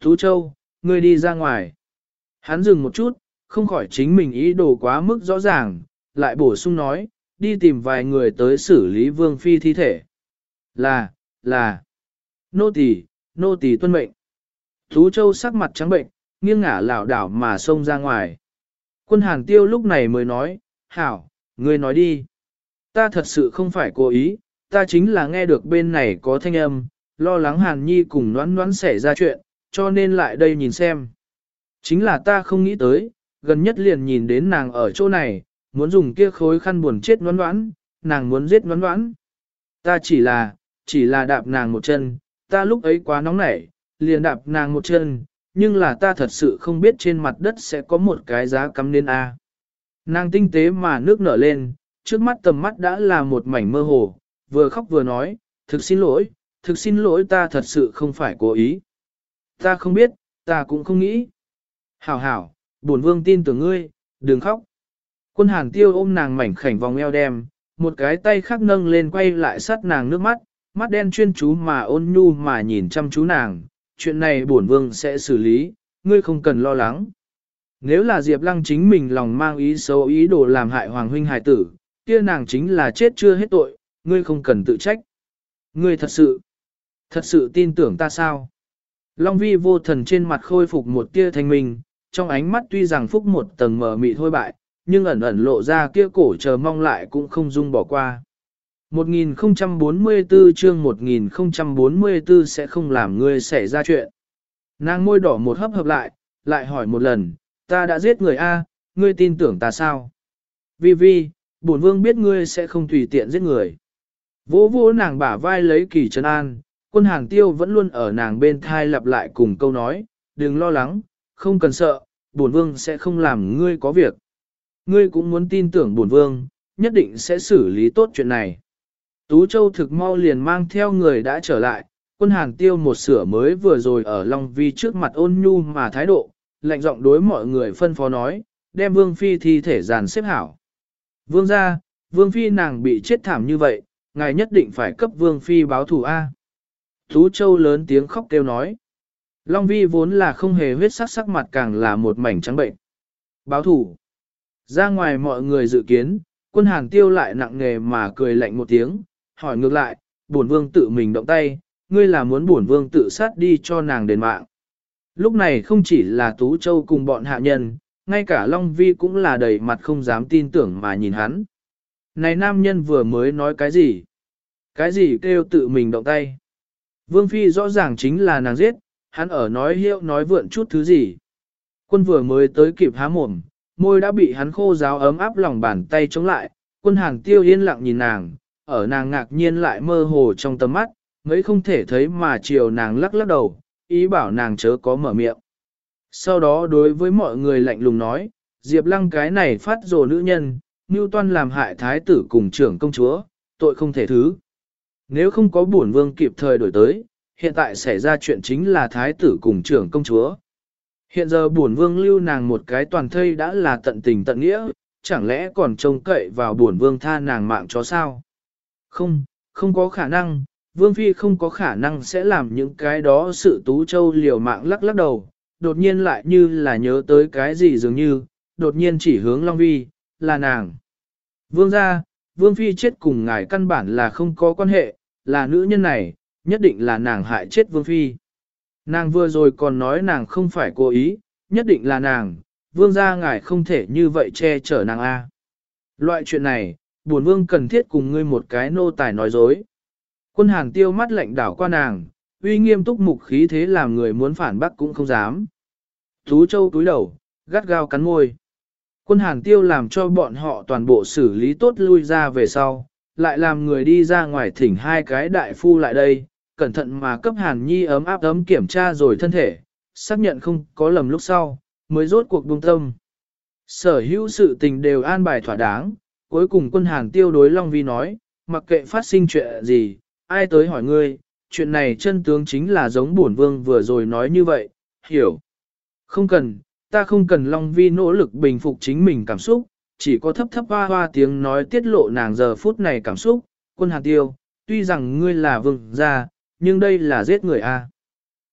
Tú Châu, ngươi đi ra ngoài. Hắn dừng một chút, không khỏi chính mình ý đồ quá mức rõ ràng, lại bổ sung nói, đi tìm vài người tới xử lý vương phi thi thể. Là, là, nô tỳ, nô tỳ tuân mệnh. Tú Châu sắc mặt trắng bệnh, nghiêng ngả lảo đảo mà xông ra ngoài. Quân hàng tiêu lúc này mới nói, hảo, ngươi nói đi. Ta thật sự không phải cố ý, ta chính là nghe được bên này có thanh âm, lo lắng hàn nhi cùng noãn noãn xảy ra chuyện, cho nên lại đây nhìn xem. Chính là ta không nghĩ tới, gần nhất liền nhìn đến nàng ở chỗ này, muốn dùng kia khối khăn buồn chết noãn noãn, nàng muốn giết noãn noãn. Ta chỉ là, chỉ là đạp nàng một chân, ta lúc ấy quá nóng nảy, liền đạp nàng một chân, nhưng là ta thật sự không biết trên mặt đất sẽ có một cái giá cắm nên A. Nàng tinh tế mà nước nở lên, trước mắt tầm mắt đã là một mảnh mơ hồ, vừa khóc vừa nói, thực xin lỗi, thực xin lỗi ta thật sự không phải cố ý. Ta không biết, ta cũng không nghĩ. Hảo hảo, bổn vương tin tưởng ngươi, đừng khóc. Quân hàn tiêu ôm nàng mảnh khảnh vòng eo đem, một cái tay khác nâng lên quay lại sát nàng nước mắt, mắt đen chuyên chú mà ôn nhu mà nhìn chăm chú nàng, chuyện này bổn vương sẽ xử lý, ngươi không cần lo lắng. Nếu là Diệp Lăng chính mình lòng mang ý xấu ý đồ làm hại Hoàng huynh hài tử, kia nàng chính là chết chưa hết tội, ngươi không cần tự trách. Ngươi thật sự, thật sự tin tưởng ta sao? Long vi vô thần trên mặt khôi phục một tia thanh minh, trong ánh mắt tuy rằng phúc một tầng mờ mị thôi bại, nhưng ẩn ẩn lộ ra kia cổ chờ mong lại cũng không dung bỏ qua. 1044 chương 1044 sẽ không làm ngươi xảy ra chuyện. Nàng môi đỏ một hấp hợp lại, lại hỏi một lần, ta đã giết người A, ngươi tin tưởng ta sao? Vi Vi, bổn vương biết ngươi sẽ không tùy tiện giết người. Vỗ vỗ nàng bả vai lấy kỳ trấn an, quân hàng tiêu vẫn luôn ở nàng bên thai lặp lại cùng câu nói, đừng lo lắng, không cần sợ, bổn vương sẽ không làm ngươi có việc. Ngươi cũng muốn tin tưởng bổn vương, nhất định sẽ xử lý tốt chuyện này. Tú Châu thực mau liền mang theo người đã trở lại, quân hàng tiêu một sửa mới vừa rồi ở Long Vi trước mặt ôn nhu mà thái độ, lạnh giọng đối mọi người phân phó nói, đem Vương Phi thi thể dàn xếp hảo. Vương ra, Vương Phi nàng bị chết thảm như vậy, ngài nhất định phải cấp Vương Phi báo thù A. Tú Châu lớn tiếng khóc kêu nói. Long Vi vốn là không hề huyết sắc sắc mặt càng là một mảnh trắng bệnh. Báo thủ. Ra ngoài mọi người dự kiến, quân hàng tiêu lại nặng nghề mà cười lạnh một tiếng, hỏi ngược lại, bổn vương tự mình động tay, ngươi là muốn bổn vương tự sát đi cho nàng đền mạng. Lúc này không chỉ là Tú Châu cùng bọn hạ nhân, ngay cả Long Vi cũng là đầy mặt không dám tin tưởng mà nhìn hắn. Này nam nhân vừa mới nói cái gì? Cái gì kêu tự mình động tay? Vương Phi rõ ràng chính là nàng giết, hắn ở nói hiệu nói vượn chút thứ gì. Quân vừa mới tới kịp há mồm, môi đã bị hắn khô ráo ấm áp lòng bàn tay chống lại, quân hàng tiêu yên lặng nhìn nàng, ở nàng ngạc nhiên lại mơ hồ trong tầm mắt, mấy không thể thấy mà chiều nàng lắc lắc đầu, ý bảo nàng chớ có mở miệng. Sau đó đối với mọi người lạnh lùng nói, Diệp Lăng cái này phát rồ nữ nhân, Ngưu Toan làm hại thái tử cùng trưởng công chúa, tội không thể thứ. Nếu không có bổn vương kịp thời đổi tới, hiện tại xảy ra chuyện chính là thái tử cùng trưởng công chúa. Hiện giờ bổn vương lưu nàng một cái toàn thây đã là tận tình tận nghĩa, chẳng lẽ còn trông cậy vào bổn vương tha nàng mạng cho sao? Không, không có khả năng, vương phi không có khả năng sẽ làm những cái đó sự tú châu liều mạng lắc lắc đầu, đột nhiên lại như là nhớ tới cái gì dường như, đột nhiên chỉ hướng Long Vi, là nàng. Vương gia, vương phi chết cùng ngài căn bản là không có quan hệ, là nữ nhân này, nhất định là nàng hại chết vương phi. Nàng vừa rồi còn nói nàng không phải cố ý, nhất định là nàng, vương gia ngài không thể như vậy che chở nàng A. Loại chuyện này, buồn vương cần thiết cùng ngươi một cái nô tài nói dối. Quân hàng tiêu mắt lạnh đảo qua nàng, uy nghiêm túc mục khí thế làm người muốn phản bác cũng không dám. Tú châu túi đầu, gắt gao cắn môi. Quân hàng tiêu làm cho bọn họ toàn bộ xử lý tốt lui ra về sau, lại làm người đi ra ngoài thỉnh hai cái đại phu lại đây, cẩn thận mà cấp hàn nhi ấm áp ấm kiểm tra rồi thân thể, xác nhận không có lầm lúc sau, mới rốt cuộc buông tâm. Sở hữu sự tình đều an bài thỏa đáng, cuối cùng quân hàn tiêu đối Long Vi nói, mặc kệ phát sinh chuyện gì, ai tới hỏi ngươi, chuyện này chân tướng chính là giống bổn vương vừa rồi nói như vậy, hiểu. Không cần, ta không cần Long Vi nỗ lực bình phục chính mình cảm xúc, chỉ có thấp thấp hoa hoa tiếng nói tiết lộ nàng giờ phút này cảm xúc, quân hàn tiêu, tuy rằng ngươi là vương gia, nhưng đây là giết người a.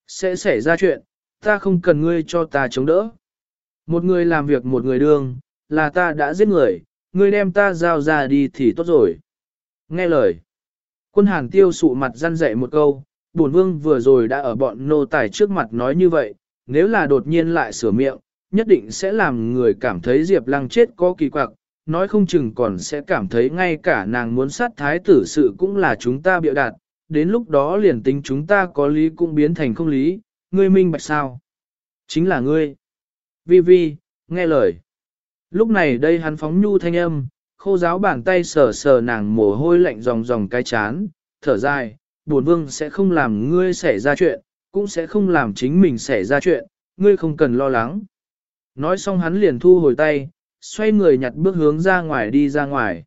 Sẽ xảy ra chuyện, Ta không cần ngươi cho ta chống đỡ. Một người làm việc một người đương, là ta đã giết người, ngươi đem ta giao ra đi thì tốt rồi. Nghe lời. Quân hàn tiêu sụ mặt răn dạy một câu, bổn vương vừa rồi đã ở bọn nô tài trước mặt nói như vậy, nếu là đột nhiên lại sửa miệng, nhất định sẽ làm người cảm thấy Diệp Lăng chết có kỳ quặc, nói không chừng còn sẽ cảm thấy ngay cả nàng muốn sát thái tử sự cũng là chúng ta bịa đặt, đến lúc đó liền tính chúng ta có lý cũng biến thành không lý, ngươi minh bạch sao? Chính là ngươi. Vi Vi, nghe lời. Lúc này đây hắn phóng nhu thanh âm, khô giáo bàn tay sờ sờ nàng mồ hôi lạnh ròng ròng cái chán, thở dài, bổn vương sẽ không làm ngươi xảy ra chuyện, cũng sẽ không làm chính mình xảy ra chuyện, ngươi không cần lo lắng. Nói xong hắn liền thu hồi tay, xoay người nhặt bước hướng ra ngoài đi ra ngoài.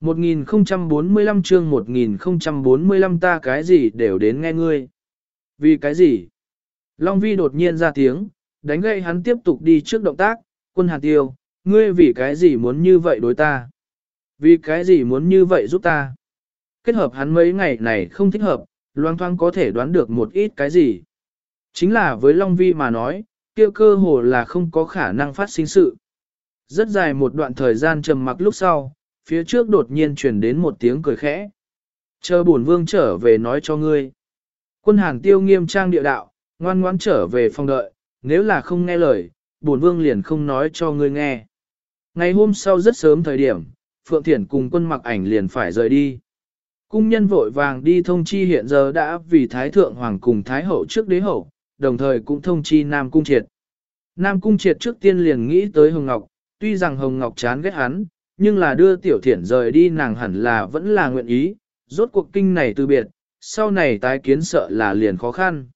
1045 chương 1045 ta cái gì đều đến nghe ngươi. Vì cái gì? Long Vi đột nhiên ra tiếng, đánh gậy hắn tiếp tục đi trước động tác, quân hạt tiêu, ngươi vì cái gì muốn như vậy đối ta? Vì cái gì muốn như vậy giúp ta? Kết hợp hắn mấy ngày này không thích hợp, loang thoang có thể đoán được một ít cái gì. Chính là với Long Vi mà nói, kia cơ hồ là không có khả năng phát sinh sự. Rất dài một đoạn thời gian trầm mặc lúc sau, phía trước đột nhiên truyền đến một tiếng cười khẽ. Chờ bổn vương trở về nói cho ngươi. Quân hàng tiêu nghiêm trang địa đạo, ngoan ngoãn trở về phòng đợi, nếu là không nghe lời, bổn vương liền không nói cho ngươi nghe. Ngày hôm sau rất sớm thời điểm, Phượng Thiển cùng quân mặc ảnh liền phải rời đi. Cung nhân vội vàng đi thông chi hiện giờ đã vì Thái Thượng Hoàng cùng Thái Hậu trước đế hậu, đồng thời cũng thông chi Nam Cung Triệt. Nam Cung Triệt trước tiên liền nghĩ tới Hồng Ngọc, tuy rằng Hồng Ngọc chán ghét hắn, nhưng là đưa Tiểu Thiển rời đi nàng hẳn là vẫn là nguyện ý, rốt cuộc kinh này từ biệt, sau này tái kiến sợ là liền khó khăn.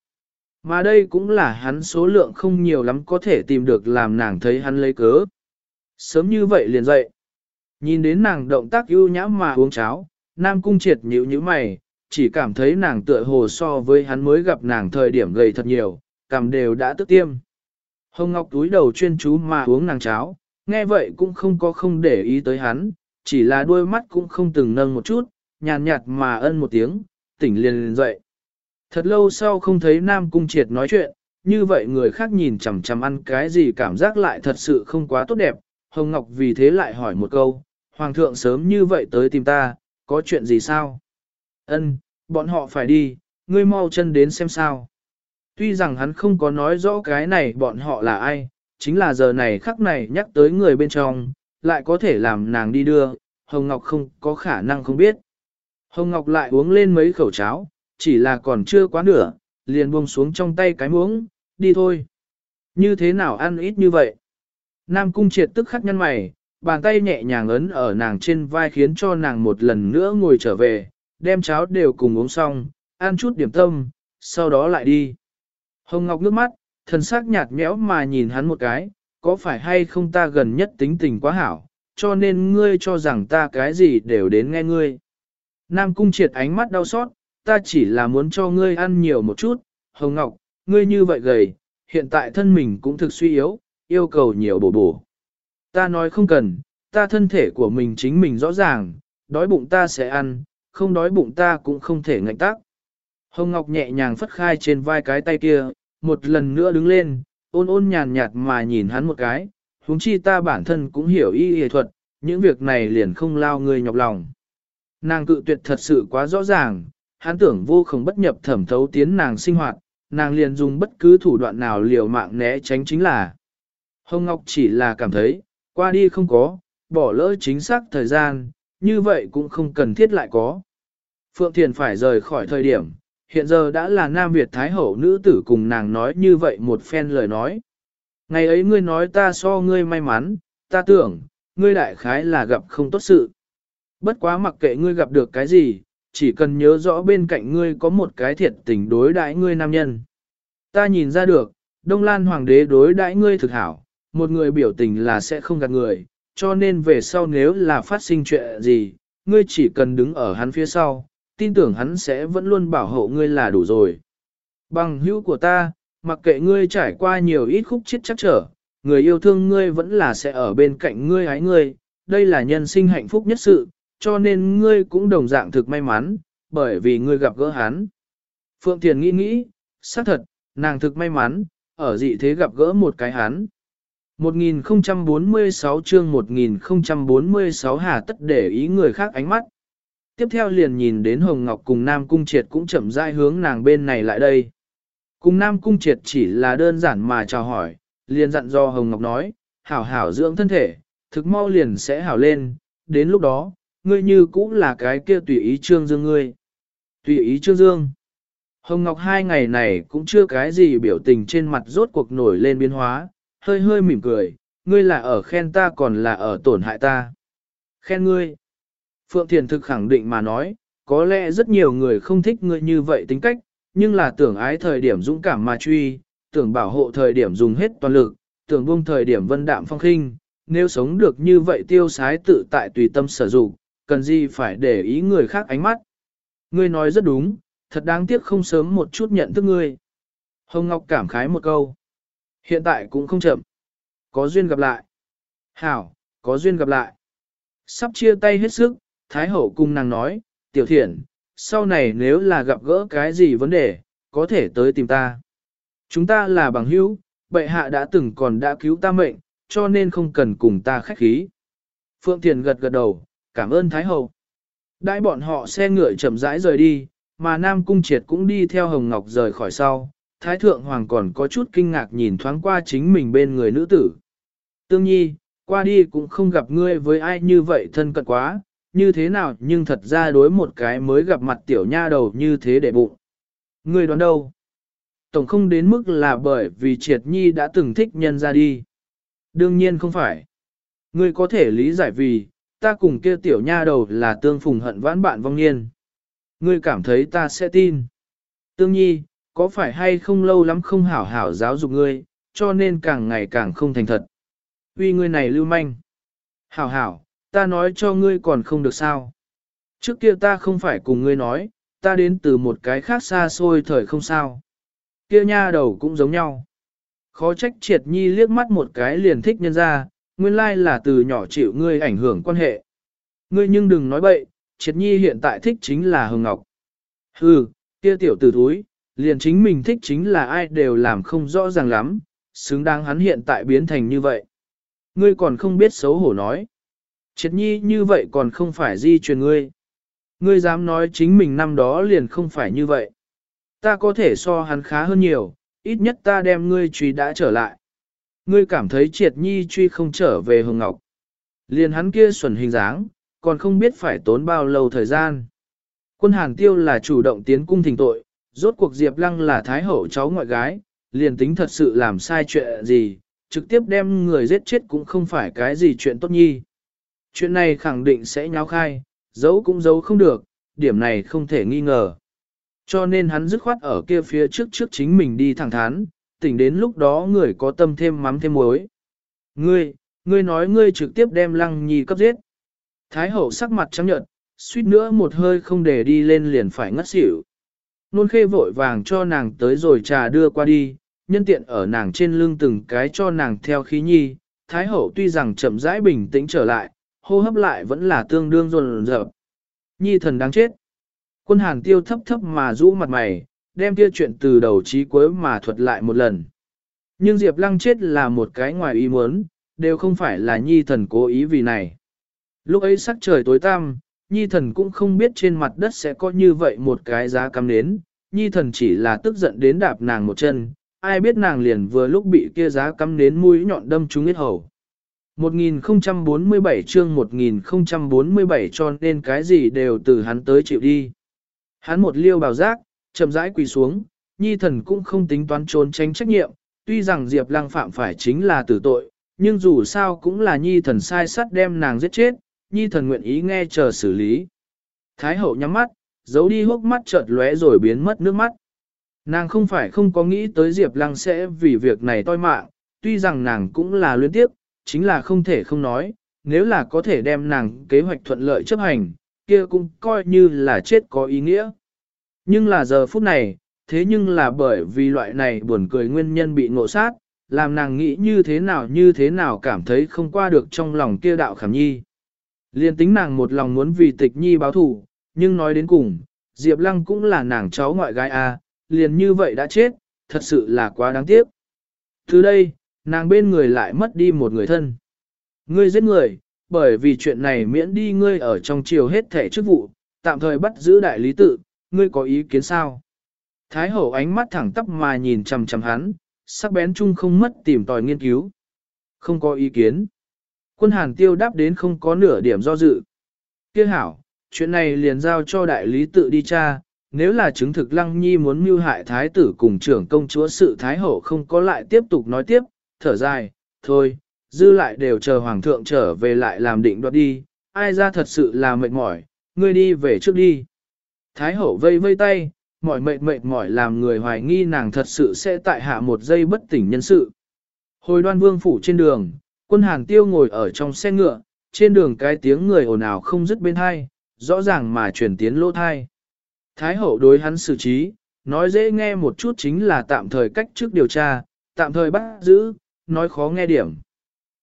Mà đây cũng là hắn số lượng không nhiều lắm có thể tìm được làm nàng thấy hắn lấy cớ. Sớm như vậy liền dậy. Nhìn đến nàng động tác ưu nhã mà uống cháo, Nam Cung triệt nhíu như mày, chỉ cảm thấy nàng tựa hồ so với hắn mới gặp nàng thời điểm gầy thật nhiều, cảm đều đã tức tiêm. Hồng Ngọc túi đầu chuyên chú mà uống nàng cháo, nghe vậy cũng không có không để ý tới hắn, chỉ là đôi mắt cũng không từng nâng một chút, nhàn nhạt mà ân một tiếng, tỉnh liền liền dậy. Thật lâu sau không thấy Nam Cung Triệt nói chuyện, như vậy người khác nhìn chằm chằm ăn cái gì cảm giác lại thật sự không quá tốt đẹp. Hồng Ngọc vì thế lại hỏi một câu, Hoàng thượng sớm như vậy tới tìm ta, có chuyện gì sao? Ân, bọn họ phải đi, ngươi mau chân đến xem sao. Tuy rằng hắn không có nói rõ cái này bọn họ là ai, chính là giờ này khắc này nhắc tới người bên trong, lại có thể làm nàng đi đưa, Hồng Ngọc không có khả năng không biết. Hồng Ngọc lại uống lên mấy khẩu cháo, chỉ là còn chưa quá nửa, liền buông xuống trong tay cái muỗng, đi thôi. Như thế nào ăn ít như vậy? Nam cung triệt tức khắc nhăn mày, bàn tay nhẹ nhàng ấn ở nàng trên vai khiến cho nàng một lần nữa ngồi trở về, đem cháo đều cùng uống xong, ăn chút điểm tâm, sau đó lại đi. Hồng Ngọc nước mắt, thần sắc nhạt nhẽo mà nhìn hắn một cái, có phải hay không ta gần nhất tính tình quá hảo, cho nên ngươi cho rằng ta cái gì đều đến nghe ngươi. Nam cung triệt ánh mắt đau xót, ta chỉ là muốn cho ngươi ăn nhiều một chút, Hồng Ngọc, ngươi như vậy gầy, hiện tại thân mình cũng thực suy yếu, yêu cầu nhiều bổ bổ. Ta nói không cần, ta thân thể của mình chính mình rõ ràng, đói bụng ta sẽ ăn, không đói bụng ta cũng không thể ngạnh tác. Hồng Ngọc nhẹ nhàng phất khai trên vai cái tay kia, một lần nữa đứng lên, ôn ôn nhàn nhạt mà nhìn hắn một cái, huống chi ta bản thân cũng hiểu y y thuật, những việc này liền không lao người nhọc lòng. Nàng cự tuyệt thật sự quá rõ ràng, hắn tưởng vô không bất nhập thẩm thấu tiến nàng sinh hoạt, nàng liền dùng bất cứ thủ đoạn nào liều mạng né tránh chính là. Hồng Ngọc chỉ là cảm thấy, qua đi không có, bỏ lỡ chính xác thời gian, như vậy cũng không cần thiết lại có. Phượng Thiền phải rời khỏi thời điểm, hiện giờ đã là Nam Việt Thái Hậu nữ tử cùng nàng nói như vậy một phen lời nói. Ngày ấy ngươi nói ta so ngươi may mắn, ta tưởng, ngươi đại khái là gặp không tốt sự. Bất quá mặc kệ ngươi gặp được cái gì, chỉ cần nhớ rõ bên cạnh ngươi có một cái thiệt tình đối đãi ngươi nam nhân. Ta nhìn ra được, Đông Lan Hoàng đế đối đãi ngươi thực hảo, một người biểu tình là sẽ không gạt người, cho nên về sau nếu là phát sinh chuyện gì, ngươi chỉ cần đứng ở hắn phía sau, tin tưởng hắn sẽ vẫn luôn bảo hộ ngươi là đủ rồi. Bằng hữu của ta, mặc kệ ngươi trải qua nhiều ít khúc chết chắc trở, người yêu thương ngươi vẫn là sẽ ở bên cạnh ngươi ái ngươi, đây là nhân sinh hạnh phúc nhất sự, cho nên ngươi cũng đồng dạng thực may mắn, bởi vì ngươi gặp gỡ hắn. Phượng Thiền nghĩ nghĩ, xác thật, nàng thực may mắn, ở dị thế gặp gỡ một cái hắn. 1046 chương 1046 hà tất để ý người khác ánh mắt. Tiếp theo liền nhìn đến Hồng Ngọc cùng Nam Cung Triệt cũng chậm rãi hướng nàng bên này lại đây. Cùng Nam Cung Triệt chỉ là đơn giản mà chào hỏi, liền dặn do Hồng Ngọc nói, hảo hảo dưỡng thân thể, thực mau liền sẽ hảo lên, đến lúc đó, ngươi như cũng là cái kia tùy ý trương dương ngươi. Tùy ý trương dương. Hồng Ngọc hai ngày này cũng chưa cái gì biểu tình trên mặt rốt cuộc nổi lên biến hóa, hơi hơi mỉm cười, ngươi là ở khen ta còn là ở tổn hại ta. Khen ngươi. Phượng Thiền thực khẳng định mà nói, có lẽ rất nhiều người không thích ngươi như vậy tính cách, nhưng là tưởng ái thời điểm dũng cảm mà truy, tưởng bảo hộ thời điểm dùng hết toàn lực, tưởng buông thời điểm vân đạm phong khinh, nếu sống được như vậy tiêu sái tự tại tùy tâm sở dụng, cần gì phải để ý người khác ánh mắt. Ngươi nói rất đúng, thật đáng tiếc không sớm một chút nhận thức ngươi. Hồng Ngọc cảm khái một câu. Hiện tại cũng không chậm. Có duyên gặp lại. Hảo, có duyên gặp lại. Sắp chia tay hết sức, Thái Hậu cùng nàng nói, Tiểu Thiển, sau này nếu là gặp gỡ cái gì vấn đề, có thể tới tìm ta. Chúng ta là bằng hữu, bệ hạ đã từng còn đã cứu ta mệnh, cho nên không cần cùng ta khách khí. Phượng Thiền gật gật đầu, cảm ơn Thái Hậu. Đãi bọn họ xe ngựa chậm rãi rời đi, mà Nam Cung Triệt cũng đi theo Hồng Ngọc rời khỏi sau. Thái Thượng Hoàng còn có chút kinh ngạc nhìn thoáng qua chính mình bên người nữ tử. Tương nhi, qua đi cũng không gặp ngươi với ai như vậy thân cận quá, như thế nào nhưng thật ra đối một cái mới gặp mặt tiểu nha đầu như thế để bụng. Ngươi đoán đâu? Tổng không đến mức là bởi vì triệt nhi đã từng thích nhân ra đi. Đương nhiên không phải. Ngươi có thể lý giải vì, ta cùng kia tiểu nha đầu là tương phùng hận vãn bạn vong niên. Ngươi cảm thấy ta sẽ tin. Tương nhi, có phải hay không lâu lắm không hảo hảo giáo dục ngươi, cho nên càng ngày càng không thành thật. Uy ngươi này lưu manh. Hảo hảo, ta nói cho ngươi còn không được sao. Trước kia ta không phải cùng ngươi nói, ta đến từ một cái khác xa xôi thời không sao. Kia nha đầu cũng giống nhau. Khó trách triệt nhi liếc mắt một cái liền thích nhân ra, nguyên lai là từ nhỏ chịu ngươi ảnh hưởng quan hệ. Ngươi nhưng đừng nói bậy, triệt nhi hiện tại thích chính là Hồng Ngọc. Hừ, kia tiểu tử thúi, liền chính mình thích chính là ai đều làm không rõ ràng lắm, xứng đáng hắn hiện tại biến thành như vậy. Ngươi còn không biết xấu hổ nói. Triệt nhi như vậy còn không phải di truyền ngươi. Ngươi dám nói chính mình năm đó liền không phải như vậy. Ta có thể so hắn khá hơn nhiều, ít nhất ta đem ngươi truy đã trở lại. Ngươi cảm thấy triệt nhi truy không trở về Hồng Ngọc. Liền hắn kia xuẩn hình dáng, còn không biết phải tốn bao lâu thời gian. Quân hàng Tiêu là chủ động tiến cung thỉnh tội, rốt cuộc Diệp Lăng là thái hậu cháu ngoại gái, liền tính thật sự làm sai chuyện gì, trực tiếp đem người giết chết cũng không phải cái gì chuyện tốt nhi. Chuyện này khẳng định sẽ nháo khai, giấu cũng giấu không được, điểm này không thể nghi ngờ. Cho nên hắn dứt khoát ở kia phía trước trước chính mình đi thẳng thắn, tỉnh đến lúc đó người có tâm thêm mắm thêm muối. Ngươi, ngươi nói ngươi trực tiếp đem lăng nhi cấp giết. Thái hậu sắc mặt trắng nhợt, suýt nữa một hơi không để đi lên liền phải ngất xỉu. Nôn khê vội vàng cho nàng tới rồi trà đưa qua đi, nhân tiện ở nàng trên lưng từng cái cho nàng theo khí nhi. Thái hậu tuy rằng chậm rãi bình tĩnh trở lại, hô hấp lại vẫn là tương đương rồn rợp. Nhi thần đáng chết. Quân hàn tiêu thấp thấp mà rũ mặt mày, đem kia chuyện từ đầu chí cuối mà thuật lại một lần. Nhưng Diệp Lăng chết là một cái ngoài ý muốn, đều không phải là nhi thần cố ý vì này. Lúc ấy sắc trời tối tăm, nhi thần cũng không biết trên mặt đất sẽ có như vậy một cái giá cắm nến, nhi thần chỉ là tức giận đến đạp nàng một chân, ai biết nàng liền vừa lúc bị kia giá cắm nến mũi nhọn đâm trúng hết hầu. 1047 chương 1047 cho nên cái gì đều từ hắn tới chịu đi. Hắn một liêu bào giác, chậm rãi quỳ xuống, nhi thần cũng không tính toán trốn tránh trách nhiệm, tuy rằng Diệp Lăng phạm phải chính là tử tội, nhưng dù sao cũng là nhi thần sai sát đem nàng giết chết, nhi thần nguyện ý nghe chờ xử lý. Thái hậu nhắm mắt, giấu đi hốc mắt chợt lóe rồi biến mất nước mắt. Nàng không phải không có nghĩ tới Diệp Lăng sẽ vì việc này toi mạng, tuy rằng nàng cũng là luyến tiếp, chính là không thể không nói, nếu là có thể đem nàng kế hoạch thuận lợi chấp hành, kia cũng coi như là chết có ý nghĩa. Nhưng là giờ phút này, thế nhưng là bởi vì loại này buồn cười nguyên nhân bị ngộ sát, làm nàng nghĩ như thế nào như thế nào cảm thấy không qua được trong lòng kia đạo khảm nhi. Liên tính nàng một lòng muốn vì tịch nhi báo thù, nhưng nói đến cùng, Diệp Lăng cũng là nàng cháu ngoại gái a, liền như vậy đã chết, thật sự là quá đáng tiếc. Từ đây, nàng bên người lại mất đi một người thân. Ngươi giết người, bởi vì chuyện này miễn đi ngươi ở trong triều hết thể chức vụ, tạm thời bắt giữ đại lý tự, ngươi có ý kiến sao? Thái hậu ánh mắt thẳng tắp mà nhìn chằm chằm hắn, sắc bén chung không mất tìm tòi nghiên cứu. Không có ý kiến. Quân hàn tiêu đáp đến không có nửa điểm do dự. Kia hảo, chuyện này liền giao cho đại lý tự đi tra, nếu là chứng thực lăng nhi muốn mưu hại thái tử cùng trưởng công chúa sự thái hậu không có lại tiếp tục nói tiếp, thở dài, thôi, dư lại đều chờ hoàng thượng trở về lại làm định đoạt đi, ai ra thật sự là mệt mỏi, ngươi đi về trước đi. Thái hậu vây vây tay, mỏi mệt mệt mỏi làm người hoài nghi nàng thật sự sẽ tại hạ một giây bất tỉnh nhân sự. Hồi đoan vương phủ trên đường, quân hàng tiêu ngồi ở trong xe ngựa, trên đường cái tiếng người ồn ào không dứt bên hai, rõ ràng mà chuyển tiến lỗ thai. Thái hậu đối hắn xử trí, nói dễ nghe một chút chính là tạm thời cách trước điều tra, tạm thời bắt giữ, nói khó nghe điểm.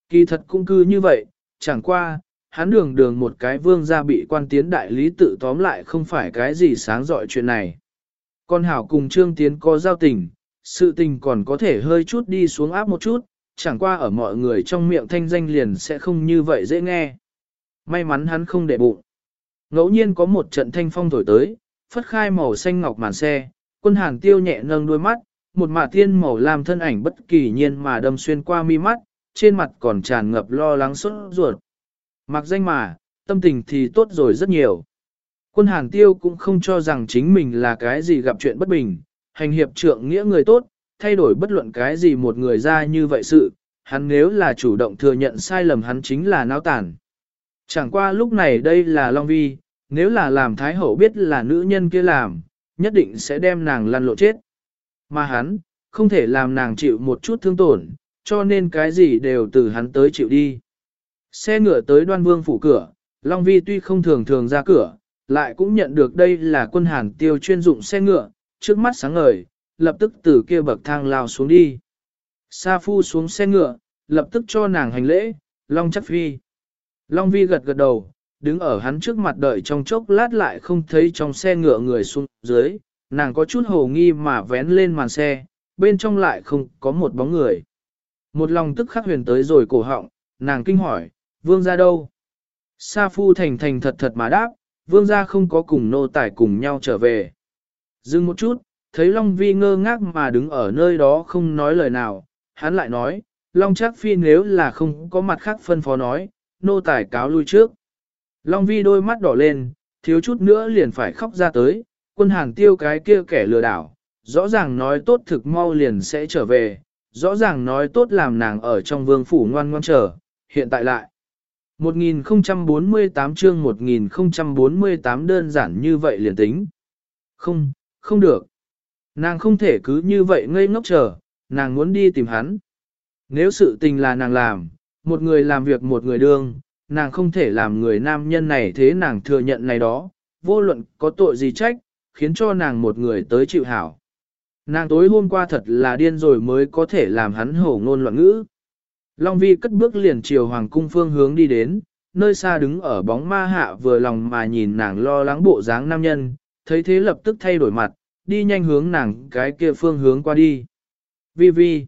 Kỳ thật cũng cư như vậy, chẳng qua, hắn đường đường một cái vương gia bị quan tiến đại lý tự tóm lại không phải cái gì sáng dọi chuyện này. Con hảo cùng trương tiến có giao tình, sự tình còn có thể hơi chút đi xuống áp một chút, chẳng qua ở mọi người trong miệng thanh danh liền sẽ không như vậy dễ nghe. May mắn hắn không để bụng. Ngẫu nhiên có một trận thanh phong thổi tới, phất khai màu xanh ngọc màn xe, quân hàng tiêu nhẹ nâng đôi mắt, một mạ tiên màu làm thân ảnh bất kỳ nhiên mà đâm xuyên qua mi mắt, trên mặt còn tràn ngập lo lắng sốt ruột. Mặc danh mà, tâm tình thì tốt rồi rất nhiều. Quân hàng tiêu cũng không cho rằng chính mình là cái gì gặp chuyện bất bình, hành hiệp trượng nghĩa người tốt, thay đổi bất luận cái gì một người ra như vậy sự, hắn nếu là chủ động thừa nhận sai lầm hắn chính là náo tản. Chẳng qua lúc này đây là Long Vi, nếu là làm Thái Hậu biết là nữ nhân kia làm, nhất định sẽ đem nàng lăn lộ chết. Mà hắn, không thể làm nàng chịu một chút thương tổn, cho nên cái gì đều từ hắn tới chịu đi. Xe ngựa tới đoan vương phủ cửa, Long Vi tuy không thường thường ra cửa, lại cũng nhận được đây là quân hàn tiêu chuyên dụng xe ngựa, trước mắt sáng ngời, lập tức từ kia bậc thang lao xuống đi. Sa phu xuống xe ngựa, lập tức cho nàng hành lễ, Long chắc phi. Long vi gật gật đầu, đứng ở hắn trước mặt đợi trong chốc lát lại không thấy trong xe ngựa người xuống dưới, nàng có chút hồ nghi mà vén lên màn xe, bên trong lại không có một bóng người. Một lòng tức khắc huyền tới rồi cổ họng, nàng kinh hỏi, vương ra đâu? Sa phu thành thành thật thật mà đáp, vương gia không có cùng nô tài cùng nhau trở về. Dừng một chút, thấy Long Vi ngơ ngác mà đứng ở nơi đó không nói lời nào, hắn lại nói, Long chắc phi nếu là không có mặt khác phân phó nói, nô tài cáo lui trước. Long Vi đôi mắt đỏ lên, thiếu chút nữa liền phải khóc ra tới, quân hàng tiêu cái kia kẻ lừa đảo, rõ ràng nói tốt thực mau liền sẽ trở về, rõ ràng nói tốt làm nàng ở trong vương phủ ngoan ngoan chờ, hiện tại lại. 1048 chương 1048 đơn giản như vậy liền tính. Không, không được. Nàng không thể cứ như vậy ngây ngốc chờ, nàng muốn đi tìm hắn. Nếu sự tình là nàng làm, một người làm việc một người đương, nàng không thể làm người nam nhân này thế nàng thừa nhận này đó, vô luận có tội gì trách, khiến cho nàng một người tới chịu hảo. Nàng tối hôm qua thật là điên rồi mới có thể làm hắn hổ ngôn loạn ngữ. Long Vi cất bước liền chiều hoàng cung phương hướng đi đến, nơi xa đứng ở bóng ma hạ vừa lòng mà nhìn nàng lo lắng bộ dáng nam nhân, thấy thế lập tức thay đổi mặt, đi nhanh hướng nàng cái kia phương hướng qua đi. Vi Vi.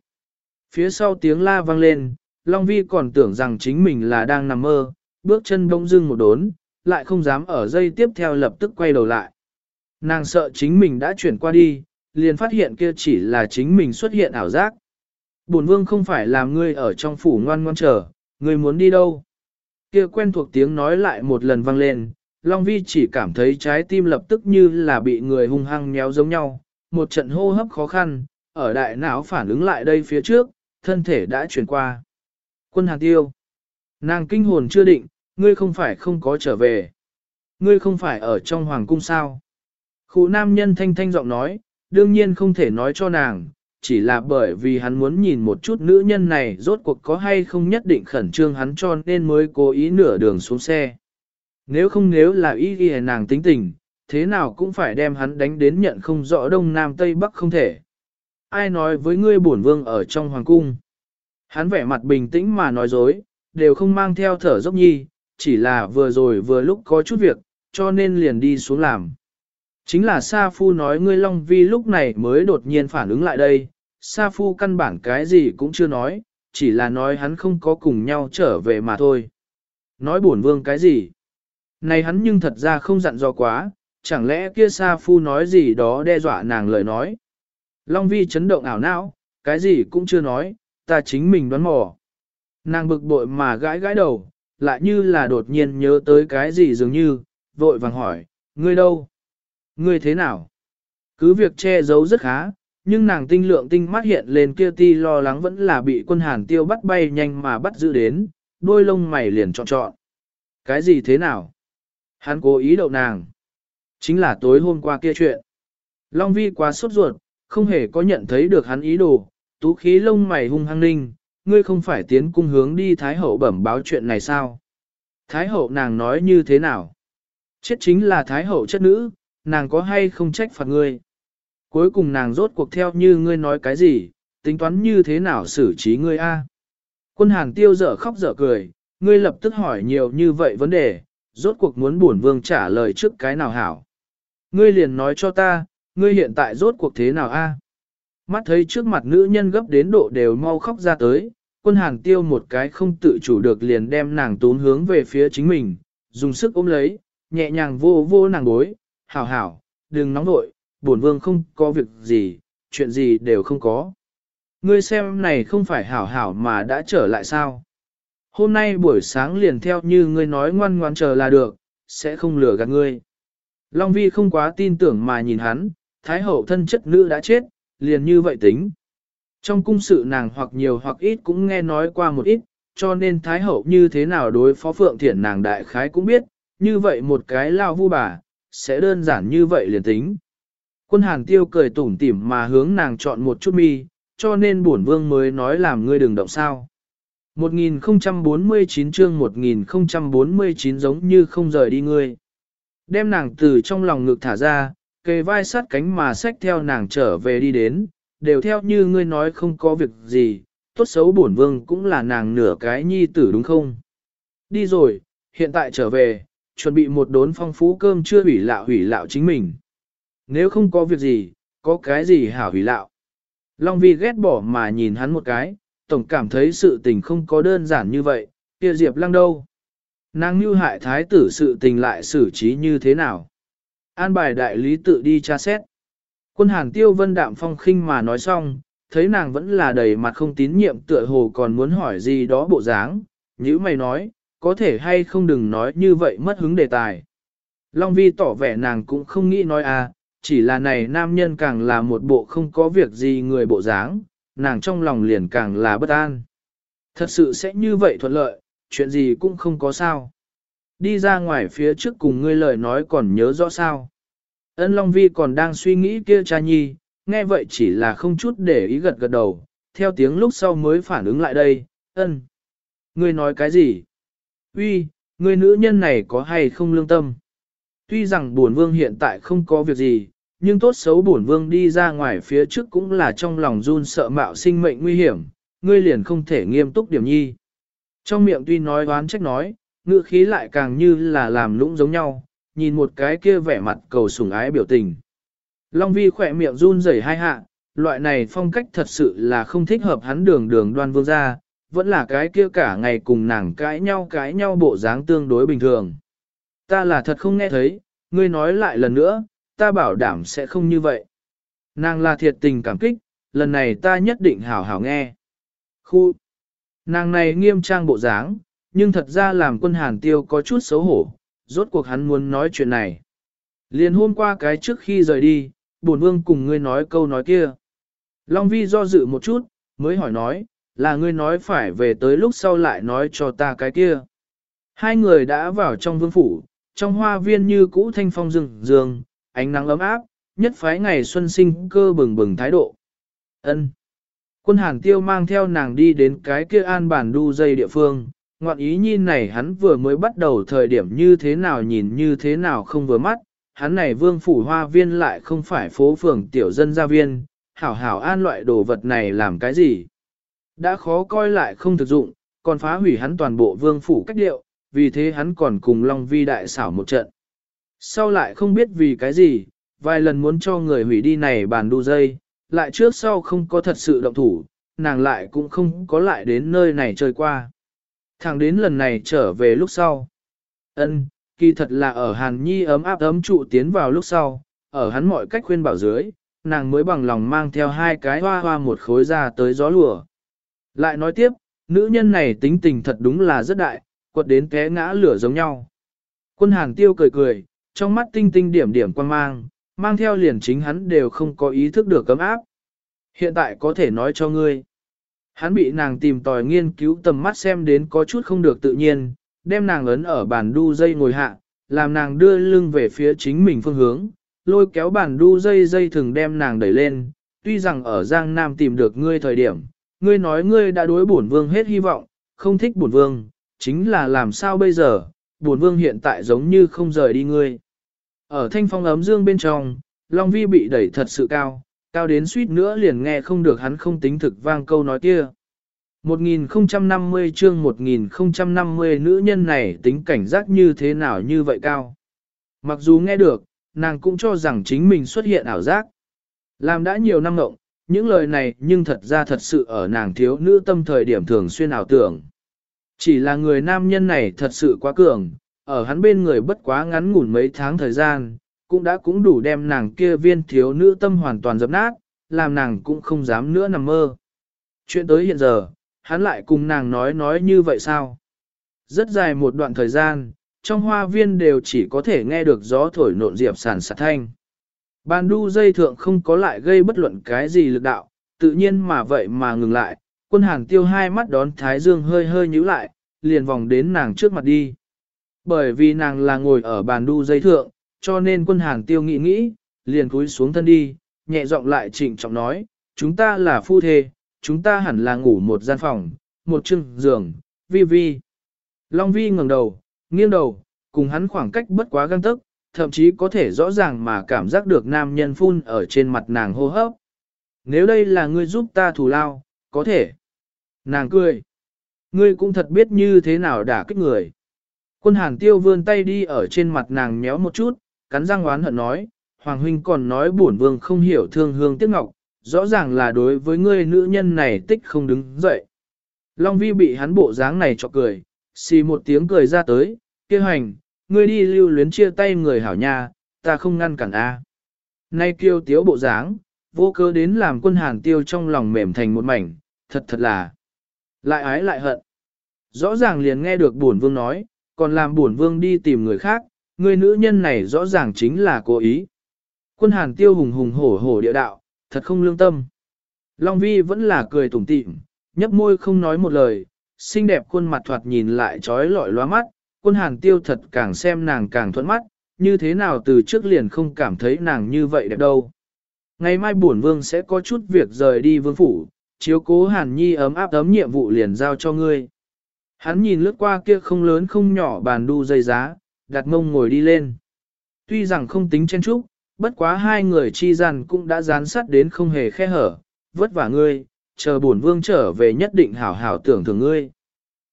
Phía sau tiếng la vang lên, Long Vi còn tưởng rằng chính mình là đang nằm mơ, bước chân bỗng dưng một đốn, lại không dám ở dây tiếp theo lập tức quay đầu lại. Nàng sợ chính mình đã chuyển qua đi, liền phát hiện kia chỉ là chính mình xuất hiện ảo giác. Bổn vương không phải là ngươi ở trong phủ ngoan ngoan chờ, ngươi muốn đi đâu? Kia quen thuộc tiếng nói lại một lần vang lên, Long Vi chỉ cảm thấy trái tim lập tức như là bị người hung hăng nhéo giống nhau, một trận hô hấp khó khăn, ở đại não phản ứng lại đây phía trước, thân thể đã chuyển qua. Quân Hàn Tiêu. Nàng kinh hồn chưa định, ngươi không phải không có trở về. Ngươi không phải ở trong hoàng cung sao. Khu nam nhân thanh thanh giọng nói, đương nhiên không thể nói cho nàng, chỉ là bởi vì hắn muốn nhìn một chút nữ nhân này rốt cuộc có hay không nhất định khẩn trương hắn cho nên mới cố ý nửa đường xuống xe. Nếu không nếu là ý ghi nàng tính tình, thế nào cũng phải đem hắn đánh đến nhận không rõ đông nam tây bắc không thể. Ai nói với ngươi bổn vương ở trong hoàng cung? Hắn vẻ mặt bình tĩnh mà nói dối, đều không mang theo thở dốc nhi, chỉ là vừa rồi vừa lúc có chút việc, cho nên liền đi xuống làm. Chính là Sa Phu nói ngươi Long Vi lúc này mới đột nhiên phản ứng lại đây, Sa Phu căn bản cái gì cũng chưa nói, chỉ là nói hắn không có cùng nhau trở về mà thôi. Nói bổn vương cái gì? Này hắn nhưng thật ra không dặn dò quá, chẳng lẽ kia Sa Phu nói gì đó đe dọa nàng lời nói. Long Vi chấn động ảo não, cái gì cũng chưa nói, ta chính mình đoán mò. Nàng bực bội mà gãi gãi đầu, lại như là đột nhiên nhớ tới cái gì dường như, vội vàng hỏi, ngươi đâu? Ngươi thế nào? Cứ việc che giấu rất khá, nhưng nàng tinh lượng tinh mắt hiện lên kia ti lo lắng vẫn là bị quân hàn tiêu bắt bay nhanh mà bắt giữ đến, đôi lông mày liền trọn trọn. Cái gì thế nào? Hắn cố ý đậu nàng. Chính là tối hôm qua kia chuyện. Long vi quá sốt ruột, không hề có nhận thấy được hắn ý đồ, tú khí lông mày hung hăng ninh, ngươi không phải tiến cung hướng đi Thái Hậu bẩm báo chuyện này sao? Thái Hậu nàng nói như thế nào? Chết chính là Thái Hậu chất nữ, nàng có hay không trách phạt ngươi? Cuối cùng nàng rốt cuộc theo như ngươi nói cái gì, tính toán như thế nào xử trí ngươi a? Quân hàng tiêu dở khóc dở cười, ngươi lập tức hỏi nhiều như vậy vấn đề, rốt cuộc muốn bổn vương trả lời trước cái nào hảo. Ngươi liền nói cho ta, ngươi hiện tại rốt cuộc thế nào a? Mắt thấy trước mặt nữ nhân gấp đến độ đều mau khóc ra tới, quân hàng tiêu một cái không tự chủ được liền đem nàng tún hướng về phía chính mình, dùng sức ôm lấy, nhẹ nhàng vô vô nàng bối, hảo hảo, đừng nóng nội, bổn vương không có việc gì, chuyện gì đều không có. Ngươi xem này không phải hảo hảo mà đã trở lại sao. Hôm nay buổi sáng liền theo như ngươi nói ngoan ngoan chờ là được, sẽ không lừa gạt ngươi. Long Vi không quá tin tưởng mà nhìn hắn, Thái hậu thân chất nữ đã chết, liền như vậy tính. Trong cung sự nàng hoặc nhiều hoặc ít cũng nghe nói qua một ít, cho nên Thái hậu như thế nào đối phó Phượng Thiển nàng đại khái cũng biết, như vậy một cái lao vu bà, sẽ đơn giản như vậy liền tính. Quân hàn tiêu cười tủm tỉm mà hướng nàng chọn một chút mi, cho nên bổn vương mới nói làm ngươi đừng động sao. 1049 chương 1049 giống như không rời đi ngươi. Đem nàng từ trong lòng ngực thả ra, kề vai sát cánh mà xách theo nàng trở về đi đến, đều theo như ngươi nói không có việc gì, tốt xấu bổn vương cũng là nàng nửa cái nhi tử đúng không? Đi rồi, hiện tại trở về, chuẩn bị một đốn phong phú cơm chưa hủy lạo hủy lạo chính mình. Nếu không có việc gì, có cái gì hảo hủy lạo. Long Vi ghét bỏ mà nhìn hắn một cái, tổng cảm thấy sự tình không có đơn giản như vậy, kia Diệp Lăng đâu. Nàng như hại thái tử sự tình lại xử trí như thế nào? An bài đại lý tự đi tra xét. Quân hàng tiêu vân đạm phong khinh mà nói xong, thấy nàng vẫn là đầy mặt không tín nhiệm tựa hồ còn muốn hỏi gì đó bộ dáng, như mày nói, có thể hay không đừng nói như vậy mất hứng đề tài. Long vi tỏ vẻ nàng cũng không nghĩ nói à, chỉ là này nam nhân càng là một bộ không có việc gì người bộ dáng, nàng trong lòng liền càng là bất an. Thật sự sẽ như vậy thuận lợi, chuyện gì cũng không có sao. Đi ra ngoài phía trước cùng ngươi lời nói còn nhớ rõ sao. Ân Long Vi còn đang suy nghĩ kia cha nhi, nghe vậy chỉ là không chút để ý gật gật đầu, theo tiếng lúc sau mới phản ứng lại đây, ân. Ngươi nói cái gì? Uy, người nữ nhân này có hay không lương tâm? Tuy rằng buồn vương hiện tại không có việc gì, nhưng tốt xấu bổn vương đi ra ngoài phía trước cũng là trong lòng run sợ mạo sinh mệnh nguy hiểm, ngươi liền không thể nghiêm túc điểm nhi. Trong miệng tuy nói oán trách nói, ngữ khí lại càng như là làm lũng giống nhau, nhìn một cái kia vẻ mặt cầu sủng ái biểu tình. Long vi khỏe miệng run rẩy hai hạ, loại này phong cách thật sự là không thích hợp hắn đường đường đoan vương ra, vẫn là cái kia cả ngày cùng nàng cãi nhau cãi nhau bộ dáng tương đối bình thường. Ta là thật không nghe thấy, ngươi nói lại lần nữa, ta bảo đảm sẽ không như vậy. Nàng là thiệt tình cảm kích, lần này ta nhất định hảo hảo nghe. Khu! Nàng này nghiêm trang bộ dáng, nhưng thật ra làm quân hàn tiêu có chút xấu hổ, rốt cuộc hắn muốn nói chuyện này. Liền hôm qua cái trước khi rời đi, bổn vương cùng ngươi nói câu nói kia. Long vi do dự một chút, mới hỏi nói, là ngươi nói phải về tới lúc sau lại nói cho ta cái kia. Hai người đã vào trong vương phủ, trong hoa viên như cũ thanh phong rừng rừng, ánh nắng ấm áp, nhất phái ngày xuân sinh cơ bừng bừng thái độ. Ân. Quân hàn tiêu mang theo nàng đi đến cái kia an bản đu dây địa phương, ngoạn ý nhìn này hắn vừa mới bắt đầu thời điểm như thế nào nhìn như thế nào không vừa mắt, hắn này vương phủ hoa viên lại không phải phố phường tiểu dân gia viên, hảo hảo an loại đồ vật này làm cái gì. Đã khó coi lại không thực dụng, còn phá hủy hắn toàn bộ vương phủ cách điệu, vì thế hắn còn cùng Long Vi đại xảo một trận. Sau lại không biết vì cái gì, vài lần muốn cho người hủy đi này bàn đu dây, lại trước sau không có thật sự động thủ, nàng lại cũng không có lại đến nơi này chơi qua. Thẳng đến lần này trở về lúc sau. ân kỳ thật là ở Hàn Nhi ấm áp ấm trụ tiến vào lúc sau, ở hắn mọi cách khuyên bảo dưới, nàng mới bằng lòng mang theo hai cái hoa hoa một khối ra tới gió lùa. Lại nói tiếp, nữ nhân này tính tình thật đúng là rất đại, quật đến té ngã lửa giống nhau. Quân Hàn Tiêu cười cười, trong mắt tinh tinh điểm điểm quan mang, mang theo liền chính hắn đều không có ý thức được cấm áp. Hiện tại có thể nói cho ngươi. Hắn bị nàng tìm tòi nghiên cứu tầm mắt xem đến có chút không được tự nhiên, đem nàng ấn ở bàn đu dây ngồi hạ, làm nàng đưa lưng về phía chính mình phương hướng, lôi kéo bàn đu dây dây thường đem nàng đẩy lên, tuy rằng ở Giang Nam tìm được ngươi thời điểm, ngươi nói ngươi đã đối bổn vương hết hy vọng, không thích bổn vương, chính là làm sao bây giờ, bổn vương hiện tại giống như không rời đi ngươi. Ở thanh phong ấm dương bên trong, Long Vi bị đẩy thật sự cao, cao đến suýt nữa liền nghe không được hắn không tính thực vang câu nói kia. 1050 chương 1050 nữ nhân này tính cảnh giác như thế nào như vậy cao. Mặc dù nghe được, nàng cũng cho rằng chính mình xuất hiện ảo giác. Làm đã nhiều năm ngộng, những lời này nhưng thật ra thật sự ở nàng thiếu nữ tâm thời điểm thường xuyên ảo tưởng. Chỉ là người nam nhân này thật sự quá cường, ở hắn bên người bất quá ngắn ngủn mấy tháng thời gian, cũng đã cũng đủ đem nàng kia viên thiếu nữ tâm hoàn toàn dập nát, làm nàng cũng không dám nữa nằm mơ. Chuyện tới hiện giờ, hắn lại cùng nàng nói nói như vậy sao? Rất dài một đoạn thời gian, trong hoa viên đều chỉ có thể nghe được gió thổi nộn diệp sản sạt thanh. Bàn đu dây thượng không có lại gây bất luận cái gì lực đạo, tự nhiên mà vậy mà ngừng lại, quân hàng tiêu hai mắt đón thái dương hơi hơi nhíu lại, liền vòng đến nàng trước mặt đi. Bởi vì nàng là ngồi ở bàn đu dây thượng, cho nên quân hàng tiêu nghĩ nghĩ, liền cúi xuống thân đi, nhẹ giọng lại trịnh trọng nói, chúng ta là phu thê, chúng ta hẳn là ngủ một gian phòng, một chừng giường, vi vi. Long vi ngẩng đầu, nghiêng đầu, cùng hắn khoảng cách bất quá găng tức, thậm chí có thể rõ ràng mà cảm giác được nam nhân phun ở trên mặt nàng hô hấp. Nếu đây là ngươi giúp ta thù lao, có thể. Nàng cười. Ngươi cũng thật biết như thế nào đả kích người. Quân hàn tiêu vươn tay đi ở trên mặt nàng nhéo một chút, cắn răng oán hận nói, Hoàng huynh còn nói bổn vương không hiểu thương hương tiếc ngọc, rõ ràng là đối với ngươi nữ nhân này tích không đứng dậy. Long vi bị hắn bộ dáng này cho cười, xì một tiếng cười ra tới, kia hành, ngươi đi lưu luyến chia tay người hảo nha, ta không ngăn cản a. Nay kiêu tiếu bộ dáng, vô cơ đến làm quân hàn tiêu trong lòng mềm thành một mảnh, thật thật là, lại ái lại hận. Rõ ràng liền nghe được bổn vương nói, còn làm buồn vương đi tìm người khác, người nữ nhân này rõ ràng chính là cố ý. Quân hàn tiêu hùng hùng hổ hổ địa đạo, thật không lương tâm. Long vi vẫn là cười tủm tỉm, nhấp môi không nói một lời, xinh đẹp khuôn mặt thoạt nhìn lại trói lọi loa mắt, quân hàn tiêu thật càng xem nàng càng thuận mắt, như thế nào từ trước liền không cảm thấy nàng như vậy đẹp đâu. Ngày mai bổn vương sẽ có chút việc rời đi vương phủ, chiếu cố hàn nhi ấm áp ấm nhiệm vụ liền giao cho ngươi. Hắn nhìn lướt qua kia không lớn không nhỏ bàn đu dây giá, đặt mông ngồi đi lên. Tuy rằng không tính chen trúc, bất quá hai người chi rằn cũng đã dán sát đến không hề khe hở, vất vả ngươi, chờ bổn vương trở về nhất định hảo hảo tưởng thưởng ngươi.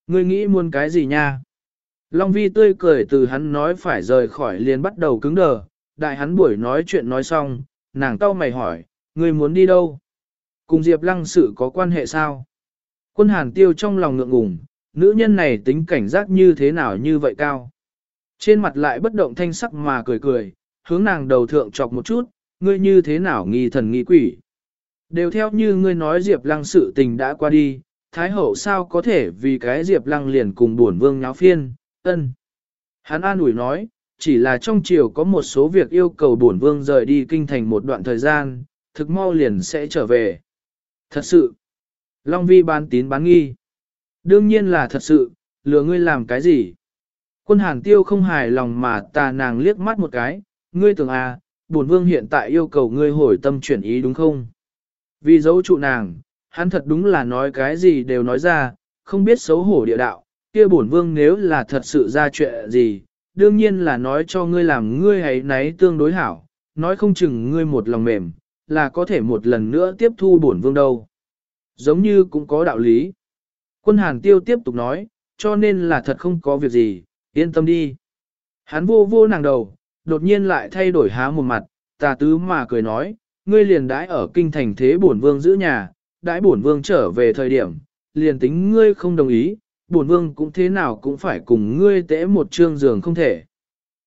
Ngươi nghĩ muốn cái gì nha? Long vi tươi cười từ hắn nói phải rời khỏi liền bắt đầu cứng đờ, đại hắn buổi nói chuyện nói xong, nàng cau mày hỏi, ngươi muốn đi đâu? Cùng Diệp lăng sự có quan hệ sao? Quân hàn tiêu trong lòng ngượng ngùng, nữ nhân này tính cảnh giác như thế nào như vậy cao? Trên mặt lại bất động thanh sắc mà cười cười, hướng nàng đầu thượng chọc một chút, ngươi như thế nào nghi thần nghi quỷ. Đều theo như ngươi nói Diệp Lăng sự tình đã qua đi, Thái Hậu sao có thể vì cái Diệp Lăng liền cùng buồn vương nháo phiên, ân. Hắn an ủi nói, chỉ là trong chiều có một số việc yêu cầu bổn vương rời đi kinh thành một đoạn thời gian, thực mau liền sẽ trở về. Thật sự, Long Vi bán tín bán nghi. Đương nhiên là thật sự, lừa ngươi làm cái gì? Quân hàn tiêu không hài lòng mà tà nàng liếc mắt một cái, ngươi tưởng à, bổn vương hiện tại yêu cầu ngươi hồi tâm chuyển ý đúng không? Vì dấu trụ nàng, hắn thật đúng là nói cái gì đều nói ra, không biết xấu hổ địa đạo, kia bổn vương nếu là thật sự ra chuyện gì, đương nhiên là nói cho ngươi làm ngươi ấy nấy tương đối hảo, nói không chừng ngươi một lòng mềm, là có thể một lần nữa tiếp thu bổn vương đâu. Giống như cũng có đạo lý. Quân hàn tiêu tiếp tục nói, cho nên là thật không có việc gì, yên tâm đi. Hắn vô vô nàng đầu, đột nhiên lại thay đổi há một mặt, tà tứ mà cười nói, ngươi liền đãi ở kinh thành thế bổn vương giữ nhà, đãi bổn vương trở về thời điểm, liền tính ngươi không đồng ý, bổn vương cũng thế nào cũng phải cùng ngươi tễ một trương giường không thể.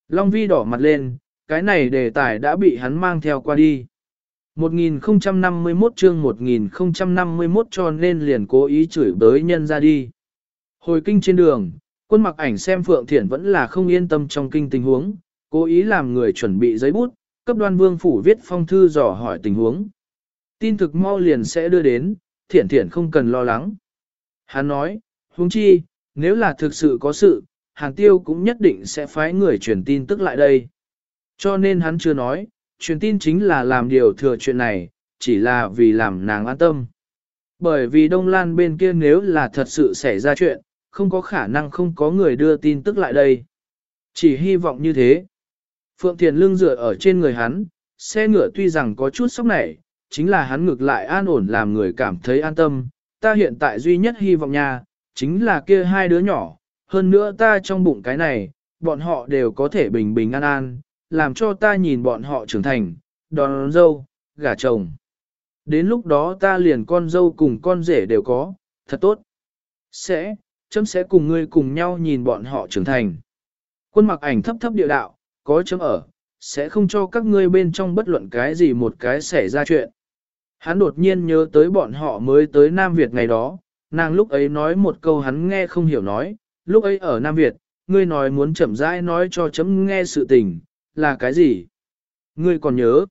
Long vi đỏ mặt lên, cái này đề tài đã bị hắn mang theo qua đi. 1051 chương 1051 cho nên liền cố ý chửi bới nhân ra đi. Hồi kinh trên đường, quân mặc ảnh xem Phượng Thiển vẫn là không yên tâm trong kinh tình huống, cố ý làm người chuẩn bị giấy bút, cấp đoan vương phủ viết phong thư dò hỏi tình huống. Tin thực mau liền sẽ đưa đến, Thiển Thiển không cần lo lắng. Hắn nói, huống chi, nếu là thực sự có sự, hàng tiêu cũng nhất định sẽ phái người truyền tin tức lại đây. Cho nên hắn chưa nói, truyền tin chính là làm điều thừa chuyện này, chỉ là vì làm nàng an tâm. Bởi vì Đông Lan bên kia nếu là thật sự xảy ra chuyện, không có khả năng không có người đưa tin tức lại đây. Chỉ hy vọng như thế. Phượng Thiền lưng dựa ở trên người hắn, xe ngựa tuy rằng có chút sốc nảy, chính là hắn ngược lại an ổn làm người cảm thấy an tâm. Ta hiện tại duy nhất hy vọng nha, chính là kia hai đứa nhỏ, hơn nữa ta trong bụng cái này, bọn họ đều có thể bình bình an an, làm cho ta nhìn bọn họ trưởng thành, đón dâu, gả chồng. Đến lúc đó ta liền con dâu cùng con rể đều có, thật tốt. Sẽ, chấm sẽ cùng ngươi cùng nhau nhìn bọn họ trưởng thành. Quân mặc ảnh thấp thấp địa đạo, có chấm ở, sẽ không cho các ngươi bên trong bất luận cái gì một cái xảy ra chuyện. Hắn đột nhiên nhớ tới bọn họ mới tới Nam Việt ngày đó, nàng lúc ấy nói một câu hắn nghe không hiểu nói, lúc ấy ở Nam Việt, ngươi nói muốn chậm rãi nói cho chấm nghe sự tình, là cái gì? Ngươi còn nhớ?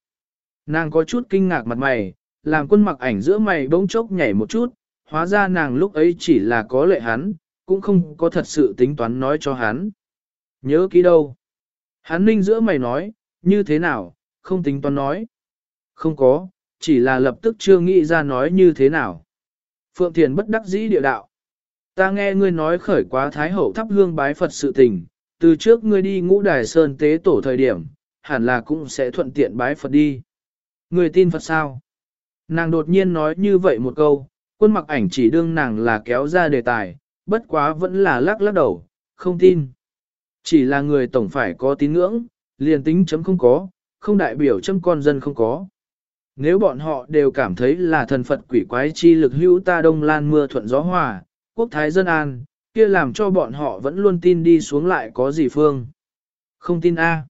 Nàng có chút kinh ngạc mặt mày, làm quân mặc ảnh giữa mày bỗng chốc nhảy một chút, hóa ra nàng lúc ấy chỉ là có lệ hắn, cũng không có thật sự tính toán nói cho hắn. Nhớ kỹ đâu? Hắn ninh giữa mày nói, như thế nào, không tính toán nói. Không có, chỉ là lập tức chưa nghĩ ra nói như thế nào. Phượng Thiền bất đắc dĩ địa đạo. Ta nghe ngươi nói khởi quá Thái Hậu thắp hương bái Phật sự tình, từ trước ngươi đi ngũ đài sơn tế tổ thời điểm, hẳn là cũng sẽ thuận tiện bái Phật đi. Ngươi tin Phật sao? Nàng đột nhiên nói như vậy một câu, quân mặc ảnh chỉ đương nàng là kéo ra đề tài, bất quá vẫn là lắc lắc đầu, không tin. Chỉ là người tổng phải có tín ngưỡng, liền tính chấm không có, không đại biểu chấm con dân không có. Nếu bọn họ đều cảm thấy là thần Phật quỷ quái chi lực hữu ta đông lan mưa thuận gió hòa, quốc thái dân an, kia làm cho bọn họ vẫn luôn tin đi xuống lại có gì phương. Không tin A.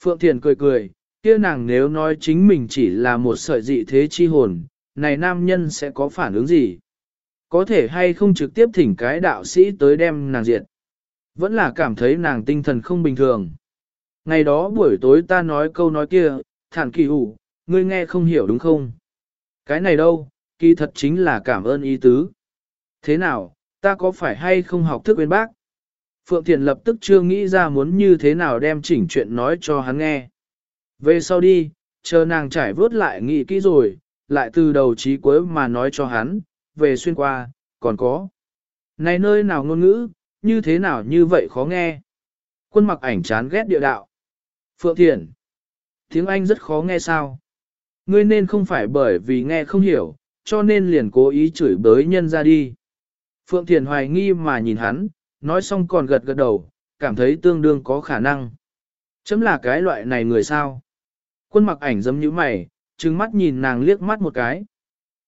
Phượng Thiền cười cười, kia nàng nếu nói chính mình chỉ là một sợi dị thế chi hồn, này nam nhân sẽ có phản ứng gì? Có thể hay không trực tiếp thỉnh cái đạo sĩ tới đem nàng diệt? Vẫn là cảm thấy nàng tinh thần không bình thường. Ngày đó buổi tối ta nói câu nói kia, thản kỳ hủ, ngươi nghe không hiểu đúng không? Cái này đâu, kỳ thật chính là cảm ơn ý tứ. Thế nào, ta có phải hay không học thức bên bác? Phượng Thiền lập tức chưa nghĩ ra muốn như thế nào đem chỉnh chuyện nói cho hắn nghe. Về sau đi, chờ nàng trải vớt lại nghĩ kỹ rồi, lại từ đầu chí cuối mà nói cho hắn, về xuyên qua, còn có. Này nơi nào ngôn ngữ, như thế nào như vậy khó nghe. Quân mặc ảnh chán ghét địa đạo. Phượng Thiền. Tiếng Anh rất khó nghe sao? Ngươi nên không phải bởi vì nghe không hiểu, cho nên liền cố ý chửi bới nhân ra đi. Phượng Thiền hoài nghi mà nhìn hắn, nói xong còn gật gật đầu, cảm thấy tương đương có khả năng. Chấm là cái loại này người sao? Quân mặc ảnh giống như mày, trừng mắt nhìn nàng liếc mắt một cái.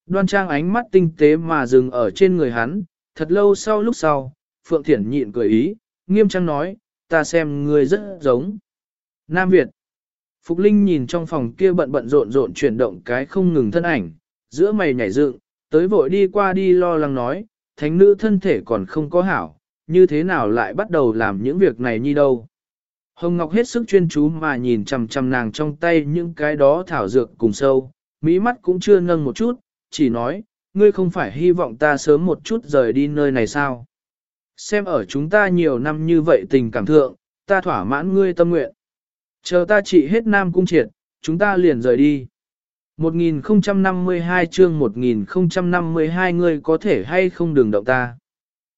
Đoan trang ánh mắt tinh tế mà dừng ở trên người hắn, thật lâu sau lúc sau, Phượng Thiển nhịn cười ý, nghiêm trang nói, ta xem người rất giống. Nam Việt Phục Linh nhìn trong phòng kia bận bận rộn rộn chuyển động cái không ngừng thân ảnh, giữa mày nhảy dựng, tới vội đi qua đi lo lắng nói, thánh nữ thân thể còn không có hảo, như thế nào lại bắt đầu làm những việc này như đâu. Hồng Ngọc hết sức chuyên chú mà nhìn chằm chằm nàng trong tay những cái đó thảo dược cùng sâu, mỹ mắt cũng chưa nâng một chút, chỉ nói, ngươi không phải hy vọng ta sớm một chút rời đi nơi này sao. Xem ở chúng ta nhiều năm như vậy tình cảm thượng, ta thỏa mãn ngươi tâm nguyện. Chờ ta trị hết nam cung triệt, chúng ta liền rời đi. 1052 chương 1052 ngươi có thể hay không đừng động ta.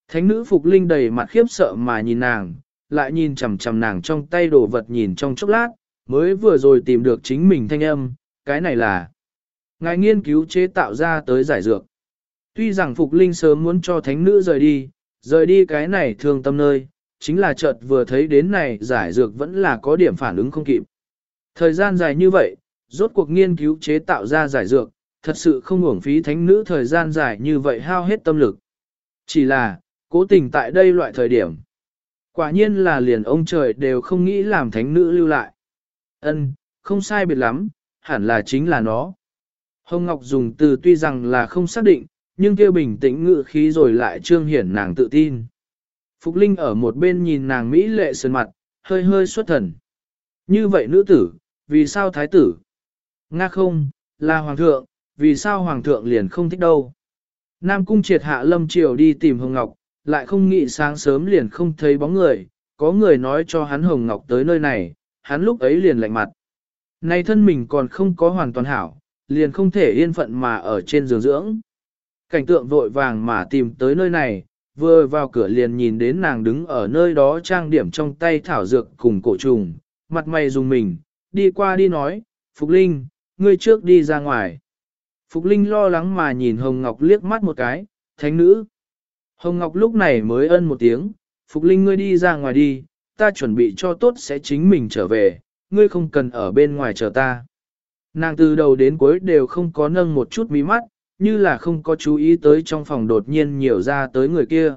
Thánh nữ Phục Linh đầy mặt khiếp sợ mà nhìn nàng, lại nhìn chằm chằm nàng trong tay đồ vật nhìn trong chốc lát, mới vừa rồi tìm được chính mình thanh âm, cái này là ngài nghiên cứu chế tạo ra tới giải dược. Tuy rằng Phục Linh sớm muốn cho thánh nữ rời đi, rời đi cái này thương tâm nơi, chính là chợt vừa thấy đến này giải dược vẫn là có điểm phản ứng không kịp. Thời gian dài như vậy, Rốt cuộc nghiên cứu chế tạo ra giải dược, thật sự không uổng phí thánh nữ thời gian dài như vậy hao hết tâm lực. Chỉ là, cố tình tại đây loại thời điểm. Quả nhiên là liền ông trời đều không nghĩ làm thánh nữ lưu lại. Ân, không sai biệt lắm, hẳn là chính là nó. Hồng Ngọc dùng từ tuy rằng là không xác định, nhưng kêu bình tĩnh ngự khí rồi lại trương hiển nàng tự tin. Phục Linh ở một bên nhìn nàng Mỹ lệ sơn mặt, hơi hơi xuất thần. Như vậy nữ tử, vì sao thái tử? Nga không, là hoàng thượng, vì sao hoàng thượng liền không thích đâu? Nam cung triệt hạ lâm triều đi tìm Hồng Ngọc, lại không nghĩ sáng sớm liền không thấy bóng người, có người nói cho hắn Hồng Ngọc tới nơi này, hắn lúc ấy liền lạnh mặt. Nay thân mình còn không có hoàn toàn hảo, liền không thể yên phận mà ở trên giường dưỡng. Cảnh tượng vội vàng mà tìm tới nơi này, vừa vào cửa liền nhìn đến nàng đứng ở nơi đó trang điểm trong tay thảo dược cùng cổ trùng, mặt mày dùng mình, đi qua đi nói, Phục Linh, ngươi trước đi ra ngoài. Phục Linh lo lắng mà nhìn Hồng Ngọc liếc mắt một cái, thánh nữ. Hồng Ngọc lúc này mới ân một tiếng, Phục Linh ngươi đi ra ngoài đi, ta chuẩn bị cho tốt sẽ chính mình trở về, ngươi không cần ở bên ngoài chờ ta. Nàng từ đầu đến cuối đều không có nâng một chút mí mắt, như là không có chú ý tới trong phòng đột nhiên nhiều ra tới người kia.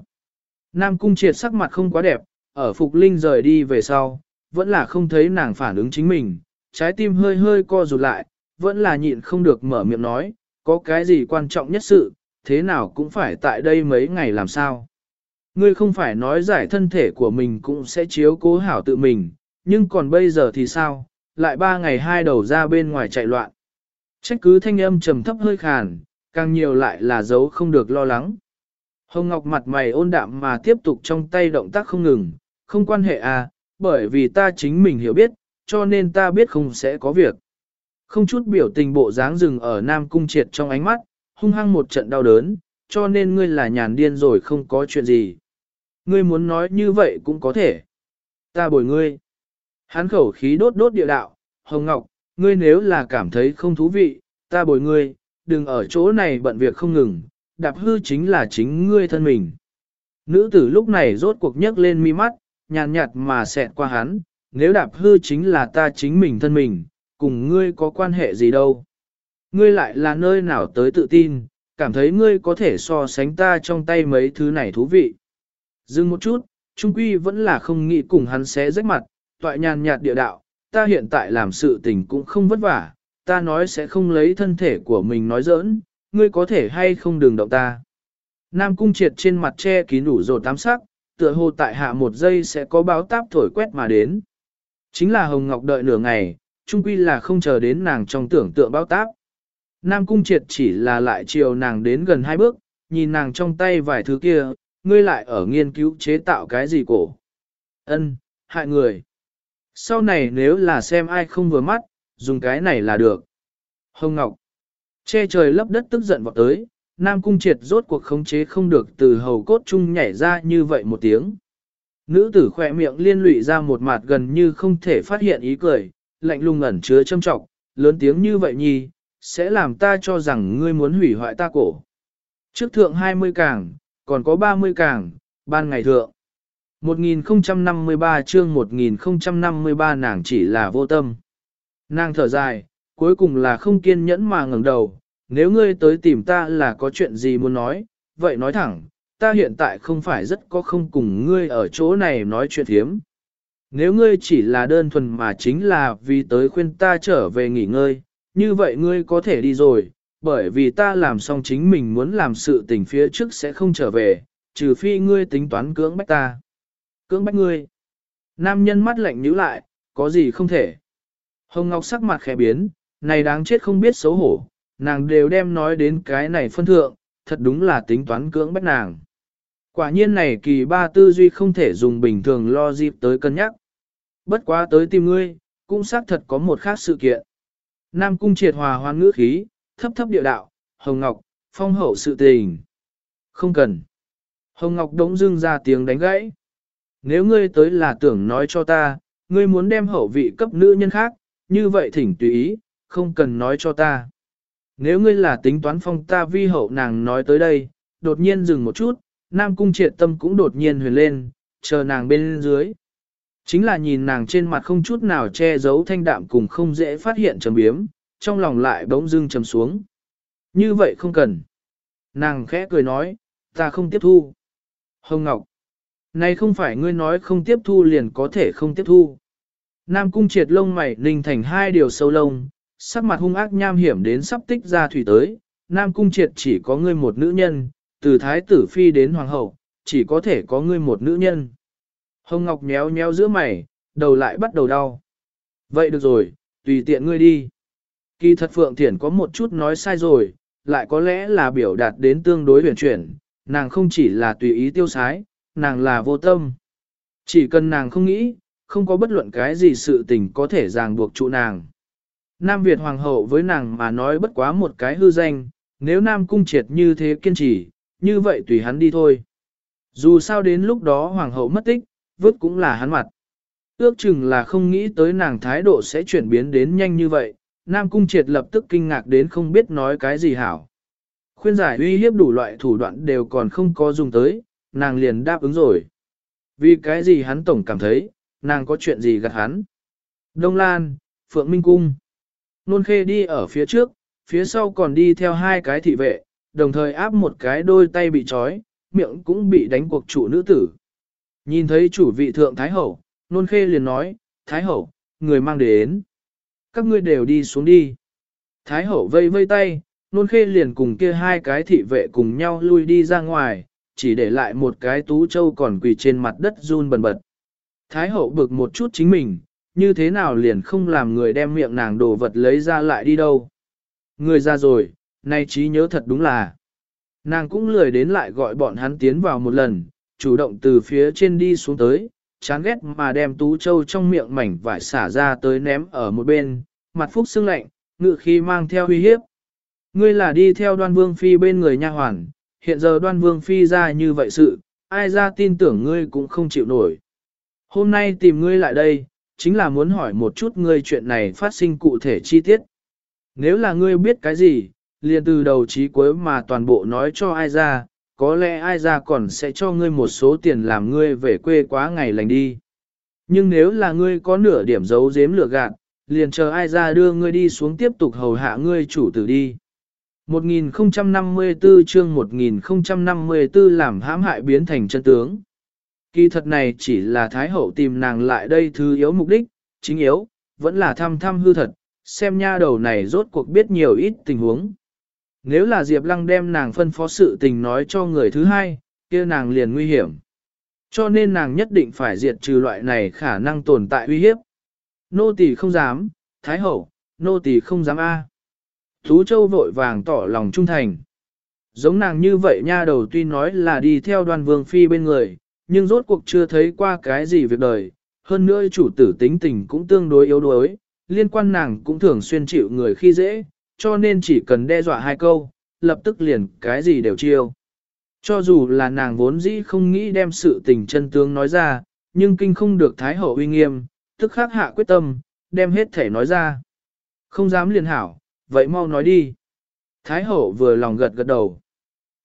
Nam Cung Triệt sắc mặt không quá đẹp, ở Phục Linh rời đi về sau, vẫn là không thấy nàng phản ứng chính mình, trái tim hơi hơi co rụt lại, vẫn là nhịn không được mở miệng nói, có cái gì quan trọng nhất sự, thế nào cũng phải tại đây mấy ngày làm sao. Ngươi không phải nói giải thân thể của mình cũng sẽ chiếu cố hảo tự mình, nhưng còn bây giờ thì sao, lại ba ngày hai đầu ra bên ngoài chạy loạn. Trách cứ thanh âm trầm thấp hơi khàn, càng nhiều lại là dấu không được lo lắng. Hồng Ngọc mặt mày ôn đạm mà tiếp tục trong tay động tác không ngừng, không quan hệ à, bởi vì ta chính mình hiểu biết, cho nên ta biết không sẽ có việc. Không chút biểu tình bộ dáng dừng ở Nam Cung Triệt trong ánh mắt, hung hăng một trận đau đớn, cho nên ngươi là nhàn điên rồi không có chuyện gì. Ngươi muốn nói như vậy cũng có thể. Ta bồi ngươi. Hán khẩu khí đốt đốt địa đạo, Hồng Ngọc, ngươi nếu là cảm thấy không thú vị, ta bồi ngươi, đừng ở chỗ này bận việc không ngừng, đạp hư chính là chính ngươi thân mình. Nữ tử lúc này rốt cuộc nhấc lên mi mắt, nhàn nhạt mà xẹt qua hắn, nếu đạp hư chính là ta chính mình thân mình, cùng ngươi có quan hệ gì đâu. Ngươi lại là nơi nào tới tự tin, cảm thấy ngươi có thể so sánh ta trong tay mấy thứ này thú vị. Dừng một chút, Trung Quy vẫn là không nghĩ cùng hắn xé rách mặt, toại nhàn nhạt địa đạo, ta hiện tại làm sự tình cũng không vất vả, ta nói sẽ không lấy thân thể của mình nói giỡn, ngươi có thể hay không đừng động ta. Nam cung triệt trên mặt che kín đủ rồi tám sắc, tựa hồ tại hạ một giây sẽ có báo táp thổi quét mà đến. Chính là Hồng Ngọc đợi nửa ngày, chung quy là không chờ đến nàng trong tưởng tượng báo táp. Nam cung triệt chỉ là lại chiều nàng đến gần hai bước, nhìn nàng trong tay vài thứ kia, ngươi lại ở nghiên cứu chế tạo cái gì cổ. Ân, hại người. Sau này nếu là xem ai không vừa mắt, dùng cái này là được. Hồng Ngọc. Che trời lấp đất tức giận vọt tới, Nam Cung Triệt rốt cuộc khống chế không được từ hầu cốt chung nhảy ra như vậy một tiếng. Nữ tử khỏe miệng liên lụy ra một mặt gần như không thể phát hiện ý cười, lạnh lùng ẩn chứa châm trọng, lớn tiếng như vậy nhi, sẽ làm ta cho rằng ngươi muốn hủy hoại ta cổ. Trước thượng 20 càng, còn có 30 càng, ban ngày thượng. 1053 chương 1053 nàng chỉ là vô tâm. Nàng thở dài, cuối cùng là không kiên nhẫn mà ngẩng đầu, nếu ngươi tới tìm ta là có chuyện gì muốn nói, vậy nói thẳng, ta hiện tại không phải rất có không cùng ngươi ở chỗ này nói chuyện thiếm. Nếu ngươi chỉ là đơn thuần mà chính là vì tới khuyên ta trở về nghỉ ngơi, như vậy ngươi có thể đi rồi, bởi vì ta làm xong chính mình muốn làm sự tình phía trước sẽ không trở về, trừ phi ngươi tính toán cưỡng bách ta. Cưỡng bách ngươi. Nam nhân mắt lạnh nhíu lại, có gì không thể. Hồng Ngọc sắc mặt khẽ biến, này đáng chết không biết xấu hổ, nàng đều đem nói đến cái này phân thượng, thật đúng là tính toán cưỡng bách nàng. Quả nhiên này kỳ ba tư duy không thể dùng bình thường lo dịp tới cân nhắc. Bất quá tới tìm ngươi, cũng xác thật có một khác sự kiện. Nam cung triệt hòa hoan ngữ khí, thấp thấp địa đạo, Hồng Ngọc, phong hậu sự tình. Không cần. Hồng Ngọc đống dưng ra tiếng đánh gãy. Nếu ngươi tới là tưởng nói cho ta, ngươi muốn đem hậu vị cấp nữ nhân khác, như vậy thỉnh tùy ý, không cần nói cho ta. Nếu ngươi là tính toán phong ta vi hậu nàng nói tới đây, đột nhiên dừng một chút, Nam Cung triệt tâm cũng đột nhiên huyền lên, chờ nàng bên dưới. Chính là nhìn nàng trên mặt không chút nào che giấu thanh đạm cùng không dễ phát hiện trầm biếm, trong lòng lại bỗng dưng trầm xuống. Như vậy không cần. Nàng khẽ cười nói, ta không tiếp thu. Hồng Ngọc, này không phải ngươi nói không tiếp thu liền có thể không tiếp thu. Nam cung triệt lông mày ninh thành hai điều sâu lông, sắc mặt hung ác nham hiểm đến sắp tích ra thủy tới. Nam cung triệt chỉ có ngươi một nữ nhân, từ thái tử phi đến hoàng hậu, chỉ có thể có ngươi một nữ nhân. Hồng Ngọc nhéo nhéo giữa mày, đầu lại bắt đầu đau. Vậy được rồi, tùy tiện ngươi đi. Kỳ thật Phượng Thiển có một chút nói sai rồi, lại có lẽ là biểu đạt đến tương đối huyền chuyển, nàng không chỉ là tùy ý tiêu sái, nàng là vô tâm. Chỉ cần nàng không nghĩ, không có bất luận cái gì sự tình có thể ràng buộc trụ nàng. Nam Việt Hoàng hậu với nàng mà nói bất quá một cái hư danh, nếu Nam Cung triệt như thế kiên trì, như vậy tùy hắn đi thôi. Dù sao đến lúc đó Hoàng hậu mất tích, vứt cũng là hắn mặt. Ước chừng là không nghĩ tới nàng thái độ sẽ chuyển biến đến nhanh như vậy, Nam Cung triệt lập tức kinh ngạc đến không biết nói cái gì hảo. Khuyên giải uy hiếp đủ loại thủ đoạn đều còn không có dùng tới, nàng liền đáp ứng rồi. Vì cái gì hắn tổng cảm thấy, nàng có chuyện gì gạt hắn. Đông Lan, Phượng Minh Cung. Nôn khê đi ở phía trước, phía sau còn đi theo hai cái thị vệ, đồng thời áp một cái đôi tay bị trói, miệng cũng bị đánh cuộc chủ nữ tử. Nhìn thấy chủ vị thượng Thái Hậu, nôn khê liền nói, Thái Hậu, người mang đến. Các ngươi đều đi xuống đi. Thái Hậu vây vây tay, nôn khê liền cùng kia hai cái thị vệ cùng nhau lui đi ra ngoài, chỉ để lại một cái tú châu còn quỳ trên mặt đất run bần bật. Thái hậu bực một chút chính mình, như thế nào liền không làm người đem miệng nàng đồ vật lấy ra lại đi đâu. Người ra rồi, nay trí nhớ thật đúng là. Nàng cũng lười đến lại gọi bọn hắn tiến vào một lần, chủ động từ phía trên đi xuống tới, chán ghét mà đem tú châu trong miệng mảnh vải xả ra tới ném ở một bên, mặt phúc xương lạnh, ngự khi mang theo uy hiếp. Ngươi là đi theo đoan vương phi bên người nha hoàn, hiện giờ đoan vương phi ra như vậy sự, ai ra tin tưởng ngươi cũng không chịu nổi. Hôm nay tìm ngươi lại đây, chính là muốn hỏi một chút ngươi chuyện này phát sinh cụ thể chi tiết. Nếu là ngươi biết cái gì, liền từ đầu chí cuối mà toàn bộ nói cho ai ra, có lẽ ai ra còn sẽ cho ngươi một số tiền làm ngươi về quê quá ngày lành đi. Nhưng nếu là ngươi có nửa điểm giấu giếm lừa gạt, liền chờ ai ra đưa ngươi đi xuống tiếp tục hầu hạ ngươi chủ tử đi. 1054 chương 1054 làm hãm hại biến thành chân tướng. Kỳ thật này chỉ là Thái Hậu tìm nàng lại đây thứ yếu mục đích, chính yếu, vẫn là thăm thăm hư thật, xem nha đầu này rốt cuộc biết nhiều ít tình huống. Nếu là Diệp Lăng đem nàng phân phó sự tình nói cho người thứ hai, kia nàng liền nguy hiểm. Cho nên nàng nhất định phải diệt trừ loại này khả năng tồn tại uy hiếp. Nô tỳ không dám, Thái Hậu, nô tỳ không dám A. Thú Châu vội vàng tỏ lòng trung thành. Giống nàng như vậy nha đầu tuy nói là đi theo đoàn vương phi bên người, nhưng rốt cuộc chưa thấy qua cái gì việc đời. Hơn nữa chủ tử tính tình cũng tương đối yếu đuối, liên quan nàng cũng thường xuyên chịu người khi dễ, cho nên chỉ cần đe dọa hai câu, lập tức liền cái gì đều chiêu. Cho dù là nàng vốn dĩ không nghĩ đem sự tình chân tướng nói ra, nhưng kinh không được Thái Hậu uy nghiêm, tức khắc hạ quyết tâm, đem hết thể nói ra. Không dám liền hảo, vậy mau nói đi. Thái hậu vừa lòng gật gật đầu.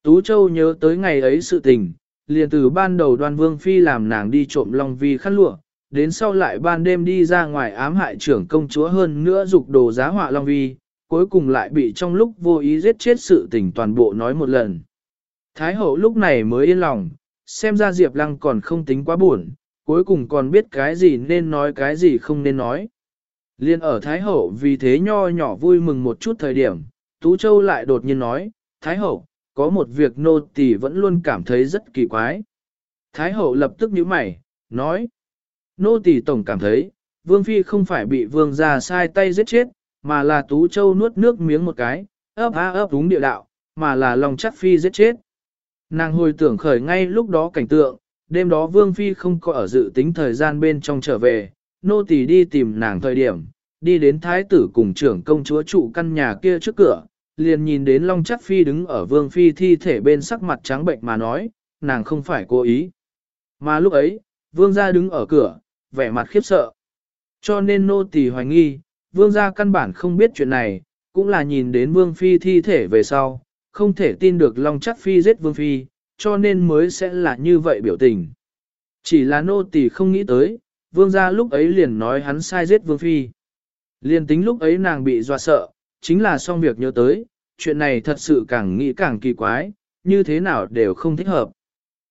Tú Châu nhớ tới ngày ấy sự tình, liền từ ban đầu đoan vương phi làm nàng đi trộm long vi khăn lụa, đến sau lại ban đêm đi ra ngoài ám hại trưởng công chúa hơn nữa dục đồ giá họa long vi, cuối cùng lại bị trong lúc vô ý giết chết sự tình toàn bộ nói một lần. Thái hậu lúc này mới yên lòng, xem ra Diệp Lăng còn không tính quá buồn, cuối cùng còn biết cái gì nên nói cái gì không nên nói. Liên ở Thái Hậu vì thế nho nhỏ vui mừng một chút thời điểm, Tú Châu lại đột nhiên nói, Thái Hậu, có một việc nô tỳ vẫn luôn cảm thấy rất kỳ quái. Thái Hậu lập tức nhíu mày, nói, nô tỳ tổng cảm thấy, Vương Phi không phải bị Vương gia sai tay giết chết, mà là Tú Châu nuốt nước miếng một cái, ấp á ấp đúng địa đạo, mà là lòng chắc Phi giết chết. Nàng hồi tưởng khởi ngay lúc đó cảnh tượng, đêm đó Vương Phi không có ở dự tính thời gian bên trong trở về, nô tỳ đi tìm nàng thời điểm, đi đến thái tử cùng trưởng công chúa trụ căn nhà kia trước cửa, liền nhìn đến Long Chắc Phi đứng ở Vương Phi thi thể bên sắc mặt trắng bệnh mà nói, nàng không phải cố ý. Mà lúc ấy, Vương gia đứng ở cửa, vẻ mặt khiếp sợ. Cho nên nô tỳ hoài nghi, Vương gia căn bản không biết chuyện này, cũng là nhìn đến Vương Phi thi thể về sau, không thể tin được Long Chắc Phi giết Vương Phi, cho nên mới sẽ là như vậy biểu tình. Chỉ là nô tỳ không nghĩ tới, vương gia lúc ấy liền nói hắn sai giết vương phi. Liền tính lúc ấy nàng bị dọa sợ, chính là xong việc nhớ tới, chuyện này thật sự càng nghĩ càng kỳ quái, như thế nào đều không thích hợp.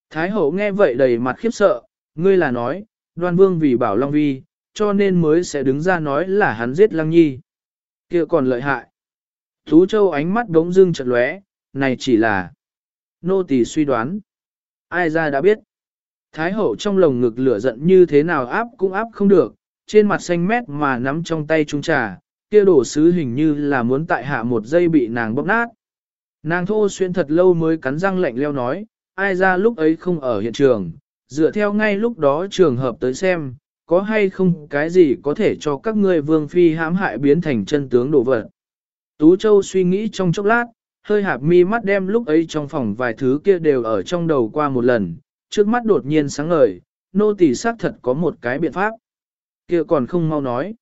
Thái hậu nghe vậy đầy mặt khiếp sợ, ngươi là nói, đoan vương vì bảo Long Vi, cho nên mới sẽ đứng ra nói là hắn giết Lăng Nhi. kia còn lợi hại. Thú Châu ánh mắt đống dưng chật lóe, này chỉ là nô tỳ suy đoán. Ai ra đã biết. Thái hậu trong lồng ngực lửa giận như thế nào áp cũng áp không được, trên mặt xanh mét mà nắm trong tay trung trà, kia đổ sứ hình như là muốn tại hạ một giây bị nàng bóp nát. Nàng thô xuyên thật lâu mới cắn răng lạnh leo nói, ai ra lúc ấy không ở hiện trường, dựa theo ngay lúc đó trường hợp tới xem, có hay không cái gì có thể cho các ngươi vương phi hãm hại biến thành chân tướng đồ vật. Tú Châu suy nghĩ trong chốc lát, hơi hạp mi mắt đem lúc ấy trong phòng vài thứ kia đều ở trong đầu qua một lần, trước mắt đột nhiên sáng ngời, nô tỳ xác thật có một cái biện pháp. kia còn không mau nói.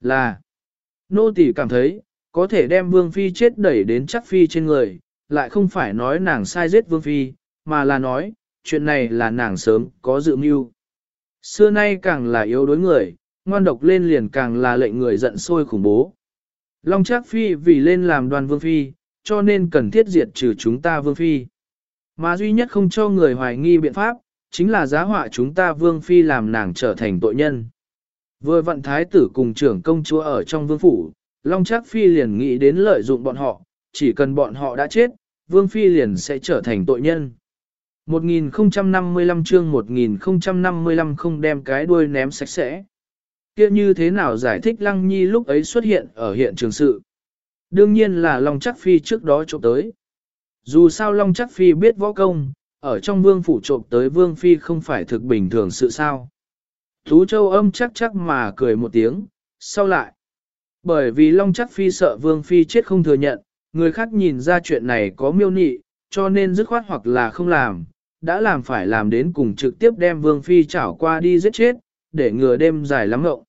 Là, nô tỳ cảm thấy, có thể đem vương phi chết đẩy đến chắc phi trên người, lại không phải nói nàng sai giết vương phi, mà là nói, chuyện này là nàng sớm có dự mưu. Xưa nay càng là yếu đối người, ngoan độc lên liền càng là lệnh người giận sôi khủng bố. Long Trác Phi vì lên làm đoàn vương phi, cho nên cần thiết diệt trừ chúng ta vương phi. Mà duy nhất không cho người hoài nghi biện pháp, chính là giá họa chúng ta vương phi làm nàng trở thành tội nhân. Vừa vận thái tử cùng trưởng công chúa ở trong vương phủ, Long Trác Phi liền nghĩ đến lợi dụng bọn họ, chỉ cần bọn họ đã chết, vương phi liền sẽ trở thành tội nhân. 1055 chương 1055 không đem cái đuôi ném sạch sẽ. Kia như thế nào giải thích Lăng Nhi lúc ấy xuất hiện ở hiện trường sự? Đương nhiên là Long Chắc Phi trước đó trộm tới. Dù sao Long Chắc Phi biết võ công, ở trong vương phủ trộm tới vương phi không phải thực bình thường sự sao. Thú châu âm chắc chắc mà cười một tiếng, sau lại. Bởi vì Long Chắc Phi sợ vương phi chết không thừa nhận, người khác nhìn ra chuyện này có miêu nị, cho nên dứt khoát hoặc là không làm, đã làm phải làm đến cùng trực tiếp đem Vương Phi chảo qua đi giết chết, để ngừa đêm dài lắm ngậu.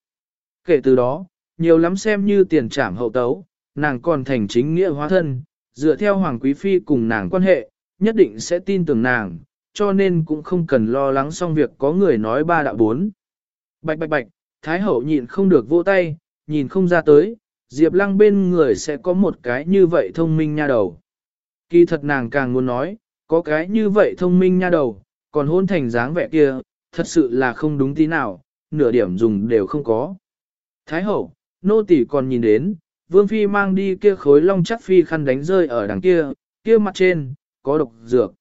Kể từ đó, nhiều lắm xem như tiền trảm hậu tấu, nàng còn thành chính nghĩa hóa thân, dựa theo Hoàng Quý Phi cùng nàng quan hệ, nhất định sẽ tin tưởng nàng, cho nên cũng không cần lo lắng xong việc có người nói ba đạo bốn. Bạch bạch bạch, Thái Hậu nhịn không được vỗ tay, nhìn không ra tới, Diệp Lăng bên người sẽ có một cái như vậy thông minh nha đầu. Kỳ thật nàng càng muốn nói, có cái như vậy thông minh nha đầu, còn hôn thành dáng vẻ kia, thật sự là không đúng tí nào, nửa điểm dùng đều không có. Thái hậu, nô tỷ còn nhìn đến, vương phi mang đi kia khối long chắc phi khăn đánh rơi ở đằng kia, kia mặt trên, có độc dược.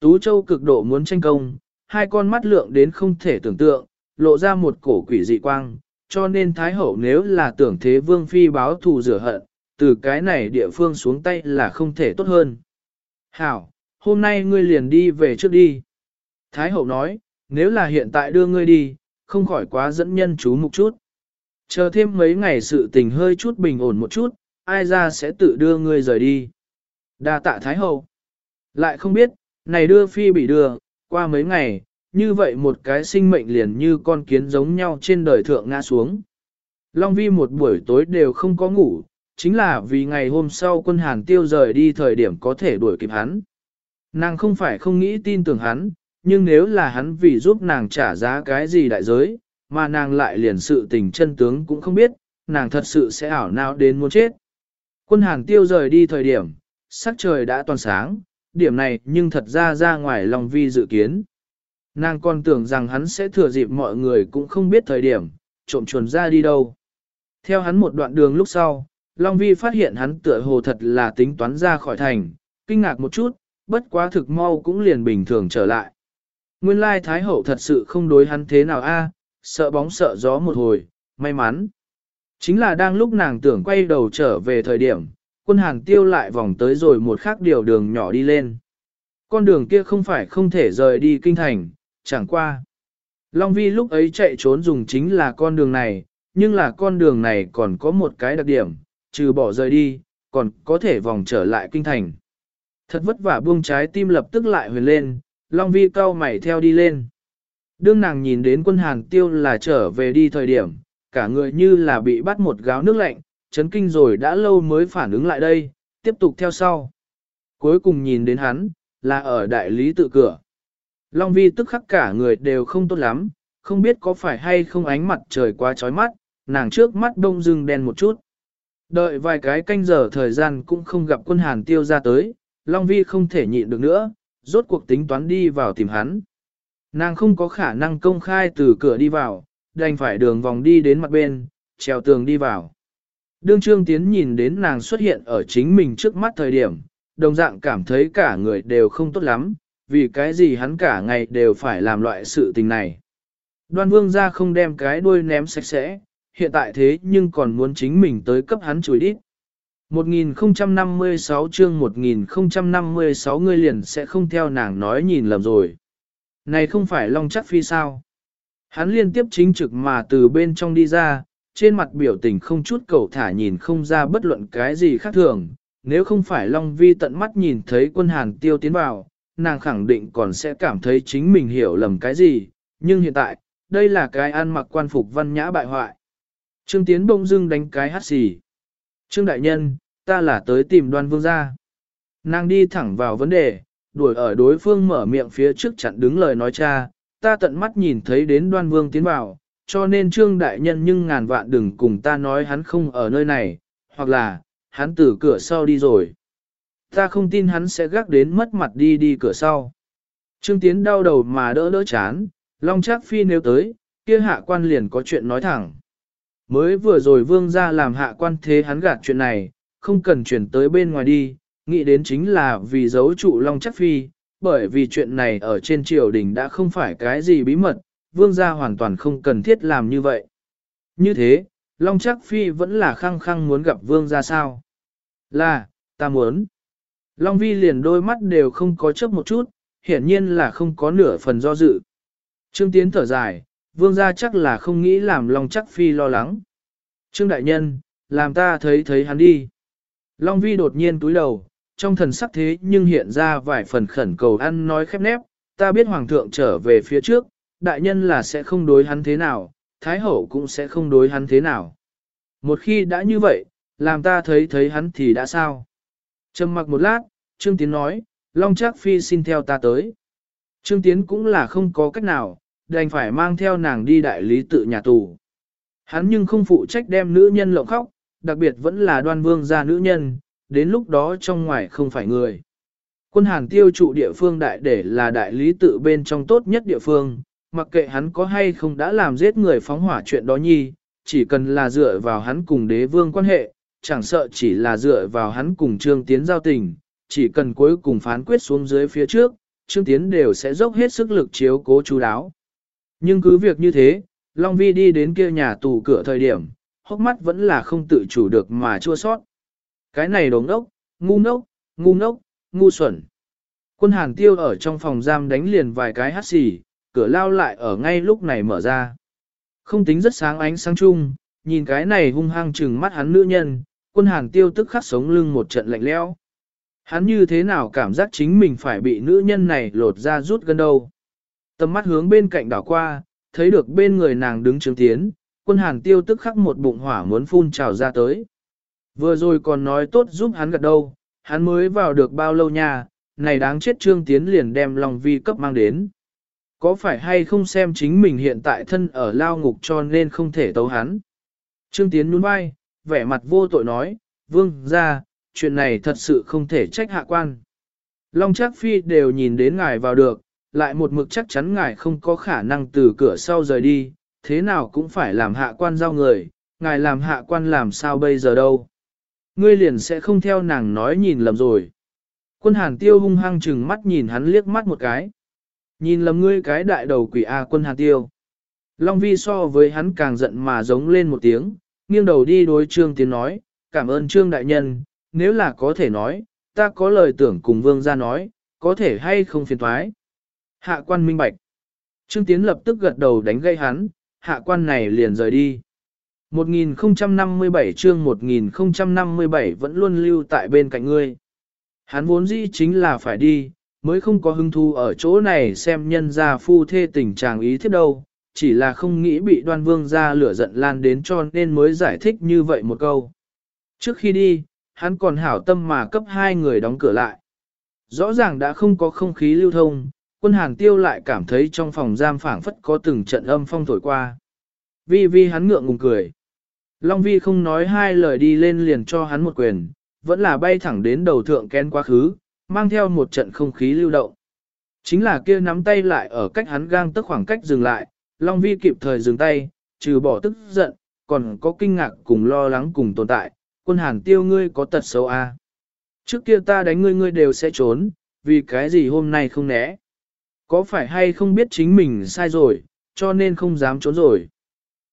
Tú châu cực độ muốn tranh công, hai con mắt lượng đến không thể tưởng tượng, lộ ra một cổ quỷ dị quang, cho nên Thái hậu nếu là tưởng thế vương phi báo thù rửa hận, từ cái này địa phương xuống tay là không thể tốt hơn. Hảo, hôm nay ngươi liền đi về trước đi. Thái hậu nói, nếu là hiện tại đưa ngươi đi, không khỏi quá dẫn nhân chú mục chút. Chờ thêm mấy ngày sự tình hơi chút bình ổn một chút, ai ra sẽ tự đưa ngươi rời đi. Đa tạ Thái hậu. Lại không biết, này đưa phi bị đưa, qua mấy ngày, như vậy một cái sinh mệnh liền như con kiến giống nhau trên đời thượng ngã xuống. Long vi một buổi tối đều không có ngủ, chính là vì ngày hôm sau quân hàn tiêu rời đi thời điểm có thể đuổi kịp hắn. Nàng không phải không nghĩ tin tưởng hắn, nhưng nếu là hắn vì giúp nàng trả giá cái gì đại giới, mà nàng lại liền sự tình chân tướng cũng không biết, nàng thật sự sẽ ảo nào đến muốn chết. Quân hàng tiêu rời đi thời điểm, sắc trời đã toàn sáng, điểm này nhưng thật ra ra ngoài lòng vi dự kiến. Nàng còn tưởng rằng hắn sẽ thừa dịp mọi người cũng không biết thời điểm, trộm chuồn ra đi đâu. Theo hắn một đoạn đường lúc sau, Long Vi phát hiện hắn tựa hồ thật là tính toán ra khỏi thành, kinh ngạc một chút, bất quá thực mau cũng liền bình thường trở lại. Nguyên lai Thái Hậu thật sự không đối hắn thế nào a, à, sợ bóng sợ gió một hồi, may mắn. Chính là đang lúc nàng tưởng quay đầu trở về thời điểm, quân hàng tiêu lại vòng tới rồi một khác điều đường nhỏ đi lên. Con đường kia không phải không thể rời đi kinh thành, chẳng qua. Long Vi lúc ấy chạy trốn dùng chính là con đường này, nhưng là con đường này còn có một cái đặc điểm, trừ bỏ rời đi, còn có thể vòng trở lại kinh thành. Thật vất vả buông trái tim lập tức lại huyền lên, Long Vi cao mày theo đi lên. Đương nàng nhìn đến quân hàng tiêu là trở về đi thời điểm, cả người như là bị bắt một gáo nước lạnh, chấn kinh rồi đã lâu mới phản ứng lại đây, tiếp tục theo sau. Cuối cùng nhìn đến hắn, là ở đại lý tự cửa. Long Vi tức khắc cả người đều không tốt lắm, không biết có phải hay không ánh mặt trời quá chói mắt, nàng trước mắt đông rừng đen một chút. Đợi vài cái canh giờ thời gian cũng không gặp quân hàn tiêu ra tới, Long Vi không thể nhịn được nữa, rốt cuộc tính toán đi vào tìm hắn. Nàng không có khả năng công khai từ cửa đi vào, đành phải đường vòng đi đến mặt bên, trèo tường đi vào. Đương Trương Tiến nhìn đến nàng xuất hiện ở chính mình trước mắt thời điểm, đồng dạng cảm thấy cả người đều không tốt lắm, vì cái gì hắn cả ngày đều phải làm loại sự tình này. Đoan vương ra không đem cái đuôi ném sạch sẽ, hiện tại thế nhưng còn muốn chính mình tới cấp hắn chùi đít. 1056 chương 1056 ngươi liền sẽ không theo nàng nói nhìn lầm rồi. Này không phải Long Chắc Phi sao? Hắn liên tiếp chính trực mà từ bên trong đi ra, trên mặt biểu tình không chút cầu thả nhìn không ra bất luận cái gì khác thường. Nếu không phải Long Vi tận mắt nhìn thấy quân hàn tiêu tiến vào, nàng khẳng định còn sẽ cảm thấy chính mình hiểu lầm cái gì. Nhưng hiện tại, đây là cái ăn mặc quan phục văn nhã bại hoại. Trương Tiến bông dưng đánh cái hát xì. Trương Đại Nhân, ta là tới tìm đoan vương gia. Nàng đi thẳng vào vấn đề, đuổi ở đối phương mở miệng phía trước chặn đứng lời nói cha, ta tận mắt nhìn thấy đến đoan vương tiến vào, cho nên trương đại nhân nhưng ngàn vạn đừng cùng ta nói hắn không ở nơi này, hoặc là, hắn từ cửa sau đi rồi. Ta không tin hắn sẽ gác đến mất mặt đi đi cửa sau. Trương Tiến đau đầu mà đỡ đỡ chán, Long Trác Phi nếu tới, kia hạ quan liền có chuyện nói thẳng. Mới vừa rồi vương ra làm hạ quan thế hắn gạt chuyện này, không cần chuyển tới bên ngoài đi, nghĩ đến chính là vì giấu trụ Long Chắc Phi, bởi vì chuyện này ở trên triều đình đã không phải cái gì bí mật, vương gia hoàn toàn không cần thiết làm như vậy. Như thế, Long Chắc Phi vẫn là khăng khăng muốn gặp vương gia sao? Là, ta muốn. Long Vi liền đôi mắt đều không có chấp một chút, hiển nhiên là không có nửa phần do dự. Trương Tiến thở dài, vương gia chắc là không nghĩ làm Long Chắc Phi lo lắng. Trương Đại Nhân, làm ta thấy thấy hắn đi. Long Vi đột nhiên túi đầu, trong thần sắc thế nhưng hiện ra vài phần khẩn cầu ăn nói khép nép, ta biết Hoàng thượng trở về phía trước, đại nhân là sẽ không đối hắn thế nào, Thái hậu cũng sẽ không đối hắn thế nào. Một khi đã như vậy, làm ta thấy thấy hắn thì đã sao? Trầm mặc một lát, Trương Tiến nói, Long Trác Phi xin theo ta tới. Trương Tiến cũng là không có cách nào, đành phải mang theo nàng đi đại lý tự nhà tù. Hắn nhưng không phụ trách đem nữ nhân lộng khóc, đặc biệt vẫn là đoan vương gia nữ nhân, đến lúc đó trong ngoài không phải người. Quân hàn tiêu trụ địa phương đại để là đại lý tự bên trong tốt nhất địa phương, mặc kệ hắn có hay không đã làm giết người phóng hỏa chuyện đó nhi, chỉ cần là dựa vào hắn cùng đế vương quan hệ, chẳng sợ chỉ là dựa vào hắn cùng trương tiến giao tình, chỉ cần cuối cùng phán quyết xuống dưới phía trước, trương tiến đều sẽ dốc hết sức lực chiếu cố chú đáo. Nhưng cứ việc như thế, Long Vi đi đến kia nhà tù cửa thời điểm, hốc mắt vẫn là không tự chủ được mà chua sót. Cái này đồ ngốc, ngu ngốc, ngu ngốc, ngu xuẩn. Quân hàng tiêu ở trong phòng giam đánh liền vài cái hát xì, cửa lao lại ở ngay lúc này mở ra. Không tính rất sáng ánh sáng chung, nhìn cái này hung hăng trừng mắt hắn nữ nhân, quân hàng tiêu tức khắc sống lưng một trận lạnh lẽo. Hắn như thế nào cảm giác chính mình phải bị nữ nhân này lột ra rút gần đâu. Tầm mắt hướng bên cạnh đảo qua, thấy được bên người nàng đứng chứng tiến, quân hàn tiêu tức khắc một bụng hỏa muốn phun trào ra tới. Vừa rồi còn nói tốt giúp hắn gật đâu, hắn mới vào được bao lâu nha, này đáng chết trương tiến liền đem lòng vi cấp mang đến. Có phải hay không xem chính mình hiện tại thân ở lao ngục cho nên không thể tấu hắn. Trương tiến nhún vai, vẻ mặt vô tội nói, vương ra, chuyện này thật sự không thể trách hạ quan. Long Trác Phi đều nhìn đến ngài vào được, lại một mực chắc chắn ngài không có khả năng từ cửa sau rời đi, thế nào cũng phải làm hạ quan giao người, ngài làm hạ quan làm sao bây giờ đâu. Ngươi liền sẽ không theo nàng nói nhìn lầm rồi. Quân hàn tiêu hung hăng chừng mắt nhìn hắn liếc mắt một cái. Nhìn lầm ngươi cái đại đầu quỷ A quân hàn tiêu. Long vi so với hắn càng giận mà giống lên một tiếng, nghiêng đầu đi đối trương tiến nói, cảm ơn trương đại nhân, nếu là có thể nói, ta có lời tưởng cùng vương ra nói, có thể hay không phiền thoái. Hạ quan minh bạch. Trương Tiến lập tức gật đầu đánh gây hắn, hạ quan này liền rời đi. 1057 chương 1057 vẫn luôn lưu tại bên cạnh ngươi. Hắn vốn dĩ chính là phải đi, mới không có hứng thú ở chỗ này xem nhân gia phu thê tình trạng ý thiết đâu, chỉ là không nghĩ bị đoan vương ra lửa giận lan đến cho nên mới giải thích như vậy một câu. Trước khi đi, hắn còn hảo tâm mà cấp hai người đóng cửa lại. Rõ ràng đã không có không khí lưu thông, quân hàn tiêu lại cảm thấy trong phòng giam phảng phất có từng trận âm phong thổi qua. Vi vi hắn ngượng ngùng cười. Long Vi không nói hai lời đi lên liền cho hắn một quyền, vẫn là bay thẳng đến đầu thượng kén quá khứ, mang theo một trận không khí lưu động. Chính là kia nắm tay lại ở cách hắn gang tức khoảng cách dừng lại, Long Vi kịp thời dừng tay, trừ bỏ tức giận, còn có kinh ngạc cùng lo lắng cùng tồn tại, quân hàn tiêu ngươi có tật xấu à. Trước kia ta đánh ngươi ngươi đều sẽ trốn, vì cái gì hôm nay không né. Có phải hay không biết chính mình sai rồi, cho nên không dám trốn rồi.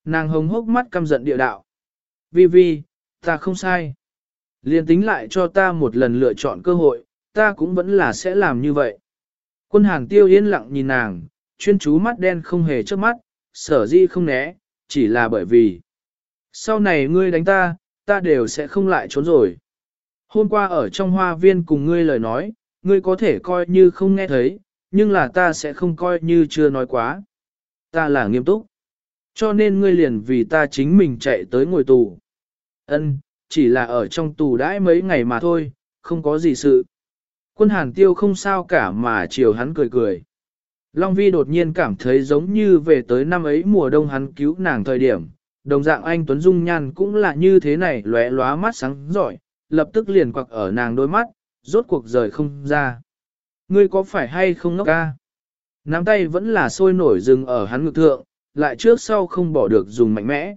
Nàng hồng hốc mắt căm giận địa đạo. Vi Vi, ta không sai. Liên tính lại cho ta một lần lựa chọn cơ hội, ta cũng vẫn là sẽ làm như vậy. Quân hàng tiêu yên lặng nhìn nàng, chuyên chú mắt đen không hề trước mắt, sở di không né, chỉ là bởi vì. Sau này ngươi đánh ta, ta đều sẽ không lại trốn rồi. Hôm qua ở trong hoa viên cùng ngươi lời nói, ngươi có thể coi như không nghe thấy, nhưng là ta sẽ không coi như chưa nói quá. Ta là nghiêm túc. Cho nên ngươi liền vì ta chính mình chạy tới ngồi tù. Ân, chỉ là ở trong tù đãi mấy ngày mà thôi, không có gì sự. Quân hàn tiêu không sao cả mà chiều hắn cười cười. Long Vi đột nhiên cảm thấy giống như về tới năm ấy mùa đông hắn cứu nàng thời điểm, đồng dạng anh Tuấn Dung Nhan cũng là như thế này lóe lóa mắt sáng giỏi, lập tức liền quặc ở nàng đôi mắt, rốt cuộc rời không ra. Ngươi có phải hay không ngốc ca? Nắm tay vẫn là sôi nổi dừng ở hắn ngực thượng, lại trước sau không bỏ được dùng mạnh mẽ.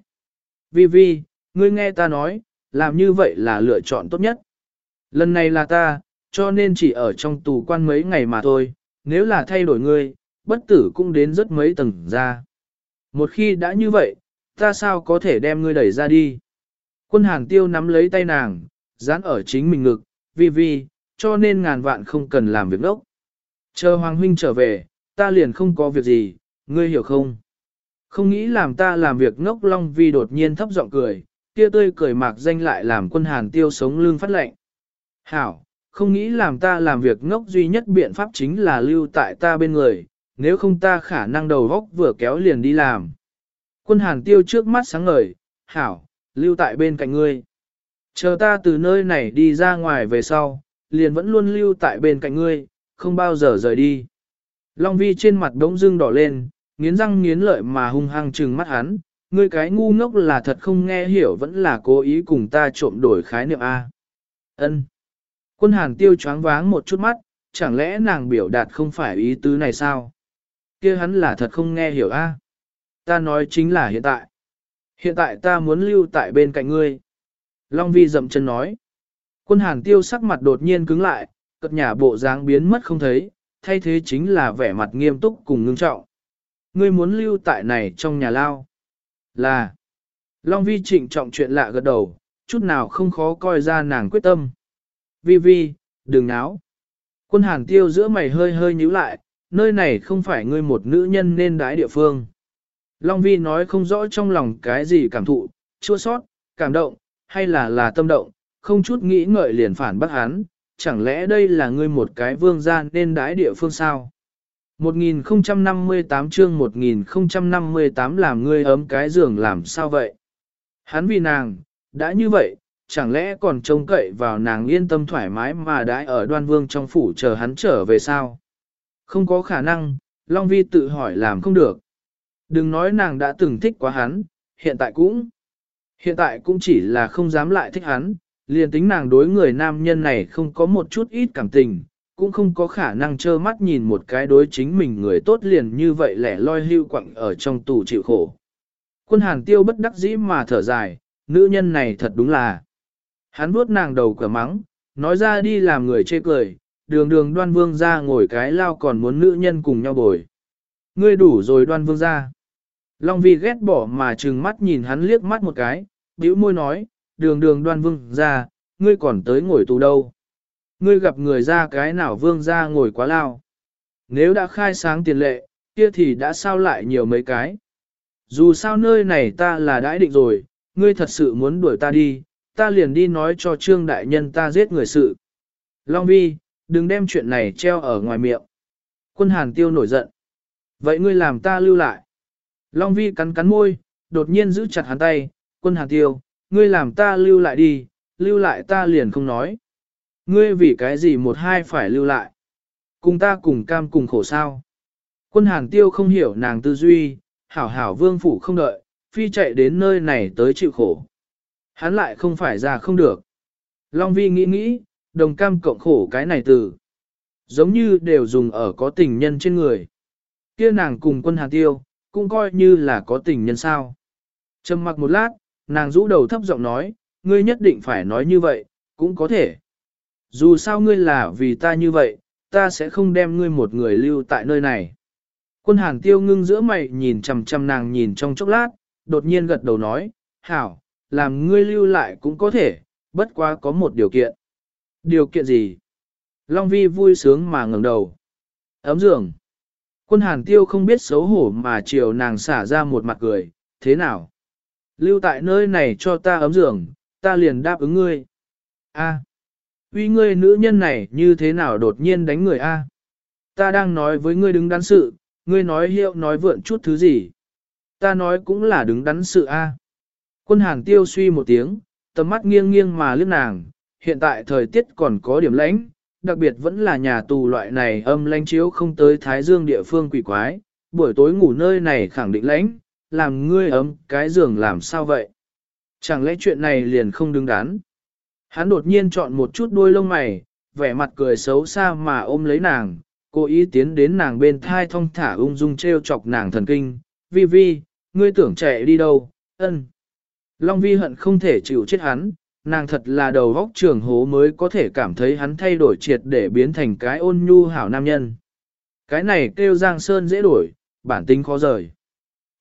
Vi Vi, ngươi nghe ta nói, làm như vậy là lựa chọn tốt nhất. Lần này là ta, cho nên chỉ ở trong tù quan mấy ngày mà thôi, nếu là thay đổi ngươi, bất tử cũng đến rất mấy tầng ra. Một khi đã như vậy, ta sao có thể đem ngươi đẩy ra đi? Quân hàng tiêu nắm lấy tay nàng, dán ở chính mình ngực, vi vi, cho nên ngàn vạn không cần làm việc đốc. Chờ Hoàng Huynh trở về, ta liền không có việc gì, ngươi hiểu không? Không nghĩ làm ta làm việc ngốc Long Vi đột nhiên thấp giọng cười, kia tươi cười mạc danh lại làm quân hàn tiêu sống lương phát lệnh. Hảo, không nghĩ làm ta làm việc ngốc duy nhất biện pháp chính là lưu tại ta bên người, nếu không ta khả năng đầu góc vừa kéo liền đi làm. Quân hàn tiêu trước mắt sáng ngời, hảo, lưu tại bên cạnh ngươi. Chờ ta từ nơi này đi ra ngoài về sau, liền vẫn luôn lưu tại bên cạnh ngươi, không bao giờ rời đi. Long vi trên mặt đống dưng đỏ lên, nghiến răng nghiến lợi mà hung hăng trừng mắt hắn, ngươi cái ngu ngốc là thật không nghe hiểu vẫn là cố ý cùng ta trộm đổi khái niệm A. Ân. Quân hàn tiêu choáng váng một chút mắt, chẳng lẽ nàng biểu đạt không phải ý tứ này sao? kia hắn là thật không nghe hiểu A. Ta nói chính là hiện tại. Hiện tại ta muốn lưu tại bên cạnh ngươi. Long vi dậm chân nói. Quân hàn tiêu sắc mặt đột nhiên cứng lại, cất nhà bộ dáng biến mất không thấy, thay thế chính là vẻ mặt nghiêm túc cùng ngưng trọng. Ngươi muốn lưu tại này trong nhà lao. Là. Long vi trịnh trọng chuyện lạ gật đầu, chút nào không khó coi ra nàng quyết tâm. Vi vi, đừng náo. Quân hàn tiêu giữa mày hơi hơi nhíu lại, nơi này không phải ngươi một nữ nhân nên đái địa phương. Long vi nói không rõ trong lòng cái gì cảm thụ, chua sót, cảm động, hay là là tâm động, không chút nghĩ ngợi liền phản bác hắn, chẳng lẽ đây là ngươi một cái vương gia nên đái địa phương sao? 1058 chương 1058 làm ngươi ấm cái giường làm sao vậy? Hắn vì nàng, đã như vậy, chẳng lẽ còn trông cậy vào nàng yên tâm thoải mái mà đãi ở đoan vương trong phủ chờ hắn trở về sao? Không có khả năng, Long Vi tự hỏi làm không được. Đừng nói nàng đã từng thích quá hắn, hiện tại cũng. Hiện tại cũng chỉ là không dám lại thích hắn, liền tính nàng đối người nam nhân này không có một chút ít cảm tình, cũng không có khả năng trơ mắt nhìn một cái đối chính mình người tốt liền như vậy lẻ loi hưu quặng ở trong tù chịu khổ. Quân hàn tiêu bất đắc dĩ mà thở dài, nữ nhân này thật đúng là. Hắn vuốt nàng đầu cửa mắng, nói ra đi làm người chê cười, đường đường đoan vương ra ngồi cái lao còn muốn nữ nhân cùng nhau bồi. Ngươi đủ rồi đoan vương ra. Long vi ghét bỏ mà trừng mắt nhìn hắn liếc mắt một cái, bĩu môi nói, đường đường đoan vương ra, ngươi còn tới ngồi tù đâu. Ngươi gặp người ra cái nào vương ra ngồi quá lao. Nếu đã khai sáng tiền lệ, kia thì đã sao lại nhiều mấy cái. Dù sao nơi này ta là đãi định rồi, ngươi thật sự muốn đuổi ta đi, ta liền đi nói cho trương đại nhân ta giết người sự. Long vi, đừng đem chuyện này treo ở ngoài miệng. Quân hàn tiêu nổi giận. Vậy ngươi làm ta lưu lại. Long vi cắn cắn môi, đột nhiên giữ chặt hắn tay, quân hàn tiêu, ngươi làm ta lưu lại đi, lưu lại ta liền không nói. Ngươi vì cái gì một hai phải lưu lại. Cùng ta cùng cam cùng khổ sao. Quân hàng tiêu không hiểu nàng tư duy, hảo hảo vương phủ không đợi, phi chạy đến nơi này tới chịu khổ. Hắn lại không phải ra không được. Long Vi nghĩ nghĩ, đồng cam cộng khổ cái này từ. Giống như đều dùng ở có tình nhân trên người. Kia nàng cùng quân hàng tiêu, cũng coi như là có tình nhân sao. Trầm mặc một lát, nàng rũ đầu thấp giọng nói, ngươi nhất định phải nói như vậy, cũng có thể. Dù sao ngươi là vì ta như vậy, ta sẽ không đem ngươi một người lưu tại nơi này. Quân hàng tiêu ngưng giữa mày nhìn chằm chằm nàng nhìn trong chốc lát, đột nhiên gật đầu nói, hảo, làm ngươi lưu lại cũng có thể, bất quá có một điều kiện. Điều kiện gì? Long vi vui sướng mà ngẩng đầu. Ấm giường. Quân hàn tiêu không biết xấu hổ mà chiều nàng xả ra một mặt cười, thế nào? Lưu tại nơi này cho ta ấm giường, ta liền đáp ứng ngươi. A, uy ngươi nữ nhân này như thế nào đột nhiên đánh người A? Ta đang nói với ngươi đứng đắn sự, ngươi nói hiệu nói vượn chút thứ gì? Ta nói cũng là đứng đắn sự A. Quân hàng tiêu suy một tiếng, tầm mắt nghiêng nghiêng mà liếc nàng, hiện tại thời tiết còn có điểm lãnh, đặc biệt vẫn là nhà tù loại này âm lãnh chiếu không tới thái dương địa phương quỷ quái, buổi tối ngủ nơi này khẳng định lãnh, làm ngươi ấm cái giường làm sao vậy? Chẳng lẽ chuyện này liền không đứng đắn? Hắn đột nhiên chọn một chút đuôi lông mày, vẻ mặt cười xấu xa mà ôm lấy nàng, cố ý tiến đến nàng bên thai thong thả ung dung treo chọc nàng thần kinh, vi vi, ngươi tưởng chạy đi đâu, ân. Long vi hận không thể chịu chết hắn, nàng thật là đầu góc trường hố mới có thể cảm thấy hắn thay đổi triệt để biến thành cái ôn nhu hảo nam nhân. Cái này kêu Giang Sơn dễ đổi, bản tính khó rời.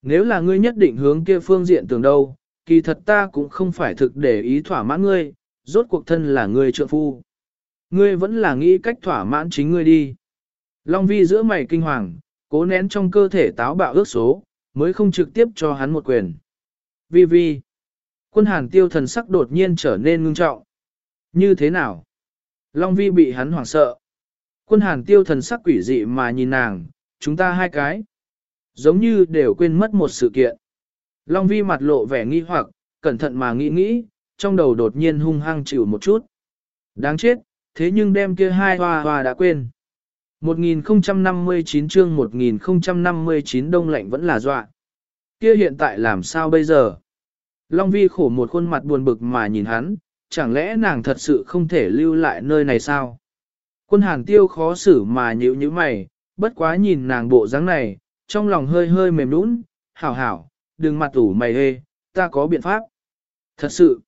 Nếu là ngươi nhất định hướng kia phương diện tưởng đâu, kỳ thật ta cũng không phải thực để ý thỏa mãn ngươi, rốt cuộc thân là ngươi trượng phu. Ngươi vẫn là nghĩ cách thỏa mãn chính ngươi đi. Long vi giữa mày kinh hoàng, cố nén trong cơ thể táo bạo ước số, mới không trực tiếp cho hắn một quyền. Vi vi. Quân hàn tiêu thần sắc đột nhiên trở nên ngưng trọng. Như thế nào? Long vi bị hắn hoảng sợ. Quân hàn tiêu thần sắc quỷ dị mà nhìn nàng, chúng ta hai cái. Giống như đều quên mất một sự kiện. Long vi mặt lộ vẻ nghi hoặc, cẩn thận mà nghĩ nghĩ, trong đầu đột nhiên hung hăng chịu một chút. Đáng chết, thế nhưng đem kia hai hoa hoa đã quên. 1059 chương 1059 đông lạnh vẫn là dọa. Kia hiện tại làm sao bây giờ? Long vi khổ một khuôn mặt buồn bực mà nhìn hắn, chẳng lẽ nàng thật sự không thể lưu lại nơi này sao? Quân hàn tiêu khó xử mà nhíu như mày, bất quá nhìn nàng bộ dáng này, trong lòng hơi hơi mềm nũng, hảo hảo, đừng mặt ủ mày hê, ta có biện pháp. Thật sự,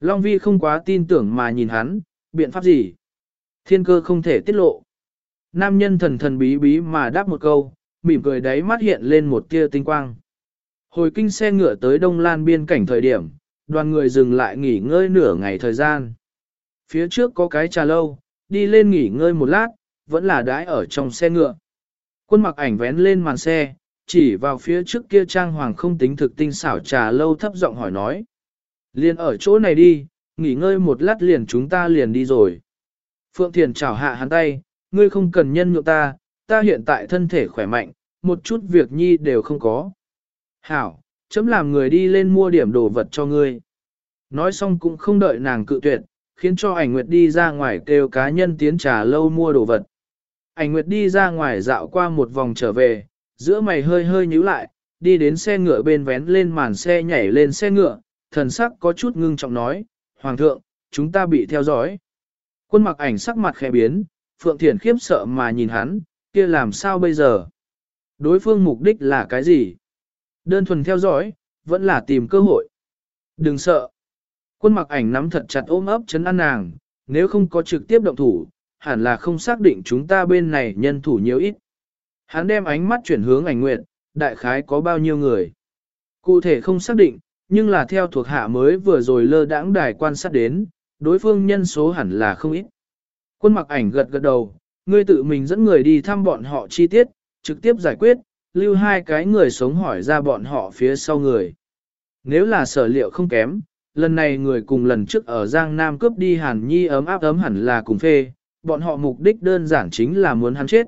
Long Vi không quá tin tưởng mà nhìn hắn, biện pháp gì? Thiên cơ không thể tiết lộ. Nam nhân thần thần bí bí mà đáp một câu, mỉm cười đáy mắt hiện lên một tia tinh quang. Hồi kinh xe ngựa tới Đông Lan biên cảnh thời điểm, đoàn người dừng lại nghỉ ngơi nửa ngày thời gian. Phía trước có cái trà lâu, đi lên nghỉ ngơi một lát, vẫn là đãi ở trong xe ngựa. Quân mặc ảnh vén lên màn xe, chỉ vào phía trước kia trang hoàng không tính thực tinh xảo trà lâu thấp giọng hỏi nói. Liền ở chỗ này đi, nghỉ ngơi một lát liền chúng ta liền đi rồi. Phượng Thiền chào hạ hắn tay, ngươi không cần nhân nhượng ta, ta hiện tại thân thể khỏe mạnh, một chút việc nhi đều không có. Hảo, chấm làm người đi lên mua điểm đồ vật cho ngươi. Nói xong cũng không đợi nàng cự tuyệt, khiến cho ảnh nguyệt đi ra ngoài kêu cá nhân tiến trà lâu mua đồ vật. Ảnh nguyệt đi ra ngoài dạo qua một vòng trở về, giữa mày hơi hơi nhíu lại, đi đến xe ngựa bên vén lên màn xe nhảy lên xe ngựa, thần sắc có chút ngưng trọng nói, Hoàng thượng, chúng ta bị theo dõi. Quân mặc ảnh sắc mặt khẽ biến, Phượng Thiển khiếp sợ mà nhìn hắn, kia làm sao bây giờ? Đối phương mục đích là cái gì? Đơn thuần theo dõi, vẫn là tìm cơ hội. Đừng sợ. Quân mặc ảnh nắm thật chặt ôm ấp chấn an nàng, nếu không có trực tiếp động thủ, hẳn là không xác định chúng ta bên này nhân thủ nhiều ít. Hắn đem ánh mắt chuyển hướng ảnh nguyện, đại khái có bao nhiêu người. Cụ thể không xác định, nhưng là theo thuộc hạ mới vừa rồi lơ đãng đài quan sát đến, đối phương nhân số hẳn là không ít. Quân mặc ảnh gật gật đầu, ngươi tự mình dẫn người đi thăm bọn họ chi tiết, trực tiếp giải quyết, lưu hai cái người sống hỏi ra bọn họ phía sau người. Nếu là sở liệu không kém, lần này người cùng lần trước ở Giang Nam cướp đi Hàn Nhi ấm áp ấm hẳn là cùng phê, bọn họ mục đích đơn giản chính là muốn hắn chết.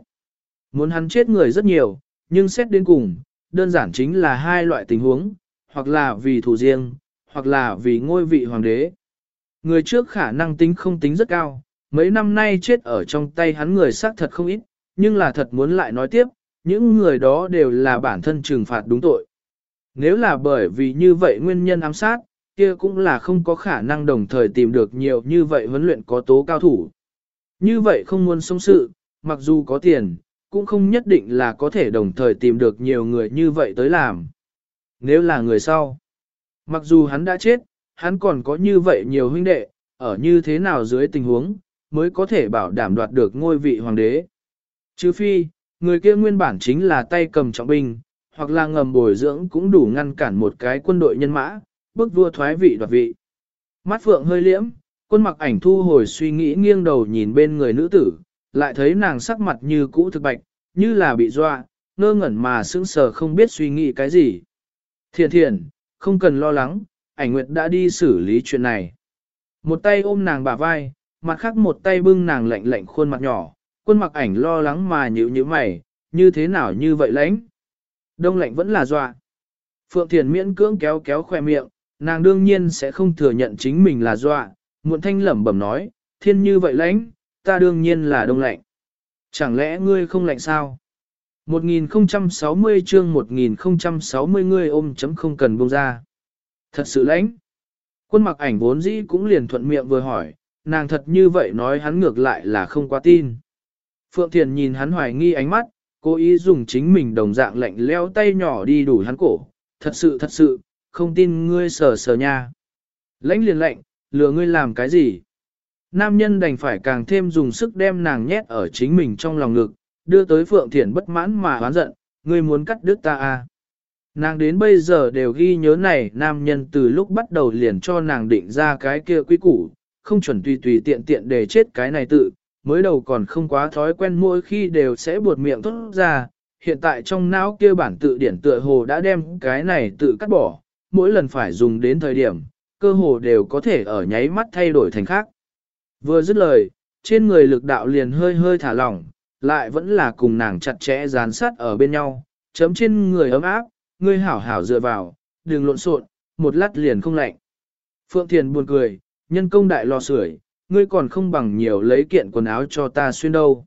Muốn hắn chết người rất nhiều, nhưng xét đến cùng, đơn giản chính là hai loại tình huống, hoặc là vì thủ riêng, hoặc là vì ngôi vị hoàng đế. Người trước khả năng tính không tính rất cao, mấy năm nay chết ở trong tay hắn người xác thật không ít, nhưng là thật muốn lại nói tiếp, những người đó đều là bản thân trừng phạt đúng tội. Nếu là bởi vì như vậy nguyên nhân ám sát, kia cũng là không có khả năng đồng thời tìm được nhiều như vậy huấn luyện có tố cao thủ. Như vậy không muốn sống sự, mặc dù có tiền, cũng không nhất định là có thể đồng thời tìm được nhiều người như vậy tới làm. Nếu là người sau, mặc dù hắn đã chết, hắn còn có như vậy nhiều huynh đệ, ở như thế nào dưới tình huống, mới có thể bảo đảm đoạt được ngôi vị hoàng đế. Chứ phi, người kia nguyên bản chính là tay cầm trọng binh, hoặc là ngầm bồi dưỡng cũng đủ ngăn cản một cái quân đội nhân mã, bức vua thoái vị đoạt vị. Mắt phượng hơi liễm, quân mặc ảnh thu hồi suy nghĩ nghiêng đầu nhìn bên người nữ tử, lại thấy nàng sắc mặt như cũ thực bạch, như là bị dọa, ngơ ngẩn mà sững sờ không biết suy nghĩ cái gì. Thiền thiền, không cần lo lắng, ảnh nguyệt đã đi xử lý chuyện này. Một tay ôm nàng bả vai, mặt khác một tay bưng nàng lạnh lạnh khuôn mặt nhỏ, quân mặc ảnh lo lắng mà nhữ nhíu mày, như thế nào như vậy lãnh. Đông lạnh vẫn là dọa. Phượng Thiền miễn cưỡng kéo kéo khoe miệng, nàng đương nhiên sẽ không thừa nhận chính mình là dọa, muộn thanh lẩm bẩm nói, thiên như vậy lãnh, ta đương nhiên là đông lạnh. Chẳng lẽ ngươi không lạnh sao? 1060 chương 1060 ngươi ôm chấm không cần buông ra. Thật sự lãnh. Quân mặc ảnh vốn dĩ cũng liền thuận miệng vừa hỏi, nàng thật như vậy nói hắn ngược lại là không quá tin. Phượng Thiền nhìn hắn hoài nghi ánh mắt, cố ý dùng chính mình đồng dạng lạnh leo tay nhỏ đi đủ hắn cổ. Thật sự thật sự, không tin ngươi sờ sờ nha. Lãnh liền lạnh, lừa ngươi làm cái gì? Nam nhân đành phải càng thêm dùng sức đem nàng nhét ở chính mình trong lòng ngực, đưa tới Phượng Thiển bất mãn mà oán giận, ngươi muốn cắt đứt ta à? Nàng đến bây giờ đều ghi nhớ này nam nhân từ lúc bắt đầu liền cho nàng định ra cái kia quy củ, không chuẩn tùy tùy tiện tiện để chết cái này tự, mới đầu còn không quá thói quen mỗi khi đều sẽ buột miệng thốt ra, hiện tại trong não kia bản tự điển tựa hồ đã đem cái này tự cắt bỏ, mỗi lần phải dùng đến thời điểm, cơ hồ đều có thể ở nháy mắt thay đổi thành khác. Vừa dứt lời, trên người lực đạo liền hơi hơi thả lỏng, lại vẫn là cùng nàng chặt chẽ dán sát ở bên nhau, chấm trên người ấm áp, ngươi hảo hảo dựa vào, đừng lộn xộn, một lát liền không lạnh. Phượng Thiền buồn cười, nhân công đại lò sưởi, ngươi còn không bằng nhiều lấy kiện quần áo cho ta xuyên đâu.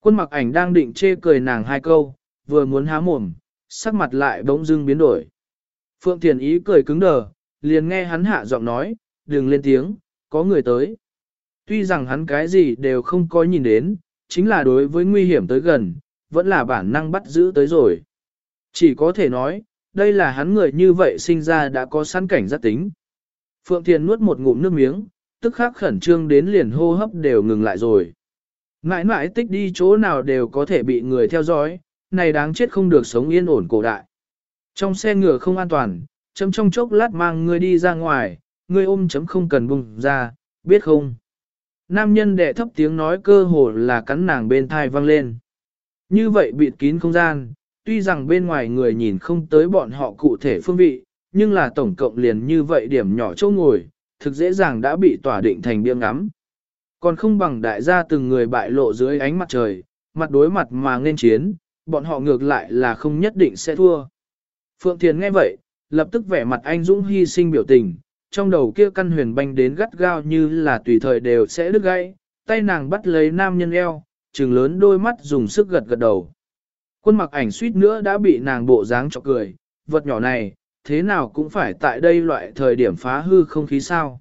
Quân mặc ảnh đang định chê cười nàng hai câu, vừa muốn há mồm, sắc mặt lại bỗng dưng biến đổi. Phượng Thiền ý cười cứng đờ, liền nghe hắn hạ giọng nói, đừng lên tiếng, có người tới. Tuy rằng hắn cái gì đều không có nhìn đến, chính là đối với nguy hiểm tới gần, vẫn là bản năng bắt giữ tới rồi. Chỉ có thể nói, đây là hắn người như vậy sinh ra đã có sẵn cảnh giác tính. Phượng Thiền nuốt một ngụm nước miếng, tức khắc khẩn trương đến liền hô hấp đều ngừng lại rồi. mãi mãi tích đi chỗ nào đều có thể bị người theo dõi, này đáng chết không được sống yên ổn cổ đại. Trong xe ngựa không an toàn, chấm trong chốc lát mang ngươi đi ra ngoài, ngươi ôm chấm không cần bùng ra, biết không? Nam nhân đệ thấp tiếng nói cơ hồ là cắn nàng bên thai văng lên. Như vậy bịt kín không gian, tuy rằng bên ngoài người nhìn không tới bọn họ cụ thể phương vị, nhưng là tổng cộng liền như vậy điểm nhỏ chỗ ngồi, thực dễ dàng đã bị tỏa định thành biếng ngắm. Còn không bằng đại gia từng người bại lộ dưới ánh mặt trời, mặt đối mặt mà nên chiến, bọn họ ngược lại là không nhất định sẽ thua. Phượng Thiền nghe vậy, lập tức vẻ mặt anh dũng hy sinh biểu tình, trong đầu kia căn huyền banh đến gắt gao như là tùy thời đều sẽ đứt gãy, tay nàng bắt lấy nam nhân eo, trừng lớn đôi mắt dùng sức gật gật đầu. Quân mặc ảnh suýt nữa đã bị nàng bộ dáng cho cười, vật nhỏ này, thế nào cũng phải tại đây loại thời điểm phá hư không khí sao.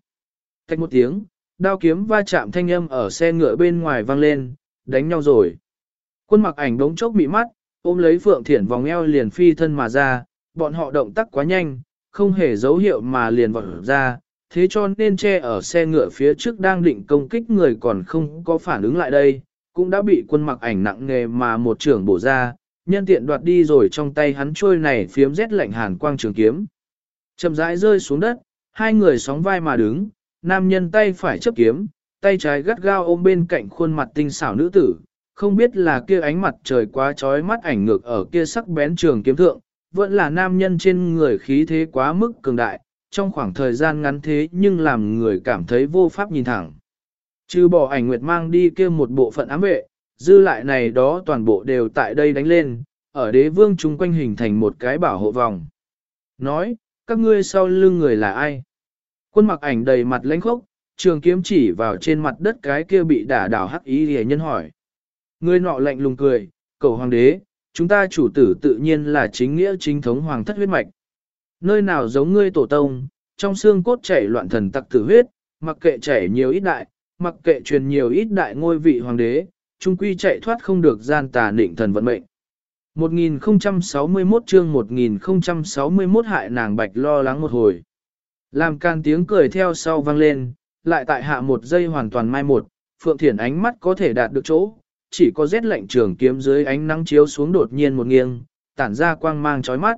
Cách một tiếng, đao kiếm va chạm thanh âm ở xe ngựa bên ngoài vang lên, đánh nhau rồi. Quân mặc ảnh đống chốc bị mắt, ôm lấy Phượng Thiển vòng eo liền phi thân mà ra, bọn họ động tác quá nhanh, không hề dấu hiệu mà liền vọt ra, thế cho nên che ở xe ngựa phía trước đang định công kích người còn không có phản ứng lại đây, cũng đã bị quân mặc ảnh nặng nghề mà một trưởng bổ ra, nhân tiện đoạt đi rồi trong tay hắn trôi này phiếm rét lạnh hàn quang trường kiếm. Chậm rãi rơi xuống đất, hai người sóng vai mà đứng, nam nhân tay phải chấp kiếm, tay trái gắt gao ôm bên cạnh khuôn mặt tinh xảo nữ tử, không biết là kia ánh mặt trời quá trói mắt ảnh ngược ở kia sắc bén trường kiếm thượng, vẫn là nam nhân trên người khí thế quá mức cường đại, trong khoảng thời gian ngắn thế nhưng làm người cảm thấy vô pháp nhìn thẳng. Trừ bỏ ảnh nguyệt mang đi kia một bộ phận ám vệ, dư lại này đó toàn bộ đều tại đây đánh lên, ở đế vương chung quanh hình thành một cái bảo hộ vòng. Nói, các ngươi sau lưng người là ai? Quân mặc ảnh đầy mặt lãnh khốc, trường kiếm chỉ vào trên mặt đất cái kia bị đả đảo hắc ý hề nhân hỏi. Người nọ lạnh lùng cười, cầu hoàng đế, chúng ta chủ tử tự nhiên là chính nghĩa chính thống hoàng thất huyết mạch. Nơi nào giống ngươi tổ tông, trong xương cốt chảy loạn thần tặc tử huyết, mặc kệ chảy nhiều ít đại, mặc kệ truyền nhiều ít đại ngôi vị hoàng đế, trung quy chạy thoát không được gian tà định thần vận mệnh. 1061 chương 1061 hại nàng bạch lo lắng một hồi. Làm can tiếng cười theo sau vang lên, lại tại hạ một giây hoàn toàn mai một, Phượng Thiển ánh mắt có thể đạt được chỗ, chỉ có rét lạnh trường kiếm dưới ánh nắng chiếu xuống đột nhiên một nghiêng, tản ra quang mang chói mắt.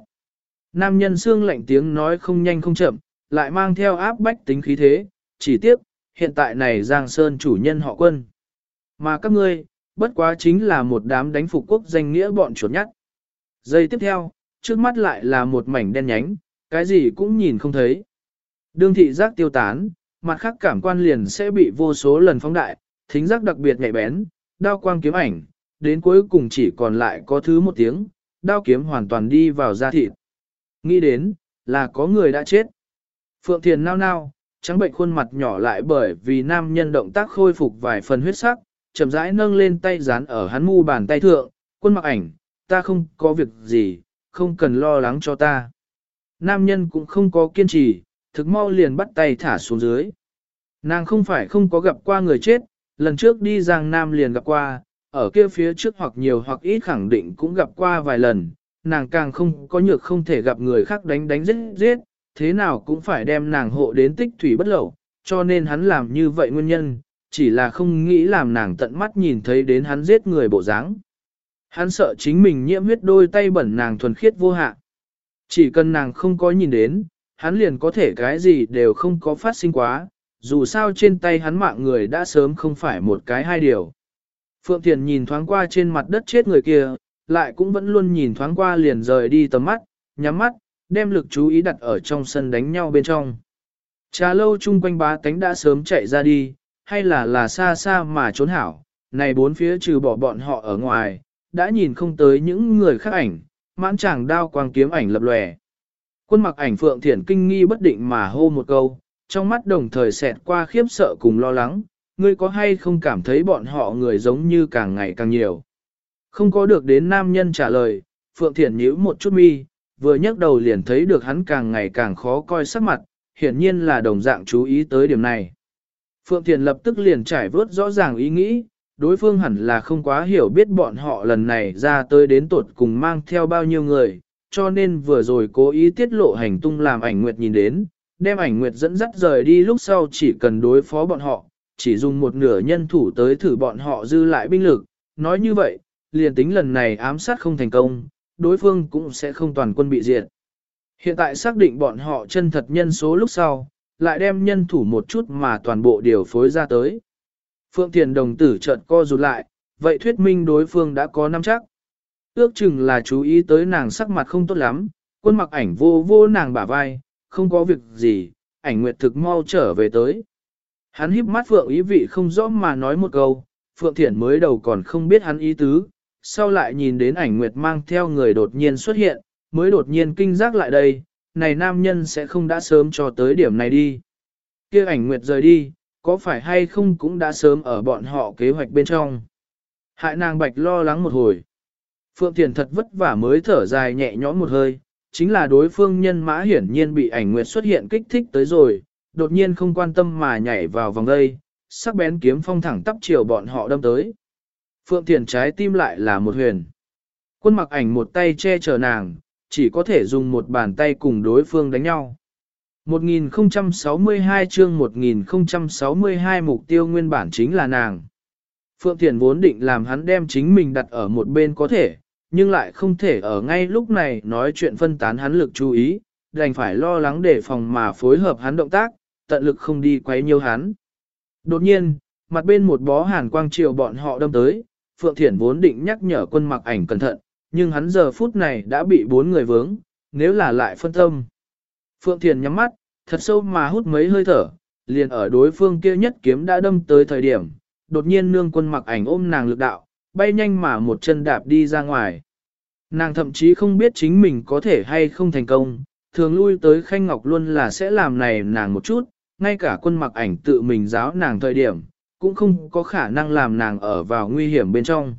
Nam nhân xương lạnh tiếng nói không nhanh không chậm, lại mang theo áp bách tính khí thế, chỉ tiếc, hiện tại này Giang Sơn chủ nhân họ quân. Mà các ngươi, bất quá chính là một đám đánh phục quốc danh nghĩa bọn chuột nhắt. Giây tiếp theo, trước mắt lại là một mảnh đen nhánh, cái gì cũng nhìn không thấy. Đương thị giác tiêu tán, mặt khác cảm quan liền sẽ bị vô số lần phóng đại, thính giác đặc biệt nhạy bén, đao quang kiếm ảnh, đến cuối cùng chỉ còn lại có thứ một tiếng, đao kiếm hoàn toàn đi vào da thịt. Nghĩ đến, là có người đã chết. Phượng Thiền nao nao, trắng bệnh khuôn mặt nhỏ lại bởi vì nam nhân động tác khôi phục vài phần huyết sắc, chậm rãi nâng lên tay dán ở hắn mu bàn tay thượng, quân mặc ảnh, ta không có việc gì, không cần lo lắng cho ta. Nam nhân cũng không có kiên trì, thực mau liền bắt tay thả xuống dưới. Nàng không phải không có gặp qua người chết, lần trước đi Giang Nam liền gặp qua, ở kia phía trước hoặc nhiều hoặc ít khẳng định cũng gặp qua vài lần, nàng càng không có nhược không thể gặp người khác đánh đánh giết giết, thế nào cũng phải đem nàng hộ đến tích thủy bất lậu, cho nên hắn làm như vậy nguyên nhân, chỉ là không nghĩ làm nàng tận mắt nhìn thấy đến hắn giết người bộ dáng. Hắn sợ chính mình nhiễm huyết đôi tay bẩn nàng thuần khiết vô hạ. Chỉ cần nàng không có nhìn đến, hắn liền có thể cái gì đều không có phát sinh quá, dù sao trên tay hắn mạng người đã sớm không phải một cái hai điều. Phượng Thiền nhìn thoáng qua trên mặt đất chết người kia, lại cũng vẫn luôn nhìn thoáng qua liền rời đi tầm mắt, nhắm mắt, đem lực chú ý đặt ở trong sân đánh nhau bên trong. Trà lâu chung quanh bá tánh đã sớm chạy ra đi, hay là là xa xa mà trốn hảo, này bốn phía trừ bỏ bọn họ ở ngoài, đã nhìn không tới những người khác ảnh, mãn chàng đao quang kiếm ảnh lập lòe. Quân mặc ảnh Phượng Thiển kinh nghi bất định mà hô một câu, trong mắt đồng thời xẹt qua khiếp sợ cùng lo lắng, ngươi có hay không cảm thấy bọn họ người giống như càng ngày càng nhiều. Không có được đến nam nhân trả lời, Phượng Thiển nhíu một chút mi, vừa nhấc đầu liền thấy được hắn càng ngày càng khó coi sắc mặt, hiển nhiên là đồng dạng chú ý tới điểm này. Phượng Thiền lập tức liền trải vớt rõ ràng ý nghĩ, đối phương hẳn là không quá hiểu biết bọn họ lần này ra tới đến tột cùng mang theo bao nhiêu người, cho nên vừa rồi cố ý tiết lộ hành tung làm ảnh nguyệt nhìn đến, đem ảnh nguyệt dẫn dắt rời đi lúc sau chỉ cần đối phó bọn họ, chỉ dùng một nửa nhân thủ tới thử bọn họ dư lại binh lực, nói như vậy, liền tính lần này ám sát không thành công, đối phương cũng sẽ không toàn quân bị diệt. Hiện tại xác định bọn họ chân thật nhân số lúc sau, lại đem nhân thủ một chút mà toàn bộ điều phối ra tới. Phượng Thiền đồng tử chợt co rụt lại, vậy thuyết minh đối phương đã có năm chắc. Ước chừng là chú ý tới nàng sắc mặt không tốt lắm, quân mặc ảnh vô vô nàng bả vai, không có việc gì, ảnh nguyệt thực mau trở về tới. Hắn híp mắt Phượng ý vị không rõ mà nói một câu, Phượng Thiển mới đầu còn không biết hắn ý tứ, sau lại nhìn đến ảnh nguyệt mang theo người đột nhiên xuất hiện, mới đột nhiên kinh giác lại đây, này nam nhân sẽ không đã sớm cho tới điểm này đi. kia ảnh nguyệt rời đi, có phải hay không cũng đã sớm ở bọn họ kế hoạch bên trong. Hại nàng bạch lo lắng một hồi. Phượng Thiền thật vất vả mới thở dài nhẹ nhõm một hơi, chính là đối phương nhân mã hiển nhiên bị ảnh nguyệt xuất hiện kích thích tới rồi, đột nhiên không quan tâm mà nhảy vào vòng đây, sắc bén kiếm phong thẳng tắp chiều bọn họ đâm tới. Phượng Thiền trái tim lại là một huyền. Quân mặc ảnh một tay che chở nàng, chỉ có thể dùng một bàn tay cùng đối phương đánh nhau. 1062 chương 1062 mục tiêu nguyên bản chính là nàng. Phượng Thiền vốn định làm hắn đem chính mình đặt ở một bên có thể, nhưng lại không thể ở ngay lúc này nói chuyện phân tán hắn lực chú ý, đành phải lo lắng để phòng mà phối hợp hắn động tác, tận lực không đi quấy nhiều hắn. Đột nhiên, mặt bên một bó hàn quang chiều bọn họ đâm tới, Phượng Thiển vốn định nhắc nhở quân mặc ảnh cẩn thận, nhưng hắn giờ phút này đã bị bốn người vướng, nếu là lại phân tâm. Phượng Thiển nhắm mắt, thật sâu mà hút mấy hơi thở, liền ở đối phương kia nhất kiếm đã đâm tới thời điểm, đột nhiên nương quân mặc ảnh ôm nàng lực đạo, bay nhanh mà một chân đạp đi ra ngoài. Nàng thậm chí không biết chính mình có thể hay không thành công, thường lui tới Khanh Ngọc luôn là sẽ làm này nàng một chút, ngay cả quân mặc ảnh tự mình giáo nàng thời điểm, cũng không có khả năng làm nàng ở vào nguy hiểm bên trong.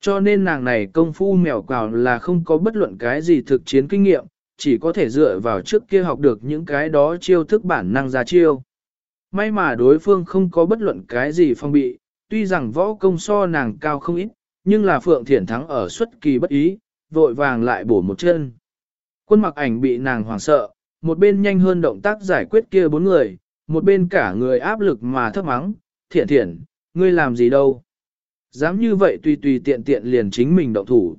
Cho nên nàng này công phu mèo quào là không có bất luận cái gì thực chiến kinh nghiệm, chỉ có thể dựa vào trước kia học được những cái đó chiêu thức bản năng ra chiêu. May mà đối phương không có bất luận cái gì phong bị, tuy rằng võ công so nàng cao không ít, nhưng là Phượng Thiển thắng ở xuất kỳ bất ý, vội vàng lại bổ một chân. Quân mặc ảnh bị nàng hoảng sợ, một bên nhanh hơn động tác giải quyết kia bốn người, một bên cả người áp lực mà thấp mắng, thiện thiện, ngươi làm gì đâu. Dám như vậy tùy tùy tiện tiện liền chính mình động thủ.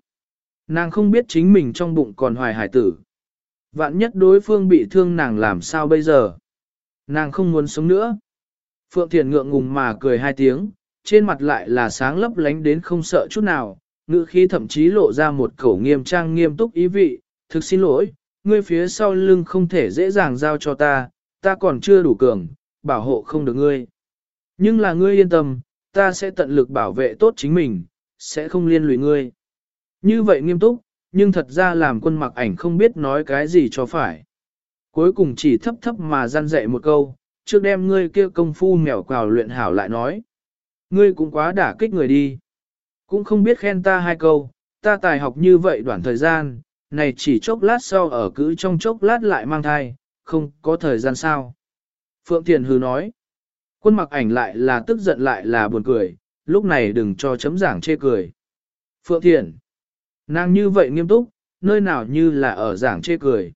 Nàng không biết chính mình trong bụng còn hoài hải tử. Vạn nhất đối phương bị thương nàng làm sao bây giờ. Nàng không muốn sống nữa. Phượng Thiền ngượng ngùng mà cười hai tiếng, trên mặt lại là sáng lấp lánh đến không sợ chút nào, ngữ khí thậm chí lộ ra một khẩu nghiêm trang nghiêm túc ý vị, thực xin lỗi, ngươi phía sau lưng không thể dễ dàng giao cho ta, ta còn chưa đủ cường, bảo hộ không được ngươi. Nhưng là ngươi yên tâm, ta sẽ tận lực bảo vệ tốt chính mình, sẽ không liên lụy ngươi. Như vậy nghiêm túc, nhưng thật ra làm quân mặc ảnh không biết nói cái gì cho phải. Cuối cùng chỉ thấp thấp mà gian dạy một câu, trước đem ngươi kia công phu mèo quào luyện hảo lại nói. Ngươi cũng quá đả kích người đi. Cũng không biết khen ta hai câu, ta tài học như vậy đoạn thời gian, này chỉ chốc lát sau ở cứ trong chốc lát lại mang thai, không có thời gian sao. Phượng Thiền hư nói, quân mặc ảnh lại là tức giận lại là buồn cười, lúc này đừng cho chấm giảng chê cười. Phượng Thiền, nàng như vậy nghiêm túc, nơi nào như là ở giảng chê cười.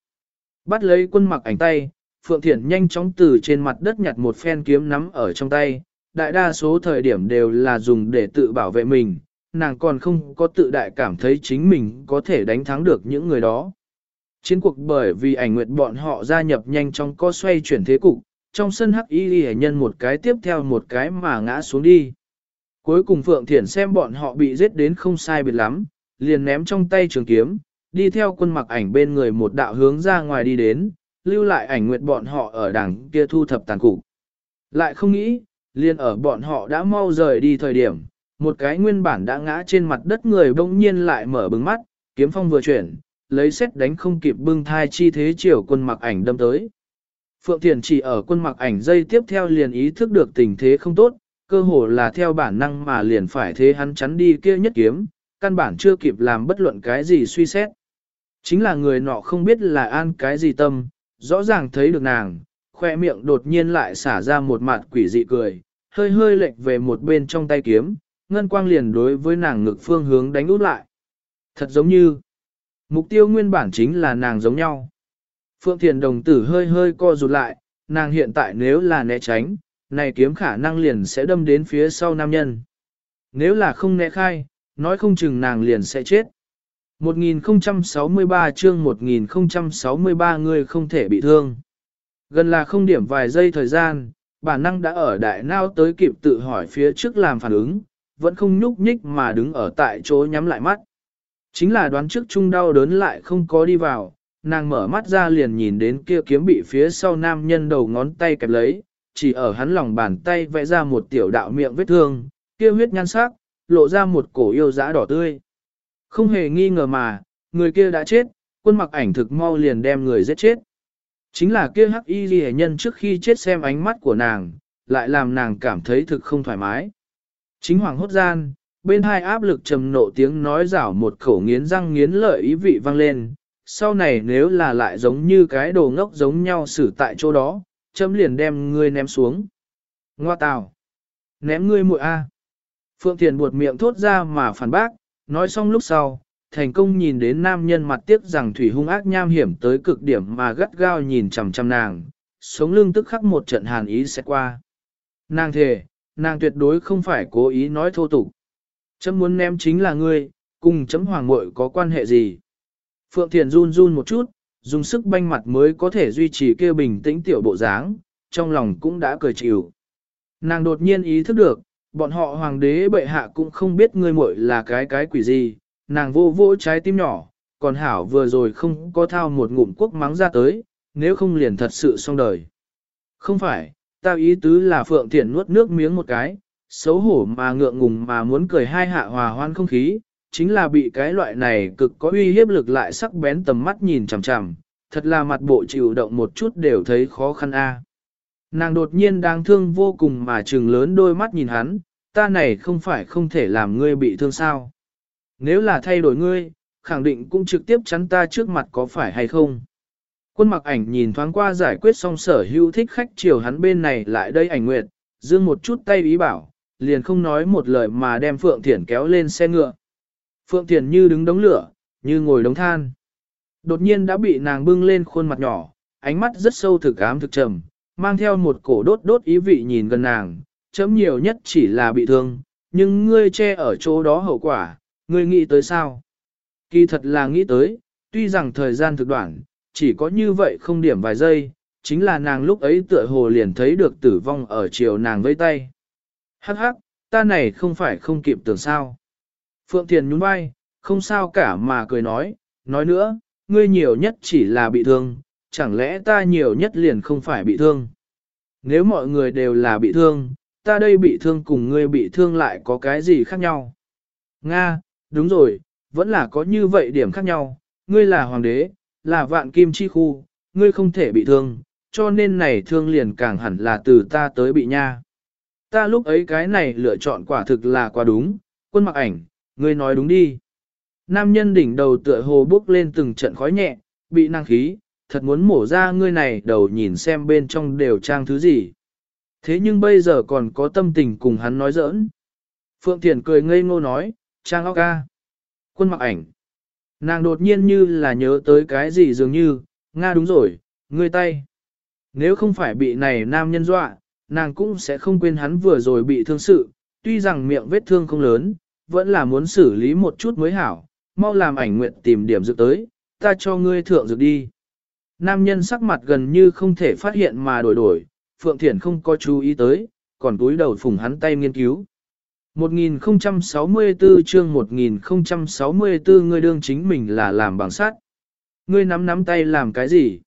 Bắt lấy quân mặc ảnh tay, Phượng Thiển nhanh chóng từ trên mặt đất nhặt một phen kiếm nắm ở trong tay, đại đa số thời điểm đều là dùng để tự bảo vệ mình, nàng còn không có tự đại cảm thấy chính mình có thể đánh thắng được những người đó. Chiến cuộc bởi vì ảnh nguyệt bọn họ gia nhập nhanh trong co xoay chuyển thế cục, trong sân hắc y hệ nhân một cái tiếp theo một cái mà ngã xuống đi. Cuối cùng Phượng Thiển xem bọn họ bị giết đến không sai biệt lắm, liền ném trong tay trường kiếm, đi theo quân mặc ảnh bên người một đạo hướng ra ngoài đi đến, lưu lại ảnh nguyệt bọn họ ở đằng kia thu thập tàn cục. Lại không nghĩ, liền ở bọn họ đã mau rời đi thời điểm, một cái nguyên bản đã ngã trên mặt đất người bỗng nhiên lại mở bừng mắt, kiếm phong vừa chuyển, lấy xét đánh không kịp bưng thai chi thế chiều quân mặc ảnh đâm tới. Phượng Thiền chỉ ở quân mặc ảnh dây tiếp theo liền ý thức được tình thế không tốt, cơ hồ là theo bản năng mà liền phải thế hắn chắn đi kia nhất kiếm, căn bản chưa kịp làm bất luận cái gì suy xét. Chính là người nọ không biết là an cái gì tâm, rõ ràng thấy được nàng, khoe miệng đột nhiên lại xả ra một mặt quỷ dị cười, hơi hơi lệch về một bên trong tay kiếm, ngân quang liền đối với nàng ngực phương hướng đánh út lại. Thật giống như, mục tiêu nguyên bản chính là nàng giống nhau. Phượng Thiền đồng tử hơi hơi co rụt lại, nàng hiện tại nếu là né tránh, này kiếm khả năng liền sẽ đâm đến phía sau nam nhân. Nếu là không né khai, nói không chừng nàng liền sẽ chết. 1063 chương 1063 người không thể bị thương. Gần là không điểm vài giây thời gian, bản năng đã ở đại nao tới kịp tự hỏi phía trước làm phản ứng, vẫn không nhúc nhích mà đứng ở tại chỗ nhắm lại mắt. Chính là đoán trước chung đau đớn lại không có đi vào, nàng mở mắt ra liền nhìn đến kia kiếm bị phía sau nam nhân đầu ngón tay kẹp lấy, chỉ ở hắn lòng bàn tay vẽ ra một tiểu đạo miệng vết thương, kia huyết nhan sắc, lộ ra một cổ yêu dã đỏ tươi. Không hề nghi ngờ mà, người kia đã chết, quân mặc ảnh thực mau liền đem người giết chết. Chính là kia hắc y ghi nhân trước khi chết xem ánh mắt của nàng, lại làm nàng cảm thấy thực không thoải mái. Chính hoàng hốt gian, bên hai áp lực trầm nộ tiếng nói rảo một khẩu nghiến răng nghiến lợi ý vị vang lên, sau này nếu là lại giống như cái đồ ngốc giống nhau xử tại chỗ đó, chấm liền đem ngươi ném xuống. Ngoa tào! Ném ngươi muội A. Phượng Thiền buột miệng thốt ra mà phản bác, nói xong lúc sau, thành công nhìn đến nam nhân mặt tiếc rằng thủy hung ác nham hiểm tới cực điểm mà gắt gao nhìn chằm chằm nàng, sống lưng tức khắc một trận hàn ý sẽ qua. Nàng thề, nàng tuyệt đối không phải cố ý nói thô tục. Chấm muốn ném chính là ngươi, cùng chấm hoàng muội có quan hệ gì. Phượng Thiền run run một chút, dùng sức banh mặt mới có thể duy trì kêu bình tĩnh tiểu bộ dáng, trong lòng cũng đã cười chịu. Nàng đột nhiên ý thức được, bọn họ hoàng đế bệ hạ cũng không biết ngươi muội là cái cái quỷ gì, nàng vô vô trái tim nhỏ, còn hảo vừa rồi không có thao một ngụm quốc mắng ra tới, nếu không liền thật sự xong đời. Không phải, tao ý tứ là Phượng Thiện nuốt nước miếng một cái, xấu hổ mà ngượng ngùng mà muốn cười hai hạ hòa hoan không khí, chính là bị cái loại này cực có uy hiếp lực lại sắc bén tầm mắt nhìn chằm chằm, thật là mặt bộ chịu động một chút đều thấy khó khăn a. Nàng đột nhiên đáng thương vô cùng mà trừng lớn đôi mắt nhìn hắn, ta này không phải không thể làm ngươi bị thương sao. Nếu là thay đổi ngươi, khẳng định cũng trực tiếp chắn ta trước mặt có phải hay không. Quân mặc ảnh nhìn thoáng qua giải quyết xong sở hữu thích khách chiều hắn bên này lại đây ảnh nguyệt, dương một chút tay ý bảo, liền không nói một lời mà đem Phượng Thiển kéo lên xe ngựa. Phượng Thiển như đứng đống lửa, như ngồi đống than. Đột nhiên đã bị nàng bưng lên khuôn mặt nhỏ, ánh mắt rất sâu thực ám thực trầm, mang theo một cổ đốt đốt ý vị nhìn gần nàng, chấm nhiều nhất chỉ là bị thương, nhưng ngươi che ở chỗ đó hậu quả, ngươi nghĩ tới sao? Kỳ thật là nghĩ tới, tuy rằng thời gian thực đoạn, chỉ có như vậy không điểm vài giây, chính là nàng lúc ấy tựa hồ liền thấy được tử vong ở chiều nàng vây tay. Hắc hắc, ta này không phải không kịp tưởng sao. Phượng Thiền nhún vai, không sao cả mà cười nói, nói nữa, ngươi nhiều nhất chỉ là bị thương, chẳng lẽ ta nhiều nhất liền không phải bị thương. Nếu mọi người đều là bị thương, ta đây bị thương cùng ngươi bị thương lại có cái gì khác nhau? Nga, đúng rồi, vẫn là có như vậy điểm khác nhau, ngươi là hoàng đế, là vạn kim chi khu, ngươi không thể bị thương, cho nên này thương liền càng hẳn là từ ta tới bị nha. Ta lúc ấy cái này lựa chọn quả thực là quá đúng, quân mặc ảnh, ngươi nói đúng đi. Nam nhân đỉnh đầu tựa hồ bước lên từng trận khói nhẹ, bị năng khí, thật muốn mổ ra ngươi này đầu nhìn xem bên trong đều trang thứ gì. Thế nhưng bây giờ còn có tâm tình cùng hắn nói giỡn. Phượng Thiền cười ngây ngô nói, trang óc ca. Quân mặc ảnh. Nàng đột nhiên như là nhớ tới cái gì dường như, Nga đúng rồi, ngươi tay. Nếu không phải bị này nam nhân dọa, nàng cũng sẽ không quên hắn vừa rồi bị thương sự, tuy rằng miệng vết thương không lớn, vẫn là muốn xử lý một chút mới hảo, mau làm ảnh nguyện tìm điểm dược tới, ta cho ngươi thượng dược đi. Nam nhân sắc mặt gần như không thể phát hiện mà đổi đổi, Phượng Thiển không có chú ý tới, còn túi đầu phùng hắn tay nghiên cứu. 1064 chương 1064 ngươi đương chính mình là làm bằng sắt. Ngươi nắm nắm tay làm cái gì?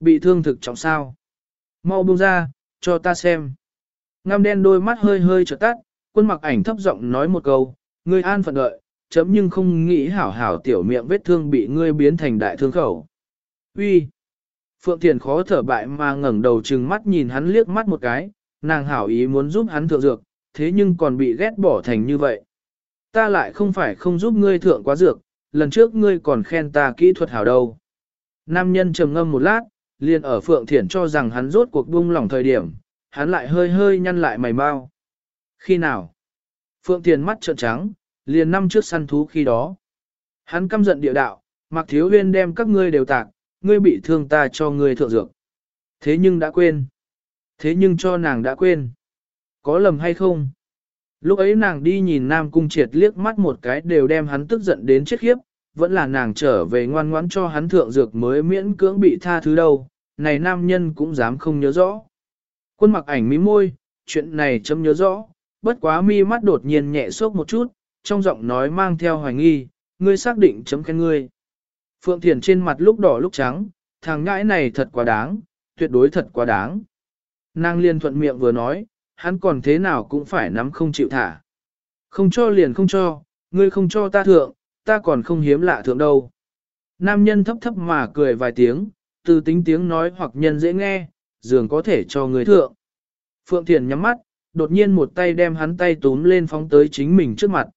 Bị thương thực trọng sao? Mau buông ra, cho ta xem. Ngăm đen đôi mắt hơi hơi trở tắt, quân mặc ảnh thấp giọng nói một câu, ngươi an phận đợi, chấm nhưng không nghĩ hảo hảo tiểu miệng vết thương bị ngươi biến thành đại thương khẩu. Uy, Phượng Thiền khó thở bại mà ngẩng đầu trừng mắt nhìn hắn liếc mắt một cái, nàng hảo ý muốn giúp hắn thượng dược, thế nhưng còn bị ghét bỏ thành như vậy. Ta lại không phải không giúp ngươi thượng quá dược, lần trước ngươi còn khen ta kỹ thuật hảo đâu. Nam nhân trầm ngâm một lát, liền ở Phượng Thiển cho rằng hắn rốt cuộc buông lỏng thời điểm, hắn lại hơi hơi nhăn lại mày mau. Khi nào? Phượng Thiển mắt trợn trắng, liền năm trước săn thú khi đó. Hắn căm giận địa đạo, mặc thiếu huyên đem các ngươi đều tạc, ngươi bị thương ta cho ngươi thượng dược. Thế nhưng đã quên. Thế nhưng cho nàng đã quên. Có lầm hay không? Lúc ấy nàng đi nhìn Nam Cung Triệt liếc mắt một cái đều đem hắn tức giận đến chết khiếp, vẫn là nàng trở về ngoan ngoãn cho hắn thượng dược mới miễn cưỡng bị tha thứ đâu, này nam nhân cũng dám không nhớ rõ. Quân mặc ảnh mí môi, chuyện này chấm nhớ rõ, bất quá mi mắt đột nhiên nhẹ sốc một chút, trong giọng nói mang theo hoài nghi, ngươi xác định chấm khen ngươi. Phượng Thiền trên mặt lúc đỏ lúc trắng, thằng ngãi này thật quá đáng, tuyệt đối thật quá đáng. Nàng liên thuận miệng vừa nói, hắn còn thế nào cũng phải nắm không chịu thả. Không cho liền không cho, ngươi không cho ta thượng, ta còn không hiếm lạ thượng đâu. Nam nhân thấp thấp mà cười vài tiếng, từ tính tiếng nói hoặc nhân dễ nghe, dường có thể cho người thượng. Phượng Thiền nhắm mắt, đột nhiên một tay đem hắn tay túm lên phóng tới chính mình trước mặt.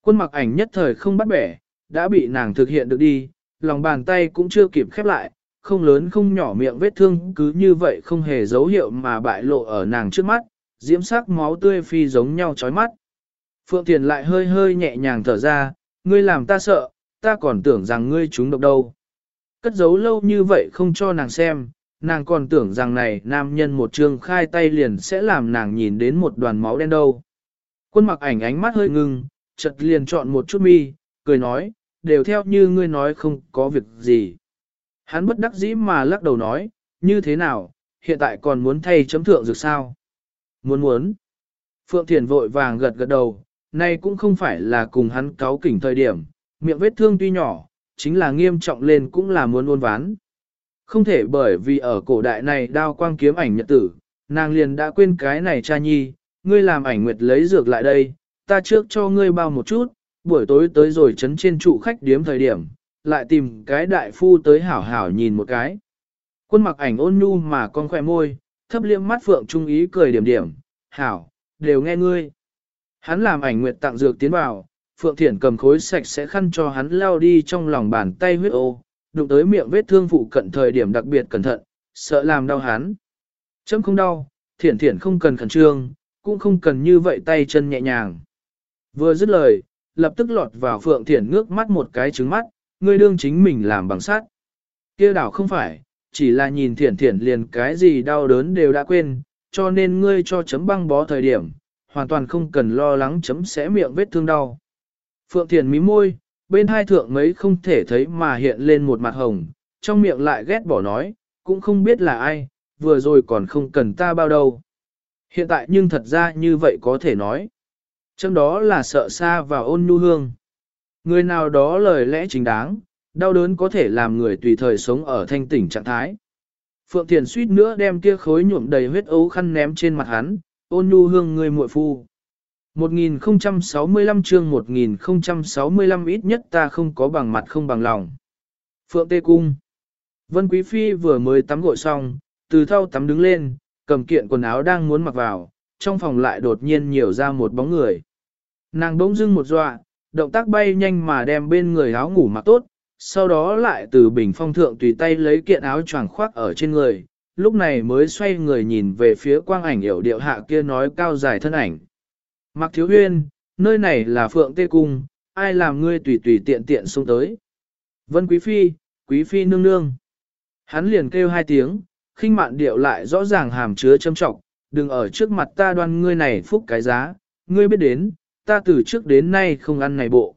Quân mặc ảnh nhất thời không bắt bẻ, đã bị nàng thực hiện được đi, lòng bàn tay cũng chưa kịp khép lại, không lớn không nhỏ miệng vết thương cứ như vậy không hề dấu hiệu mà bại lộ ở nàng trước mắt, diễm sắc máu tươi phi giống nhau chói mắt. Phượng Thiền lại hơi hơi nhẹ nhàng thở ra, ngươi làm ta sợ, ta còn tưởng rằng ngươi trúng độc đâu. Cất giấu lâu như vậy không cho nàng xem, nàng còn tưởng rằng này nam nhân một trường khai tay liền sẽ làm nàng nhìn đến một đoàn máu đen đâu. Quân mặc ảnh ánh mắt hơi ngưng, chợt liền chọn một chút mi, cười nói, đều theo như ngươi nói không có việc gì. Hắn bất đắc dĩ mà lắc đầu nói, như thế nào, hiện tại còn muốn thay chấm thượng dược sao? Muốn muốn. Phượng Thiền vội vàng gật gật đầu, nay cũng không phải là cùng hắn cáo kỉnh thời điểm, miệng vết thương tuy nhỏ, chính là nghiêm trọng lên cũng là muốn ôn ván. Không thể bởi vì ở cổ đại này đao quang kiếm ảnh nhật tử, nàng liền đã quên cái này cha nhi, ngươi làm ảnh nguyệt lấy dược lại đây, ta trước cho ngươi bao một chút, buổi tối tới rồi chấn trên trụ khách điếm thời điểm, lại tìm cái đại phu tới hảo hảo nhìn một cái. Quân mặc ảnh ôn nhu mà con khỏe môi, thấp liêm mắt phượng trung ý cười điểm điểm, hảo, đều nghe ngươi. Hắn làm ảnh nguyệt tặng dược tiến vào, Phượng Thiển cầm khối sạch sẽ khăn cho hắn lao đi trong lòng bàn tay huyết ô, đụng tới miệng vết thương phụ cận thời điểm đặc biệt cẩn thận, sợ làm đau hắn. Chấm không đau, thiển thiển không cần khẩn trương, cũng không cần như vậy tay chân nhẹ nhàng. Vừa dứt lời, lập tức lọt vào Phượng Thiển ngước mắt một cái trứng mắt, ngươi đương chính mình làm bằng sắt. Kia đảo không phải, chỉ là nhìn Thiển Thiển liền cái gì đau đớn đều đã quên, cho nên ngươi cho chấm băng bó thời điểm, hoàn toàn không cần lo lắng chấm sẽ miệng vết thương đau. Phượng Thiển mí môi, bên hai thượng mấy không thể thấy mà hiện lên một mặt hồng, trong miệng lại ghét bỏ nói, cũng không biết là ai, vừa rồi còn không cần ta bao đâu. Hiện tại nhưng thật ra như vậy có thể nói. Trong đó là sợ xa và ôn nhu hương. Người nào đó lời lẽ chính đáng, đau đớn có thể làm người tùy thời sống ở thanh tỉnh trạng thái. Phượng Thiền suýt nữa đem kia khối nhuộm đầy huyết ấu khăn ném trên mặt hắn, ôn nhu hương người muội phu. 1065 chương 1065 ít nhất ta không có bằng mặt không bằng lòng. Phượng Tê Cung Vân Quý Phi vừa mới tắm gội xong, từ thau tắm đứng lên, cầm kiện quần áo đang muốn mặc vào, trong phòng lại đột nhiên nhiều ra một bóng người. Nàng bỗng dưng một dọa, động tác bay nhanh mà đem bên người áo ngủ mặc tốt, sau đó lại từ bình phong thượng tùy tay lấy kiện áo choàng khoác ở trên người, lúc này mới xoay người nhìn về phía quang ảnh hiểu điệu hạ kia nói cao dài thân ảnh. Mặc thiếu huyên, nơi này là phượng tê cung, ai làm ngươi tùy tùy tiện tiện xuống tới. Vân quý phi, quý phi nương nương. Hắn liền kêu hai tiếng, khinh mạn điệu lại rõ ràng hàm chứa châm trọng, đừng ở trước mặt ta đoan ngươi này phúc cái giá, ngươi biết đến, ta từ trước đến nay không ăn này bộ.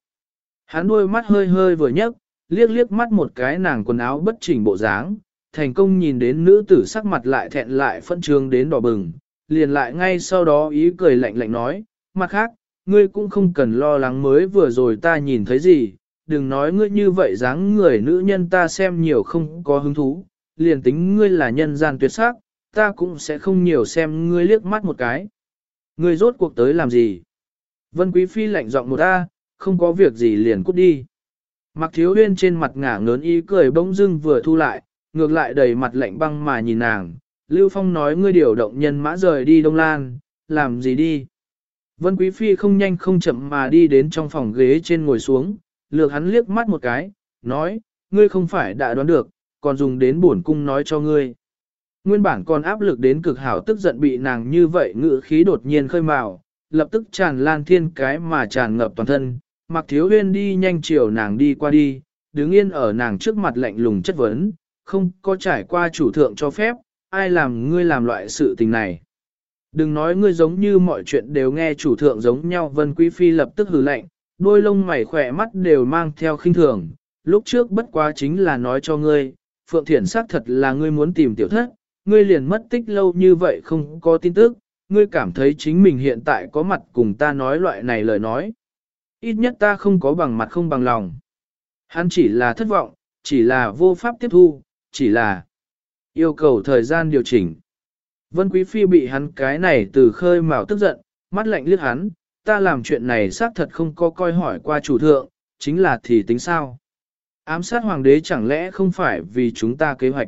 Hắn đôi mắt hơi hơi vừa nhấc, liếc liếc mắt một cái nàng quần áo bất chỉnh bộ dáng, thành công nhìn đến nữ tử sắc mặt lại thẹn lại phân trương đến đỏ bừng, liền lại ngay sau đó ý cười lạnh lạnh nói, mặt khác, ngươi cũng không cần lo lắng mới vừa rồi ta nhìn thấy gì, đừng nói ngươi như vậy dáng người nữ nhân ta xem nhiều không có hứng thú, liền tính ngươi là nhân gian tuyệt sắc, ta cũng sẽ không nhiều xem ngươi liếc mắt một cái. Ngươi rốt cuộc tới làm gì? Vân Quý Phi lạnh giọng một A, không có việc gì liền cút đi. Mặc thiếu huyên trên mặt ngả ngớn ý cười bỗng dưng vừa thu lại, ngược lại đầy mặt lạnh băng mà nhìn nàng. Lưu Phong nói ngươi điều động nhân mã rời đi Đông Lan, làm gì đi? Vân Quý Phi không nhanh không chậm mà đi đến trong phòng ghế trên ngồi xuống, lược hắn liếc mắt một cái, nói, ngươi không phải đã đoán được, còn dùng đến bổn cung nói cho ngươi. Nguyên bản còn áp lực đến cực hảo tức giận bị nàng như vậy ngự khí đột nhiên khơi mào, lập tức tràn lan thiên cái mà tràn ngập toàn thân, mặc thiếu huyên đi nhanh chiều nàng đi qua đi, đứng yên ở nàng trước mặt lạnh lùng chất vấn, không có trải qua chủ thượng cho phép, ai làm ngươi làm loại sự tình này. Đừng nói ngươi giống như mọi chuyện đều nghe chủ thượng giống nhau Vân Quý Phi lập tức hừ lạnh, đôi lông mày khỏe mắt đều mang theo khinh thường, lúc trước bất quá chính là nói cho ngươi, Phượng Thiển xác thật là ngươi muốn tìm tiểu thất, ngươi liền mất tích lâu như vậy không có tin tức, ngươi cảm thấy chính mình hiện tại có mặt cùng ta nói loại này lời nói. Ít nhất ta không có bằng mặt không bằng lòng. Hắn chỉ là thất vọng, chỉ là vô pháp tiếp thu, chỉ là yêu cầu thời gian điều chỉnh. Vân Quý Phi bị hắn cái này từ khơi mào tức giận, mắt lạnh liếc hắn, ta làm chuyện này xác thật không có coi hỏi qua chủ thượng, chính là thì tính sao. Ám sát hoàng đế chẳng lẽ không phải vì chúng ta kế hoạch.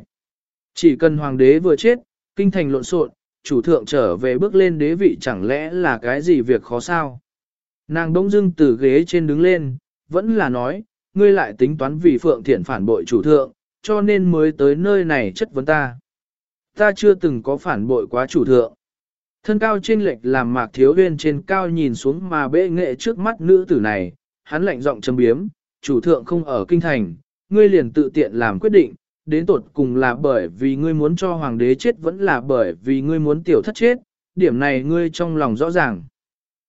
Chỉ cần hoàng đế vừa chết, kinh thành lộn xộn, chủ thượng trở về bước lên đế vị chẳng lẽ là cái gì việc khó sao. Nàng đông dưng từ ghế trên đứng lên, vẫn là nói, ngươi lại tính toán vì phượng thiện phản bội chủ thượng, cho nên mới tới nơi này chất vấn ta. Ta chưa từng có phản bội quá chủ thượng. Thân cao trên lệch làm mạc thiếu huyên trên cao nhìn xuống mà bệ nghệ trước mắt nữ tử này, hắn lạnh giọng châm biếm, chủ thượng không ở kinh thành, ngươi liền tự tiện làm quyết định, đến tột cùng là bởi vì ngươi muốn cho hoàng đế chết vẫn là bởi vì ngươi muốn tiểu thất chết, điểm này ngươi trong lòng rõ ràng.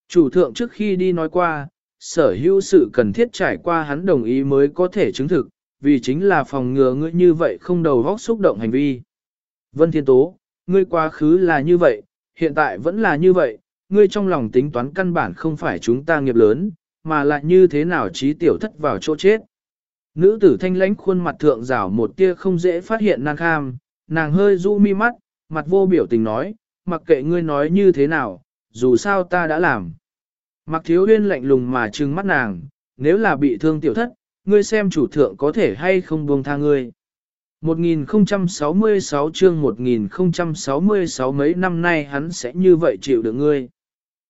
Chủ thượng trước khi đi nói qua, sở hữu sự cần thiết trải qua hắn đồng ý mới có thể chứng thực, vì chính là phòng ngừa ngươi như vậy không đầu góc xúc động hành vi. Vân Thiên Tố, ngươi quá khứ là như vậy, hiện tại vẫn là như vậy, ngươi trong lòng tính toán căn bản không phải chúng ta nghiệp lớn, mà lại như thế nào trí tiểu thất vào chỗ chết. Nữ tử thanh lãnh khuôn mặt thượng rảo một tia không dễ phát hiện nàng kham, nàng hơi du mi mắt, mặt vô biểu tình nói, mặc kệ ngươi nói như thế nào, dù sao ta đã làm. Mặc thiếu huyên lạnh lùng mà trừng mắt nàng, nếu là bị thương tiểu thất, ngươi xem chủ thượng có thể hay không buông tha ngươi. 1066 chương 1066 mấy năm nay hắn sẽ như vậy chịu được ngươi.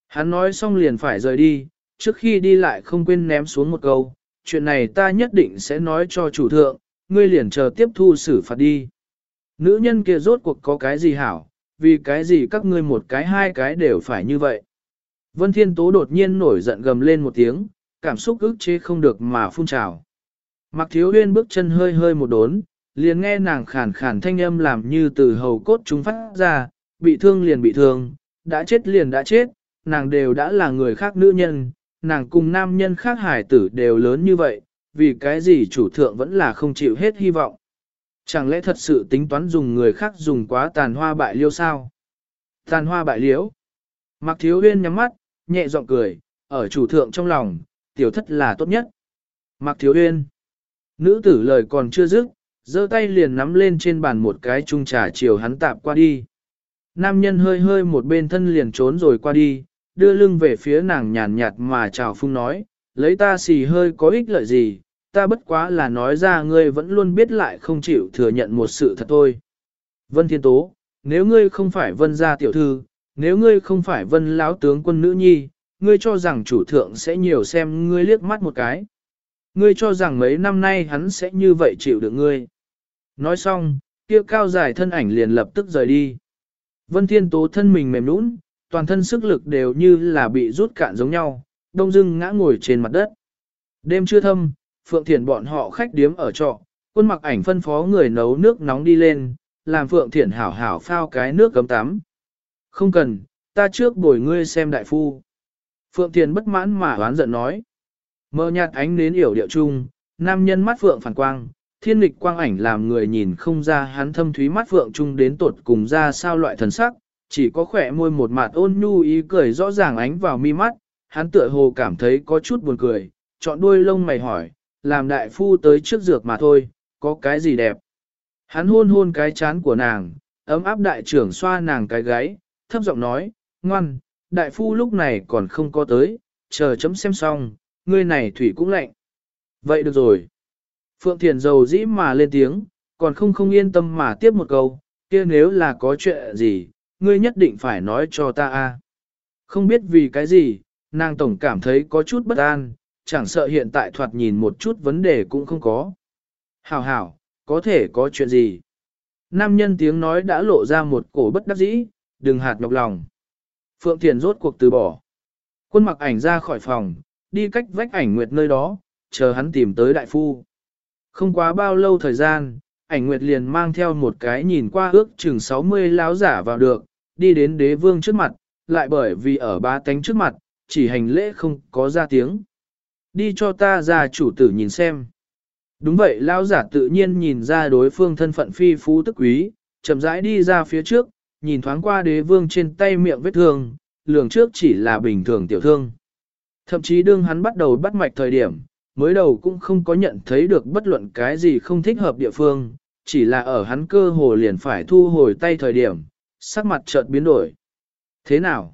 Hắn nói xong liền phải rời đi, trước khi đi lại không quên ném xuống một câu, chuyện này ta nhất định sẽ nói cho chủ thượng, ngươi liền chờ tiếp thu xử phạt đi. Nữ nhân kia rốt cuộc có cái gì hảo, vì cái gì các ngươi một cái hai cái đều phải như vậy. Vân Thiên Tố đột nhiên nổi giận gầm lên một tiếng, cảm xúc ức chế không được mà phun trào. Mặc thiếu huyên bước chân hơi hơi một đốn, liền nghe nàng khàn khàn thanh âm làm như từ hầu cốt chúng phát ra, bị thương liền bị thương, đã chết liền đã chết, nàng đều đã là người khác nữ nhân, nàng cùng nam nhân khác hải tử đều lớn như vậy, vì cái gì chủ thượng vẫn là không chịu hết hy vọng. Chẳng lẽ thật sự tính toán dùng người khác dùng quá tàn hoa bại liêu sao? Tàn hoa bại liễu. Mặc thiếu huyên nhắm mắt, nhẹ giọng cười, ở chủ thượng trong lòng, tiểu thất là tốt nhất. Mặc thiếu huyên. Nữ tử lời còn chưa dứt, giơ tay liền nắm lên trên bàn một cái chung trà chiều hắn tạp qua đi. Nam nhân hơi hơi một bên thân liền trốn rồi qua đi, đưa lưng về phía nàng nhàn nhạt mà chào phung nói, lấy ta xì hơi có ích lợi gì, ta bất quá là nói ra ngươi vẫn luôn biết lại không chịu thừa nhận một sự thật thôi. Vân Thiên Tố, nếu ngươi không phải vân gia tiểu thư, nếu ngươi không phải vân lão tướng quân nữ nhi, ngươi cho rằng chủ thượng sẽ nhiều xem ngươi liếc mắt một cái. Ngươi cho rằng mấy năm nay hắn sẽ như vậy chịu được ngươi. Nói xong, kia cao dài thân ảnh liền lập tức rời đi. Vân Thiên Tố thân mình mềm nũng, toàn thân sức lực đều như là bị rút cạn giống nhau, đông dưng ngã ngồi trên mặt đất. Đêm chưa thâm, Phượng Thiển bọn họ khách điếm ở trọ, quân mặc ảnh phân phó người nấu nước nóng đi lên, làm Phượng Thiển hảo hảo phao cái nước cấm tắm. Không cần, ta trước bồi ngươi xem đại phu. Phượng Thiển bất mãn mà oán giận nói. Mơ nhạt ánh đến yểu điệu trung, nam nhân mắt Phượng phản quang, thiên lịch quang ảnh làm người nhìn không ra hắn thâm thúy mắt Phượng trung đến tột cùng ra sao loại thần sắc, chỉ có khỏe môi một mặt ôn nhu ý cười rõ ràng ánh vào mi mắt, hắn tựa hồ cảm thấy có chút buồn cười, chọn đuôi lông mày hỏi, làm đại phu tới trước dược mà thôi, có cái gì đẹp. Hắn hôn hôn cái chán của nàng, ấm áp đại trưởng xoa nàng cái gáy, thấp giọng nói, ngoan, đại phu lúc này còn không có tới, chờ chấm xem xong, ngươi này thủy cũng lạnh. Vậy được rồi. Phượng Thiền dầu dĩ mà lên tiếng, còn không không yên tâm mà tiếp một câu, kia nếu là có chuyện gì, ngươi nhất định phải nói cho ta a. Không biết vì cái gì, nàng tổng cảm thấy có chút bất an, chẳng sợ hiện tại thoạt nhìn một chút vấn đề cũng không có. Hảo hảo, có thể có chuyện gì? Nam nhân tiếng nói đã lộ ra một cổ bất đắc dĩ, đừng hạt nhọc lòng. Phượng Thiền rốt cuộc từ bỏ. Quân mặc ảnh ra khỏi phòng, đi cách vách ảnh nguyệt nơi đó, chờ hắn tìm tới đại phu. Không quá bao lâu thời gian, ảnh nguyệt liền mang theo một cái nhìn qua ước chừng 60 láo giả vào được, đi đến đế vương trước mặt, lại bởi vì ở ba tánh trước mặt, chỉ hành lễ không có ra tiếng. Đi cho ta ra chủ tử nhìn xem. Đúng vậy lão giả tự nhiên nhìn ra đối phương thân phận phi phú tức quý, chậm rãi đi ra phía trước, nhìn thoáng qua đế vương trên tay miệng vết thương, lường trước chỉ là bình thường tiểu thương. Thậm chí đương hắn bắt đầu bắt mạch thời điểm, mới đầu cũng không có nhận thấy được bất luận cái gì không thích hợp địa phương, chỉ là ở hắn cơ hồ liền phải thu hồi tay thời điểm, sắc mặt chợt biến đổi. Thế nào?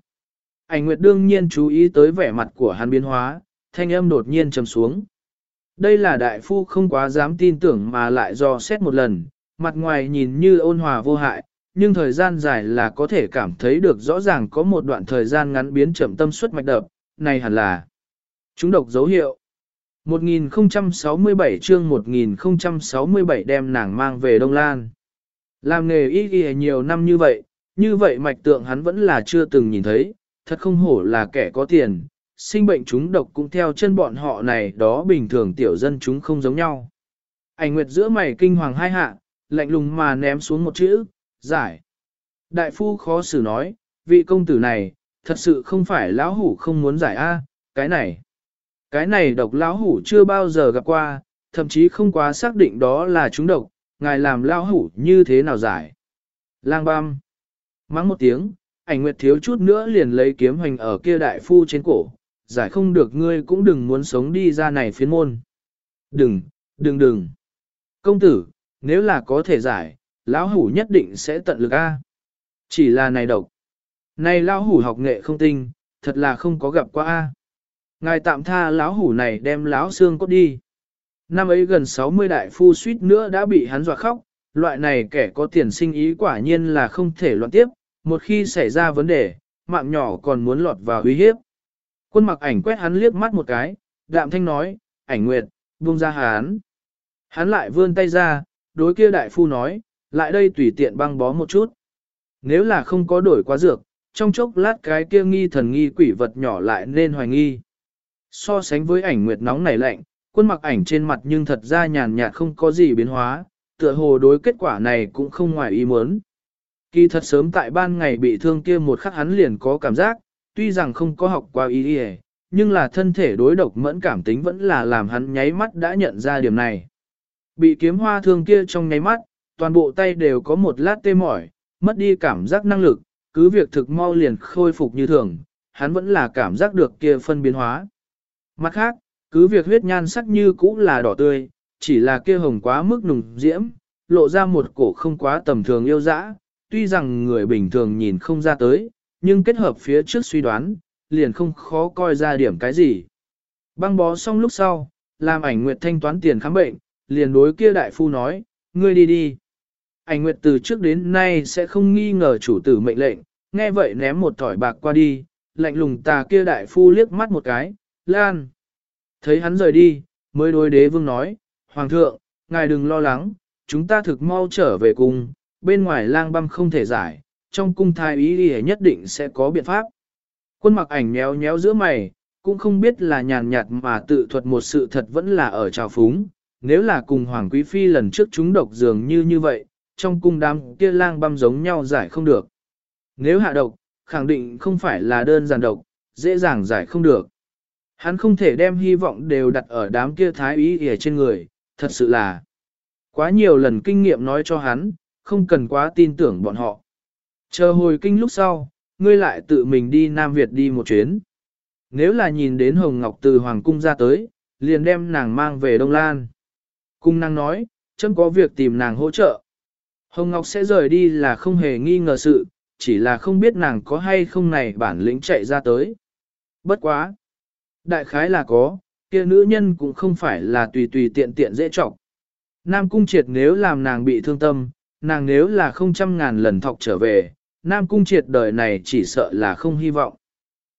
Ảnh Nguyệt đương nhiên chú ý tới vẻ mặt của hắn biến hóa, thanh âm đột nhiên trầm xuống. Đây là đại phu không quá dám tin tưởng mà lại do xét một lần, mặt ngoài nhìn như ôn hòa vô hại, nhưng thời gian dài là có thể cảm thấy được rõ ràng có một đoạn thời gian ngắn biến chậm tâm suất mạch đập, này hẳn là chúng độc dấu hiệu. 1067 chương 1067 đem nàng mang về Đông Lan. Làm nghề y y nhiều năm như vậy, như vậy mạch tượng hắn vẫn là chưa từng nhìn thấy, thật không hổ là kẻ có tiền, sinh bệnh chúng độc cũng theo chân bọn họ này đó bình thường tiểu dân chúng không giống nhau. Ảnh nguyệt giữa mày kinh hoàng hai hạ, lạnh lùng mà ném xuống một chữ, giải. Đại phu khó xử nói, vị công tử này, thật sự không phải lão hủ không muốn giải a, cái này. Cái này độc lão hủ chưa bao giờ gặp qua, thậm chí không quá xác định đó là chúng độc, ngài làm lão hủ như thế nào giải. Lang băm. Mắng một tiếng, ảnh nguyệt thiếu chút nữa liền lấy kiếm hành ở kia đại phu trên cổ, giải không được ngươi cũng đừng muốn sống đi ra này phiến môn. Đừng, đừng đừng. Công tử, nếu là có thể giải, lão hủ nhất định sẽ tận lực A. Chỉ là này độc. Này lão hủ học nghệ không tinh, thật là không có gặp qua A. Ngài tạm tha lão hủ này đem lão xương cốt đi. Năm ấy gần 60 đại phu suýt nữa đã bị hắn dọa khóc, loại này kẻ có tiền sinh ý quả nhiên là không thể loạn tiếp, một khi xảy ra vấn đề, mạng nhỏ còn muốn lọt vào uy hiếp. Quân mặc ảnh quét hắn liếc mắt một cái, đạm thanh nói, ảnh nguyệt, buông ra hắn. Hắn lại vươn tay ra, đối kia đại phu nói, lại đây tùy tiện băng bó một chút. Nếu là không có đổi quá dược, trong chốc lát cái kia nghi thần nghi quỷ vật nhỏ lại nên hoài nghi. So sánh với ảnh nguyệt nóng nảy lạnh, quân mặc ảnh trên mặt nhưng thật ra nhàn nhạt không có gì biến hóa, tựa hồ đối kết quả này cũng không ngoài ý muốn. Kỳ thật sớm tại ban ngày bị thương kia một khắc hắn liền có cảm giác, tuy rằng không có học qua y y nhưng là thân thể đối độc mẫn cảm tính vẫn là làm hắn nháy mắt đã nhận ra điểm này. Bị kiếm hoa thương kia trong nháy mắt, toàn bộ tay đều có một lát tê mỏi, mất đi cảm giác năng lực, cứ việc thực mau liền khôi phục như thường, hắn vẫn là cảm giác được kia phân biến hóa. Mặt khác, cứ việc huyết nhan sắc như cũ là đỏ tươi, chỉ là kia hồng quá mức nùng diễm, lộ ra một cổ không quá tầm thường yêu dã, tuy rằng người bình thường nhìn không ra tới, nhưng kết hợp phía trước suy đoán, liền không khó coi ra điểm cái gì. Băng bó xong lúc sau, làm ảnh nguyệt thanh toán tiền khám bệnh, liền đối kia đại phu nói, ngươi đi đi. Ảnh nguyệt từ trước đến nay sẽ không nghi ngờ chủ tử mệnh lệnh, nghe vậy ném một thỏi bạc qua đi, lạnh lùng tà kia đại phu liếc mắt một cái, lan. Thấy hắn rời đi, mới đối đế vương nói, Hoàng thượng, ngài đừng lo lắng, chúng ta thực mau trở về cung, bên ngoài lang băm không thể giải, trong cung thái ý đi nhất định sẽ có biện pháp. Quân mặc ảnh nhéo nhéo giữa mày, cũng không biết là nhàn nhạt mà tự thuật một sự thật vẫn là ở trào phúng, nếu là cùng Hoàng Quý Phi lần trước chúng độc dường như như vậy, trong cung đám kia lang băm giống nhau giải không được. Nếu hạ độc, khẳng định không phải là đơn giản độc, dễ dàng giải không được. Hắn không thể đem hy vọng đều đặt ở đám kia thái ý ở trên người, thật sự là quá nhiều lần kinh nghiệm nói cho hắn, không cần quá tin tưởng bọn họ. Chờ hồi kinh lúc sau, ngươi lại tự mình đi Nam Việt đi một chuyến. Nếu là nhìn đến Hồng Ngọc từ Hoàng Cung ra tới, liền đem nàng mang về Đông Lan. Cung nàng nói, chấm có việc tìm nàng hỗ trợ. Hồng Ngọc sẽ rời đi là không hề nghi ngờ sự, chỉ là không biết nàng có hay không này bản lĩnh chạy ra tới. Bất quá. Đại khái là có, kia nữ nhân cũng không phải là tùy tùy tiện tiện dễ trọng. Nam Cung Triệt nếu làm nàng bị thương tâm, nàng nếu là không trăm ngàn lần thọc trở về, Nam Cung Triệt đời này chỉ sợ là không hy vọng.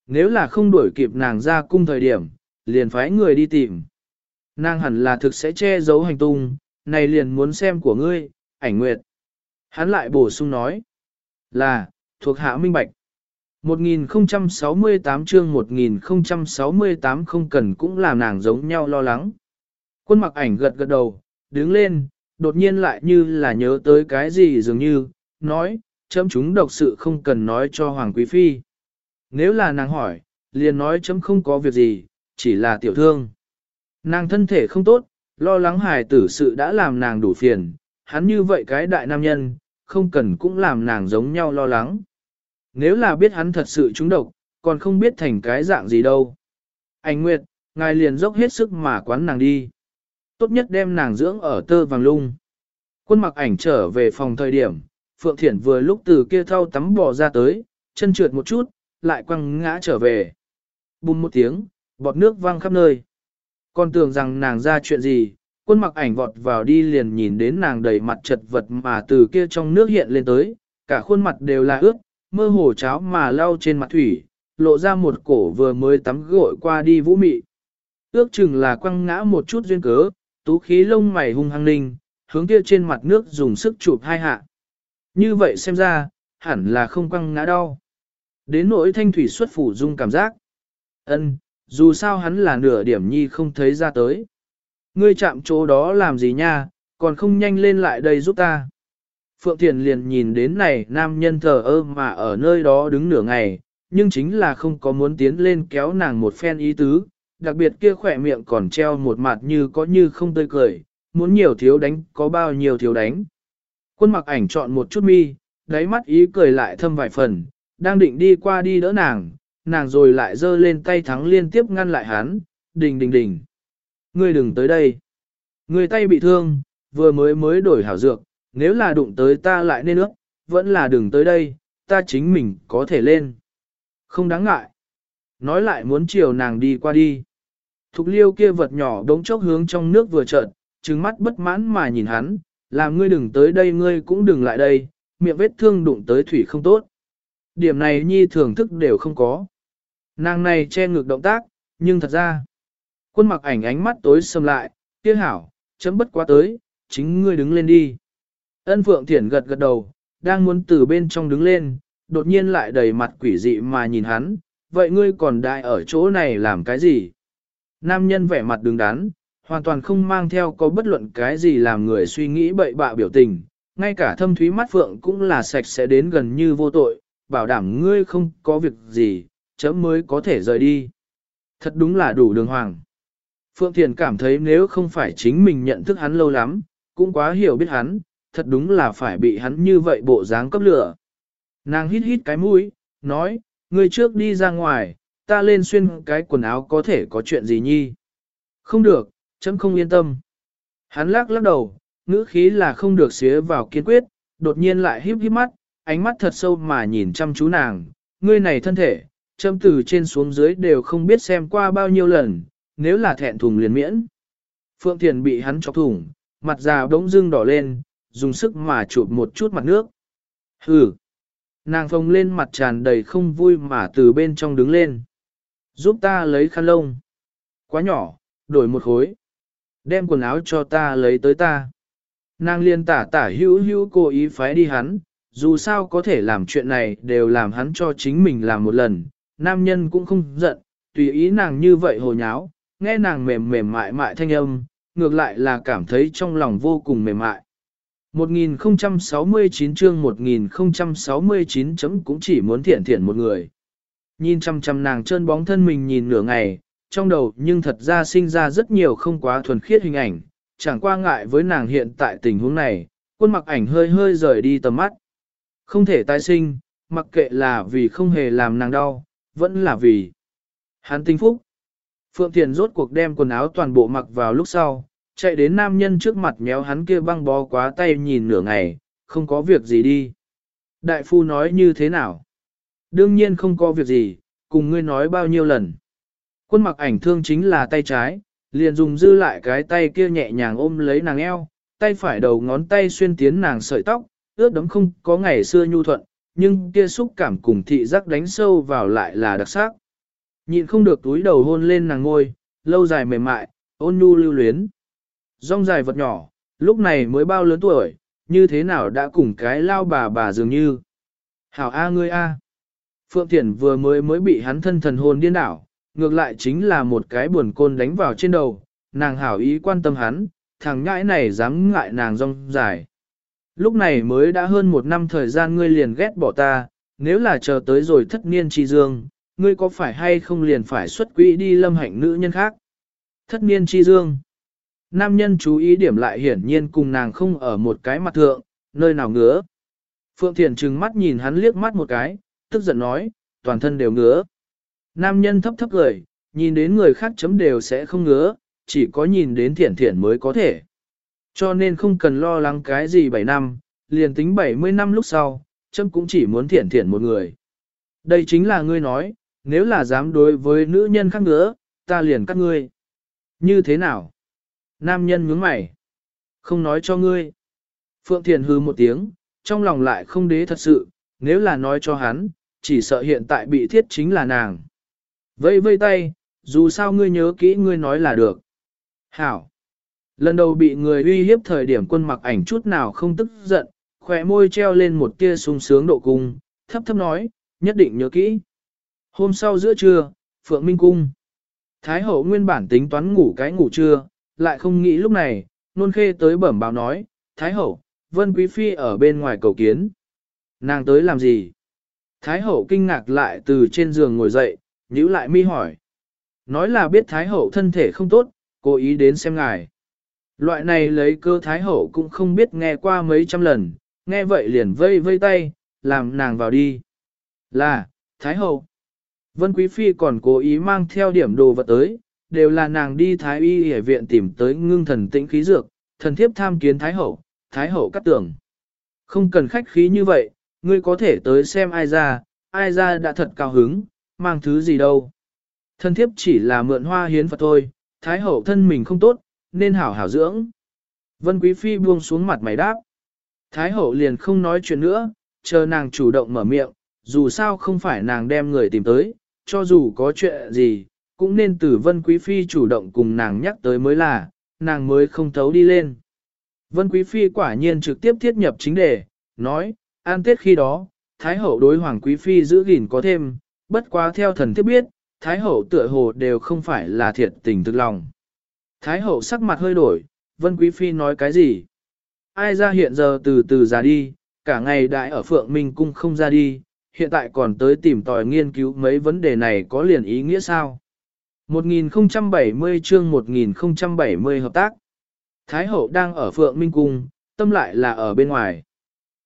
Nếu là không đuổi kịp nàng ra cung thời điểm, liền phái người đi tìm. Nàng hẳn là thực sẽ che giấu hành tung, này liền muốn xem của ngươi, ảnh nguyệt. Hắn lại bổ sung nói, là, thuộc hạ minh bạch. 1068 chương 1068 không cần cũng làm nàng giống nhau lo lắng. Quân mặc ảnh gật gật đầu, đứng lên, đột nhiên lại như là nhớ tới cái gì dường như, nói, chấm chúng độc sự không cần nói cho Hoàng Quý Phi. Nếu là nàng hỏi, liền nói chấm không có việc gì, chỉ là tiểu thương. Nàng thân thể không tốt, lo lắng hài tử sự đã làm nàng đủ phiền, hắn như vậy cái đại nam nhân, không cần cũng làm nàng giống nhau lo lắng. Nếu là biết hắn thật sự trúng độc, còn không biết thành cái dạng gì đâu. Anh Nguyệt, ngài liền dốc hết sức mà quán nàng đi. Tốt nhất đem nàng dưỡng ở tơ vàng lung. Quân mặc ảnh trở về phòng thời điểm, Phượng Thiển vừa lúc từ kia thau tắm bò ra tới, chân trượt một chút, lại quăng ngã trở về. Bùm một tiếng, bọt nước văng khắp nơi. Còn tưởng rằng nàng ra chuyện gì, quân mặc ảnh vọt vào đi liền nhìn đến nàng đầy mặt chật vật mà từ kia trong nước hiện lên tới, cả khuôn mặt đều là ướt, mơ hồ cháo mà lau trên mặt thủy, lộ ra một cổ vừa mới tắm gội qua đi vũ mị. Ước chừng là quăng ngã một chút duyên cớ, tú khí lông mày hung hăng ninh, hướng kia trên mặt nước dùng sức chụp hai hạ. Như vậy xem ra, hẳn là không quăng ngã đau. Đến nỗi thanh thủy xuất phủ dung cảm giác. ân dù sao hắn là nửa điểm nhi không thấy ra tới. Ngươi chạm chỗ đó làm gì nha, còn không nhanh lên lại đây giúp ta. Phượng Thiền liền nhìn đến này nam nhân thờ ơ mà ở nơi đó đứng nửa ngày, nhưng chính là không có muốn tiến lên kéo nàng một phen ý tứ, đặc biệt kia khỏe miệng còn treo một mặt như có như không tươi cười, muốn nhiều thiếu đánh có bao nhiêu thiếu đánh. Quân mặc ảnh chọn một chút mi, đáy mắt ý cười lại thâm vài phần, đang định đi qua đi đỡ nàng, nàng rồi lại giơ lên tay thắng liên tiếp ngăn lại hắn, đình đình đình. Ngươi đừng tới đây. người tay bị thương, vừa mới mới đổi hảo dược, nếu là đụng tới ta lại nên ước, vẫn là đừng tới đây, ta chính mình có thể lên. Không đáng ngại. Nói lại muốn chiều nàng đi qua đi. Thục liêu kia vật nhỏ đống chốc hướng trong nước vừa trợn, trừng mắt bất mãn mà nhìn hắn, làm ngươi đừng tới đây ngươi cũng đừng lại đây, miệng vết thương đụng tới thủy không tốt. Điểm này nhi thưởng thức đều không có. Nàng này che ngược động tác, nhưng thật ra, quân mặc ảnh ánh mắt tối sầm lại, kia hảo, chấm bất quá tới, chính ngươi đứng lên đi. Ân Phượng Thiển gật gật đầu, đang muốn từ bên trong đứng lên, đột nhiên lại đầy mặt quỷ dị mà nhìn hắn, vậy ngươi còn đại ở chỗ này làm cái gì? Nam nhân vẻ mặt đứng đắn, hoàn toàn không mang theo có bất luận cái gì làm người suy nghĩ bậy bạ biểu tình, ngay cả thâm thúy mắt phượng cũng là sạch sẽ đến gần như vô tội, bảo đảm ngươi không có việc gì, chấm mới có thể rời đi. Thật đúng là đủ đường hoàng. Phượng Thiền cảm thấy nếu không phải chính mình nhận thức hắn lâu lắm, cũng quá hiểu biết hắn, thật đúng là phải bị hắn như vậy bộ dáng cấp lửa. Nàng hít hít cái mũi, nói, ngươi trước đi ra ngoài, ta lên xuyên cái quần áo có thể có chuyện gì nhi. Không được, chấm không yên tâm. Hắn lắc lắc đầu, ngữ khí là không được xía vào kiên quyết, đột nhiên lại híp híp mắt, ánh mắt thật sâu mà nhìn chăm chú nàng, ngươi này thân thể, châm từ trên xuống dưới đều không biết xem qua bao nhiêu lần, nếu là thẹn thùng liền miễn. Phượng Thiền bị hắn chọc thủng, mặt già đống dưng đỏ lên, dùng sức mà chụp một chút mặt nước. Hừ! Nàng phồng lên mặt tràn đầy không vui mà từ bên trong đứng lên. Giúp ta lấy khăn lông. Quá nhỏ, đổi một khối. Đem quần áo cho ta lấy tới ta. Nàng liên tả tả hữu hữu cố ý phái đi hắn, dù sao có thể làm chuyện này đều làm hắn cho chính mình làm một lần. Nam nhân cũng không giận, tùy ý nàng như vậy hồ nháo, nghe nàng mềm mềm mại mại thanh âm, ngược lại là cảm thấy trong lòng vô cùng mềm mại. 1069 chương 1069 chấm cũng chỉ muốn thiện thiện một người. Nhìn chăm chăm nàng trơn bóng thân mình nhìn nửa ngày, trong đầu nhưng thật ra sinh ra rất nhiều không quá thuần khiết hình ảnh, chẳng qua ngại với nàng hiện tại tình huống này, quân mặc ảnh hơi hơi rời đi tầm mắt. Không thể tái sinh, mặc kệ là vì không hề làm nàng đau, vẫn là vì hắn tinh phúc. Phượng Thiền rốt cuộc đem quần áo toàn bộ mặc vào lúc sau, chạy đến nam nhân trước mặt méo hắn kia băng bó quá tay nhìn nửa ngày, không có việc gì đi. Đại phu nói như thế nào? Đương nhiên không có việc gì, cùng ngươi nói bao nhiêu lần. Quân mặc ảnh thương chính là tay trái, liền dùng dư lại cái tay kia nhẹ nhàng ôm lấy nàng eo, tay phải đầu ngón tay xuyên tiến nàng sợi tóc, ướt đấm không có ngày xưa nhu thuận, nhưng kia xúc cảm cùng thị giác đánh sâu vào lại là đặc sắc. Nhịn không được túi đầu hôn lên nàng ngôi, lâu dài mềm mại, ôn nhu lưu luyến. Rong dài vật nhỏ, lúc này mới bao lớn tuổi, như thế nào đã cùng cái lao bà bà dường như. Hảo A ngươi A. Phượng Thiển vừa mới mới bị hắn thân thần hồn điên đảo, ngược lại chính là một cái buồn côn đánh vào trên đầu, nàng hảo ý quan tâm hắn, thằng ngãi này dám ngại nàng rong dài. Lúc này mới đã hơn một năm thời gian ngươi liền ghét bỏ ta, nếu là chờ tới rồi thất niên chi dương, ngươi có phải hay không liền phải xuất quỹ đi lâm hạnh nữ nhân khác? Thất niên chi dương. Nam nhân chú ý điểm lại hiển nhiên cùng nàng không ở một cái mặt thượng, nơi nào ngứa. Phượng Thiền trừng mắt nhìn hắn liếc mắt một cái, tức giận nói, toàn thân đều ngứa. Nam nhân thấp thấp cười, nhìn đến người khác chấm đều sẽ không ngứa, chỉ có nhìn đến thiển thiển mới có thể. Cho nên không cần lo lắng cái gì 7 năm, liền tính 70 năm lúc sau, chấm cũng chỉ muốn thiển thiển một người. Đây chính là ngươi nói, nếu là dám đối với nữ nhân khác nữa, ta liền cắt ngươi. Như thế nào? Nam nhân nhướng mày. Không nói cho ngươi. Phượng Thiền hư một tiếng, trong lòng lại không đế thật sự, nếu là nói cho hắn, chỉ sợ hiện tại bị thiết chính là nàng. Vây vây tay, dù sao ngươi nhớ kỹ ngươi nói là được. Hảo. Lần đầu bị người uy hiếp thời điểm quân mặc ảnh chút nào không tức giận, khỏe môi treo lên một tia sung sướng độ cung, thấp thấp nói, nhất định nhớ kỹ. Hôm sau giữa trưa, Phượng Minh Cung. Thái hậu nguyên bản tính toán ngủ cái ngủ trưa, lại không nghĩ lúc này, nôn khê tới bẩm báo nói, Thái hậu, Vân Quý Phi ở bên ngoài cầu kiến. Nàng tới làm gì? Thái hậu kinh ngạc lại từ trên giường ngồi dậy, nhữ lại mi hỏi. Nói là biết Thái hậu thân thể không tốt, cố ý đến xem ngài. Loại này lấy cơ Thái hậu cũng không biết nghe qua mấy trăm lần, nghe vậy liền vây vây tay, làm nàng vào đi. Là, Thái hậu. Vân Quý Phi còn cố ý mang theo điểm đồ vật tới, đều là nàng đi Thái Y ở viện tìm tới ngưng thần tĩnh khí dược, thần thiếp tham kiến Thái Hậu, Thái Hậu cắt tưởng. Không cần khách khí như vậy, ngươi có thể tới xem ai ra, ai ra đã thật cao hứng, mang thứ gì đâu. thân thiếp chỉ là mượn hoa hiến Phật thôi, Thái Hậu thân mình không tốt, nên hảo hảo dưỡng. Vân Quý Phi buông xuống mặt mày đáp. Thái Hậu liền không nói chuyện nữa, chờ nàng chủ động mở miệng, dù sao không phải nàng đem người tìm tới, cho dù có chuyện gì, cũng nên từ Vân Quý Phi chủ động cùng nàng nhắc tới mới là, nàng mới không thấu đi lên. Vân Quý Phi quả nhiên trực tiếp thiết nhập chính đề, nói, an tết khi đó, Thái Hậu đối Hoàng Quý Phi giữ gìn có thêm, bất quá theo thần thiết biết, Thái Hậu tựa hồ đều không phải là thiệt tình thực lòng. Thái Hậu sắc mặt hơi đổi, Vân Quý Phi nói cái gì? Ai ra hiện giờ từ từ ra đi, cả ngày đại ở Phượng Minh Cung không ra đi, hiện tại còn tới tìm tòi nghiên cứu mấy vấn đề này có liền ý nghĩa sao? 1070 chương 1070 hợp tác. Thái hậu đang ở Phượng Minh Cung, tâm lại là ở bên ngoài.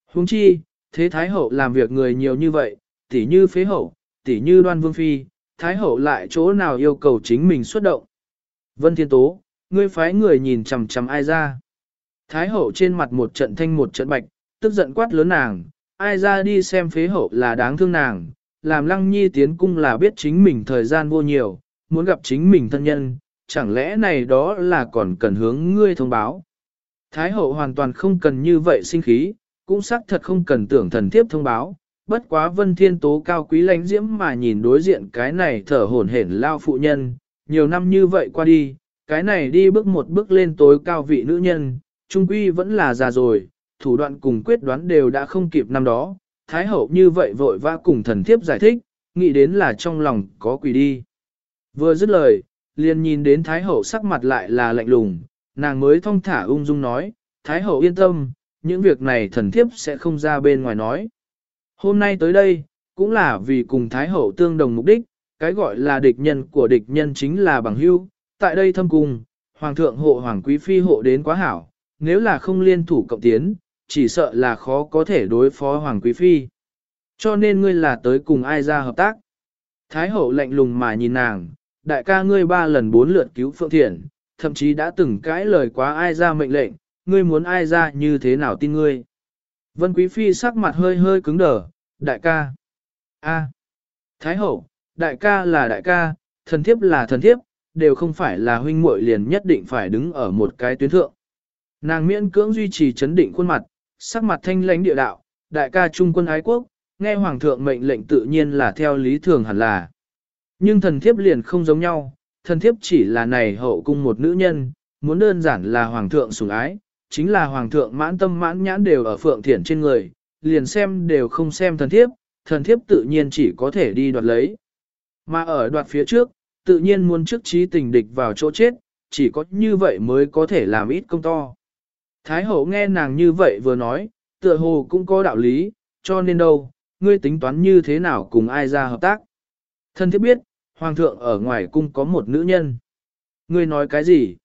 Huống chi, thế Thái hậu làm việc người nhiều như vậy, tỉ như phế hậu, tỉ như đoan vương phi, Thái hậu lại chỗ nào yêu cầu chính mình xuất động. Vân Thiên Tố, ngươi phái người nhìn chằm chằm ai ra. Thái hậu trên mặt một trận thanh một trận bạch, tức giận quát lớn nàng, ai ra đi xem phế hậu là đáng thương nàng, làm lăng nhi tiến cung là biết chính mình thời gian vô nhiều, muốn gặp chính mình thân nhân, chẳng lẽ này đó là còn cần hướng ngươi thông báo. Thái hậu hoàn toàn không cần như vậy sinh khí, cũng xác thật không cần tưởng thần thiếp thông báo, bất quá vân thiên tố cao quý lãnh diễm mà nhìn đối diện cái này thở hổn hển lao phụ nhân, nhiều năm như vậy qua đi, cái này đi bước một bước lên tối cao vị nữ nhân, trung quy vẫn là già rồi, thủ đoạn cùng quyết đoán đều đã không kịp năm đó, thái hậu như vậy vội vã cùng thần thiếp giải thích, nghĩ đến là trong lòng có quỷ đi. Vừa dứt lời, liền nhìn đến Thái Hậu sắc mặt lại là lạnh lùng, nàng mới thong thả ung dung nói, Thái Hậu yên tâm, những việc này thần thiếp sẽ không ra bên ngoài nói. Hôm nay tới đây, cũng là vì cùng Thái Hậu tương đồng mục đích, cái gọi là địch nhân của địch nhân chính là bằng hưu, tại đây thâm cung, Hoàng thượng hộ Hoàng Quý Phi hộ đến quá hảo, nếu là không liên thủ cộng tiến, chỉ sợ là khó có thể đối phó Hoàng Quý Phi. Cho nên ngươi là tới cùng ai ra hợp tác. Thái hậu lạnh lùng mà nhìn nàng, đại ca ngươi ba lần bốn lượt cứu Phượng Thiển, thậm chí đã từng cãi lời quá ai ra mệnh lệnh, ngươi muốn ai ra như thế nào tin ngươi. Vân Quý Phi sắc mặt hơi hơi cứng đờ, đại ca. a Thái hậu, đại ca là đại ca, thần thiếp là thần thiếp, đều không phải là huynh muội liền nhất định phải đứng ở một cái tuyến thượng. Nàng miễn cưỡng duy trì chấn định khuôn mặt, sắc mặt thanh lãnh địa đạo, đại ca trung quân ái quốc, nghe hoàng thượng mệnh lệnh tự nhiên là theo lý thường hẳn là. Nhưng thần thiếp liền không giống nhau, thần thiếp chỉ là này hậu cung một nữ nhân, muốn đơn giản là hoàng thượng sủng ái, chính là hoàng thượng mãn tâm mãn nhãn đều ở phượng thiển trên người, liền xem đều không xem thần thiếp, thần thiếp tự nhiên chỉ có thể đi đoạt lấy. Mà ở đoạt phía trước, tự nhiên muốn trước trí tình địch vào chỗ chết, chỉ có như vậy mới có thể làm ít công to. Thái hậu nghe nàng như vậy vừa nói, tựa hồ cũng có đạo lý, cho nên đâu, ngươi tính toán như thế nào cùng ai ra hợp tác. Thân thiết biết, Hoàng thượng ở ngoài cung có một nữ nhân. Ngươi nói cái gì?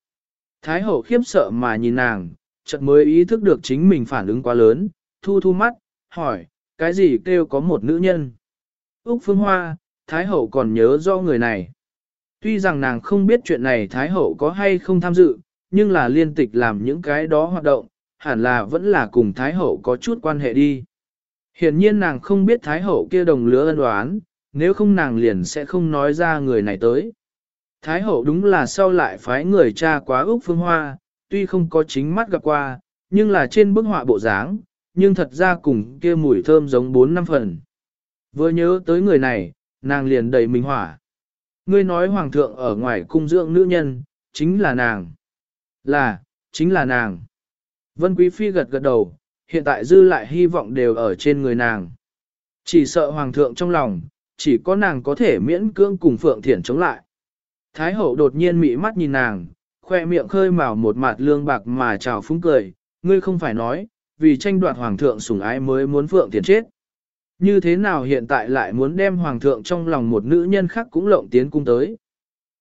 Thái hậu khiếp sợ mà nhìn nàng, chợt mới ý thức được chính mình phản ứng quá lớn, thu thu mắt, hỏi, cái gì kêu có một nữ nhân? Úc Phương Hoa, Thái hậu còn nhớ do người này. Tuy rằng nàng không biết chuyện này Thái hậu có hay không tham dự, nhưng là liên tịch làm những cái đó hoạt động, hẳn là vẫn là cùng Thái hậu có chút quan hệ đi. Hiển nhiên nàng không biết Thái hậu kia đồng lứa ân đoán, nếu không nàng liền sẽ không nói ra người này tới. Thái hậu đúng là sau lại phái người cha quá Úc Phương Hoa, tuy không có chính mắt gặp qua, nhưng là trên bức họa bộ dáng, nhưng thật ra cùng kia mùi thơm giống bốn năm phần. Vừa nhớ tới người này, nàng liền đầy mình hỏa. Ngươi nói hoàng thượng ở ngoài cung dưỡng nữ nhân, chính là nàng. Là, chính là nàng. Vân Quý Phi gật gật đầu, hiện tại dư lại hy vọng đều ở trên người nàng. Chỉ sợ hoàng thượng trong lòng, chỉ có nàng có thể miễn cưỡng cùng Phượng Thiển chống lại. Thái hậu đột nhiên mị mắt nhìn nàng, khoe miệng khơi mào một mặt lương bạc mà chào phúng cười, ngươi không phải nói, vì tranh đoạt hoàng thượng sủng ái mới muốn Phượng tiền chết. Như thế nào hiện tại lại muốn đem hoàng thượng trong lòng một nữ nhân khác cũng lộng tiến cung tới.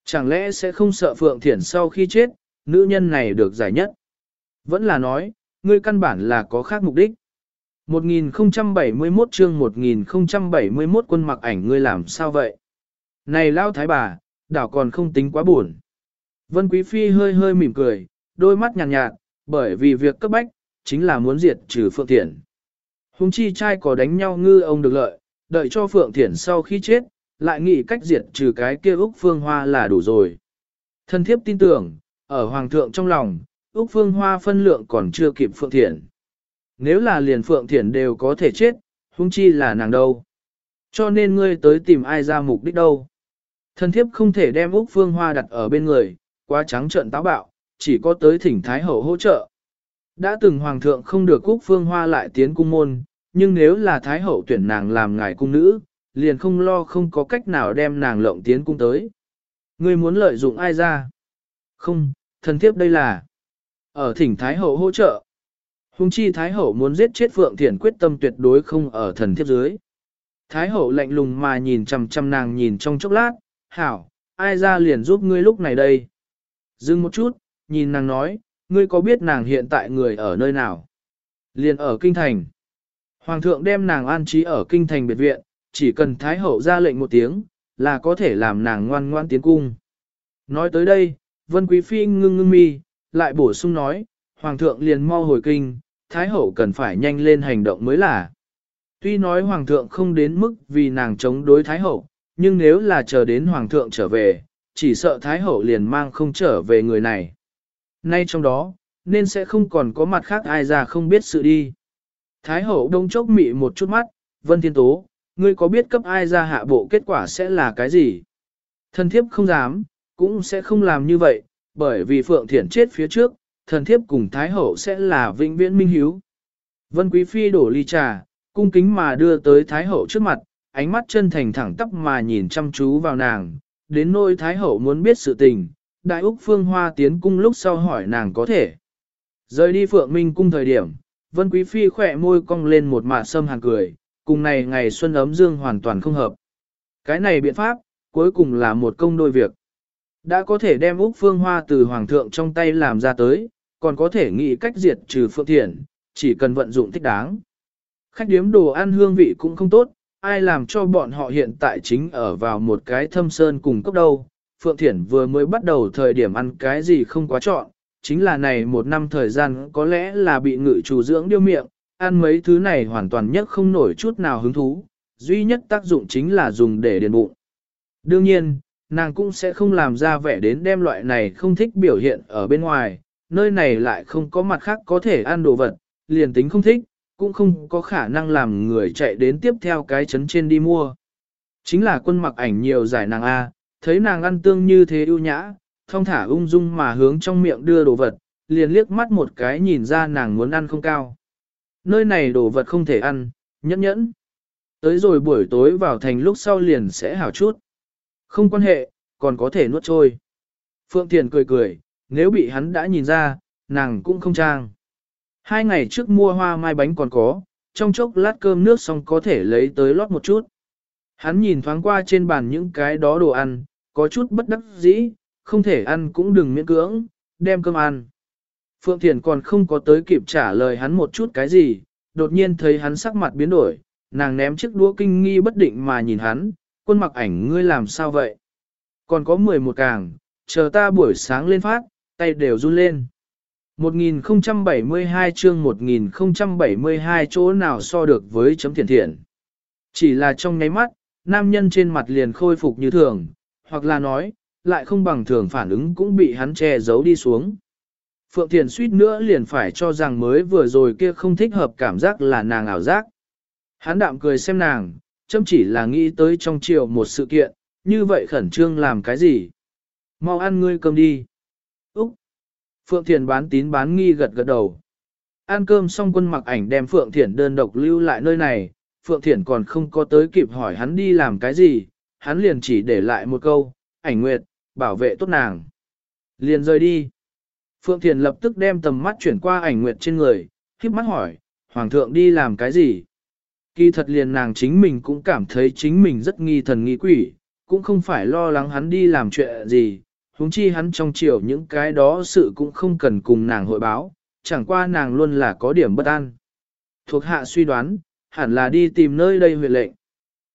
Chẳng lẽ sẽ không sợ Phượng Thiển sau khi chết, nữ nhân này được giải nhất. Vẫn là nói, ngươi căn bản là có khác mục đích. 1071 chương 1071 quân mặc ảnh ngươi làm sao vậy? Này lao thái bà, đảo còn không tính quá buồn. Vân Quý Phi hơi hơi mỉm cười, đôi mắt nhàn nhạt, nhạt, bởi vì việc cấp bách, chính là muốn diệt trừ Phượng Thiển. Hùng chi trai có đánh nhau ngư ông được lợi, đợi cho Phượng Thiển sau khi chết, lại nghĩ cách diệt trừ cái kia Úc Phương Hoa là đủ rồi. Thân thiếp tin tưởng, ở Hoàng thượng trong lòng, Úc Phương Hoa phân lượng còn chưa kịp Phượng Thiển. Nếu là liền Phượng Thiển đều có thể chết, huống chi là nàng đâu. Cho nên ngươi tới tìm ai ra mục đích đâu. Thân thiếp không thể đem Úc Phương Hoa đặt ở bên người, quá trắng trợn táo bạo, chỉ có tới thỉnh Thái Hậu hỗ trợ. Đã từng Hoàng thượng không được Cúc Phương Hoa lại tiến cung môn, nhưng nếu là Thái Hậu tuyển nàng làm ngài cung nữ, liền không lo không có cách nào đem nàng lộng tiến cung tới. Ngươi muốn lợi dụng ai ra? Không, thần thiếp đây là ở thỉnh Thái Hậu hỗ trợ. Hùng chi Thái Hậu muốn giết chết Phượng Thiển quyết tâm tuyệt đối không ở thần thiếp dưới. Thái Hậu lạnh lùng mà nhìn chầm chầm nàng nhìn trong chốc lát, hảo, ai ra liền giúp ngươi lúc này đây. Dừng một chút, nhìn nàng nói, ngươi có biết nàng hiện tại người ở nơi nào? Liền ở kinh thành. Hoàng thượng đem nàng an trí ở kinh thành biệt viện, chỉ cần Thái Hậu ra lệnh một tiếng, là có thể làm nàng ngoan ngoan tiến cung. Nói tới đây, Vân Quý Phi ngưng ngưng mi, lại bổ sung nói, Hoàng thượng liền mau hồi kinh, Thái Hậu cần phải nhanh lên hành động mới là. Tuy nói Hoàng thượng không đến mức vì nàng chống đối Thái Hậu, nhưng nếu là chờ đến Hoàng thượng trở về, chỉ sợ Thái Hậu liền mang không trở về người này. Nay trong đó, nên sẽ không còn có mặt khác ai ra không biết sự đi. Thái Hậu đông chốc mị một chút mắt, Vân Thiên Tố, ngươi có biết cấp ai ra hạ bộ kết quả sẽ là cái gì? Thần thiếp không dám, cũng sẽ không làm như vậy, bởi vì Phượng Thiển chết phía trước, thần thiếp cùng Thái Hậu sẽ là vĩnh viễn minh hiếu. Vân Quý Phi đổ ly trà, cung kính mà đưa tới Thái Hậu trước mặt, ánh mắt chân thành thẳng tắp mà nhìn chăm chú vào nàng, đến nôi Thái Hậu muốn biết sự tình, Đại Úc Phương Hoa tiến cung lúc sau hỏi nàng có thể. Rời đi Phượng Minh cung thời điểm, Vân Quý Phi khỏe môi cong lên một mạ sâm hàng cười, cùng này ngày xuân ấm dương hoàn toàn không hợp. Cái này biện pháp, cuối cùng là một công đôi việc. Đã có thể đem Úc Phương Hoa từ Hoàng thượng trong tay làm ra tới, còn có thể nghĩ cách diệt trừ Phượng Thiện, chỉ cần vận dụng thích đáng. Khách điếm đồ ăn hương vị cũng không tốt, ai làm cho bọn họ hiện tại chính ở vào một cái thâm sơn cùng cốc đâu. Phượng Thiển vừa mới bắt đầu thời điểm ăn cái gì không quá chọn, chính là này một năm thời gian có lẽ là bị ngự chủ dưỡng điêu miệng, ăn mấy thứ này hoàn toàn nhất không nổi chút nào hứng thú, duy nhất tác dụng chính là dùng để điền bụng. Đương nhiên, nàng cũng sẽ không làm ra vẻ đến đem loại này không thích biểu hiện ở bên ngoài, nơi này lại không có mặt khác có thể ăn đồ vật, liền tính không thích, cũng không có khả năng làm người chạy đến tiếp theo cái chấn trên đi mua. Chính là quân mặc ảnh nhiều giải nàng A, thấy nàng ăn tương như thế ưu nhã, thong thả ung dung mà hướng trong miệng đưa đồ vật, liền liếc mắt một cái nhìn ra nàng muốn ăn không cao. Nơi này đồ vật không thể ăn, nhẫn nhẫn. Tới rồi buổi tối vào thành lúc sau liền sẽ hảo chút. Không quan hệ, còn có thể nuốt trôi. Phượng Thiền cười cười, nếu bị hắn đã nhìn ra, nàng cũng không trang. Hai ngày trước mua hoa mai bánh còn có, trong chốc lát cơm nước xong có thể lấy tới lót một chút. Hắn nhìn thoáng qua trên bàn những cái đó đồ ăn, có chút bất đắc dĩ, không thể ăn cũng đừng miễn cưỡng, đem cơm ăn. Phượng Thiền còn không có tới kịp trả lời hắn một chút cái gì, đột nhiên thấy hắn sắc mặt biến đổi, nàng ném chiếc đũa kinh nghi bất định mà nhìn hắn, quân mặc ảnh ngươi làm sao vậy? Còn có 11 càng, chờ ta buổi sáng lên phát, tay đều run lên. 1072 chương 1072 chỗ nào so được với chấm thiền thiện. Chỉ là trong nháy mắt, nam nhân trên mặt liền khôi phục như thường, hoặc là nói, lại không bằng thường phản ứng cũng bị hắn che giấu đi xuống. Phượng Thiền suýt nữa liền phải cho rằng mới vừa rồi kia không thích hợp cảm giác là nàng ảo giác. Hắn đạm cười xem nàng, chấm chỉ là nghĩ tới trong chiều một sự kiện, như vậy khẩn trương làm cái gì? Mau ăn ngươi cơm đi. Phượng Thiền bán tín bán nghi gật gật đầu. Ăn cơm xong quân mặc ảnh đem Phượng Thiển đơn độc lưu lại nơi này, Phượng Thiển còn không có tới kịp hỏi hắn đi làm cái gì, hắn liền chỉ để lại một câu, ảnh nguyệt, bảo vệ tốt nàng. Liền rời đi. Phượng Thiền lập tức đem tầm mắt chuyển qua ảnh nguyệt trên người, khiếp mắt hỏi, Hoàng thượng đi làm cái gì? Kỳ thật liền nàng chính mình cũng cảm thấy chính mình rất nghi thần nghi quỷ, cũng không phải lo lắng hắn đi làm chuyện gì, huống chi hắn trong chiều những cái đó sự cũng không cần cùng nàng hội báo, chẳng qua nàng luôn là có điểm bất an. Thuộc hạ suy đoán, hẳn là đi tìm nơi đây huyện lệnh.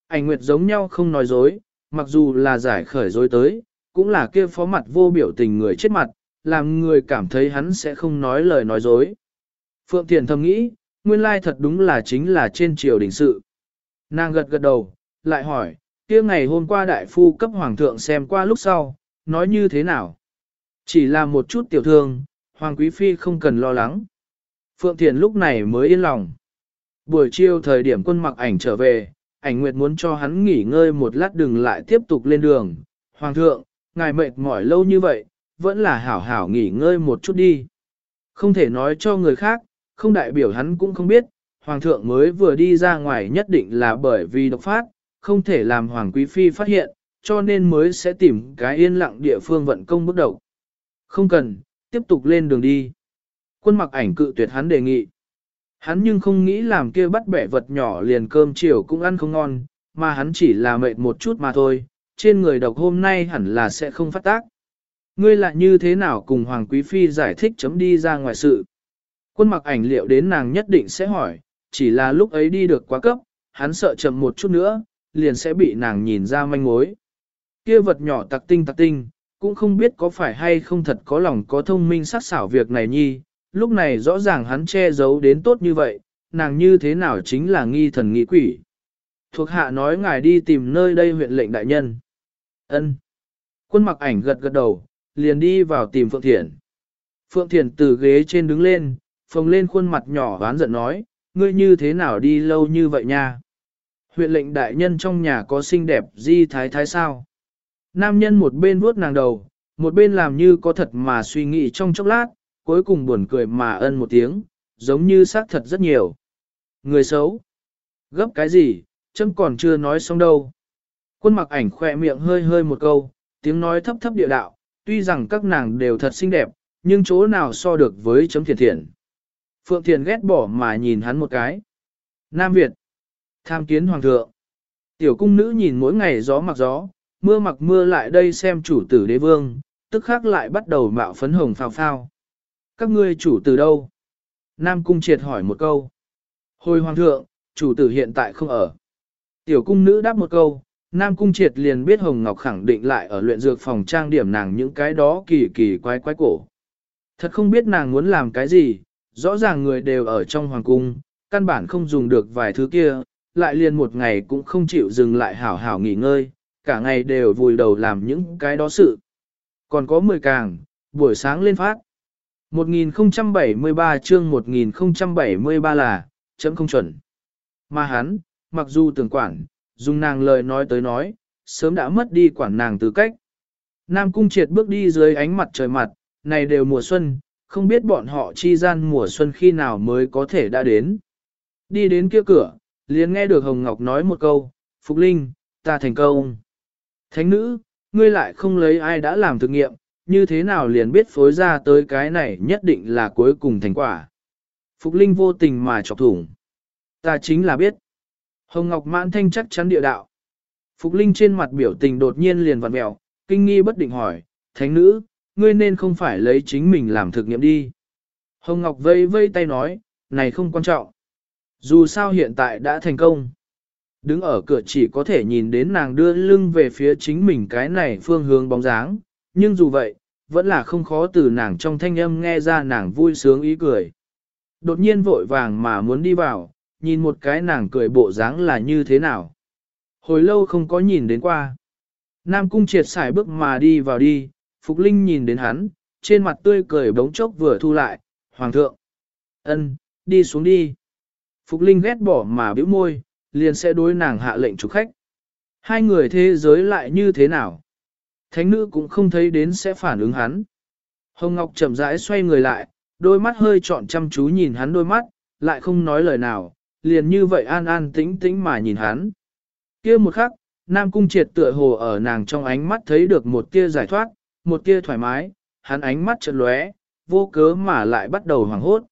Ảnh Nguyệt giống nhau không nói dối, mặc dù là giải khởi dối tới, cũng là kia phó mặt vô biểu tình người chết mặt, làm người cảm thấy hắn sẽ không nói lời nói dối. Phượng Thiền thầm nghĩ, nguyên lai thật đúng là chính là trên triều đình sự. Nàng gật gật đầu, lại hỏi, kia ngày hôm qua đại phu cấp hoàng thượng xem qua lúc sau, nói như thế nào? Chỉ là một chút tiểu thương, hoàng quý phi không cần lo lắng. Phượng Thiền lúc này mới yên lòng. Buổi chiều thời điểm quân mặc ảnh trở về, ảnh nguyệt muốn cho hắn nghỉ ngơi một lát đừng lại tiếp tục lên đường. Hoàng thượng, ngài mệt mỏi lâu như vậy, vẫn là hảo hảo nghỉ ngơi một chút đi. Không thể nói cho người khác, không đại biểu hắn cũng không biết, Hoàng thượng mới vừa đi ra ngoài nhất định là bởi vì độc phát, không thể làm Hoàng Quý Phi phát hiện, cho nên mới sẽ tìm cái yên lặng địa phương vận công bước đầu. Không cần, tiếp tục lên đường đi. Quân mặc ảnh cự tuyệt hắn đề nghị. Hắn nhưng không nghĩ làm kia bắt bẻ vật nhỏ liền cơm chiều cũng ăn không ngon, mà hắn chỉ là mệt một chút mà thôi, trên người độc hôm nay hẳn là sẽ không phát tác. Ngươi lại như thế nào cùng Hoàng Quý Phi giải thích chấm đi ra ngoài sự. Quân mặc ảnh liệu đến nàng nhất định sẽ hỏi, chỉ là lúc ấy đi được quá cấp, hắn sợ chậm một chút nữa, liền sẽ bị nàng nhìn ra manh mối. Kia vật nhỏ tặc tinh tặc tinh, cũng không biết có phải hay không thật có lòng có thông minh sắc xảo việc này nhi, lúc này rõ ràng hắn che giấu đến tốt như vậy, nàng như thế nào chính là nghi thần nghi quỷ. Thuộc hạ nói ngài đi tìm nơi đây huyện lệnh đại nhân. ân Quân mặc ảnh gật gật đầu, liền đi vào tìm Phượng Thiển. Phượng Thiển từ ghế trên đứng lên, phồng lên khuôn mặt nhỏ ván giận nói, ngươi như thế nào đi lâu như vậy nha? Huyện lệnh đại nhân trong nhà có xinh đẹp di thái thái sao? Nam nhân một bên vuốt nàng đầu, một bên làm như có thật mà suy nghĩ trong chốc lát, cuối cùng buồn cười mà ân một tiếng, giống như xác thật rất nhiều. Người xấu. Gấp cái gì, châm còn chưa nói xong đâu. Quân mặc ảnh khỏe miệng hơi hơi một câu, tiếng nói thấp thấp địa đạo, tuy rằng các nàng đều thật xinh đẹp, nhưng chỗ nào so được với chấm thiền thiện. Phượng Thiền ghét bỏ mà nhìn hắn một cái. Nam Việt. Tham kiến Hoàng thượng. Tiểu cung nữ nhìn mỗi ngày gió mặc gió, mưa mặc mưa lại đây xem chủ tử đế vương, tức khác lại bắt đầu mạo phấn hồng phào phao. Các ngươi chủ tử đâu? Nam cung triệt hỏi một câu. Hồi hoàng thượng, chủ tử hiện tại không ở. Tiểu cung nữ đáp một câu, Nam cung triệt liền biết Hồng Ngọc khẳng định lại ở luyện dược phòng trang điểm nàng những cái đó kỳ kỳ quái quái cổ. Thật không biết nàng muốn làm cái gì, rõ ràng người đều ở trong hoàng cung, căn bản không dùng được vài thứ kia, lại liền một ngày cũng không chịu dừng lại hảo hảo nghỉ ngơi, cả ngày đều vùi đầu làm những cái đó sự. Còn có 10 càng, buổi sáng lên phát. 1073 chương 1073 là, chấm không chuẩn. Mà hắn, mặc dù tưởng quản, dùng nàng lời nói tới nói, sớm đã mất đi quản nàng tư cách. Nam cung triệt bước đi dưới ánh mặt trời mặt, này đều mùa xuân, không biết bọn họ chi gian mùa xuân khi nào mới có thể đã đến. Đi đến kia cửa, liền nghe được Hồng Ngọc nói một câu, Phục Linh, ta thành công. Thánh nữ, ngươi lại không lấy ai đã làm thực nghiệm, như thế nào liền biết phối ra tới cái này nhất định là cuối cùng thành quả. Phục Linh vô tình mà chọc thủng. Ta chính là biết. Hồng Ngọc mãn thanh chắc chắn địa đạo. Phục Linh trên mặt biểu tình đột nhiên liền vặn mẹo, kinh nghi bất định hỏi, thánh nữ, ngươi nên không phải lấy chính mình làm thực nghiệm đi. Hồng Ngọc vây vây tay nói, này không quan trọng. Dù sao hiện tại đã thành công. Đứng ở cửa chỉ có thể nhìn đến nàng đưa lưng về phía chính mình cái này phương hướng bóng dáng, nhưng dù vậy, vẫn là không khó từ nàng trong thanh âm nghe ra nàng vui sướng ý cười. Đột nhiên vội vàng mà muốn đi vào, nhìn một cái nàng cười bộ dáng là như thế nào. Hồi lâu không có nhìn đến qua. Nam cung triệt xài bước mà đi vào đi, Phục Linh nhìn đến hắn, trên mặt tươi cười bóng chốc vừa thu lại, Hoàng thượng. ân, đi xuống đi. Phục Linh ghét bỏ mà bĩu môi, liền sẽ đối nàng hạ lệnh chủ khách. Hai người thế giới lại như thế nào? Thánh nữ cũng không thấy đến sẽ phản ứng hắn. Hồng Ngọc chậm rãi xoay người lại, đôi mắt hơi trọn chăm chú nhìn hắn đôi mắt, lại không nói lời nào, liền như vậy an an tĩnh tĩnh mà nhìn hắn. kia một khắc, Nam Cung triệt tựa hồ ở nàng trong ánh mắt thấy được một tia giải thoát, một tia thoải mái, hắn ánh mắt chợt lóe, vô cớ mà lại bắt đầu hoảng hốt.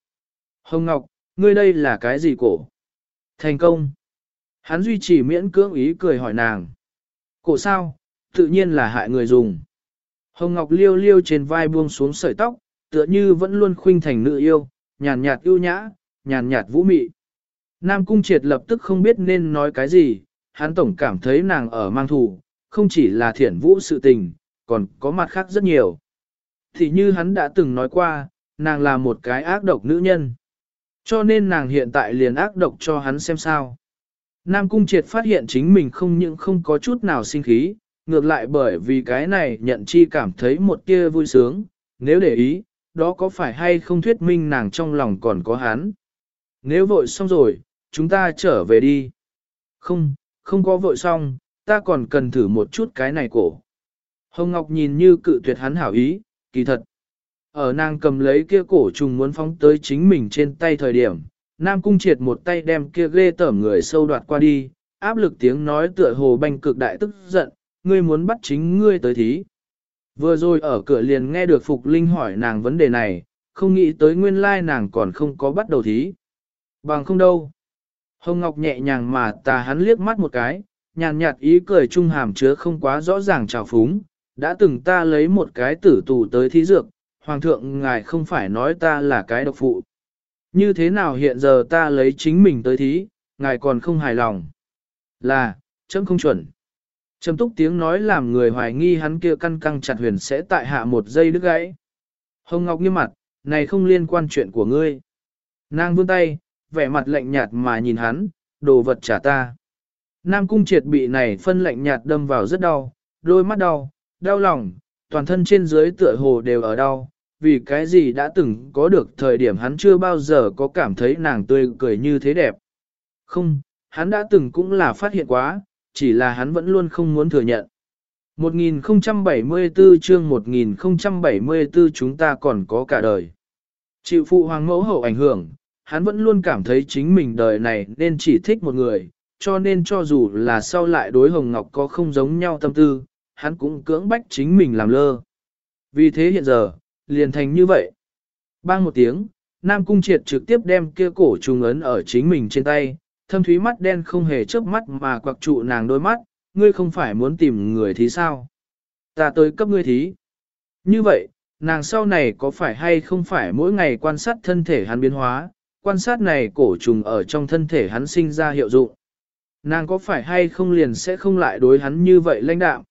Hồng Ngọc, ngươi đây là cái gì cổ? Thành công. Hắn duy trì miễn cưỡng ý cười hỏi nàng. Cổ sao? Tự nhiên là hại người dùng. Hồng Ngọc liêu liêu trên vai buông xuống sợi tóc, tựa như vẫn luôn khuynh thành nữ yêu, nhàn nhạt yêu nhã, nhàn nhạt vũ mị. Nam Cung Triệt lập tức không biết nên nói cái gì, hắn tổng cảm thấy nàng ở mang thù, không chỉ là thiển vũ sự tình, còn có mặt khác rất nhiều. Thì như hắn đã từng nói qua, nàng là một cái ác độc nữ nhân. Cho nên nàng hiện tại liền ác độc cho hắn xem sao. Nam Cung Triệt phát hiện chính mình không những không có chút nào sinh khí, ngược lại bởi vì cái này nhận chi cảm thấy một tia vui sướng, nếu để ý, đó có phải hay không thuyết minh nàng trong lòng còn có hắn. Nếu vội xong rồi, chúng ta trở về đi. Không, không có vội xong, ta còn cần thử một chút cái này cổ. Hồng Ngọc nhìn như cự tuyệt hắn hảo ý, kỳ thật. Ở nàng cầm lấy kia cổ trùng muốn phóng tới chính mình trên tay thời điểm, Nam Cung triệt một tay đem kia ghê tởm người sâu đoạt qua đi, áp lực tiếng nói tựa hồ banh cực đại tức giận, ngươi muốn bắt chính ngươi tới thí. Vừa rồi ở cửa liền nghe được Phục Linh hỏi nàng vấn đề này, không nghĩ tới nguyên lai nàng còn không có bắt đầu thí. Bằng không đâu. Hồng Ngọc nhẹ nhàng mà tà hắn liếc mắt một cái, nhàn nhạt ý cười trung hàm chứa không quá rõ ràng trào phúng, đã từng ta lấy một cái tử tù tới thí dược, Hoàng thượng ngài không phải nói ta là cái độc phụ. Như thế nào hiện giờ ta lấy chính mình tới thí, ngài còn không hài lòng. Là, chấm không chuẩn. Trầm túc tiếng nói làm người hoài nghi hắn kia căn căng chặt huyền sẽ tại hạ một giây đứt gãy. Hồng Ngọc nghiêm mặt, này không liên quan chuyện của ngươi. Nàng vươn tay, vẻ mặt lạnh nhạt mà nhìn hắn, đồ vật trả ta. Nam cung triệt bị này phân lạnh nhạt đâm vào rất đau, đôi mắt đau, đau lòng, toàn thân trên dưới tựa hồ đều ở đau, vì cái gì đã từng có được thời điểm hắn chưa bao giờ có cảm thấy nàng tươi cười như thế đẹp. Không, hắn đã từng cũng là phát hiện quá, chỉ là hắn vẫn luôn không muốn thừa nhận. 1074 chương 1074 chúng ta còn có cả đời. Chịu phụ hoàng mẫu hậu ảnh hưởng, hắn vẫn luôn cảm thấy chính mình đời này nên chỉ thích một người, cho nên cho dù là sau lại đối Hồng Ngọc có không giống nhau tâm tư, hắn cũng cưỡng bách chính mình làm lơ. Vì thế hiện giờ, liền thành như vậy. Bang một tiếng, Nam Cung Triệt trực tiếp đem kia cổ trùng ấn ở chính mình trên tay, thâm thúy mắt đen không hề chớp mắt mà quặc trụ nàng đôi mắt, ngươi không phải muốn tìm người thì sao? Ta tới cấp ngươi thí. Như vậy, nàng sau này có phải hay không phải mỗi ngày quan sát thân thể hắn biến hóa, quan sát này cổ trùng ở trong thân thể hắn sinh ra hiệu dụng. Nàng có phải hay không liền sẽ không lại đối hắn như vậy lãnh đạo.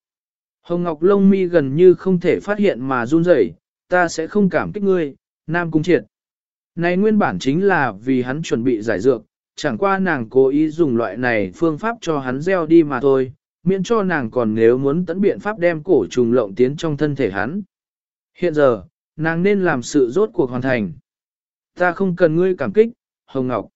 Hồng Ngọc Lông mi gần như không thể phát hiện mà run rẩy, ta sẽ không cảm kích ngươi, Nam Cung Triệt. Này nguyên bản chính là vì hắn chuẩn bị giải dược, chẳng qua nàng cố ý dùng loại này phương pháp cho hắn gieo đi mà thôi, miễn cho nàng còn nếu muốn tấn biện pháp đem cổ trùng lộng tiến trong thân thể hắn. Hiện giờ, nàng nên làm sự rốt cuộc hoàn thành. Ta không cần ngươi cảm kích, Hồng Ngọc.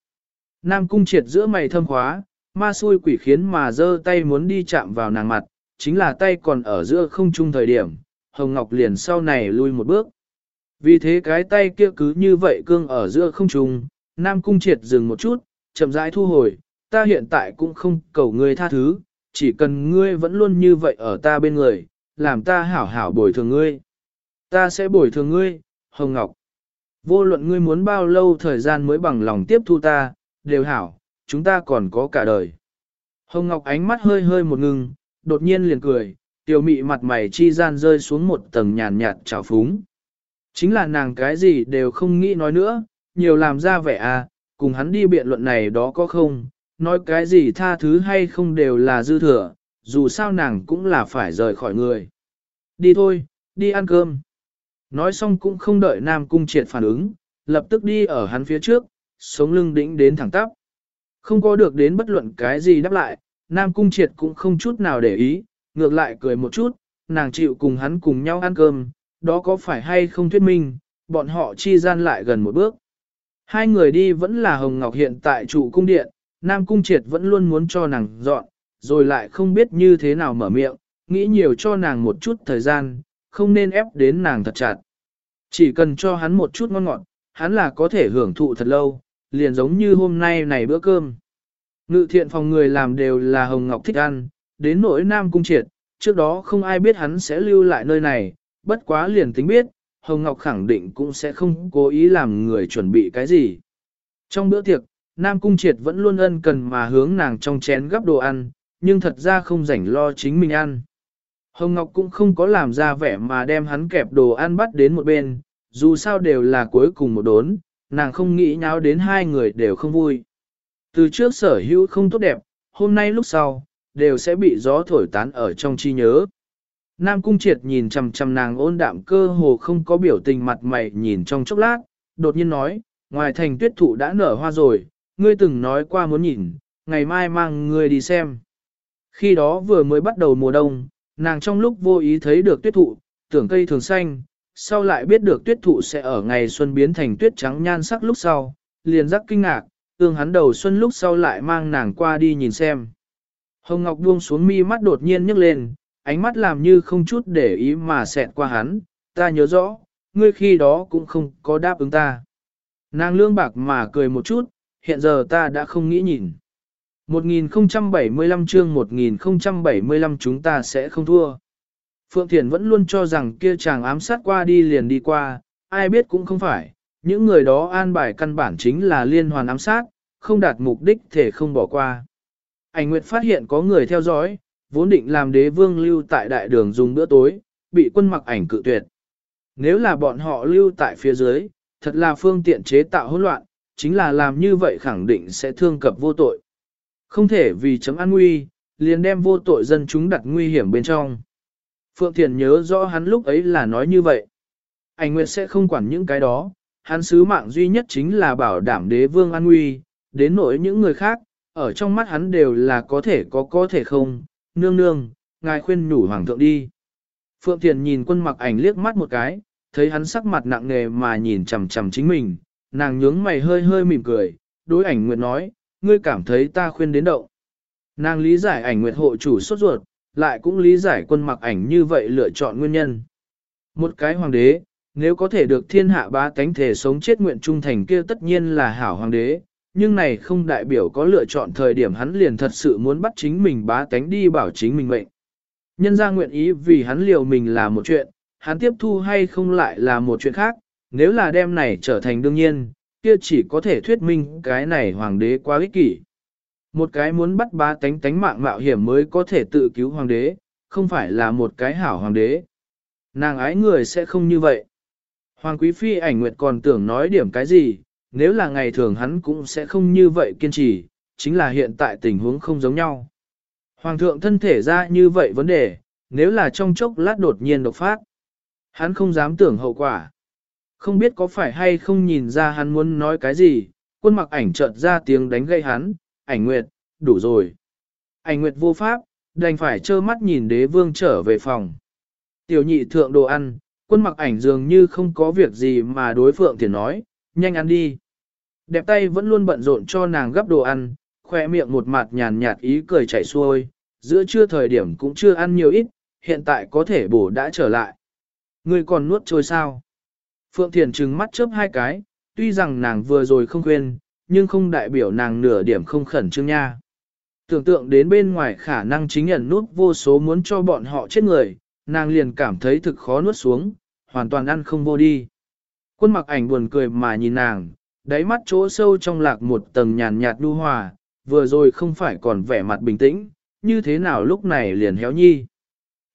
Nam cung triệt giữa mày thâm khóa, ma xui quỷ khiến mà giơ tay muốn đi chạm vào nàng mặt, chính là tay còn ở giữa không trung thời điểm, Hồng Ngọc liền sau này lui một bước. Vì thế cái tay kia cứ như vậy cương ở giữa không trung, Nam cung triệt dừng một chút, chậm rãi thu hồi, ta hiện tại cũng không cầu ngươi tha thứ, chỉ cần ngươi vẫn luôn như vậy ở ta bên người, làm ta hảo hảo bồi thường ngươi. Ta sẽ bồi thường ngươi, Hồng Ngọc. Vô luận ngươi muốn bao lâu thời gian mới bằng lòng tiếp thu ta, đều hảo, chúng ta còn có cả đời. Hồng Ngọc ánh mắt hơi hơi một ngừng, đột nhiên liền cười, tiểu mị mặt mày chi gian rơi xuống một tầng nhàn nhạt trào phúng. Chính là nàng cái gì đều không nghĩ nói nữa, nhiều làm ra vẻ à, cùng hắn đi biện luận này đó có không, nói cái gì tha thứ hay không đều là dư thừa, dù sao nàng cũng là phải rời khỏi người. Đi thôi, đi ăn cơm. Nói xong cũng không đợi Nam Cung triệt phản ứng, lập tức đi ở hắn phía trước, sống lưng đĩnh đến thẳng tắp. Không có được đến bất luận cái gì đáp lại, Nam Cung triệt cũng không chút nào để ý, ngược lại cười một chút, nàng chịu cùng hắn cùng nhau ăn cơm, đó có phải hay không thuyết minh, bọn họ chi gian lại gần một bước. Hai người đi vẫn là Hồng Ngọc hiện tại trụ cung điện, Nam Cung Triệt vẫn luôn muốn cho nàng dọn, rồi lại không biết như thế nào mở miệng, nghĩ nhiều cho nàng một chút thời gian, không nên ép đến nàng thật chặt. Chỉ cần cho hắn một chút ngon ngọt, hắn là có thể hưởng thụ thật lâu, liền giống như hôm nay này bữa cơm. Ngự thiện phòng người làm đều là Hồng Ngọc thích ăn, đến nỗi Nam Cung Triệt, trước đó không ai biết hắn sẽ lưu lại nơi này, bất quá liền tính biết, Hồng Ngọc khẳng định cũng sẽ không cố ý làm người chuẩn bị cái gì. Trong bữa tiệc, Nam Cung Triệt vẫn luôn ân cần mà hướng nàng trong chén gắp đồ ăn, nhưng thật ra không rảnh lo chính mình ăn. Hồng Ngọc cũng không có làm ra vẻ mà đem hắn kẹp đồ ăn bắt đến một bên, dù sao đều là cuối cùng một đốn, nàng không nghĩ nháo đến hai người đều không vui. Từ trước sở hữu không tốt đẹp, hôm nay lúc sau, đều sẽ bị gió thổi tán ở trong chi nhớ. Nam Cung Triệt nhìn chằm chằm nàng ôn đạm cơ hồ không có biểu tình mặt mày nhìn trong chốc lát, đột nhiên nói, ngoài thành tuyết thụ đã nở hoa rồi, ngươi từng nói qua muốn nhìn, ngày mai mang ngươi đi xem. Khi đó vừa mới bắt đầu mùa đông, nàng trong lúc vô ý thấy được tuyết thụ, tưởng cây thường xanh, sau lại biết được tuyết thụ sẽ ở ngày xuân biến thành tuyết trắng nhan sắc lúc sau, liền rắc kinh ngạc, tương hắn đầu xuân lúc sau lại mang nàng qua đi nhìn xem. Hồng Ngọc buông xuống mi mắt đột nhiên nhấc lên, ánh mắt làm như không chút để ý mà xẹt qua hắn, ta nhớ rõ, ngươi khi đó cũng không có đáp ứng ta. Nàng lương bạc mà cười một chút, hiện giờ ta đã không nghĩ nhìn. 1075 chương 1075 chúng ta sẽ không thua. Phượng Thiền vẫn luôn cho rằng kia chàng ám sát qua đi liền đi qua, ai biết cũng không phải, những người đó an bài căn bản chính là liên hoàn ám sát, không đạt mục đích thể không bỏ qua. Ảnh Nguyệt phát hiện có người theo dõi, vốn định làm đế vương lưu tại đại đường dùng bữa tối, bị quân mặc ảnh cự tuyệt. Nếu là bọn họ lưu tại phía dưới, thật là phương tiện chế tạo hỗn loạn, chính là làm như vậy khẳng định sẽ thương cập vô tội. Không thể vì chấm an nguy, liền đem vô tội dân chúng đặt nguy hiểm bên trong. Phượng Thiền nhớ rõ hắn lúc ấy là nói như vậy. Ảnh Nguyệt sẽ không quản những cái đó, hắn sứ mạng duy nhất chính là bảo đảm đế vương an nguy, đến nỗi những người khác, ở trong mắt hắn đều là có thể có có thể không, nương nương, ngài khuyên nhủ hoàng thượng đi. Phượng Thiền nhìn quân mặc ảnh liếc mắt một cái, thấy hắn sắc mặt nặng nề mà nhìn chầm chầm chính mình, nàng nhướng mày hơi hơi mỉm cười, đối ảnh nguyệt nói, ngươi cảm thấy ta khuyên đến động. Nàng lý giải ảnh nguyệt hộ chủ sốt ruột, lại cũng lý giải quân mặc ảnh như vậy lựa chọn nguyên nhân. Một cái hoàng đế, nếu có thể được thiên hạ bá tánh thể sống chết nguyện trung thành kia tất nhiên là hảo hoàng đế, nhưng này không đại biểu có lựa chọn thời điểm hắn liền thật sự muốn bắt chính mình bá tánh đi bảo chính mình mệnh. Nhân ra nguyện ý vì hắn liều mình là một chuyện, hắn tiếp thu hay không lại là một chuyện khác, nếu là đem này trở thành đương nhiên, kia chỉ có thể thuyết minh cái này hoàng đế quá ích kỷ. Một cái muốn bắt bá tánh tánh mạng mạo hiểm mới có thể tự cứu hoàng đế, không phải là một cái hảo hoàng đế. Nàng ái người sẽ không như vậy. Hoàng quý phi ảnh nguyệt còn tưởng nói điểm cái gì, nếu là ngày thường hắn cũng sẽ không như vậy kiên trì, chính là hiện tại tình huống không giống nhau. Hoàng thượng thân thể ra như vậy vấn đề, nếu là trong chốc lát đột nhiên độc phát, hắn không dám tưởng hậu quả. Không biết có phải hay không nhìn ra hắn muốn nói cái gì, quân mặc ảnh chợt ra tiếng đánh gây hắn, ảnh nguyệt, đủ rồi. Ảnh nguyệt vô pháp, đành phải trơ mắt nhìn đế vương trở về phòng. Tiểu nhị thượng đồ ăn, quân mặc ảnh dường như không có việc gì mà đối phượng thì nói, nhanh ăn đi. Đẹp tay vẫn luôn bận rộn cho nàng gấp đồ ăn, khoe miệng một mặt nhàn nhạt ý cười chảy xuôi, giữa trưa thời điểm cũng chưa ăn nhiều ít, hiện tại có thể bổ đã trở lại. Ngươi còn nuốt trôi sao? Phượng Thiền trừng mắt chớp hai cái, tuy rằng nàng vừa rồi không quên, nhưng không đại biểu nàng nửa điểm không khẩn trương nha. Tưởng tượng đến bên ngoài khả năng chính ẩn nút vô số muốn cho bọn họ chết người, nàng liền cảm thấy thực khó nuốt xuống, hoàn toàn ăn không vô đi. Quân mặc ảnh buồn cười mà nhìn nàng, đáy mắt chỗ sâu trong lạc một tầng nhàn nhạt đu hòa, vừa rồi không phải còn vẻ mặt bình tĩnh, như thế nào lúc này liền héo nhi.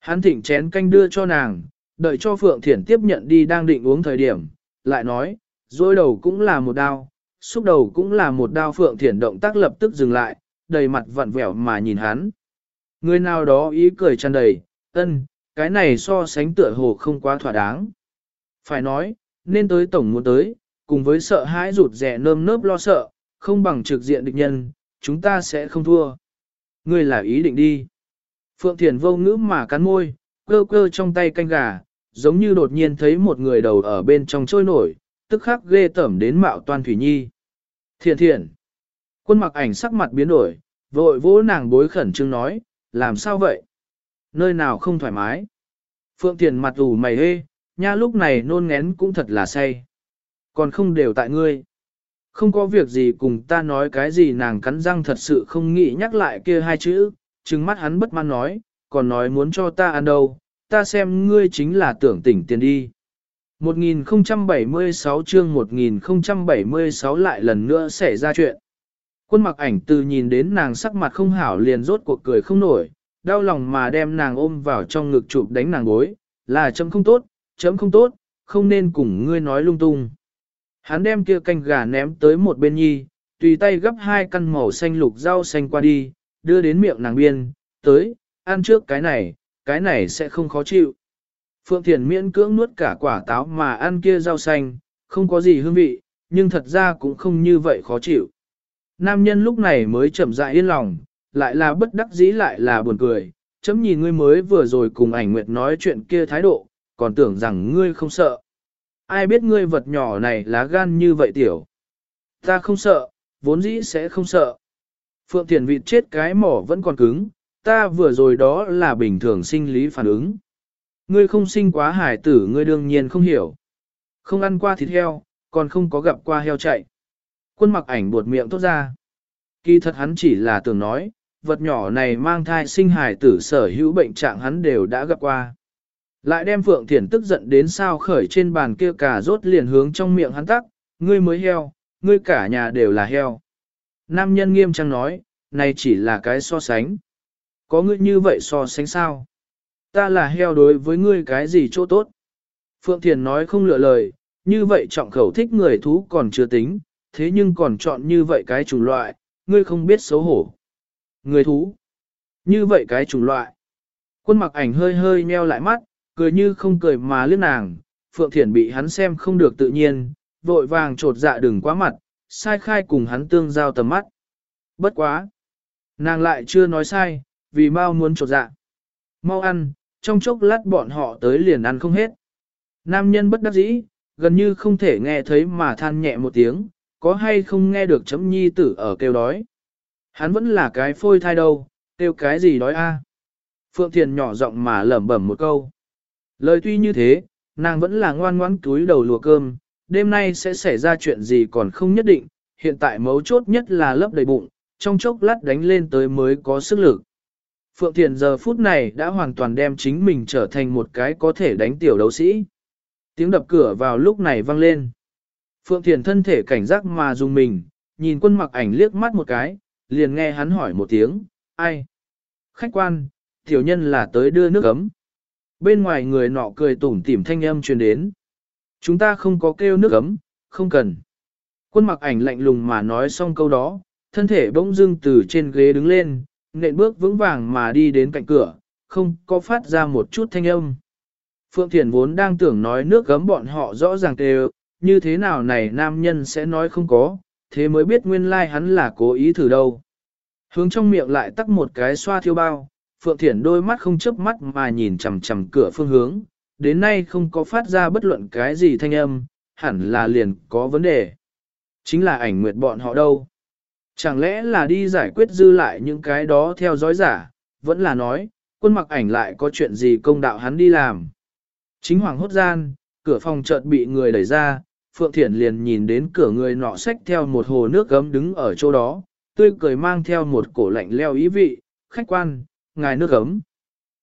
Hắn thịnh chén canh đưa cho nàng, đợi cho Phượng Thiển tiếp nhận đi đang định uống thời điểm, lại nói, dối đầu cũng là một đao, xúc đầu cũng là một đao Phượng Thiển động tác lập tức dừng lại, đầy mặt vặn vẹo mà nhìn hắn. Người nào đó ý cười tràn đầy, ân, cái này so sánh tựa hồ không quá thỏa đáng. Phải nói, nên tới tổng muốn tới, cùng với sợ hãi rụt rẻ nơm nớp lo sợ, không bằng trực diện địch nhân, chúng ta sẽ không thua. Ngươi là ý định đi. Phượng Thiền vô ngữ mà cắn môi, cơ cơ trong tay canh gà, giống như đột nhiên thấy một người đầu ở bên trong trôi nổi, tức khắc ghê tẩm đến mạo toàn thủy nhi. Thiện thiện. Quân mặc ảnh sắc mặt biến đổi, vội vỗ nàng bối khẩn trương nói, làm sao vậy? Nơi nào không thoải mái? Phượng Thiền mặt ủ mày hê, nha lúc này nôn ngén cũng thật là say. Còn không đều tại ngươi. Không có việc gì cùng ta nói cái gì nàng cắn răng thật sự không nghĩ nhắc lại kia hai chữ, trừng mắt hắn bất mãn nói, còn nói muốn cho ta ăn đâu, ta xem ngươi chính là tưởng tỉnh tiền đi. 1076 chương 1076 lại lần nữa xảy ra chuyện. Quân mặc ảnh từ nhìn đến nàng sắc mặt không hảo liền rốt cuộc cười không nổi, đau lòng mà đem nàng ôm vào trong ngực chụp đánh nàng gối, là chấm không tốt, chấm không tốt, không nên cùng ngươi nói lung tung. Hắn đem kia canh gà ném tới một bên nhi, tùy tay gấp hai căn màu xanh lục rau xanh qua đi, đưa đến miệng nàng biên, tới, ăn trước cái này, cái này sẽ không khó chịu. Phượng Thiền miễn cưỡng nuốt cả quả táo mà ăn kia rau xanh, không có gì hương vị, nhưng thật ra cũng không như vậy khó chịu. Nam nhân lúc này mới chậm rãi yên lòng, lại là bất đắc dĩ lại là buồn cười, chấm nhìn ngươi mới vừa rồi cùng ảnh nguyệt nói chuyện kia thái độ, còn tưởng rằng ngươi không sợ. Ai biết ngươi vật nhỏ này lá gan như vậy tiểu. Ta không sợ, vốn dĩ sẽ không sợ. Phượng Thiền vịt chết cái mỏ vẫn còn cứng, ta vừa rồi đó là bình thường sinh lý phản ứng. Ngươi không sinh quá hải tử ngươi đương nhiên không hiểu. Không ăn qua thịt heo, còn không có gặp qua heo chạy. Quân mặc ảnh buột miệng tốt ra. Kỳ thật hắn chỉ là tưởng nói, vật nhỏ này mang thai sinh hải tử sở hữu bệnh trạng hắn đều đã gặp qua. Lại đem Phượng Thiển tức giận đến sao khởi trên bàn kia cà rốt liền hướng trong miệng hắn tắc, ngươi mới heo, ngươi cả nhà đều là heo. Nam nhân nghiêm trang nói, này chỉ là cái so sánh. Có ngươi như vậy so sánh sao? Ta là heo đối với ngươi cái gì chỗ tốt? Phượng Thiền nói không lựa lời, như vậy trọng khẩu thích người thú còn chưa tính, thế nhưng còn chọn như vậy cái chủng loại, ngươi không biết xấu hổ. Người thú. Như vậy cái chủng loại. Quân mặc ảnh hơi hơi nheo lại mắt, cười như không cười mà liếc nàng, Phượng Thiển bị hắn xem không được tự nhiên, vội vàng trột dạ đừng quá mặt, sai khai cùng hắn tương giao tầm mắt. Bất quá. Nàng lại chưa nói sai, vì mau muốn trột dạ. Mau ăn, trong chốc lát bọn họ tới liền ăn không hết. Nam nhân bất đắc dĩ, gần như không thể nghe thấy mà than nhẹ một tiếng, có hay không nghe được chấm nhi tử ở kêu đói. Hắn vẫn là cái phôi thai đâu, kêu cái gì đói a? Phượng Thiền nhỏ giọng mà lẩm bẩm một câu. Lời tuy như thế, nàng vẫn là ngoan ngoãn túi đầu lùa cơm, đêm nay sẽ xảy ra chuyện gì còn không nhất định, hiện tại mấu chốt nhất là lấp đầy bụng, trong chốc lát đánh lên tới mới có sức lực. Phượng Thiền giờ phút này đã hoàn toàn đem chính mình trở thành một cái có thể đánh tiểu đấu sĩ. Tiếng đập cửa vào lúc này vang lên. Phượng Thiền thân thể cảnh giác mà dùng mình, nhìn quân mặc ảnh liếc mắt một cái, liền nghe hắn hỏi một tiếng, ai? Khách quan, tiểu nhân là tới đưa nước ấm. Bên ngoài người nọ cười tủm tỉm thanh âm truyền đến. Chúng ta không có kêu nước ấm, không cần. Quân mặc ảnh lạnh lùng mà nói xong câu đó, thân thể bỗng dưng từ trên ghế đứng lên, nện bước vững vàng mà đi đến cạnh cửa, không có phát ra một chút thanh âm. Phượng Thiền vốn đang tưởng nói nước gấm bọn họ rõ ràng kêu, như thế nào này nam nhân sẽ nói không có, thế mới biết nguyên lai like hắn là cố ý thử đâu. Hướng trong miệng lại tắt một cái xoa thiêu bao, Phượng Thiển đôi mắt không chớp mắt mà nhìn chằm chằm cửa phương hướng, đến nay không có phát ra bất luận cái gì thanh âm, hẳn là liền có vấn đề. Chính là ảnh nguyệt bọn họ đâu. Chẳng lẽ là đi giải quyết dư lại những cái đó theo dõi giả, vẫn là nói, quân mặc ảnh lại có chuyện gì công đạo hắn đi làm. Chính hoàng hốt gian, cửa phòng chợt bị người đẩy ra, Phượng Thiển liền nhìn đến cửa người nọ xách theo một hồ nước gấm đứng ở chỗ đó, tươi cười mang theo một cổ lạnh leo ý vị, khách quan, ngài nước gấm.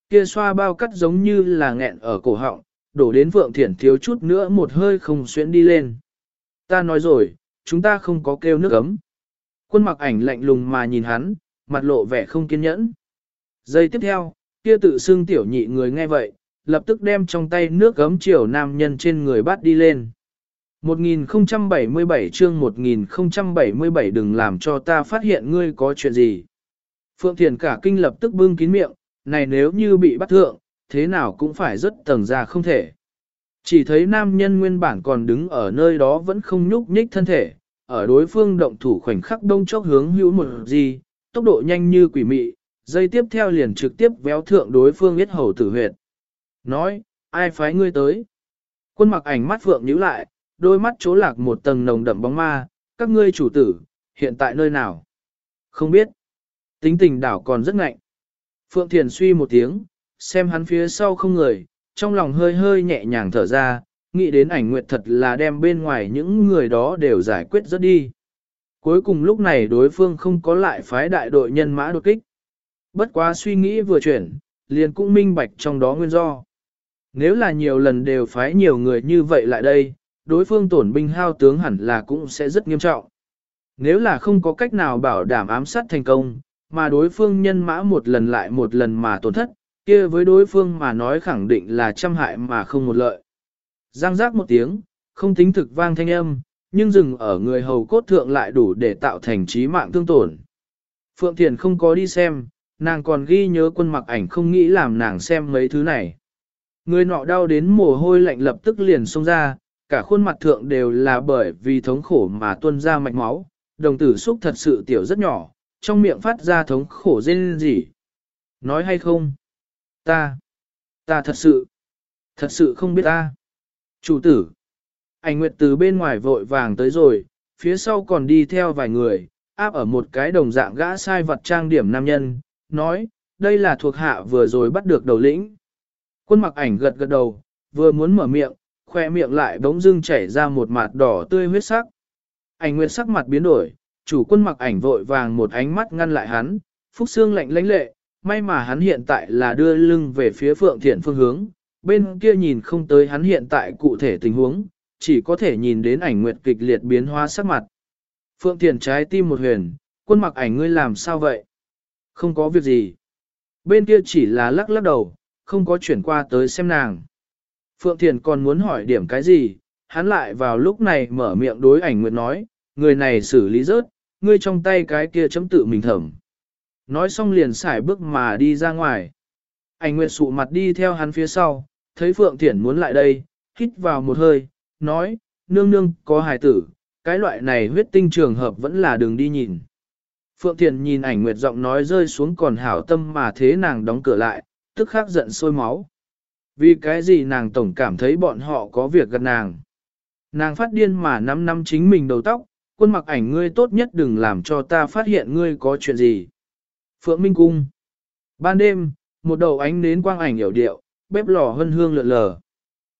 Kia xoa bao cắt giống như là nghẹn ở cổ họng, đổ đến Phượng Thiển thiếu chút nữa một hơi không xuyễn đi lên. Ta nói rồi, chúng ta không có kêu nước gấm. Quân mặc ảnh lạnh lùng mà nhìn hắn, mặt lộ vẻ không kiên nhẫn. Giây tiếp theo, kia tự xưng tiểu nhị người nghe vậy, lập tức đem trong tay nước gấm chiều nam nhân trên người bắt đi lên. 1077 chương 1077 đừng làm cho ta phát hiện ngươi có chuyện gì. Phượng Thiền cả kinh lập tức bưng kín miệng, này nếu như bị bắt thượng, thế nào cũng phải rất tầng ra không thể. Chỉ thấy nam nhân nguyên bản còn đứng ở nơi đó vẫn không nhúc nhích thân thể, ở đối phương động thủ khoảnh khắc đông chốc hướng hữu một gì, tốc độ nhanh như quỷ mị, dây tiếp theo liền trực tiếp véo thượng đối phương biết hầu tử huyệt. Nói, ai phái ngươi tới? Quân mặc ảnh mắt phượng nhíu lại, đôi mắt chố lạc một tầng nồng đậm bóng ma, các ngươi chủ tử, hiện tại nơi nào? Không biết. Tính tình đảo còn rất ngạnh. Phượng Thiền suy một tiếng, xem hắn phía sau không người, trong lòng hơi hơi nhẹ nhàng thở ra, nghĩ đến ảnh nguyệt thật là đem bên ngoài những người đó đều giải quyết rất đi. Cuối cùng lúc này đối phương không có lại phái đại đội nhân mã đột kích. Bất quá suy nghĩ vừa chuyển, liền cũng minh bạch trong đó nguyên do. Nếu là nhiều lần đều phái nhiều người như vậy lại đây, đối phương tổn binh hao tướng hẳn là cũng sẽ rất nghiêm trọng. Nếu là không có cách nào bảo đảm ám sát thành công, mà đối phương nhân mã một lần lại một lần mà tổn thất, kia với đối phương mà nói khẳng định là trăm hại mà không một lợi. Giang giác một tiếng, không tính thực vang thanh âm, nhưng dừng ở người hầu cốt thượng lại đủ để tạo thành trí mạng thương tổn. Phượng Thiền không có đi xem, nàng còn ghi nhớ quân mặc ảnh không nghĩ làm nàng xem mấy thứ này. Người nọ đau đến mồ hôi lạnh lập tức liền xông ra, cả khuôn mặt thượng đều là bởi vì thống khổ mà tuôn ra mạch máu, đồng tử xúc thật sự tiểu rất nhỏ, trong miệng phát ra thống khổ rên gì. Nói hay không? Ta, ta thật sự, thật sự không biết ta. Chủ tử, ảnh nguyệt từ bên ngoài vội vàng tới rồi, phía sau còn đi theo vài người, áp ở một cái đồng dạng gã sai vật trang điểm nam nhân, nói, đây là thuộc hạ vừa rồi bắt được đầu lĩnh. Quân mặc ảnh gật gật đầu, vừa muốn mở miệng, khoe miệng lại bỗng dưng chảy ra một mặt đỏ tươi huyết sắc. Ảnh nguyệt sắc mặt biến đổi, chủ quân mặc ảnh vội vàng một ánh mắt ngăn lại hắn, phúc xương lạnh lãnh lệ, may mà hắn hiện tại là đưa lưng về phía phượng thiện phương hướng, bên kia nhìn không tới hắn hiện tại cụ thể tình huống, chỉ có thể nhìn đến ảnh nguyệt kịch liệt biến hóa sắc mặt. Phượng thiện trái tim một huyền, quân mặc ảnh ngươi làm sao vậy? Không có việc gì. Bên kia chỉ là lắc lắc đầu, không có chuyển qua tới xem nàng. Phượng Thiền còn muốn hỏi điểm cái gì, hắn lại vào lúc này mở miệng đối ảnh nguyệt nói, người này xử lý rớt, ngươi trong tay cái kia chấm tự mình thẩm. Nói xong liền xài bước mà đi ra ngoài. Ảnh nguyệt sụ mặt đi theo hắn phía sau, thấy Phượng Thiển muốn lại đây, hít vào một hơi, nói, nương nương có hài tử, cái loại này huyết tinh trường hợp vẫn là đường đi nhìn. Phượng Thiền nhìn ảnh nguyệt giọng nói rơi xuống còn hảo tâm mà thế nàng đóng cửa lại, tức khắc giận sôi máu. Vì cái gì nàng tổng cảm thấy bọn họ có việc gần nàng. Nàng phát điên mà nắm nắm chính mình đầu tóc, quân mặc ảnh ngươi tốt nhất đừng làm cho ta phát hiện ngươi có chuyện gì. Phượng Minh Cung Ban đêm, một đầu ánh nến quang ảnh hiểu điệu, bếp lò hân hương lượn lờ.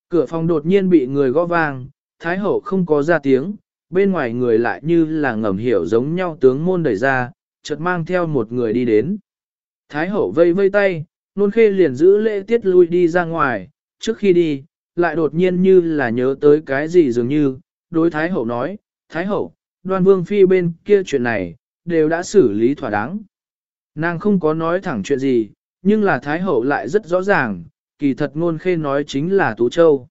Cửa phòng đột nhiên bị người gõ vang, Thái Hậu không có ra tiếng, bên ngoài người lại như là ngầm hiểu giống nhau tướng môn đẩy ra, chợt mang theo một người đi đến. Thái Hậu vây vây tay, nôn khê liền giữ lễ tiết lui đi ra ngoài, trước khi đi, lại đột nhiên như là nhớ tới cái gì dường như, đối Thái Hậu nói, Thái Hậu, đoan vương phi bên kia chuyện này, đều đã xử lý thỏa đáng. Nàng không có nói thẳng chuyện gì, nhưng là Thái Hậu lại rất rõ ràng, kỳ thật ngôn khê nói chính là Tú Châu.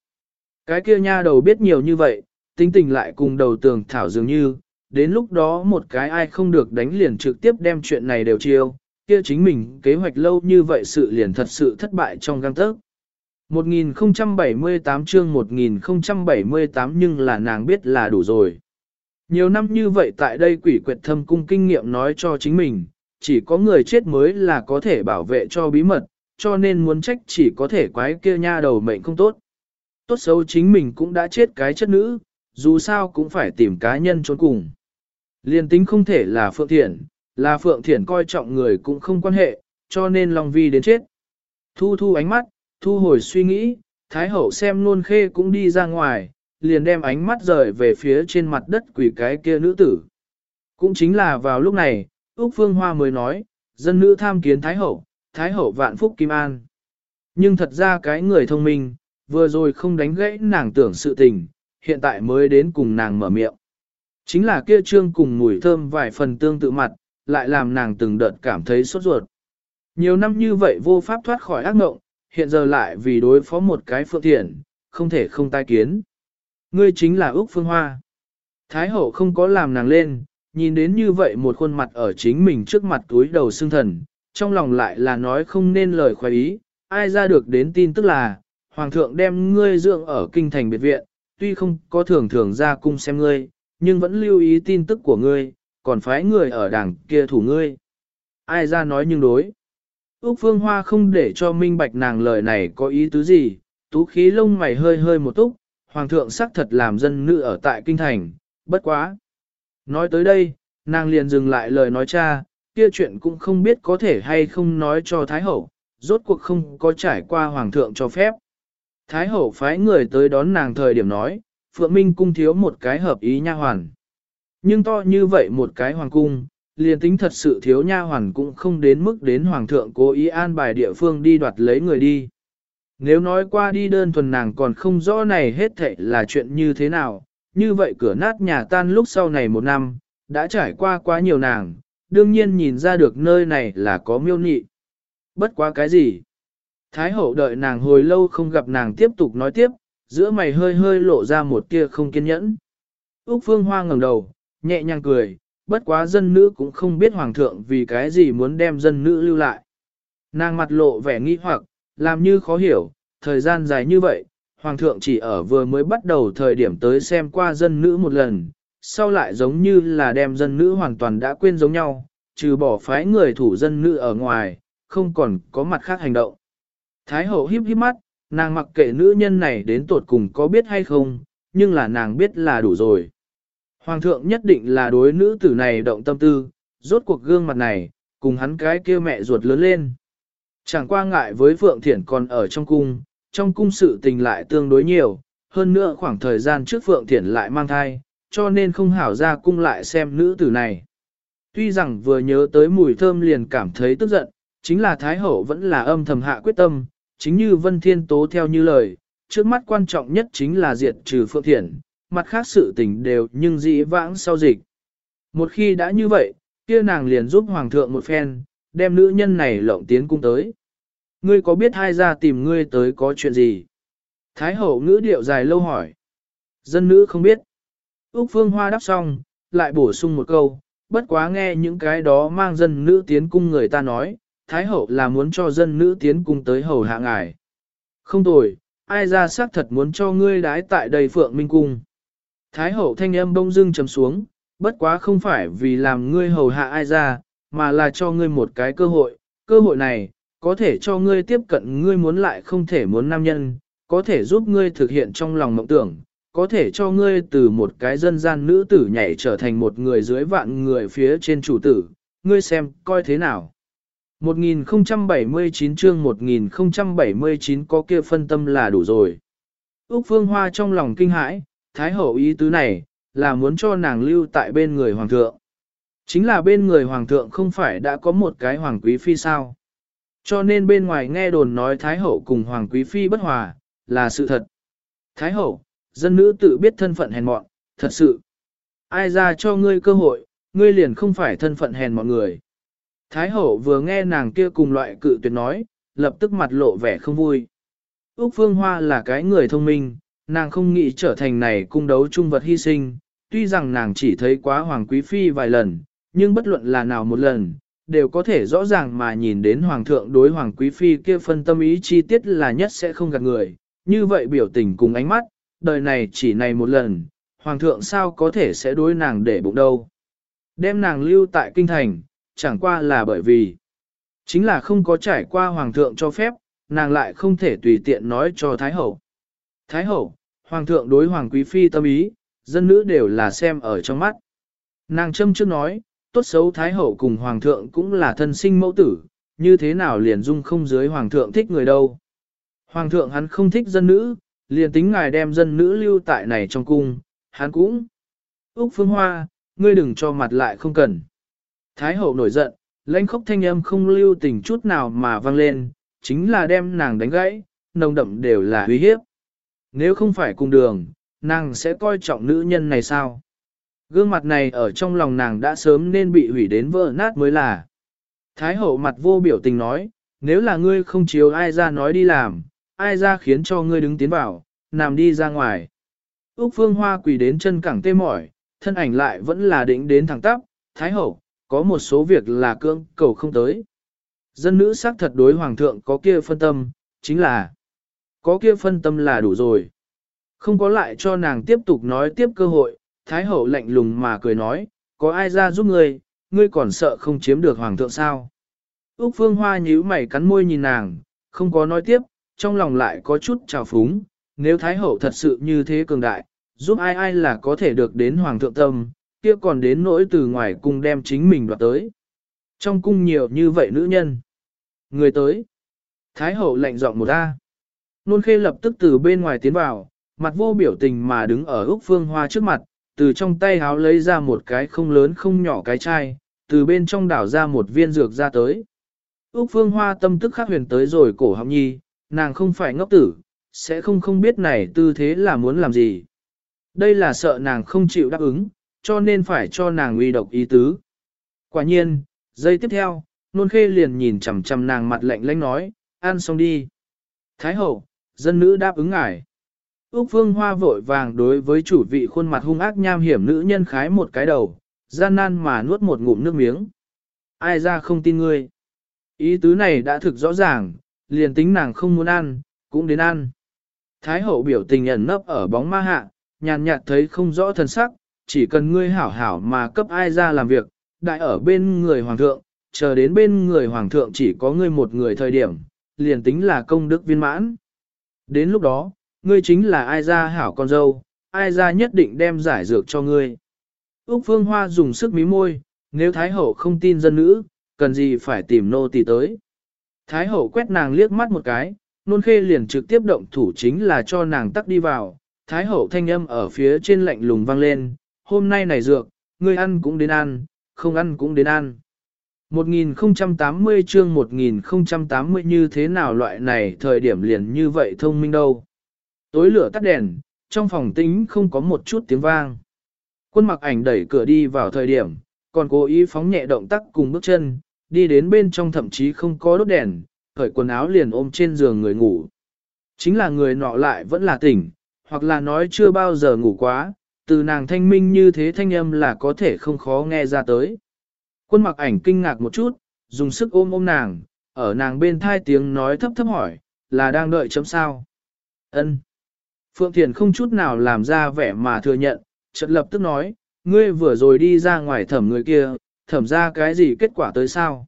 Cái kia nha đầu biết nhiều như vậy, tính tình lại cùng đầu tường thảo dường như, đến lúc đó một cái ai không được đánh liền trực tiếp đem chuyện này đều chiêu, kia chính mình kế hoạch lâu như vậy sự liền thật sự thất bại trong găng tớc. 1078 chương 1078 nhưng là nàng biết là đủ rồi. Nhiều năm như vậy tại đây quỷ quyệt thâm cung kinh nghiệm nói cho chính mình, chỉ có người chết mới là có thể bảo vệ cho bí mật, cho nên muốn trách chỉ có thể quái kia nha đầu mệnh không tốt. Tốt xấu chính mình cũng đã chết cái chất nữ, dù sao cũng phải tìm cá nhân trốn cùng. Liên tính không thể là Phượng Thiển, là Phượng Thiển coi trọng người cũng không quan hệ, cho nên Long Vi đến chết. Thu thu ánh mắt, thu hồi suy nghĩ, Thái Hậu xem luôn khê cũng đi ra ngoài, liền đem ánh mắt rời về phía trên mặt đất quỷ cái kia nữ tử. Cũng chính là vào lúc này, Úc Phương Hoa mới nói, dân nữ tham kiến Thái Hậu, Thái Hậu vạn phúc kim an. Nhưng thật ra cái người thông minh, vừa rồi không đánh gãy nàng tưởng sự tình, hiện tại mới đến cùng nàng mở miệng. Chính là kia trương cùng mùi thơm vài phần tương tự mặt, lại làm nàng từng đợt cảm thấy sốt ruột. Nhiều năm như vậy vô pháp thoát khỏi ác mộng, hiện giờ lại vì đối phó một cái phượng thiện, không thể không tai kiến. Ngươi chính là Úc Phương Hoa. Thái hậu không có làm nàng lên, nhìn đến như vậy một khuôn mặt ở chính mình trước mặt túi đầu xương thần, trong lòng lại là nói không nên lời khoái ý, ai ra được đến tin tức là, Hoàng thượng đem ngươi dưỡng ở kinh thành biệt viện, tuy không có thường thường ra cung xem ngươi, nhưng vẫn lưu ý tin tức của ngươi, còn phái người ở đảng kia thủ ngươi. Ai ra nói nhưng đối. Úc Phương Hoa không để cho minh bạch nàng lời này có ý tứ gì, tú khí lông mày hơi hơi một túc, hoàng thượng xác thật làm dân nữ ở tại kinh thành, bất quá. Nói tới đây, nàng liền dừng lại lời nói cha, kia chuyện cũng không biết có thể hay không nói cho Thái Hậu, rốt cuộc không có trải qua hoàng thượng cho phép. Thái Hậu phái người tới đón nàng thời điểm nói, Phượng Minh cung thiếu một cái hợp ý nha hoàn. Nhưng to như vậy một cái hoàng cung, liền tính thật sự thiếu nha hoàn cũng không đến mức đến hoàng thượng cố ý an bài địa phương đi đoạt lấy người đi. Nếu nói qua đi đơn thuần nàng còn không rõ này hết thệ là chuyện như thế nào, như vậy cửa nát nhà tan lúc sau này một năm, đã trải qua quá nhiều nàng, đương nhiên nhìn ra được nơi này là có miêu nị. Bất quá cái gì? Thái hậu đợi nàng hồi lâu không gặp nàng tiếp tục nói tiếp, giữa mày hơi hơi lộ ra một tia không kiên nhẫn. Úc Phương Hoa ngẩng đầu, nhẹ nhàng cười, bất quá dân nữ cũng không biết hoàng thượng vì cái gì muốn đem dân nữ lưu lại. Nàng mặt lộ vẻ nghi hoặc, làm như khó hiểu, thời gian dài như vậy, hoàng thượng chỉ ở vừa mới bắt đầu thời điểm tới xem qua dân nữ một lần, sau lại giống như là đem dân nữ hoàn toàn đã quên giống nhau, trừ bỏ phái người thủ dân nữ ở ngoài, không còn có mặt khác hành động. Thái hậu híp híp mắt, nàng mặc kệ nữ nhân này đến tột cùng có biết hay không, nhưng là nàng biết là đủ rồi. Hoàng thượng nhất định là đối nữ tử này động tâm tư, rốt cuộc gương mặt này, cùng hắn cái kia mẹ ruột lớn lên. Chẳng qua ngại với Phượng Thiển còn ở trong cung, trong cung sự tình lại tương đối nhiều, hơn nữa khoảng thời gian trước Phượng Thiển lại mang thai, cho nên không hảo ra cung lại xem nữ tử này. Tuy rằng vừa nhớ tới mùi thơm liền cảm thấy tức giận, chính là Thái Hậu vẫn là âm thầm hạ quyết tâm, chính như Vân Thiên Tố theo như lời, trước mắt quan trọng nhất chính là diệt trừ Phượng Thiển, mặt khác sự tình đều nhưng dĩ vãng sau dịch. Một khi đã như vậy, kia nàng liền giúp Hoàng thượng một phen, đem nữ nhân này lộng tiến cung tới. Ngươi có biết hai ra tìm ngươi tới có chuyện gì? Thái hậu ngữ điệu dài lâu hỏi. Dân nữ không biết. Úc Phương Hoa đáp xong, lại bổ sung một câu, bất quá nghe những cái đó mang dân nữ tiến cung người ta nói, Thái hậu là muốn cho dân nữ tiến cung tới hầu hạ ngài. Không tồi, ai ra xác thật muốn cho ngươi đái tại đây phượng minh cung. Thái hậu thanh âm bông dưng trầm xuống, bất quá không phải vì làm ngươi hầu hạ ai ra, mà là cho ngươi một cái cơ hội, cơ hội này, có thể cho ngươi tiếp cận ngươi muốn lại không thể muốn nam nhân, có thể giúp ngươi thực hiện trong lòng mộng tưởng, có thể cho ngươi từ một cái dân gian nữ tử nhảy trở thành một người dưới vạn người phía trên chủ tử, ngươi xem coi thế nào. 1079 chương 1079 có kia phân tâm là đủ rồi. Úc Phương Hoa trong lòng kinh hãi, Thái Hậu ý tứ này, là muốn cho nàng lưu tại bên người Hoàng thượng. Chính là bên người Hoàng thượng không phải đã có một cái Hoàng Quý Phi sao. Cho nên bên ngoài nghe đồn nói Thái Hậu cùng Hoàng Quý Phi bất hòa, là sự thật. Thái Hậu, dân nữ tự biết thân phận hèn mọn, thật sự. Ai ra cho ngươi cơ hội, ngươi liền không phải thân phận hèn mọn người. Thái Hậu vừa nghe nàng kia cùng loại cự tuyệt nói, lập tức mặt lộ vẻ không vui. Úc Phương Hoa là cái người thông minh, nàng không nghĩ trở thành này cung đấu trung vật hy sinh, tuy rằng nàng chỉ thấy quá Hoàng Quý Phi vài lần, nhưng bất luận là nào một lần, đều có thể rõ ràng mà nhìn đến Hoàng thượng đối Hoàng Quý Phi kia phân tâm ý chi tiết là nhất sẽ không gạt người, như vậy biểu tình cùng ánh mắt, đời này chỉ này một lần, Hoàng thượng sao có thể sẽ đối nàng để bụng đâu. Đem nàng lưu tại kinh thành, chẳng qua là bởi vì, chính là không có trải qua Hoàng thượng cho phép, nàng lại không thể tùy tiện nói cho Thái Hậu. Thái Hậu, Hoàng thượng đối Hoàng Quý Phi tâm ý, dân nữ đều là xem ở trong mắt. Nàng châm trước nói, tốt xấu Thái Hậu cùng Hoàng thượng cũng là thân sinh mẫu tử, như thế nào liền dung không dưới Hoàng thượng thích người đâu. Hoàng thượng hắn không thích dân nữ, liền tính ngài đem dân nữ lưu tại này trong cung, hắn cũng. Úc Phương Hoa, ngươi đừng cho mặt lại không cần. Thái hậu nổi giận, lãnh khốc thanh âm không lưu tình chút nào mà vang lên, chính là đem nàng đánh gãy, nồng đậm đều là uy hiếp. Nếu không phải cùng đường, nàng sẽ coi trọng nữ nhân này sao? Gương mặt này ở trong lòng nàng đã sớm nên bị hủy đến vỡ nát mới là. Thái hậu mặt vô biểu tình nói, nếu là ngươi không chiếu ai ra nói đi làm, ai ra khiến cho ngươi đứng tiến vào, nằm đi ra ngoài. Úc Phương Hoa quỳ đến chân cẳng tê mỏi, thân ảnh lại vẫn là định đến thẳng tắp, Thái hậu, có một số việc là cưỡng cầu không tới. Dân nữ xác thật đối hoàng thượng có kia phân tâm, chính là có kia phân tâm là đủ rồi. Không có lại cho nàng tiếp tục nói tiếp cơ hội, Thái hậu lạnh lùng mà cười nói, có ai ra giúp ngươi, ngươi còn sợ không chiếm được hoàng thượng sao. Úc Phương Hoa nhíu mày cắn môi nhìn nàng, không có nói tiếp, trong lòng lại có chút trào phúng, nếu Thái hậu thật sự như thế cường đại, giúp ai ai là có thể được đến hoàng thượng tâm, kia còn đến nỗi từ ngoài cung đem chính mình đoạt tới. Trong cung nhiều như vậy nữ nhân. Người tới. Thái hậu lạnh giọng một A. Nôn khê lập tức từ bên ngoài tiến vào, mặt vô biểu tình mà đứng ở Úc Phương Hoa trước mặt, từ trong tay háo lấy ra một cái không lớn không nhỏ cái chai, từ bên trong đảo ra một viên dược ra tới. Úc Phương Hoa tâm tức khắc huyền tới rồi cổ họng nhi, nàng không phải ngốc tử, sẽ không không biết này tư thế là muốn làm gì. Đây là sợ nàng không chịu đáp ứng, cho nên phải cho nàng uy độc ý tứ. Quả nhiên, giây tiếp theo, nôn khê liền nhìn chằm chằm nàng mặt lạnh lãnh nói, ăn xong đi. Thái hậu, dân nữ đáp ứng ngài. Úc Phương Hoa vội vàng đối với chủ vị khuôn mặt hung ác nham hiểm nữ nhân khái một cái đầu, gian nan mà nuốt một ngụm nước miếng. Ai ra không tin ngươi. Ý tứ này đã thực rõ ràng, liền tính nàng không muốn ăn, cũng đến ăn. Thái hậu biểu tình ẩn nấp ở bóng ma hạ, nhàn nhạt thấy không rõ thần sắc, chỉ cần ngươi hảo hảo mà cấp ai ra làm việc, đại ở bên người hoàng thượng, chờ đến bên người hoàng thượng chỉ có ngươi một người thời điểm, liền tính là công đức viên mãn. Đến lúc đó, ngươi chính là ai ra hảo con dâu, ai ra nhất định đem giải dược cho ngươi. Úc Phương Hoa dùng sức mí môi, nếu Thái Hậu không tin dân nữ, cần gì phải tìm nô tỳ tới. Thái hậu quét nàng liếc mắt một cái, nôn khê liền trực tiếp động thủ chính là cho nàng tắc đi vào. Thái hậu thanh âm ở phía trên lạnh lùng vang lên, hôm nay này dược, ngươi ăn cũng đến ăn, không ăn cũng đến ăn. 1080 chương 1080 như thế nào loại này thời điểm liền như vậy thông minh đâu. Tối lửa tắt đèn, trong phòng tính không có một chút tiếng vang. Quân mặc ảnh đẩy cửa đi vào thời điểm, còn cố ý phóng nhẹ động tác cùng bước chân, đi đến bên trong thậm chí không có đốt đèn, khởi quần áo liền ôm trên giường người ngủ. Chính là người nọ lại vẫn là tỉnh, hoặc là nói chưa bao giờ ngủ quá, từ nàng thanh minh như thế thanh âm là có thể không khó nghe ra tới. Quân mặc ảnh kinh ngạc một chút, dùng sức ôm ôm nàng, ở nàng bên thai tiếng nói thấp thấp hỏi, là đang đợi chấm sao. ân Phượng Thiền không chút nào làm ra vẻ mà thừa nhận, chợt lập tức nói, ngươi vừa rồi đi ra ngoài thẩm người kia, thẩm ra cái gì kết quả tới sao?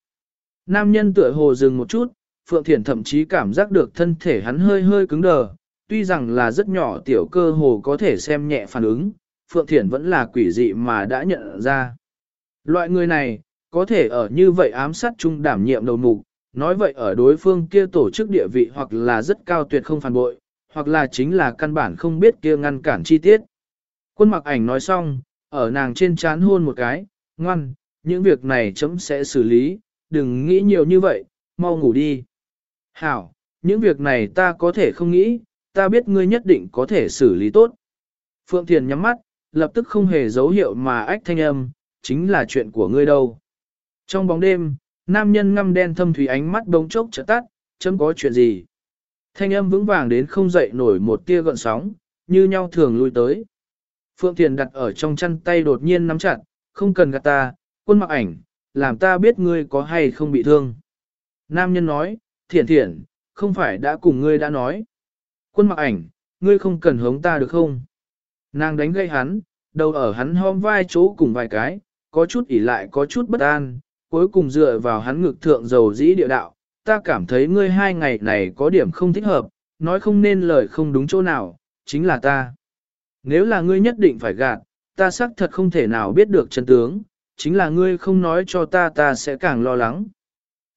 Nam nhân tựa hồ dừng một chút, Phượng Thiển thậm chí cảm giác được thân thể hắn hơi hơi cứng đờ, tuy rằng là rất nhỏ tiểu cơ hồ có thể xem nhẹ phản ứng, Phượng Thiển vẫn là quỷ dị mà đã nhận ra. Loại người này, có thể ở như vậy ám sát chung đảm nhiệm đầu mục, nói vậy ở đối phương kia tổ chức địa vị hoặc là rất cao tuyệt không phản bội, hoặc là chính là căn bản không biết kia ngăn cản chi tiết. Quân mặc ảnh nói xong, ở nàng trên chán hôn một cái, ngoan, những việc này chấm sẽ xử lý, đừng nghĩ nhiều như vậy, mau ngủ đi. Hảo, những việc này ta có thể không nghĩ, ta biết ngươi nhất định có thể xử lý tốt. Phượng Thiền nhắm mắt, lập tức không hề dấu hiệu mà ách thanh âm, chính là chuyện của ngươi đâu. Trong bóng đêm, nam nhân ngăm đen thâm thủy ánh mắt bỗng chốc trở tắt, chấm có chuyện gì. Thanh âm vững vàng đến không dậy nổi một tia gợn sóng, như nhau thường lui tới. Phượng Thiền đặt ở trong chăn tay đột nhiên nắm chặt, không cần gạt ta, quân mặc ảnh, làm ta biết ngươi có hay không bị thương. Nam nhân nói, thiện thiện, không phải đã cùng ngươi đã nói. Quân mặc ảnh, ngươi không cần hống ta được không? Nàng đánh gây hắn, đầu ở hắn hôm vai chỗ cùng vài cái, có chút ỉ lại có chút bất an, cuối cùng dựa vào hắn ngực thượng dầu dĩ địa đạo. Ta cảm thấy ngươi hai ngày này có điểm không thích hợp, nói không nên lời không đúng chỗ nào, chính là ta. Nếu là ngươi nhất định phải gạt, ta xác thật không thể nào biết được chân tướng, chính là ngươi không nói cho ta ta sẽ càng lo lắng.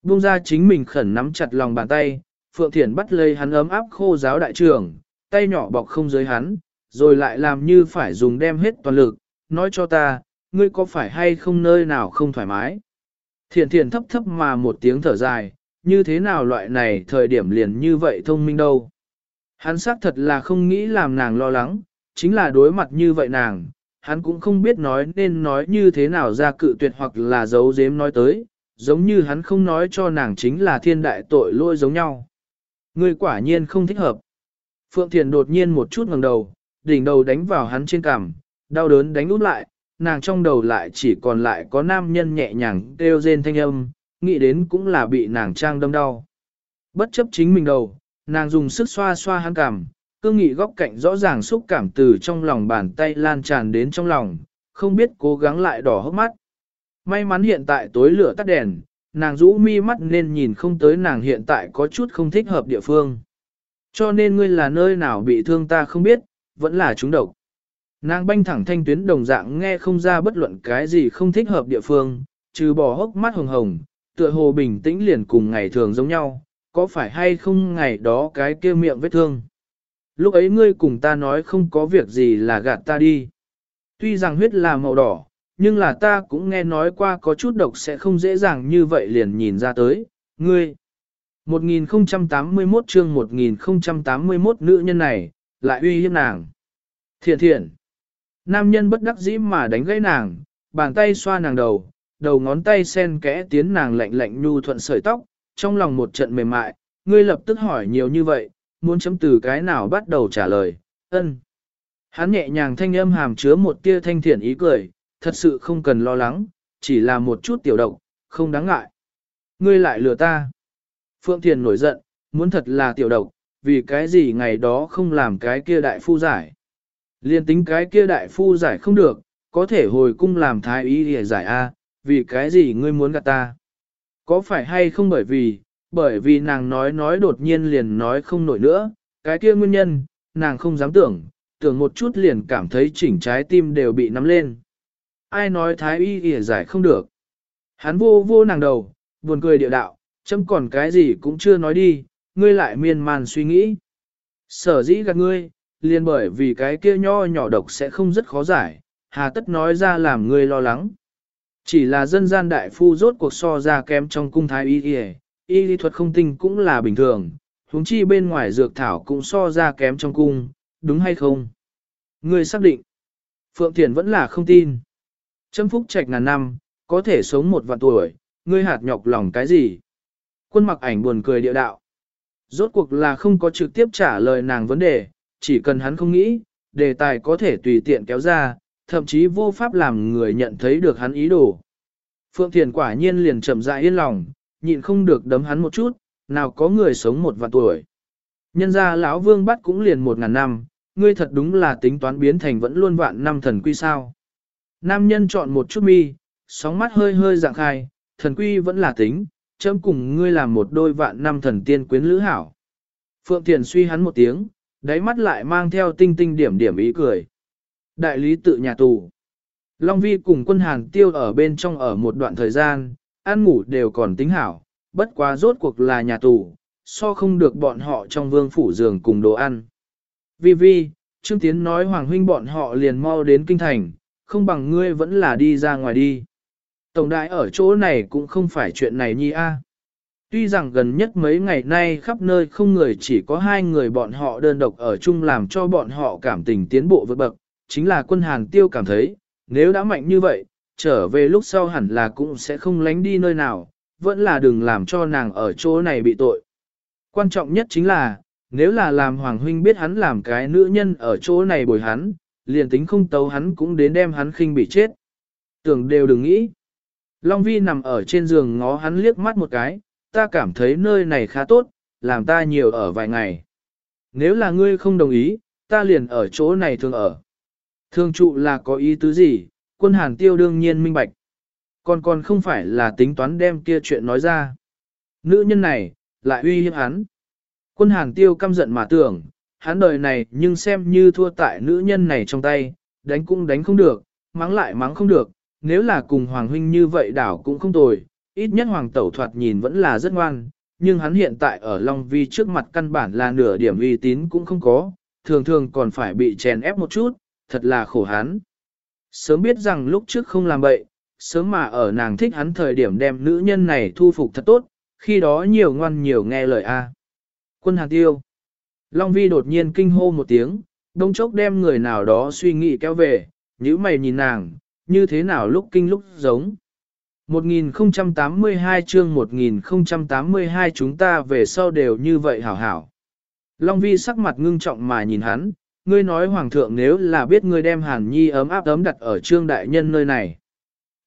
Bung ra chính mình khẩn nắm chặt lòng bàn tay, Phượng Thiển bắt lấy hắn ấm áp khô giáo đại trưởng, tay nhỏ bọc không dưới hắn, rồi lại làm như phải dùng đem hết toàn lực, nói cho ta, ngươi có phải hay không nơi nào không thoải mái. Thiển Thiển thấp thấp mà một tiếng thở dài, như thế nào loại này thời điểm liền như vậy thông minh đâu. Hắn xác thật là không nghĩ làm nàng lo lắng, chính là đối mặt như vậy nàng, hắn cũng không biết nói nên nói như thế nào ra cự tuyệt hoặc là giấu giếm nói tới, giống như hắn không nói cho nàng chính là thiên đại tội lỗi giống nhau. Người quả nhiên không thích hợp. Phượng Thiền đột nhiên một chút ngẩng đầu, đỉnh đầu đánh vào hắn trên cằm, đau đớn đánh út lại, nàng trong đầu lại chỉ còn lại có nam nhân nhẹ nhàng kêu rên thanh âm, nghĩ đến cũng là bị nàng trang đâm đau. Bất chấp chính mình đầu, nàng dùng sức xoa xoa hắn cảm, cương nghị góc cạnh rõ ràng xúc cảm từ trong lòng bàn tay lan tràn đến trong lòng, không biết cố gắng lại đỏ hốc mắt. May mắn hiện tại tối lửa tắt đèn, nàng rũ mi mắt nên nhìn không tới nàng hiện tại có chút không thích hợp địa phương. Cho nên ngươi là nơi nào bị thương ta không biết, vẫn là chúng độc. Nàng banh thẳng thanh tuyến đồng dạng nghe không ra bất luận cái gì không thích hợp địa phương, trừ bỏ hốc mắt hồng hồng, tựa hồ bình tĩnh liền cùng ngày thường giống nhau, có phải hay không ngày đó cái kia miệng vết thương. Lúc ấy ngươi cùng ta nói không có việc gì là gạt ta đi. Tuy rằng huyết là màu đỏ, nhưng là ta cũng nghe nói qua có chút độc sẽ không dễ dàng như vậy liền nhìn ra tới, ngươi. 1081 chương 1081 nữ nhân này, lại uy hiếp nàng. Thiện thiện. Nam nhân bất đắc dĩ mà đánh gãy nàng, bàn tay xoa nàng đầu, đầu ngón tay sen kẽ tiến nàng lạnh lạnh nhu thuận sợi tóc, trong lòng một trận mềm mại, ngươi lập tức hỏi nhiều như vậy, muốn chấm từ cái nào bắt đầu trả lời, ân. Hắn nhẹ nhàng thanh âm hàm chứa một tia thanh thiện ý cười, thật sự không cần lo lắng, chỉ là một chút tiểu động không đáng ngại. Ngươi lại lừa ta. Phượng Thiền nổi giận, muốn thật là tiểu độc, vì cái gì ngày đó không làm cái kia đại phu giải. Liên tính cái kia đại phu giải không được, có thể hồi cung làm thái y để giải A, vì cái gì ngươi muốn gạt ta. Có phải hay không bởi vì, bởi vì nàng nói nói đột nhiên liền nói không nổi nữa, cái kia nguyên nhân, nàng không dám tưởng, tưởng một chút liền cảm thấy chỉnh trái tim đều bị nắm lên. Ai nói thái y ỉa giải không được. Hắn vô vô nàng đầu, buồn cười địa đạo, Chấm còn cái gì cũng chưa nói đi, ngươi lại miên man suy nghĩ. Sở dĩ gạt ngươi, liền bởi vì cái kia nho nhỏ độc sẽ không rất khó giải, hà tất nói ra làm ngươi lo lắng. Chỉ là dân gian đại phu rốt cuộc so ra kém trong cung thái y y, y lý thuật không tinh cũng là bình thường, huống chi bên ngoài dược thảo cũng so ra kém trong cung, đúng hay không? người xác định. Phượng Thiền vẫn là không tin. Châm phúc trạch ngàn năm, có thể sống một vạn tuổi, ngươi hạt nhọc lòng cái gì? Quân mặc ảnh buồn cười địa đạo. Rốt cuộc là không có trực tiếp trả lời nàng vấn đề, chỉ cần hắn không nghĩ, đề tài có thể tùy tiện kéo ra, thậm chí vô pháp làm người nhận thấy được hắn ý đồ. Phượng Thiền quả nhiên liền chậm dại yên lòng, nhịn không được đấm hắn một chút, nào có người sống một vạn tuổi. Nhân ra lão vương bắt cũng liền một ngàn năm, ngươi thật đúng là tính toán biến thành vẫn luôn vạn năm thần quy sao. Nam nhân chọn một chút mi, sóng mắt hơi hơi dạng khai, thần quy vẫn là tính, chấm cùng ngươi làm một đôi vạn năm thần tiên quyến lữ hảo. Phượng Thiền suy hắn một tiếng, đáy mắt lại mang theo tinh tinh điểm điểm ý cười. Đại lý tự nhà tù. Long Vi cùng quân hàng tiêu ở bên trong ở một đoạn thời gian, ăn ngủ đều còn tính hảo, bất quá rốt cuộc là nhà tù, so không được bọn họ trong vương phủ giường cùng đồ ăn. Vi Vi, Trương Tiến nói Hoàng huynh bọn họ liền mau đến kinh thành, không bằng ngươi vẫn là đi ra ngoài đi. Tổng đại ở chỗ này cũng không phải chuyện này nhi a. Tuy rằng gần nhất mấy ngày nay khắp nơi không người chỉ có hai người bọn họ đơn độc ở chung làm cho bọn họ cảm tình tiến bộ vượt bậc, chính là quân hàn tiêu cảm thấy, nếu đã mạnh như vậy, trở về lúc sau hẳn là cũng sẽ không lánh đi nơi nào, vẫn là đừng làm cho nàng ở chỗ này bị tội. Quan trọng nhất chính là, nếu là làm Hoàng Huynh biết hắn làm cái nữ nhân ở chỗ này bồi hắn, liền tính không tấu hắn cũng đến đem hắn khinh bị chết. Tưởng đều đừng nghĩ. Long Vi nằm ở trên giường ngó hắn liếc mắt một cái, ta cảm thấy nơi này khá tốt, làm ta nhiều ở vài ngày. Nếu là ngươi không đồng ý, ta liền ở chỗ này thường ở. Thương trụ là có ý tứ gì, quân hàn tiêu đương nhiên minh bạch. Còn còn không phải là tính toán đem kia chuyện nói ra. Nữ nhân này, lại uy hiếp hắn. Quân hàn tiêu căm giận mà tưởng, hắn đời này nhưng xem như thua tại nữ nhân này trong tay, đánh cũng đánh không được, mắng lại mắng không được, nếu là cùng Hoàng Huynh như vậy đảo cũng không tồi, ít nhất Hoàng Tẩu thoạt nhìn vẫn là rất ngoan, nhưng hắn hiện tại ở Long Vi trước mặt căn bản là nửa điểm uy tín cũng không có, thường thường còn phải bị chèn ép một chút, thật là khổ hắn. Sớm biết rằng lúc trước không làm bậy, sớm mà ở nàng thích hắn thời điểm đem nữ nhân này thu phục thật tốt, khi đó nhiều ngoan nhiều nghe lời a. Quân Hàn Tiêu. Long Vi đột nhiên kinh hô một tiếng, đông chốc đem người nào đó suy nghĩ kéo về, nhíu mày nhìn nàng, như thế nào lúc kinh lúc giống. 1082 chương 1082 chúng ta về sau đều như vậy hảo hảo. Long Vi sắc mặt ngưng trọng mà nhìn hắn, ngươi nói hoàng thượng nếu là biết ngươi đem hàn nhi ấm áp ấm đặt ở trương đại nhân nơi này.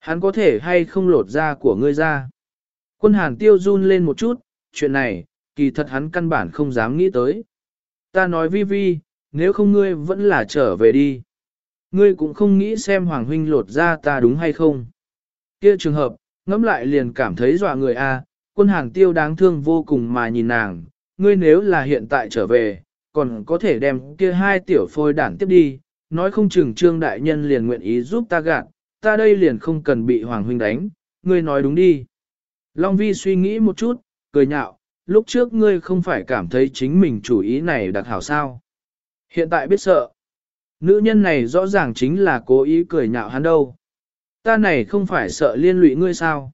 Hắn có thể hay không lột da của ngươi ra. Quân hàn tiêu run lên một chút, chuyện này, kỳ thật hắn căn bản không dám nghĩ tới. Ta nói vi vi, nếu không ngươi vẫn là trở về đi. Ngươi cũng không nghĩ xem Hoàng Huynh lột ra ta đúng hay không. Kia trường hợp, ngẫm lại liền cảm thấy dọa người a. quân hàng tiêu đáng thương vô cùng mà nhìn nàng, ngươi nếu là hiện tại trở về, còn có thể đem kia hai tiểu phôi đản tiếp đi, nói không chừng trương đại nhân liền nguyện ý giúp ta gạn, ta đây liền không cần bị Hoàng Huynh đánh, ngươi nói đúng đi. Long Vi suy nghĩ một chút, cười nhạo, lúc trước ngươi không phải cảm thấy chính mình chủ ý này đặc hảo sao. Hiện tại biết sợ. Nữ nhân này rõ ràng chính là cố ý cười nhạo hắn đâu. Ta này không phải sợ liên lụy ngươi sao.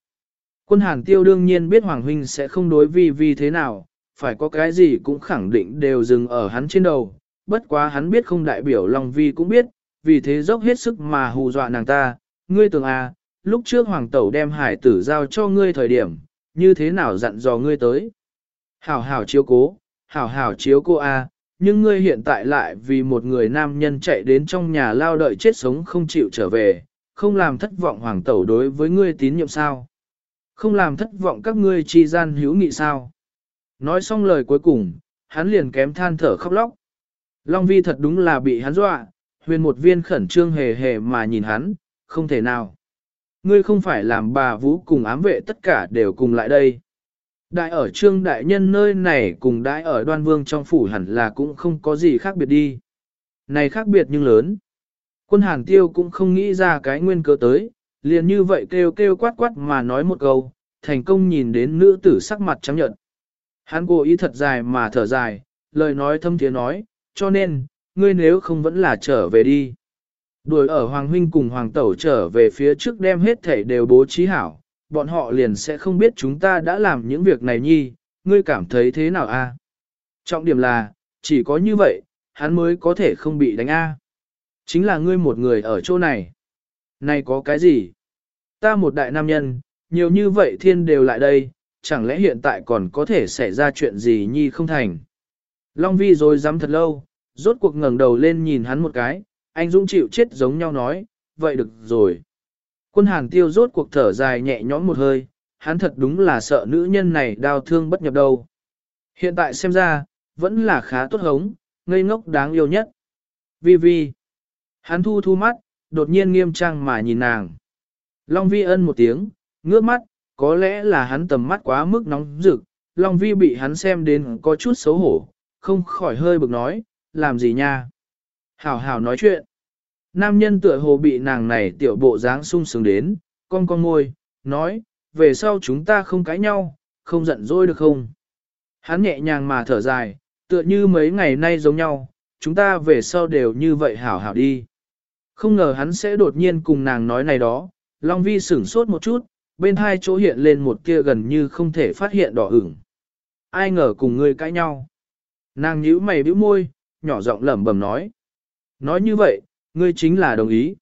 Quân hàng tiêu đương nhiên biết Hoàng Huynh sẽ không đối vi vi thế nào, phải có cái gì cũng khẳng định đều dừng ở hắn trên đầu. Bất quá hắn biết không đại biểu Long Vi cũng biết, vì thế dốc hết sức mà hù dọa nàng ta. Ngươi tưởng à, lúc trước Hoàng Tẩu đem hải tử giao cho ngươi thời điểm, như thế nào dặn dò ngươi tới. Hảo hảo chiếu cố, hảo hảo chiếu cô a, nhưng ngươi hiện tại lại vì một người nam nhân chạy đến trong nhà lao đợi chết sống không chịu trở về, không làm thất vọng hoàng tẩu đối với ngươi tín nhiệm sao? Không làm thất vọng các ngươi chi gian hữu nghị sao? Nói xong lời cuối cùng, hắn liền kém than thở khóc lóc. Long vi thật đúng là bị hắn dọa, huyền một viên khẩn trương hề hề mà nhìn hắn, không thể nào. Ngươi không phải làm bà vũ cùng ám vệ tất cả đều cùng lại đây. Đại ở trương đại nhân nơi này cùng đại ở đoan vương trong phủ hẳn là cũng không có gì khác biệt đi. Này khác biệt nhưng lớn. Quân hàn tiêu cũng không nghĩ ra cái nguyên cớ tới, liền như vậy kêu kêu quát quát mà nói một câu, thành công nhìn đến nữ tử sắc mặt trắng nhợt. Hắn cố ý thật dài mà thở dài, lời nói thâm thiế nói, cho nên, ngươi nếu không vẫn là trở về đi. Đuổi ở Hoàng Huynh cùng Hoàng Tẩu trở về phía trước đem hết thể đều bố trí hảo, bọn họ liền sẽ không biết chúng ta đã làm những việc này nhi, ngươi cảm thấy thế nào a? Trọng điểm là, chỉ có như vậy, hắn mới có thể không bị đánh a. Chính là ngươi một người ở chỗ này. Này có cái gì? Ta một đại nam nhân, nhiều như vậy thiên đều lại đây, chẳng lẽ hiện tại còn có thể xảy ra chuyện gì nhi không thành? Long vi rồi dám thật lâu, rốt cuộc ngẩng đầu lên nhìn hắn một cái, anh Dũng chịu chết giống nhau nói, vậy được rồi. Quân hàng tiêu rốt cuộc thở dài nhẹ nhõm một hơi, hắn thật đúng là sợ nữ nhân này đau thương bất nhập đâu. Hiện tại xem ra, vẫn là khá tốt hống, ngây ngốc đáng yêu nhất. Vi Vi. Hắn thu thu mắt, đột nhiên nghiêm trang mà nhìn nàng. Long Vi ân một tiếng, ngước mắt, có lẽ là hắn tầm mắt quá mức nóng rực, Long Vi bị hắn xem đến có chút xấu hổ, không khỏi hơi bực nói, làm gì nha. Hảo hảo nói chuyện. Nam nhân tựa hồ bị nàng này tiểu bộ dáng sung sướng đến, con con ngồi, nói, về sau chúng ta không cãi nhau, không giận dỗi được không? Hắn nhẹ nhàng mà thở dài, tựa như mấy ngày nay giống nhau, chúng ta về sau đều như vậy hảo hảo đi. Không ngờ hắn sẽ đột nhiên cùng nàng nói này đó, Long Vi sửng sốt một chút, bên hai chỗ hiện lên một kia gần như không thể phát hiện đỏ ửng. Ai ngờ cùng ngươi cãi nhau. Nàng nhíu mày bĩu môi, nhỏ giọng lẩm bẩm nói. Nói như vậy, ngươi chính là đồng ý.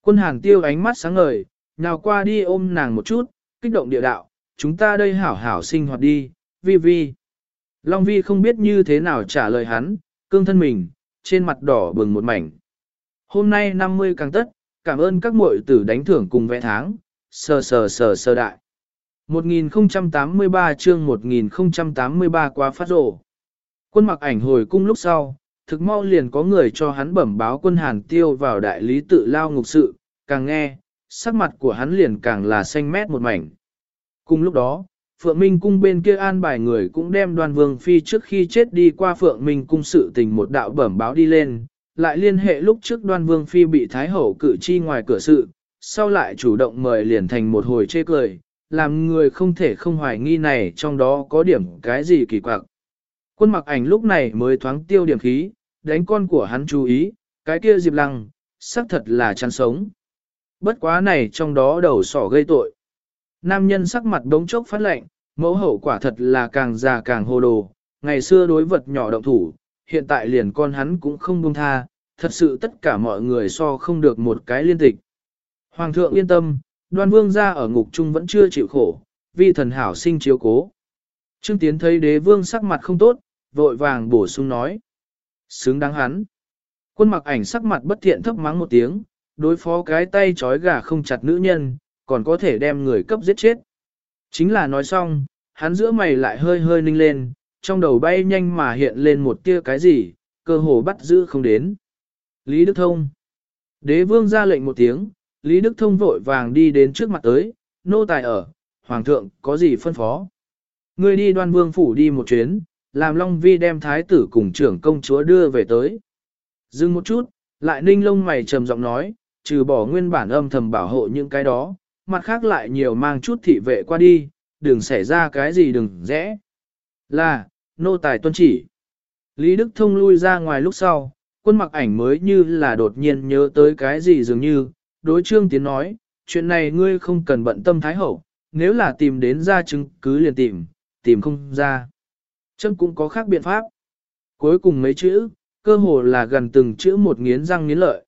Quân hàng tiêu ánh mắt sáng ngời, nào qua đi ôm nàng một chút, kích động địa đạo, chúng ta đây hảo hảo sinh hoạt đi, vi vi. Long vi không biết như thế nào trả lời hắn, cương thân mình, trên mặt đỏ bừng một mảnh. Hôm nay 50 càng tất, cảm ơn các muội tử đánh thưởng cùng vẽ tháng, sờ sờ sờ sờ đại. 1083 chương 1083 quá phát rổ. Quân mặc ảnh hồi cung lúc sau, thực mau liền có người cho hắn bẩm báo quân hàn tiêu vào đại lý tự lao ngục sự, càng nghe, sắc mặt của hắn liền càng là xanh mét một mảnh. Cùng lúc đó, Phượng Minh cung bên kia an bài người cũng đem đoàn vương phi trước khi chết đi qua Phượng Minh cung sự tình một đạo bẩm báo đi lên, lại liên hệ lúc trước đoan vương phi bị Thái Hậu cử chi ngoài cửa sự, sau lại chủ động mời liền thành một hồi chê cười, làm người không thể không hoài nghi này trong đó có điểm cái gì kỳ quặc. Quân mặc ảnh lúc này mới thoáng tiêu điểm khí, đánh con của hắn chú ý, cái kia Diệp Lăng, xác thật là chán sống. Bất quá này trong đó đầu sỏ gây tội. Nam nhân sắc mặt đống chốc phát lệnh, mẫu hậu quả thật là càng già càng hồ đồ, ngày xưa đối vật nhỏ động thủ, hiện tại liền con hắn cũng không buông tha, thật sự tất cả mọi người so không được một cái liên tịch. Hoàng thượng yên tâm, đoan vương ra ở ngục trung vẫn chưa chịu khổ, vì thần hảo sinh chiếu cố. Trương Tiến thấy đế vương sắc mặt không tốt, vội vàng bổ sung nói. Xứng đáng hắn. Quân mặc ảnh sắc mặt bất thiện thấp mắng một tiếng, đối phó cái tay trói gà không chặt nữ nhân, còn có thể đem người cấp giết chết. Chính là nói xong, hắn giữa mày lại hơi hơi ninh lên, trong đầu bay nhanh mà hiện lên một tia cái gì, cơ hồ bắt giữ không đến. Lý Đức Thông. Đế vương ra lệnh một tiếng, Lý Đức Thông vội vàng đi đến trước mặt tới, nô tài ở, hoàng thượng có gì phân phó. Ngươi đi đoan vương phủ đi một chuyến, làm Long Vi đem thái tử cùng trưởng công chúa đưa về tới. Dừng một chút, lại ninh lông mày trầm giọng nói, trừ bỏ nguyên bản âm thầm bảo hộ những cái đó, mặt khác lại nhiều mang chút thị vệ qua đi, đừng xảy ra cái gì đừng rẽ. Là, nô tài tuân chỉ. Lý Đức Thông lui ra ngoài lúc sau, quân mặc ảnh mới như là đột nhiên nhớ tới cái gì dường như, đối trương tiến nói, chuyện này ngươi không cần bận tâm thái hậu, nếu là tìm đến ra chứng cứ liền tìm, tìm không ra. Chân cũng có khác biện pháp. Cuối cùng mấy chữ, cơ hồ là gần từng chữ một nghiến răng nghiến lợi.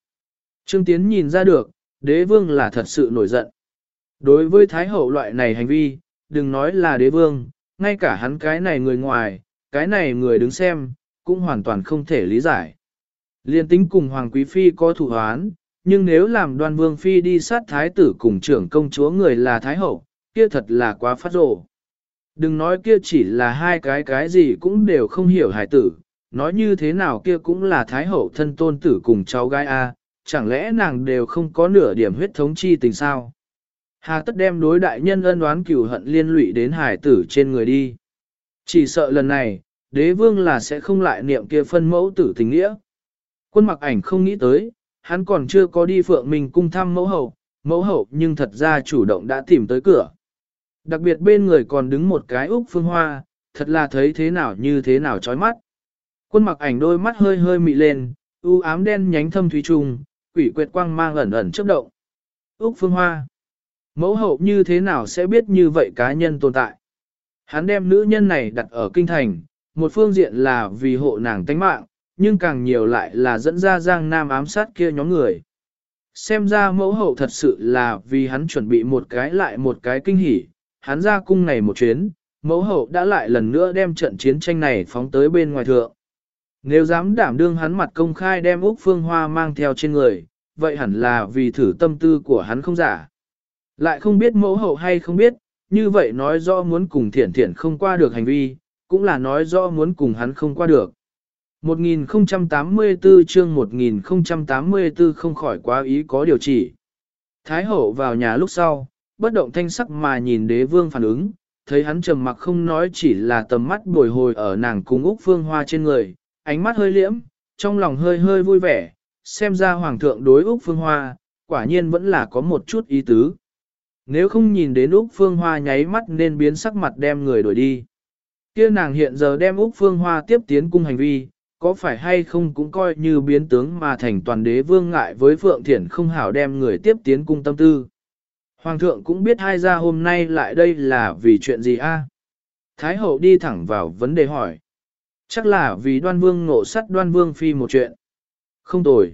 Trương Tiến nhìn ra được, đế vương là thật sự nổi giận. Đối với thái hậu loại này hành vi, đừng nói là đế vương, ngay cả hắn cái này người ngoài, cái này người đứng xem, cũng hoàn toàn không thể lý giải. Liên tính cùng Hoàng Quý Phi có thủ hoán, nhưng nếu làm đoan vương Phi đi sát thái tử cùng trưởng công chúa người là thái hậu, kia thật là quá phát rồ. Đừng nói kia chỉ là hai cái cái gì cũng đều không hiểu hải tử, nói như thế nào kia cũng là thái hậu thân tôn tử cùng cháu gái A, chẳng lẽ nàng đều không có nửa điểm huyết thống chi tình sao? Hà tất đem đối đại nhân ân oán cửu hận liên lụy đến hải tử trên người đi. Chỉ sợ lần này, đế vương là sẽ không lại niệm kia phân mẫu tử tình nghĩa. Quân mặc ảnh không nghĩ tới, hắn còn chưa có đi phượng mình cung thăm mẫu hậu, mẫu hậu nhưng thật ra chủ động đã tìm tới cửa. Đặc biệt bên người còn đứng một cái Úc Phương Hoa, thật là thấy thế nào như thế nào chói mắt. Quân mặc ảnh đôi mắt hơi hơi mị lên, u ám đen nhánh thâm thủy trùng, quỷ quyệt quang mang ẩn ẩn chớp động. Úc Phương Hoa. Mẫu hậu như thế nào sẽ biết như vậy cá nhân tồn tại? Hắn đem nữ nhân này đặt ở kinh thành, một phương diện là vì hộ nàng tánh mạng, nhưng càng nhiều lại là dẫn ra giang nam ám sát kia nhóm người. Xem ra mẫu hậu thật sự là vì hắn chuẩn bị một cái lại một cái kinh hỉ, hắn ra cung này một chuyến, mẫu hậu đã lại lần nữa đem trận chiến tranh này phóng tới bên ngoài thượng. Nếu dám đảm đương hắn mặt công khai đem Úc Phương Hoa mang theo trên người, vậy hẳn là vì thử tâm tư của hắn không giả. Lại không biết mẫu hậu hay không biết, như vậy nói rõ muốn cùng thiện thiện không qua được hành vi, cũng là nói rõ muốn cùng hắn không qua được. 1084 chương 1084 không khỏi quá ý có điều chỉ. Thái hậu vào nhà lúc sau, bất động thanh sắc mà nhìn đế vương phản ứng, thấy hắn trầm mặc không nói chỉ là tầm mắt bồi hồi ở nàng cung Úc Phương Hoa trên người, ánh mắt hơi liễm, trong lòng hơi hơi vui vẻ, xem ra hoàng thượng đối Úc Phương Hoa, quả nhiên vẫn là có một chút ý tứ. Nếu không nhìn đến Úc Phương Hoa nháy mắt nên biến sắc mặt đem người đuổi đi. Kia nàng hiện giờ đem Úc Phương Hoa tiếp tiến cung hành vi, có phải hay không cũng coi như biến tướng mà thành toàn đế vương ngại với Phượng Thiển không hảo đem người tiếp tiến cung tâm tư. Hoàng thượng cũng biết hai gia hôm nay lại đây là vì chuyện gì a? Thái hậu đi thẳng vào vấn đề hỏi. Chắc là vì đoan vương ngộ sắt đoan vương phi một chuyện. Không tồi.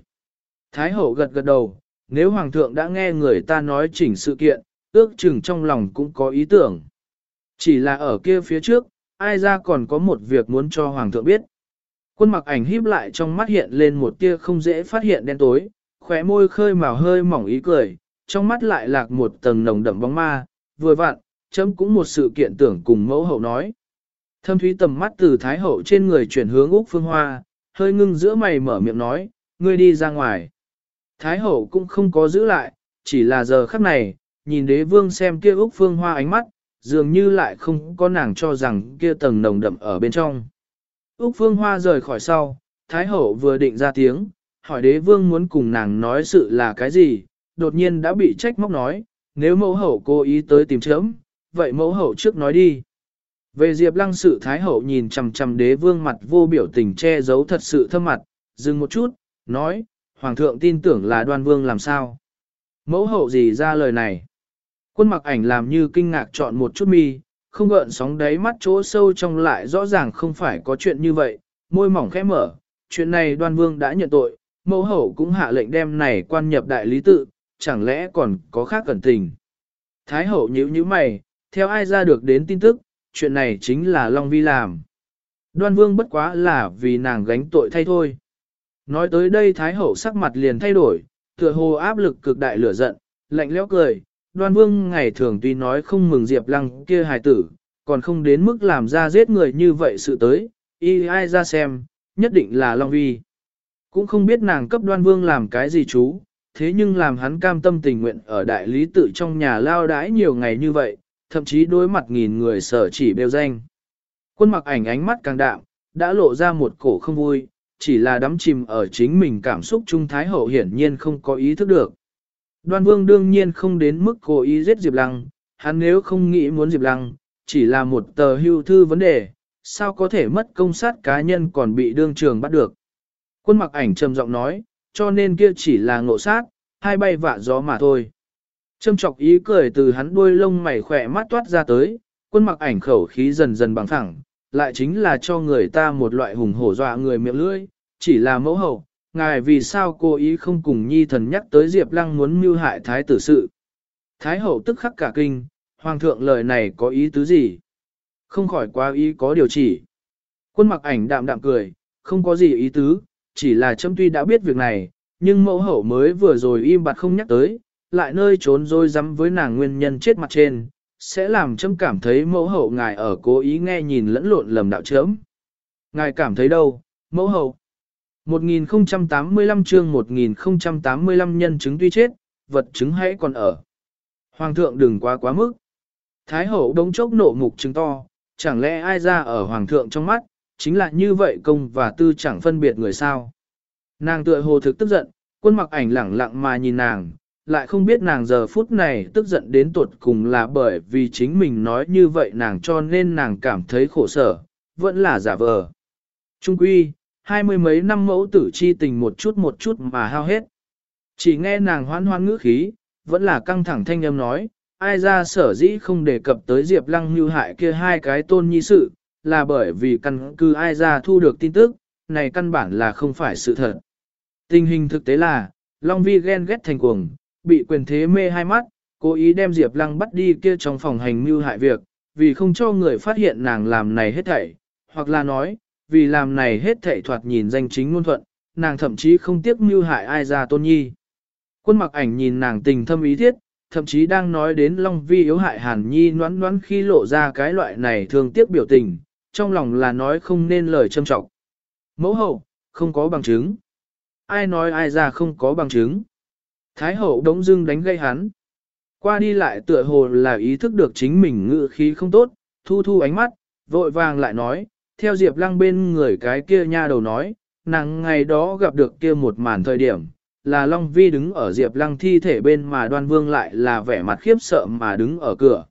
Thái hậu gật gật đầu, nếu hoàng thượng đã nghe người ta nói chỉnh sự kiện, ước chừng trong lòng cũng có ý tưởng. Chỉ là ở kia phía trước, ai ra còn có một việc muốn cho hoàng thượng biết. Quân mặc ảnh híp lại trong mắt hiện lên một tia không dễ phát hiện đen tối, khóe môi khơi màu hơi mỏng ý cười, trong mắt lại lạc một tầng nồng đậm bóng ma, vừa vặn, chấm cũng một sự kiện tưởng cùng mẫu hậu nói. Thâm thúy tầm mắt từ thái hậu trên người chuyển hướng Úc Phương Hoa, hơi ngưng giữa mày mở miệng nói, ngươi đi ra ngoài. Thái hậu cũng không có giữ lại, chỉ là giờ khắc này, nhìn đế vương xem kia Úc Phương Hoa ánh mắt, dường như lại không có nàng cho rằng kia tầng nồng đậm ở bên trong. Úc Phương Hoa rời khỏi sau, Thái Hậu vừa định ra tiếng, hỏi đế vương muốn cùng nàng nói sự là cái gì, đột nhiên đã bị trách móc nói, nếu mẫu hậu cố ý tới tìm chấm, vậy mẫu hậu trước nói đi. Về Diệp Lăng sự Thái Hậu nhìn chằm chằm đế vương mặt vô biểu tình che giấu thật sự thâm mặt, dừng một chút, nói, Hoàng thượng tin tưởng là đoan vương làm sao. Mẫu hậu gì ra lời này. Quân mặc ảnh làm như kinh ngạc chọn một chút mi, không gợn sóng đáy mắt chỗ sâu trong lại rõ ràng không phải có chuyện như vậy, môi mỏng khẽ mở, chuyện này đoan vương đã nhận tội, mẫu hậu cũng hạ lệnh đem này quan nhập đại lý tự, chẳng lẽ còn có khác cẩn tình. Thái hậu nhíu nhíu mày, theo ai ra được đến tin tức, chuyện này chính là Long Vi làm. Đoan vương bất quá là vì nàng gánh tội thay thôi. Nói tới đây Thái hậu sắc mặt liền thay đổi, tựa hồ áp lực cực đại lửa giận, lạnh lẽo cười, đoan vương ngày thường tuy nói không mừng Diệp Lăng kia hài tử, còn không đến mức làm ra giết người như vậy sự tới, y ai ra xem, nhất định là Long Vi. Cũng không biết nàng cấp đoan vương làm cái gì chú, thế nhưng làm hắn cam tâm tình nguyện ở đại lý tự trong nhà lao đãi nhiều ngày như vậy, thậm chí đối mặt nghìn người sở chỉ bêu danh. Quân mặc ảnh ánh mắt càng đạm, đã lộ ra một cổ không vui, chỉ là đắm chìm ở chính mình cảm xúc trung thái hậu hiển nhiên không có ý thức được. Đoan vương đương nhiên không đến mức cố ý giết Diệp Lăng, hắn nếu không nghĩ muốn Diệp Lăng, chỉ là một tờ hưu thư vấn đề, sao có thể mất công sát cá nhân còn bị đương trường bắt được. Quân mặc ảnh trầm giọng nói, cho nên kia chỉ là ngộ sát, hai bay vạ gió mà thôi. Trâm chọc ý cười từ hắn đuôi lông mày khỏe mắt toát ra tới, quân mặc ảnh khẩu khí dần dần bằng thẳng, lại chính là cho người ta một loại hùng hổ dọa người miệng lưỡi, chỉ là mẫu hậu, ngài vì sao cố ý không cùng nhi thần nhắc tới Diệp Lăng muốn mưu hại thái tử sự. Thái hậu tức khắc cả kinh, hoàng thượng lời này có ý tứ gì? Không khỏi quá ý có điều chỉ. Quân mặc ảnh đạm đạm cười, không có gì ý tứ, chỉ là châm tuy đã biết việc này, nhưng mẫu hậu mới vừa rồi im bặt không nhắc tới, lại nơi trốn rồi dám với nàng nguyên nhân chết mặt trên, sẽ làm châm cảm thấy mẫu hậu ngài ở cố ý nghe nhìn lẫn lộn lầm đạo chớm. Ngài cảm thấy đâu, mẫu hậu? 1085 chương 1085 nhân chứng tuy chết, vật chứng hãy còn ở. Hoàng thượng đừng quá quá mức. Thái hậu đống chốc nộ mục chứng to, chẳng lẽ ai ra ở hoàng thượng trong mắt, chính là như vậy công và tư chẳng phân biệt người sao. Nàng tựa hồ thực tức giận, quân mặc ảnh lẳng lặng mà nhìn nàng, lại không biết nàng giờ phút này tức giận đến tuột cùng là bởi vì chính mình nói như vậy nàng cho nên nàng cảm thấy khổ sở, vẫn là giả vờ. Trung quy, hai mươi mấy năm mẫu tử chi tình một chút một chút mà hao hết. Chỉ nghe nàng hoan hoan ngữ khí, vẫn là căng thẳng thanh âm nói, ai ra sở dĩ không đề cập tới Diệp Lăng như hại kia hai cái tôn nhi sự, là bởi vì căn cứ ai ra thu được tin tức, này căn bản là không phải sự thật. Tình hình thực tế là, Long Vi ghen ghét thành cuồng, bị quyền thế mê hai mắt, cố ý đem Diệp Lăng bắt đi kia trong phòng hành mưu hại việc, vì không cho người phát hiện nàng làm này hết thảy, hoặc là nói, vì làm này hết thảy thoạt nhìn danh chính ngôn thuận, nàng thậm chí không tiếc mưu hại ai ra tôn nhi. Quân mặc ảnh nhìn nàng tình thâm ý thiết, thậm chí đang nói đến Long Vi yếu hại Hàn Nhi noãn noãn khi lộ ra cái loại này thường tiếc biểu tình, trong lòng là nói không nên lời châm trọng. Mẫu hậu, không có bằng chứng. Ai nói ai ra không có bằng chứng. Thái hậu đống dưng đánh gây hắn. Qua đi lại tựa hồ là ý thức được chính mình ngự khí không tốt, thu thu ánh mắt, vội vàng lại nói, theo Diệp Lăng bên người cái kia nha đầu nói, nàng ngày đó gặp được kia một màn thời điểm, là Long Vi đứng ở Diệp Lăng thi thể bên mà đoan vương lại là vẻ mặt khiếp sợ mà đứng ở cửa.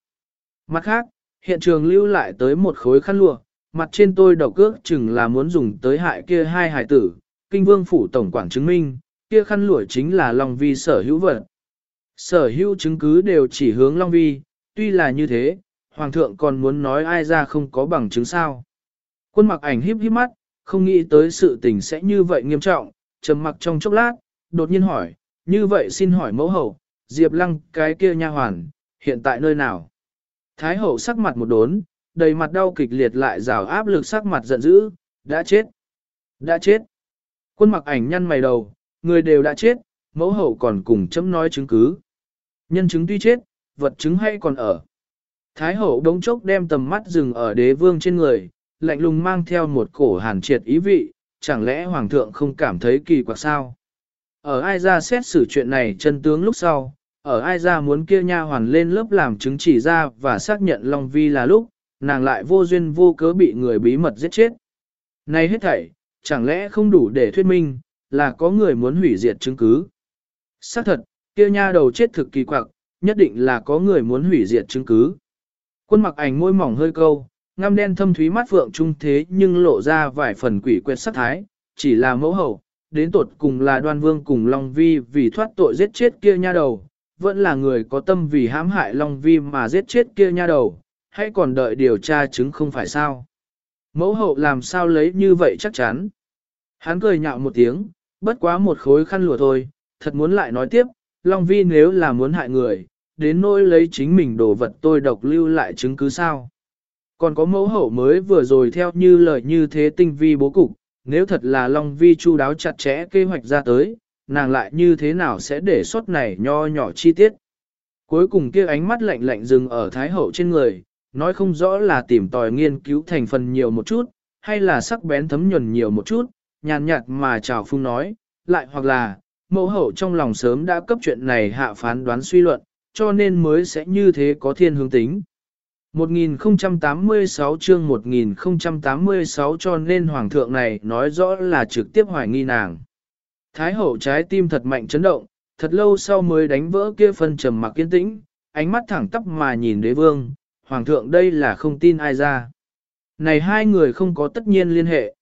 Mặt khác, hiện trường lưu lại tới một khối khăn lụa, mặt trên tôi độc cước chừng là muốn dùng tới hại kia hai hải tử, kinh vương phủ tổng quản chứng minh, kia khăn lụa chính là Long Vi sở hữu vật. Sở hữu chứng cứ đều chỉ hướng Long Vi, tuy là như thế, Hoàng thượng còn muốn nói ai ra không có bằng chứng sao. Quân mặc ảnh híp híp mắt, không nghĩ tới sự tình sẽ như vậy nghiêm trọng, trầm mặc trong chốc lát, đột nhiên hỏi, như vậy xin hỏi mẫu hậu, Diệp Lăng cái kia nha hoàn, hiện tại nơi nào? Thái hậu sắc mặt một đốn, đầy mặt đau kịch liệt lại rào áp lực sắc mặt giận dữ, đã chết. Đã chết. Quân mặc ảnh nhăn mày đầu, người đều đã chết, mẫu hậu còn cùng chấm nói chứng cứ. Nhân chứng tuy chết, vật chứng hay còn ở. Thái hậu đống chốc đem tầm mắt dừng ở đế vương trên người, lạnh lùng mang theo một cổ hàn triệt ý vị, chẳng lẽ hoàng thượng không cảm thấy kỳ quặc sao? Ở ai ra xét xử chuyện này chân tướng lúc sau, ở ai ra muốn kia nha hoàn lên lớp làm chứng chỉ ra và xác nhận Long Vi là lúc, nàng lại vô duyên vô cớ bị người bí mật giết chết. Này hết thảy, chẳng lẽ không đủ để thuyết minh, là có người muốn hủy diệt chứng cứ. Xác thật, kia nha đầu chết thực kỳ quặc, nhất định là có người muốn hủy diệt chứng cứ. Quân mặc ảnh môi mỏng hơi câu, ngăm đen thâm thúy mắt phượng trung thế nhưng lộ ra vài phần quỷ quyệt sắc thái, chỉ là mẫu hậu, đến tột cùng là đoan vương cùng Long Vi vì thoát tội giết chết kia nha đầu, vẫn là người có tâm vì hãm hại Long Vi mà giết chết kia nha đầu, hãy còn đợi điều tra chứng không phải sao. Mẫu hậu làm sao lấy như vậy chắc chắn. Hắn cười nhạo một tiếng, bất quá một khối khăn lụa thôi, thật muốn lại nói tiếp, Long Vi nếu là muốn hại người, đến nỗi lấy chính mình đồ vật tôi độc lưu lại chứng cứ sao. Còn có mẫu hậu mới vừa rồi theo như lời như thế tinh vi bố cục, nếu thật là Long Vi chu đáo chặt chẽ kế hoạch ra tới, nàng lại như thế nào sẽ để sót này nho nhỏ chi tiết. Cuối cùng kia ánh mắt lạnh lạnh dừng ở Thái Hậu trên người, nói không rõ là tìm tòi nghiên cứu thành phần nhiều một chút, hay là sắc bén thấm nhuần nhiều một chút, nhàn nhạt mà chào phung nói, lại hoặc là, mẫu hậu trong lòng sớm đã cấp chuyện này hạ phán đoán suy luận, cho nên mới sẽ như thế có thiên hướng tính. 1086 chương 1086 cho nên hoàng thượng này nói rõ là trực tiếp hoài nghi nàng. Thái hậu trái tim thật mạnh chấn động, thật lâu sau mới đánh vỡ kia phân trầm mặc kiên tĩnh, ánh mắt thẳng tắp mà nhìn đế vương, hoàng thượng đây là không tin ai ra. Này hai người không có tất nhiên liên hệ.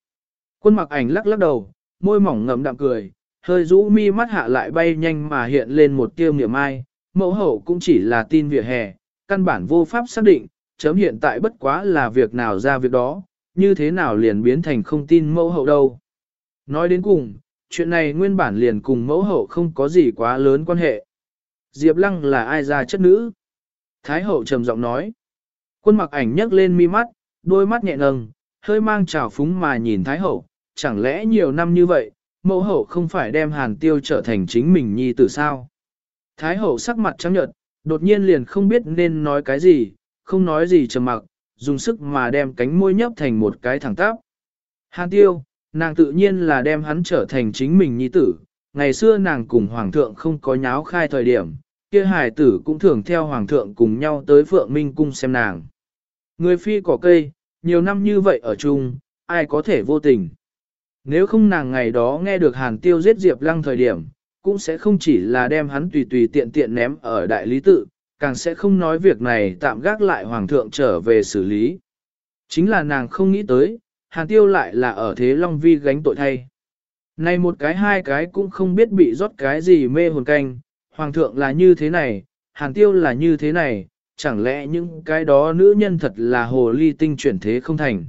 Quân mặc ảnh lắc lắc đầu, môi mỏng ngậm đạm cười, hơi rũ mi mắt hạ lại bay nhanh mà hiện lên một tiêu niệm ai, mẫu hậu cũng chỉ là tin vỉa hè, căn bản vô pháp xác định, chấm hiện tại bất quá là việc nào ra việc đó, như thế nào liền biến thành không tin mẫu hậu đâu. Nói đến cùng, chuyện này nguyên bản liền cùng mẫu hậu không có gì quá lớn quan hệ. Diệp Lăng là ai ra chất nữ? Thái hậu trầm giọng nói. Quân mặc ảnh nhấc lên mi mắt, đôi mắt nhẹ nâng, hơi mang trào phúng mà nhìn Thái hậu, chẳng lẽ nhiều năm như vậy, mẫu hậu không phải đem hàn tiêu trở thành chính mình nhi tử sao? Thái hậu sắc mặt trắng nhợt, đột nhiên liền không biết nên nói cái gì, không nói gì trầm mặc, dùng sức mà đem cánh môi nhấp thành một cái thẳng tắp. Hàn tiêu, nàng tự nhiên là đem hắn trở thành chính mình nhi tử, ngày xưa nàng cùng hoàng thượng không có nháo khai thời điểm, kia hài tử cũng thường theo hoàng thượng cùng nhau tới phượng minh cung xem nàng. Người phi cỏ cây, nhiều năm như vậy ở chung, ai có thể vô tình. Nếu không nàng ngày đó nghe được hàn tiêu giết Diệp Lăng thời điểm, cũng sẽ không chỉ là đem hắn tùy tùy tiện tiện ném ở đại lý tự, càng sẽ không nói việc này tạm gác lại hoàng thượng trở về xử lý. Chính là nàng không nghĩ tới, hàn tiêu lại là ở thế Long Vi gánh tội thay. Này một cái hai cái cũng không biết bị rót cái gì mê hồn canh, hoàng thượng là như thế này, hàn tiêu là như thế này, chẳng lẽ những cái đó nữ nhân thật là hồ ly tinh chuyển thế không thành.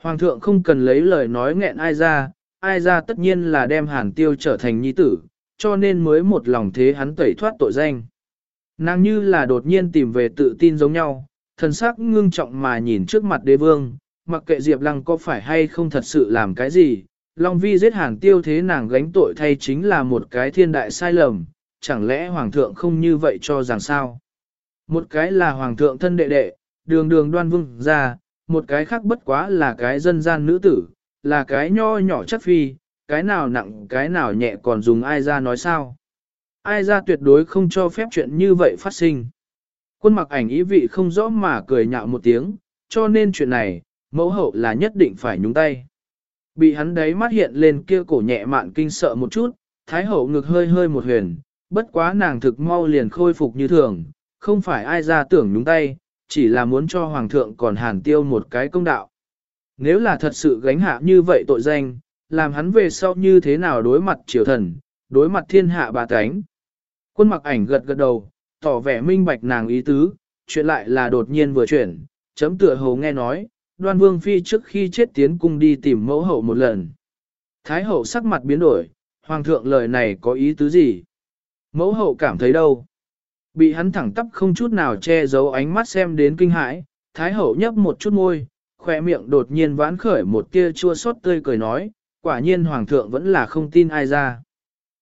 Hoàng thượng không cần lấy lời nói nghẹn ai ra, ai ra tất nhiên là đem hàn tiêu trở thành nhi tử, cho nên mới một lòng thế hắn tẩy thoát tội danh. Nàng như là đột nhiên tìm về tự tin giống nhau, thần sắc ngưng trọng mà nhìn trước mặt đế vương, mặc kệ Diệp Lăng có phải hay không thật sự làm cái gì, Long Vi giết hàn tiêu thế nàng gánh tội thay chính là một cái thiên đại sai lầm, chẳng lẽ Hoàng thượng không như vậy cho rằng sao? Một cái là Hoàng thượng thân đệ đệ, đường đường đoan vương ra, một cái khác bất quá là cái dân gian nữ tử, là cái nho nhỏ chất phi, cái nào nặng cái nào nhẹ còn dùng ai ra nói sao? Ai ra tuyệt đối không cho phép chuyện như vậy phát sinh. Quân mặc ảnh ý vị không rõ mà cười nhạo một tiếng, cho nên chuyện này, mẫu hậu là nhất định phải nhúng tay. Bị hắn đấy mắt hiện lên kia cổ nhẹ mạn kinh sợ một chút, thái hậu ngực hơi hơi một huyền, bất quá nàng thực mau liền khôi phục như thường, không phải ai ra tưởng nhúng tay, chỉ là muốn cho hoàng thượng còn hàn tiêu một cái công đạo. Nếu là thật sự gánh hạ như vậy tội danh, làm hắn về sau như thế nào đối mặt triều thần, đối mặt thiên hạ bà tánh. Quân mặc ảnh gật gật đầu, tỏ vẻ minh bạch nàng ý tứ, chuyện lại là đột nhiên vừa chuyển, chấm tựa hồ nghe nói, đoan vương phi trước khi chết tiến cung đi tìm mẫu hậu một lần. Thái hậu sắc mặt biến đổi, hoàng thượng lời này có ý tứ gì? Mẫu hậu cảm thấy đâu? Bị hắn thẳng tắp không chút nào che giấu ánh mắt xem đến kinh hãi, thái hậu nhấp một chút môi, khoe miệng đột nhiên vãn khởi một tia chua xót tươi cười nói, quả nhiên hoàng thượng vẫn là không tin ai ra.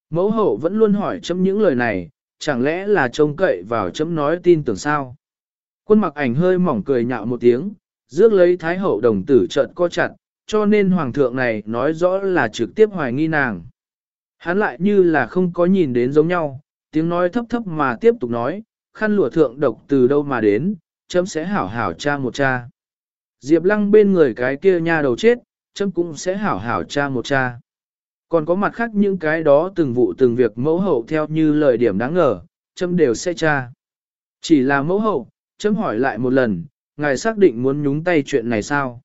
Mẫu hậu vẫn luôn hỏi chấm những lời này, chẳng lẽ là trông cậy vào chấm nói tin tưởng sao? Quân mặc ảnh hơi mỏng cười nhạo một tiếng, rước lấy thái hậu đồng tử trợn co chặt, cho nên hoàng thượng này nói rõ là trực tiếp hoài nghi nàng. Hắn lại như là không có nhìn đến giống nhau, tiếng nói thấp thấp mà tiếp tục nói, khăn lụa thượng độc từ đâu mà đến, chấm sẽ hảo hảo cha một cha. Diệp lăng bên người cái kia nha đầu chết, chấm cũng sẽ hảo hảo cha một cha. Còn có mặt khác những cái đó từng vụ từng việc mẫu hậu theo như lời điểm đáng ngờ, chấm đều sẽ tra Chỉ là mẫu hậu, chấm hỏi lại một lần, ngài xác định muốn nhúng tay chuyện này sao?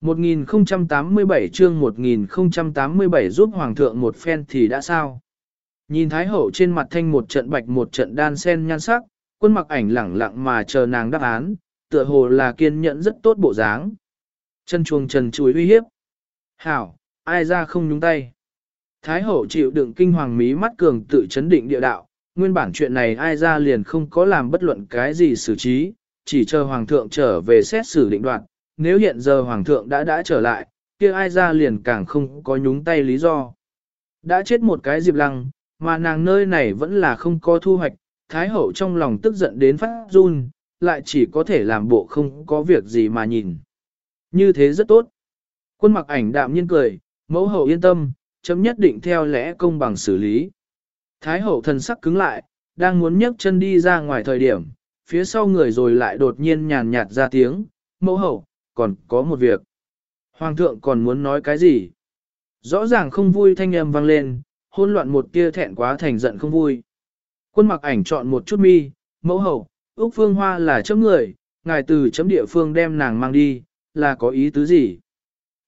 1087 chương 1087 giúp Hoàng thượng một phen thì đã sao? Nhìn Thái Hậu trên mặt thanh một trận bạch một trận đan sen nhan sắc, quân mặc ảnh lẳng lặng mà chờ nàng đáp án, tựa hồ là kiên nhẫn rất tốt bộ dáng. Chân chuồng trần chuối uy hiếp. Hảo, ai ra không nhúng tay. Thái Hậu chịu đựng kinh hoàng mí mắt cường tự chấn định địa đạo, nguyên bản chuyện này ai ra liền không có làm bất luận cái gì xử trí, chỉ chờ Hoàng thượng trở về xét xử định đoạn, nếu hiện giờ Hoàng thượng đã đã trở lại, kia ai ra liền càng không có nhúng tay lý do. Đã chết một cái Diệp Lăng, mà nàng nơi này vẫn là không có thu hoạch, Thái Hậu trong lòng tức giận đến phát run, lại chỉ có thể làm bộ không có việc gì mà nhìn. Như thế rất tốt. Quân mặc ảnh đạm nhiên cười, mẫu hậu yên tâm, chấm nhất định theo lẽ công bằng xử lý. Thái hậu thần sắc cứng lại, đang muốn nhấc chân đi ra ngoài thời điểm, phía sau người rồi lại đột nhiên nhàn nhạt ra tiếng, mẫu hậu, còn có một việc. Hoàng thượng còn muốn nói cái gì? Rõ ràng không vui thanh âm vang lên, hôn loạn một tia thẹn quá thành giận không vui. Quân mặc ảnh chọn một chút mi, mẫu hậu, Úc Phương Hoa là chấm người, ngài từ chấm địa phương đem nàng mang đi, là có ý tứ gì?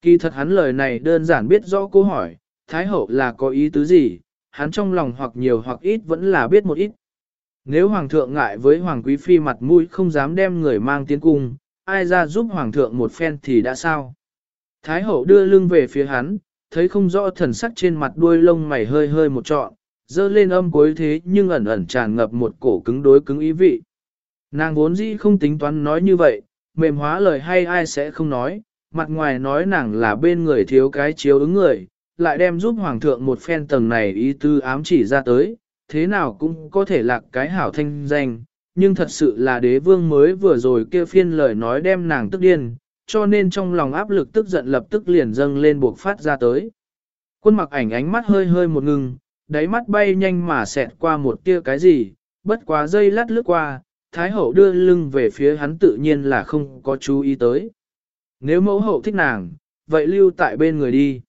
Kỳ thật hắn lời này đơn giản biết rõ câu hỏi, Thái hậu là có ý tứ gì, hắn trong lòng hoặc nhiều hoặc ít vẫn là biết một ít. Nếu hoàng thượng ngại với hoàng quý phi mặt mũi không dám đem người mang tiến cung, ai ra giúp hoàng thượng một phen thì đã sao? Thái hậu đưa lưng về phía hắn, thấy không rõ thần sắc trên mặt đuôi lông mày hơi hơi một trọn, dơ lên âm cuối thế nhưng ẩn ẩn tràn ngập một cổ cứng đối cứng ý vị. Nàng vốn dĩ không tính toán nói như vậy, mềm hóa lời hay ai sẽ không nói, mặt ngoài nói nàng là bên người thiếu cái chiếu ứng người, lại đem giúp hoàng thượng một phen tầng này ý tư ám chỉ ra tới, thế nào cũng có thể lạc cái hảo thanh danh, nhưng thật sự là đế vương mới vừa rồi kia phiên lời nói đem nàng tức điên, cho nên trong lòng áp lực tức giận lập tức liền dâng lên buộc phát ra tới. Quân mặc ảnh ánh mắt hơi hơi một ngừng, đáy mắt bay nhanh mà xẹt qua một tia cái gì, bất quá dây lát lướt qua, Thái hậu đưa lưng về phía hắn tự nhiên là không có chú ý tới. Nếu mẫu hậu thích nàng, vậy lưu tại bên người đi.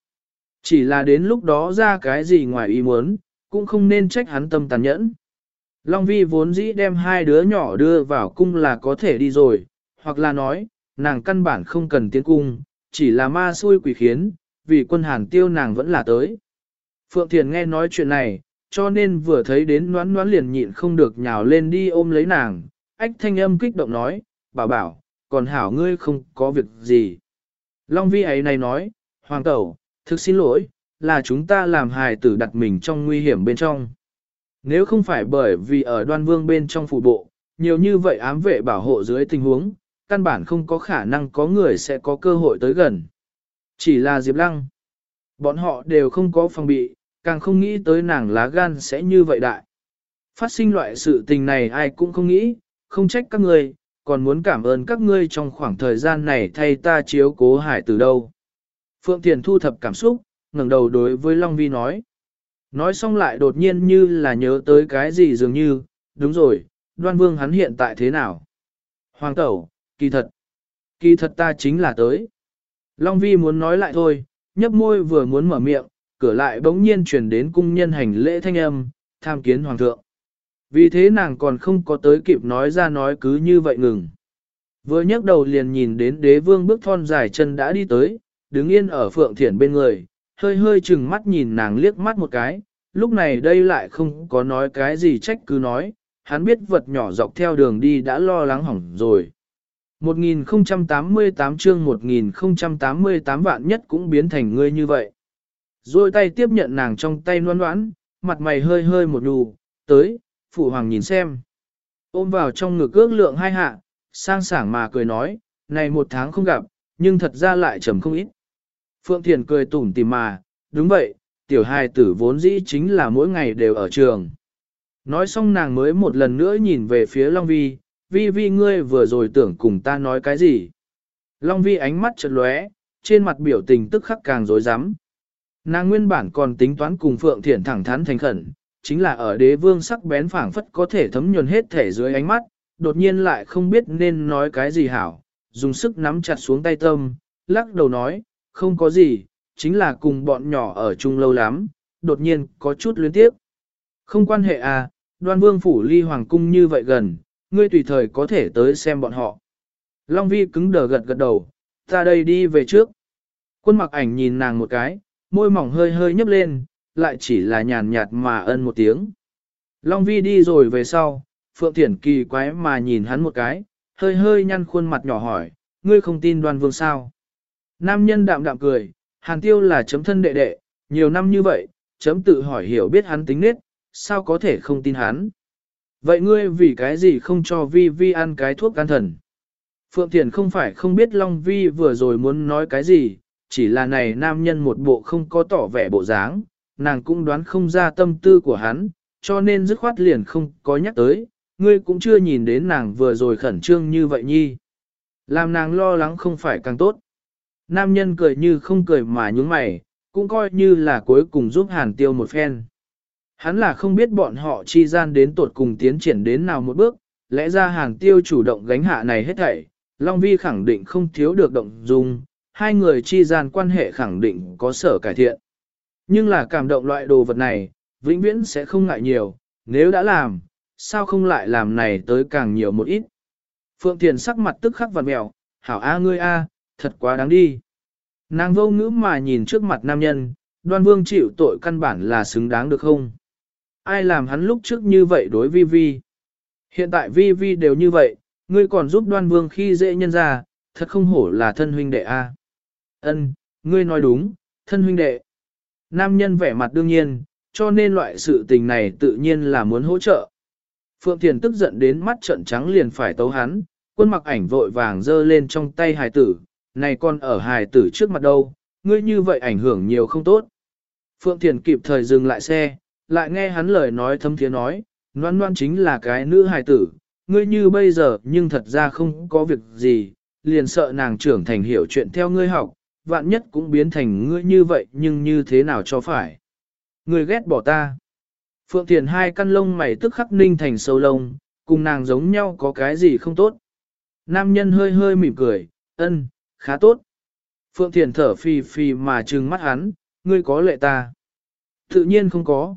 Chỉ là đến lúc đó ra cái gì ngoài ý muốn, cũng không nên trách hắn tâm tàn nhẫn. Long Vi vốn dĩ đem hai đứa nhỏ đưa vào cung là có thể đi rồi, hoặc là nói, nàng căn bản không cần tiến cung, chỉ là ma xui quỷ khiến, vì quân hàn tiêu nàng vẫn là tới. Phượng Thiền nghe nói chuyện này, cho nên vừa thấy đến noán noán liền nhịn không được nhào lên đi ôm lấy nàng, ách thanh âm kích động nói, bảo bảo, còn hảo ngươi không có việc gì. Long vi ấy này nói, Hoàng tẩu, thực xin lỗi, là chúng ta làm hài tử đặt mình trong nguy hiểm bên trong. Nếu không phải bởi vì ở đoan vương bên trong phủ bộ, nhiều như vậy ám vệ bảo hộ dưới tình huống, căn bản không có khả năng có người sẽ có cơ hội tới gần. Chỉ là Diệp Lăng. Bọn họ đều không có phòng bị, càng không nghĩ tới nàng lá gan sẽ như vậy đại. Phát sinh loại sự tình này ai cũng không nghĩ, không trách các ngươi, còn muốn cảm ơn các ngươi trong khoảng thời gian này thay ta chiếu cố hải từ đâu. Phượng Thiền thu thập cảm xúc, ngẩng đầu đối với Long Vi nói. Nói xong lại đột nhiên như là nhớ tới cái gì dường như, đúng rồi, đoan vương hắn hiện tại thế nào? Hoàng tẩu, kỳ thật. Kỳ thật ta chính là tới. Long Vi muốn nói lại thôi, nhấp môi vừa muốn mở miệng, cửa lại bỗng nhiên chuyển đến cung nhân hành lễ thanh âm, tham kiến hoàng thượng. Vì thế nàng còn không có tới kịp nói ra nói cứ như vậy ngừng. Vừa nhấc đầu liền nhìn đến đế vương bước thon dài chân đã đi tới, đứng yên ở phượng thiển bên người, hơi hơi chừng mắt nhìn nàng liếc mắt một cái, lúc này đây lại không có nói cái gì trách cứ nói, hắn biết vật nhỏ dọc theo đường đi đã lo lắng hỏng rồi. 1088 chương 1088 vạn nhất cũng biến thành ngươi như vậy. Rồi tay tiếp nhận nàng trong tay noan noãn, mặt mày hơi hơi một đù, tới, phụ hoàng nhìn xem. Ôm vào trong ngực ước lượng hai hạ, sang sảng mà cười nói, này một tháng không gặp, nhưng thật ra lại trầm không ít. Phượng Thiền cười tủm tìm mà, đúng vậy, tiểu hài tử vốn dĩ chính là mỗi ngày đều ở trường. Nói xong nàng mới một lần nữa nhìn về phía Long Vi, Vi Vi ngươi vừa rồi tưởng cùng ta nói cái gì. Long Vi ánh mắt chợt lóe, trên mặt biểu tình tức khắc càng rối rắm. Nàng nguyên bản còn tính toán cùng Phượng Thiển thẳng thắn thành khẩn, chính là ở đế vương sắc bén phảng phất có thể thấm nhuần hết thể dưới ánh mắt, đột nhiên lại không biết nên nói cái gì hảo, dùng sức nắm chặt xuống tay tâm, lắc đầu nói, không có gì, chính là cùng bọn nhỏ ở chung lâu lắm, đột nhiên có chút luyến tiếp. Không quan hệ à, đoan vương phủ ly hoàng cung như vậy gần, ngươi tùy thời có thể tới xem bọn họ. Long vi cứng đờ gật gật đầu, ta đây đi về trước. Quân mặc ảnh nhìn nàng một cái, môi mỏng hơi hơi nhấp lên, lại chỉ là nhàn nhạt mà ân một tiếng. Long vi đi rồi về sau, Phượng Thiển kỳ quái mà nhìn hắn một cái, hơi hơi nhăn khuôn mặt nhỏ hỏi, ngươi không tin đoan vương sao? Nam nhân đạm đạm cười, hàn tiêu là chấm thân đệ đệ, nhiều năm như vậy, chấm tự hỏi hiểu biết hắn tính nết, sao có thể không tin hắn? Vậy ngươi vì cái gì không cho vi vi ăn cái thuốc can thần? Phượng Thiền không phải không biết Long Vi vừa rồi muốn nói cái gì, chỉ là này nam nhân một bộ không có tỏ vẻ bộ dáng, nàng cũng đoán không ra tâm tư của hắn, cho nên dứt khoát liền không có nhắc tới, ngươi cũng chưa nhìn đến nàng vừa rồi khẩn trương như vậy nhi. Làm nàng lo lắng không phải càng tốt. Nam nhân cười như không cười mà nhúng mày, cũng coi như là cuối cùng giúp hàn tiêu một phen. Hắn là không biết bọn họ chi gian đến tột cùng tiến triển đến nào một bước, lẽ ra hàn tiêu chủ động gánh hạ này hết thảy, Long Vi khẳng định không thiếu được động dung, hai người chi gian quan hệ khẳng định có sở cải thiện. Nhưng là cảm động loại đồ vật này, vĩnh viễn sẽ không ngại nhiều, nếu đã làm, sao không lại làm này tới càng nhiều một ít. Phượng Thiền sắc mặt tức khắc vặt mèo, hảo a ngươi a, thật quá đáng đi. Nàng vô ngữ mà nhìn trước mặt nam nhân, đoan vương chịu tội căn bản là xứng đáng được không? Ai làm hắn lúc trước như vậy đối vi vi? Hiện tại vi vi đều như vậy, ngươi còn giúp đoan vương khi dễ nhân ra, thật không hổ là thân huynh đệ a. Ân, ngươi nói đúng, thân huynh đệ. Nam nhân vẻ mặt đương nhiên, cho nên loại sự tình này tự nhiên là muốn hỗ trợ. Phượng Thiền tức giận đến mắt trận trắng liền phải tấu hắn, quân mặc ảnh vội vàng dơ lên trong tay hài tử, này con ở hài tử trước mặt đâu, ngươi như vậy ảnh hưởng nhiều không tốt. Phượng Thiền kịp thời dừng lại xe, lại nghe hắn lời nói thâm thiế nói, noan noan chính là cái nữ hài tử, ngươi như bây giờ nhưng thật ra không có việc gì, liền sợ nàng trưởng thành hiểu chuyện theo ngươi học, vạn nhất cũng biến thành ngươi như vậy nhưng như thế nào cho phải. Ngươi ghét bỏ ta. Phượng Thiền hai căn lông mày tức khắc ninh thành sâu lông, cùng nàng giống nhau có cái gì không tốt. Nam nhân hơi hơi mỉm cười, ân, khá tốt. Phượng Thiền thở phì phì mà trừng mắt hắn, ngươi có lệ ta. Tự nhiên không có.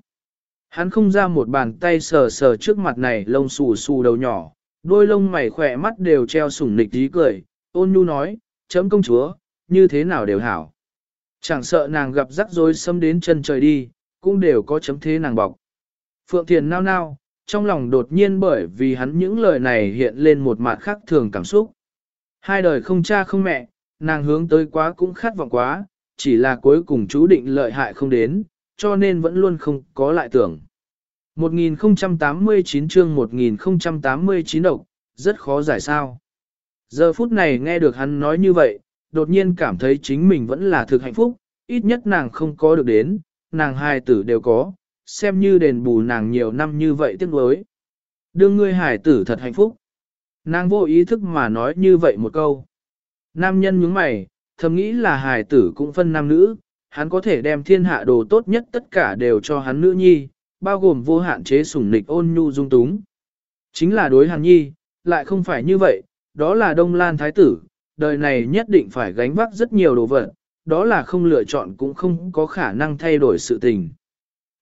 Hắn không ra một bàn tay sờ sờ trước mặt này lông xù xù đầu nhỏ, đôi lông mày khỏe mắt đều treo sủng nịch tí cười, ôn nhu nói, chấm công chúa, như thế nào đều hảo. Chẳng sợ nàng gặp rắc rối xâm đến chân trời đi, cũng đều có chấm thế nàng bọc. Phượng Thiền nao nao, trong lòng đột nhiên bởi vì hắn những lời này hiện lên một mặt khác thường cảm xúc. Hai đời không cha không mẹ, nàng hướng tới quá cũng khát vọng quá, chỉ là cuối cùng chú định lợi hại không đến, cho nên vẫn luôn không có lại tưởng. 1089 chương 1089 độc, rất khó giải sao. Giờ phút này nghe được hắn nói như vậy, đột nhiên cảm thấy chính mình vẫn là thực hạnh phúc, ít nhất nàng không có được đến, nàng hai tử đều có, xem như đền bù nàng nhiều năm như vậy tiếc nuối. Đương ngươi hải tử thật hạnh phúc. Nàng vô ý thức mà nói như vậy một câu. Nam nhân nhướng mày, thầm nghĩ là hải tử cũng phân nam nữ, hắn có thể đem thiên hạ đồ tốt nhất tất cả đều cho hắn nữ nhi, bao gồm vô hạn chế sủng nịch ôn nhu dung túng. Chính là đối hàn nhi, lại không phải như vậy, đó là Đông Lan Thái tử, đời này nhất định phải gánh vác rất nhiều đồ vật, đó là không lựa chọn cũng không có khả năng thay đổi sự tình.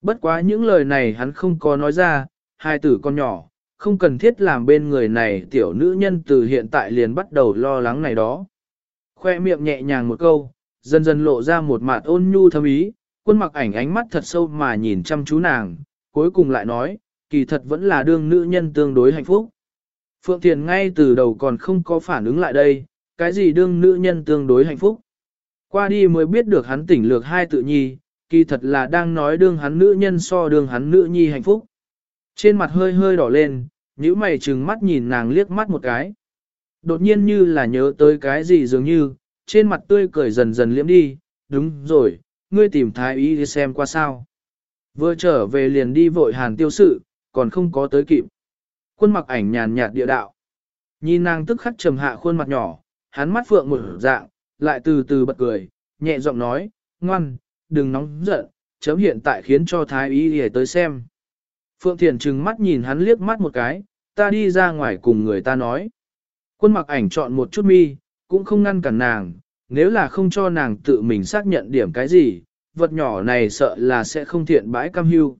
Bất quá những lời này hắn không có nói ra, hai tử con nhỏ, không cần thiết làm bên người này tiểu nữ nhân từ hiện tại liền bắt đầu lo lắng này đó. Khoe miệng nhẹ nhàng một câu, dần dần lộ ra một mặt ôn nhu thâm ý, quân mặc ảnh ánh mắt thật sâu mà nhìn chăm chú nàng, cuối cùng lại nói, kỳ thật vẫn là đương nữ nhân tương đối hạnh phúc. Phượng Thiền ngay từ đầu còn không có phản ứng lại đây, cái gì đương nữ nhân tương đối hạnh phúc. Qua đi mới biết được hắn tỉnh lược hai tự nhi, kỳ thật là đang nói đương hắn nữ nhân so đương hắn nữ nhi hạnh phúc. Trên mặt hơi hơi đỏ lên, nhíu mày trừng mắt nhìn nàng liếc mắt một cái. Đột nhiên như là nhớ tới cái gì dường như, trên mặt tươi cười dần dần liễm đi, đúng rồi, ngươi tìm thái y đi xem qua sao. Vừa trở về liền đi vội hàn tiêu sự, còn không có tới kịp. Quân mặc ảnh nhàn nhạt địa đạo. Nhìn nàng tức khắc trầm hạ khuôn mặt nhỏ, hắn mắt phượng một dạng, lại từ từ bật cười, nhẹ giọng nói, ngoan, đừng nóng giận, chấm hiện tại khiến cho thái y để tới xem. Phượng Thiền trừng mắt nhìn hắn liếc mắt một cái, ta đi ra ngoài cùng người ta nói. Quân mặc ảnh chọn một chút mi, cũng không ngăn cản nàng, nếu là không cho nàng tự mình xác nhận điểm cái gì, vật nhỏ này sợ là sẽ không thiện bãi cam hưu.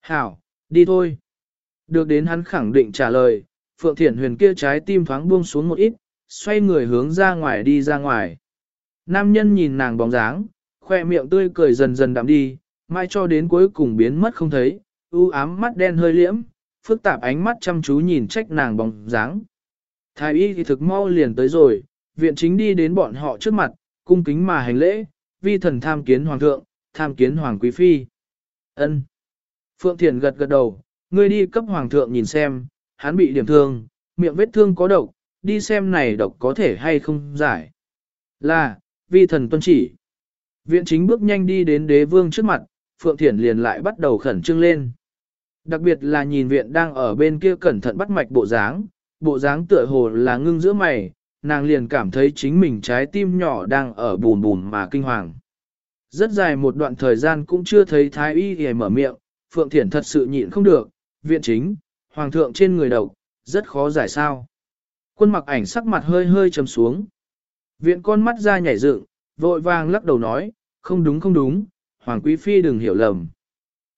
Hảo, đi thôi. Được đến hắn khẳng định trả lời, Phượng Thiển Huyền kia trái tim thoáng buông xuống một ít, xoay người hướng ra ngoài đi ra ngoài. Nam nhân nhìn nàng bóng dáng, khoe miệng tươi cười dần dần đạm đi, mai cho đến cuối cùng biến mất không thấy, u ám mắt đen hơi liễm, phức tạp ánh mắt chăm chú nhìn trách nàng bóng dáng. Thái y thì thực mau liền tới rồi, viện chính đi đến bọn họ trước mặt, cung kính mà hành lễ, vi thần tham kiến hoàng thượng, tham kiến hoàng quý phi. Ân. Phượng Thiền gật gật đầu, ngươi đi cấp hoàng thượng nhìn xem, hắn bị điểm thương, miệng vết thương có độc, đi xem này độc có thể hay không giải. Là, vi thần tuân chỉ. Viện chính bước nhanh đi đến đế vương trước mặt, Phượng Thiển liền lại bắt đầu khẩn trương lên. Đặc biệt là nhìn viện đang ở bên kia cẩn thận bắt mạch bộ dáng, bộ dáng tựa hồ là ngưng giữa mày, nàng liền cảm thấy chính mình trái tim nhỏ đang ở bùn bùn mà kinh hoàng. Rất dài một đoạn thời gian cũng chưa thấy thái y hề mở miệng, Phượng Thiển thật sự nhịn không được, viện chính, hoàng thượng trên người độc, rất khó giải sao. Quân mặc ảnh sắc mặt hơi hơi trầm xuống. Viện con mắt ra nhảy dựng, vội vàng lắc đầu nói, không đúng không đúng, hoàng quý phi đừng hiểu lầm.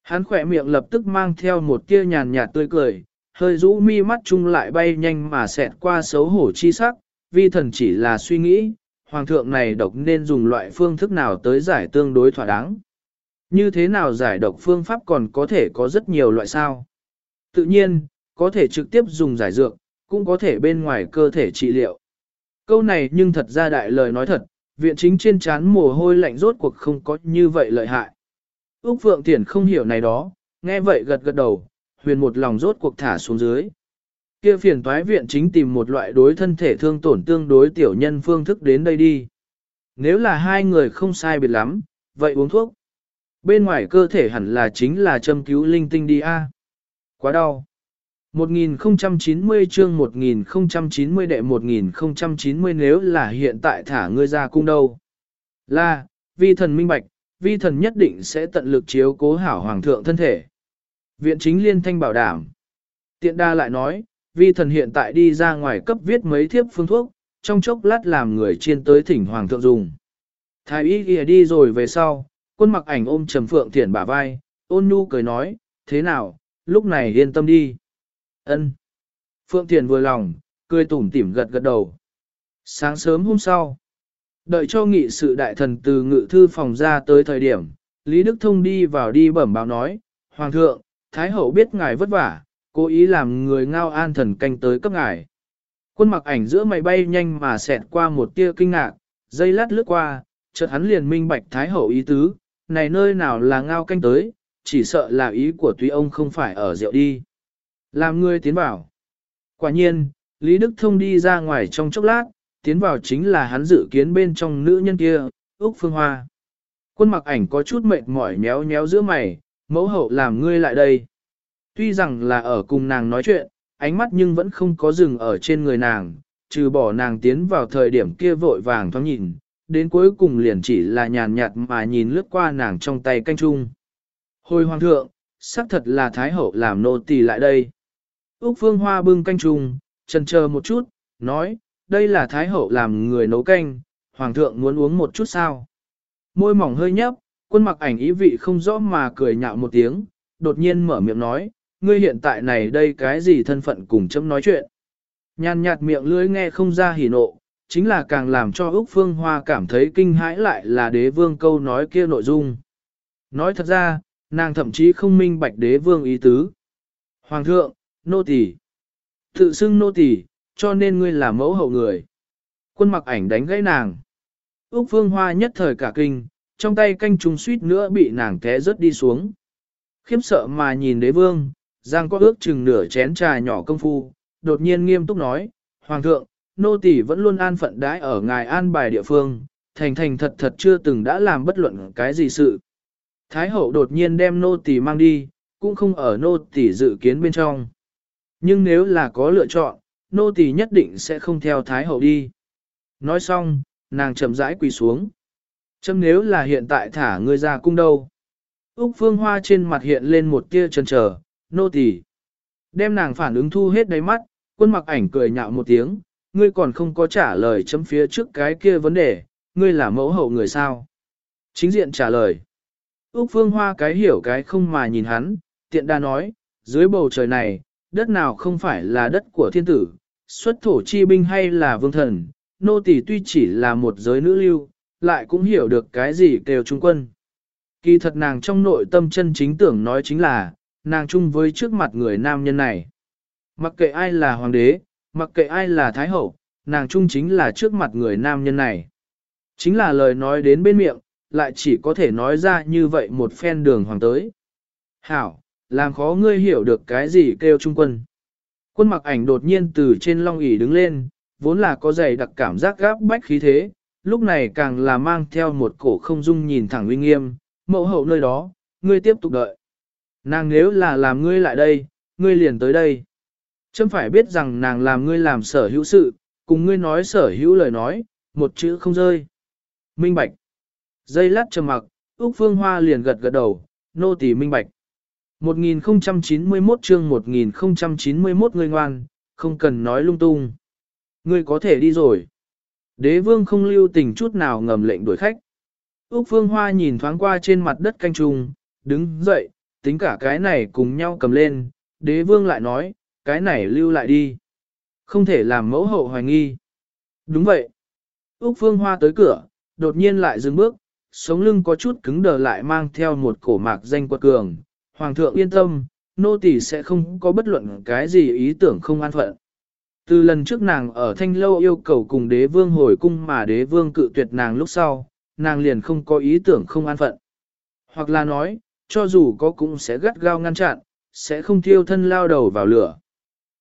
Hắn khỏe miệng lập tức mang theo một tia nhàn nhạt tươi cười, hơi rũ mi mắt chung lại bay nhanh mà xẹt qua xấu hổ chi sắc, vi thần chỉ là suy nghĩ, hoàng thượng này độc nên dùng loại phương thức nào tới giải tương đối thỏa đáng. Như thế nào giải độc phương pháp còn có thể có rất nhiều loại sao? Tự nhiên, có thể trực tiếp dùng giải dược, cũng có thể bên ngoài cơ thể trị liệu. Câu này nhưng thật ra đại lời nói thật, viện chính trên chán mồ hôi lạnh rốt cuộc không có như vậy lợi hại. Úc Phượng Thiển không hiểu này đó, nghe vậy gật gật đầu, huyền một lòng rốt cuộc thả xuống dưới. Kia phiền toái viện chính tìm một loại đối thân thể thương tổn tương đối tiểu nhân phương thức đến đây đi. Nếu là hai người không sai biệt lắm, vậy uống thuốc. Bên ngoài cơ thể hẳn là chính là châm cứu linh tinh đi a. Quá đau. 1090 chương 1090 đệ 1090 nếu là hiện tại thả ngươi ra cung đâu. Là, vi thần minh bạch, vi thần nhất định sẽ tận lực chiếu cố hảo hoàng thượng thân thể. Viện chính liên thanh bảo đảm. Tiện đa lại nói, vi thần hiện tại đi ra ngoài cấp viết mấy thiếp phương thuốc, trong chốc lát làm người chiên tới thỉnh hoàng thượng dùng. Thái y ghi đi rồi về sau, quân mặc ảnh ôm trầm phượng thiển bả vai, ôn nhu cười nói, thế nào, lúc này yên tâm đi. Ân. Phượng thiển vừa lòng, cười tủm tỉm gật gật đầu. Sáng sớm hôm sau, đợi cho nghị sự đại thần từ ngự thư phòng ra tới thời điểm, Lý Đức Thông đi vào đi bẩm báo nói, Hoàng thượng, Thái hậu biết ngài vất vả, cố ý làm người ngao an thần canh tới cấp ngài. Quân mặc ảnh giữa mày bay nhanh mà xẹt qua một tia kinh ngạc, dây lát lướt qua, chợt hắn liền minh bạch Thái hậu ý tứ, này nơi nào là ngao canh tới, chỉ sợ là ý của tuy ông không phải ở rượu đi. Làm người tiến vào. Quả nhiên, Lý Đức Thông đi ra ngoài trong chốc lát, tiến vào chính là hắn dự kiến bên trong nữ nhân kia, Úc Phương Hoa. Quân mặc ảnh có chút mệt mỏi méo méo giữa mày, mẫu hậu làm ngươi lại đây. Tuy rằng là ở cùng nàng nói chuyện, ánh mắt nhưng vẫn không có dừng ở trên người nàng, trừ bỏ nàng tiến vào thời điểm kia vội vàng thoáng nhìn, đến cuối cùng liền chỉ là nhàn nhạt mà nhìn lướt qua nàng trong tay canh chung. Hồi hoàng thượng, xác thật là Thái Hậu làm nô tỳ lại đây. Úc Phương Hoa bưng canh chung, chần chờ một chút, nói, đây là Thái Hậu làm người nấu canh, hoàng thượng muốn uống một chút sao. Môi mỏng hơi nhấp, quân mặc ảnh ý vị không rõ mà cười nhạo một tiếng, đột nhiên mở miệng nói, ngươi hiện tại này đây cái gì thân phận cùng chấm nói chuyện. Nhàn nhạt miệng lưỡi nghe không ra hỉ nộ, chính là càng làm cho Úc Phương Hoa cảm thấy kinh hãi lại là đế vương câu nói kia nội dung. Nói thật ra, nàng thậm chí không minh bạch đế vương ý tứ. Hoàng thượng, nô tỳ, tự xưng nô tỳ, cho nên ngươi là mẫu hậu người. Quân mặc ảnh đánh gãy nàng. Úc Phương Hoa nhất thời cả kinh, trong tay canh trùng suýt nữa bị nàng té rớt đi xuống. Khiếp sợ mà nhìn đế vương, giang có ước chừng nửa chén trà nhỏ công phu, đột nhiên nghiêm túc nói, Hoàng thượng, nô tỳ vẫn luôn an phận đãi ở ngài an bài địa phương, thành thành thật thật chưa từng đã làm bất luận cái gì sự. Thái hậu đột nhiên đem nô tỳ mang đi, cũng không ở nô tỳ dự kiến bên trong. Nhưng nếu là có lựa chọn, nô tỳ nhất định sẽ không theo Thái hậu đi. Nói xong, nàng chậm rãi quỳ xuống. Châm nếu là hiện tại thả ngươi ra cung đâu. Úc Phương Hoa trên mặt hiện lên một tia chần chờ, nô tỳ. Đem nàng phản ứng thu hết đáy mắt, quân mặc ảnh cười nhạo một tiếng, ngươi còn không có trả lời chấm phía trước cái kia vấn đề, ngươi là mẫu hậu người sao. Chính diện trả lời. Úc Phương Hoa cái hiểu cái không mà nhìn hắn, tiện đa nói, dưới bầu trời này, đất nào không phải là đất của thiên tử, xuất thổ chi binh hay là vương thần, nô tỳ tuy chỉ là một giới nữ lưu, lại cũng hiểu được cái gì kêu trung quân. Kỳ thật nàng trong nội tâm chân chính tưởng nói chính là, nàng chung với trước mặt người nam nhân này. Mặc kệ ai là hoàng đế, mặc kệ ai là thái hậu, nàng chung chính là trước mặt người nam nhân này. Chính là lời nói đến bên miệng, lại chỉ có thể nói ra như vậy một phen đường hoàng tới. Hảo, làm khó ngươi hiểu được cái gì kêu trung quân. Quân mặc ảnh đột nhiên từ trên long ỷ đứng lên, vốn là có dày đặc cảm giác gáp bách khí thế, lúc này càng là mang theo một cổ không dung nhìn thẳng uy nghiêm, mẫu hậu nơi đó, ngươi tiếp tục đợi. Nàng nếu là làm ngươi lại đây, ngươi liền tới đây. Chấm phải biết rằng nàng làm ngươi làm sở hữu sự, cùng ngươi nói sở hữu lời nói, một chữ không rơi. Minh bạch. Dây lát trầm mặc, Úc Phương Hoa liền gật gật đầu, nô tỳ minh bạch. 1091 chương 1091 ngươi ngoan, không cần nói lung tung. Ngươi có thể đi rồi. Đế vương không lưu tình chút nào ngầm lệnh đuổi khách. Úc Phương Hoa nhìn thoáng qua trên mặt đất canh trùng, đứng dậy, tính cả cái này cùng nhau cầm lên, đế vương lại nói, cái này lưu lại đi. Không thể làm mẫu hậu hoài nghi. Đúng vậy. Úc Phương Hoa tới cửa, đột nhiên lại dừng bước, sống lưng có chút cứng đờ lại mang theo một cổ mạc danh quật cường. Hoàng thượng yên tâm, nô tỳ sẽ không có bất luận cái gì ý tưởng không an phận. Từ lần trước nàng ở thanh lâu yêu cầu cùng đế vương hồi cung mà đế vương cự tuyệt nàng lúc sau, nàng liền không có ý tưởng không an phận. Hoặc là nói, cho dù có cũng sẽ gắt gao ngăn chặn, sẽ không thiêu thân lao đầu vào lửa.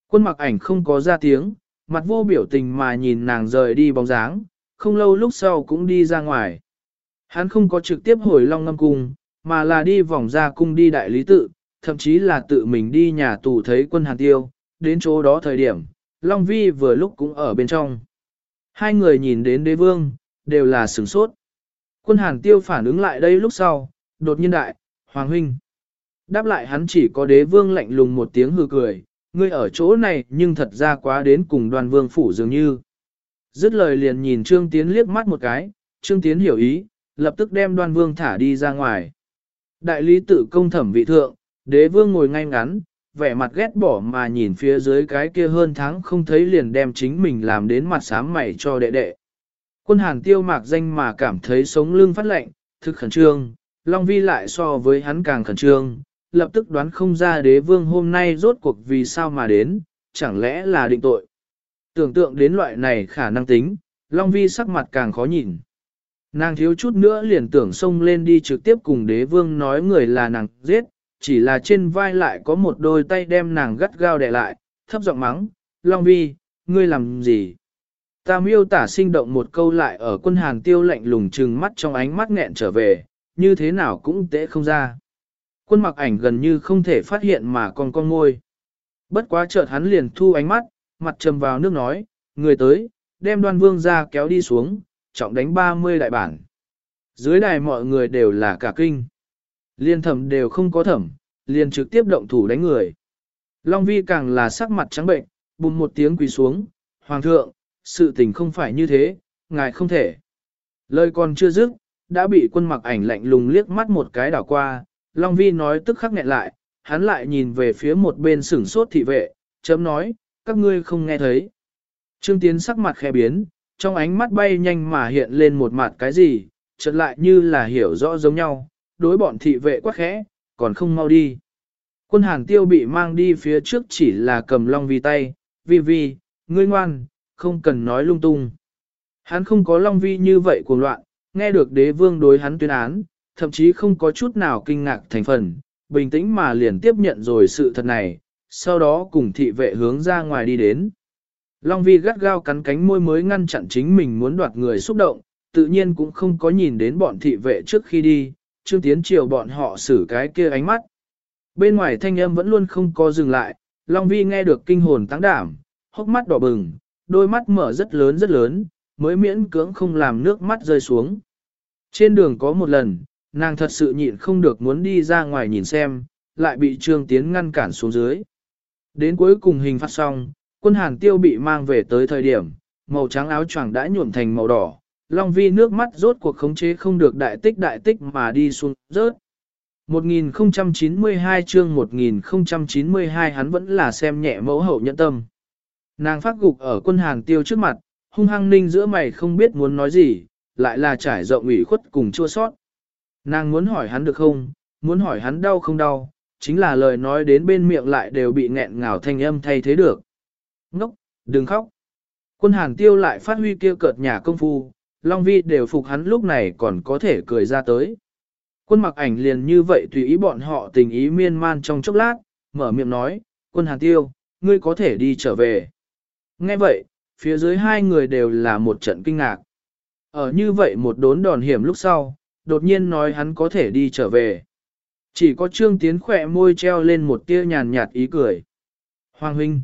Quân mặc ảnh không có ra tiếng, mặt vô biểu tình mà nhìn nàng rời đi bóng dáng, không lâu lúc sau cũng đi ra ngoài. Hắn không có trực tiếp hồi long ngâm cung, mà là đi vòng ra cung đi đại lý tự, thậm chí là tự mình đi nhà tù thấy quân hàn tiêu, đến chỗ đó thời điểm, Long Vi vừa lúc cũng ở bên trong. Hai người nhìn đến đế vương, đều là sửng sốt. Quân hàn tiêu phản ứng lại đây lúc sau, đột nhiên đại, Hoàng huynh. Đáp lại hắn chỉ có đế vương lạnh lùng một tiếng hư cười, ngươi ở chỗ này nhưng thật ra quá đến cùng đoàn vương phủ dường như. Dứt lời liền nhìn Trương Tiến liếc mắt một cái, Trương Tiến hiểu ý, lập tức đem đoan vương thả đi ra ngoài. Đại lý tự công thẩm vị thượng, Đế vương ngồi ngay ngắn, vẻ mặt ghét bỏ mà nhìn phía dưới cái kia hơn tháng không thấy liền đem chính mình làm đến mặt sám mày cho đệ đệ. Quân hàn tiêu mạc danh mà cảm thấy sống lưng phát lạnh, thực khẩn trương, Long Vi lại so với hắn càng khẩn trương, lập tức đoán không ra đế vương hôm nay rốt cuộc vì sao mà đến, chẳng lẽ là định tội. Tưởng tượng đến loại này khả năng tính, Long Vi sắc mặt càng khó nhìn. Nàng thiếu chút nữa liền tưởng xông lên đi trực tiếp cùng đế vương nói người là nàng giết, chỉ là trên vai lại có một đôi tay đem nàng gắt gao đè lại, thấp giọng mắng, Long Vi, ngươi làm gì? Ta miêu tả sinh động một câu lại ở quân hàn tiêu lạnh lùng trừng mắt trong ánh mắt nghẹn trở về, như thế nào cũng tễ không ra. Quân mặc ảnh gần như không thể phát hiện mà còn con ngôi. Bất quá chợt hắn liền thu ánh mắt, mặt trầm vào nước nói, người tới, đem đoan vương ra kéo đi xuống, trọng đánh 30 đại bản. Dưới đài mọi người đều là cả kinh. Liên thẩm đều không có thẩm, liền trực tiếp động thủ đánh người. Long vi càng là sắc mặt trắng bệnh, bùm một tiếng quỳ xuống, Hoàng thượng, sự tình không phải như thế, ngài không thể. Lời còn chưa dứt, đã bị quân mặc ảnh lạnh lùng liếc mắt một cái đảo qua, Long Vi nói tức khắc nghẹn lại, hắn lại nhìn về phía một bên sửng sốt thị vệ, chấm nói, các ngươi không nghe thấy. Trương Tiến sắc mặt khẽ biến, trong ánh mắt bay nhanh mà hiện lên một mặt cái gì, chợt lại như là hiểu rõ giống nhau, đối bọn thị vệ quá khẽ, còn không mau đi. Quân hàn tiêu bị mang đi phía trước chỉ là cầm Long Vi tay, Vi Vi, ngươi ngoan, không cần nói lung tung. Hắn không có Long Vi như vậy cuồng loạn, nghe được đế vương đối hắn tuyên án, thậm chí không có chút nào kinh ngạc thành phần, bình tĩnh mà liền tiếp nhận rồi sự thật này, sau đó cùng thị vệ hướng ra ngoài đi đến. Long Vi gắt gao cắn cánh môi mới ngăn chặn chính mình muốn đoạt người xúc động, tự nhiên cũng không có nhìn đến bọn thị vệ trước khi đi, Trương Tiến chiều bọn họ xử cái kia ánh mắt. Bên ngoài thanh âm vẫn luôn không có dừng lại, Long Vi nghe được kinh hồn tăng đảm, hốc mắt đỏ bừng, đôi mắt mở rất lớn rất lớn, mới miễn cưỡng không làm nước mắt rơi xuống. Trên đường có một lần, nàng thật sự nhịn không được muốn đi ra ngoài nhìn xem, lại bị Trương Tiến ngăn cản xuống dưới. Đến cuối cùng hình phát xong, quân hàn tiêu bị mang về tới thời điểm, màu trắng áo choàng đã nhuộm thành màu đỏ, Long Vi nước mắt rốt cuộc khống chế không được đại tích đại tích mà đi xuống rớt. 1092 chương 1092 hắn vẫn là xem nhẹ mẫu hậu nhẫn tâm. Nàng phát gục ở quân hàng tiêu trước mặt, hung hăng ninh giữa mày không biết muốn nói gì, lại là trải rộng ủy khuất cùng chua sót. Nàng muốn hỏi hắn được không, muốn hỏi hắn đau không đau, chính là lời nói đến bên miệng lại đều bị nghẹn ngào thanh âm thay thế được. Ngốc, đừng khóc. Quân hàng tiêu lại phát huy kia cợt nhà công phu, Long Vi đều phục hắn lúc này còn có thể cười ra tới. Quân mặc ảnh liền như vậy tùy ý bọn họ tình ý miên man trong chốc lát, mở miệng nói, quân hàn tiêu, ngươi có thể đi trở về. Nghe vậy, phía dưới hai người đều là một trận kinh ngạc. Ở như vậy một đốn đòn hiểm lúc sau, đột nhiên nói hắn có thể đi trở về. Chỉ có Trương Tiến khỏe môi treo lên một tia nhàn nhạt ý cười. Hoàng huynh,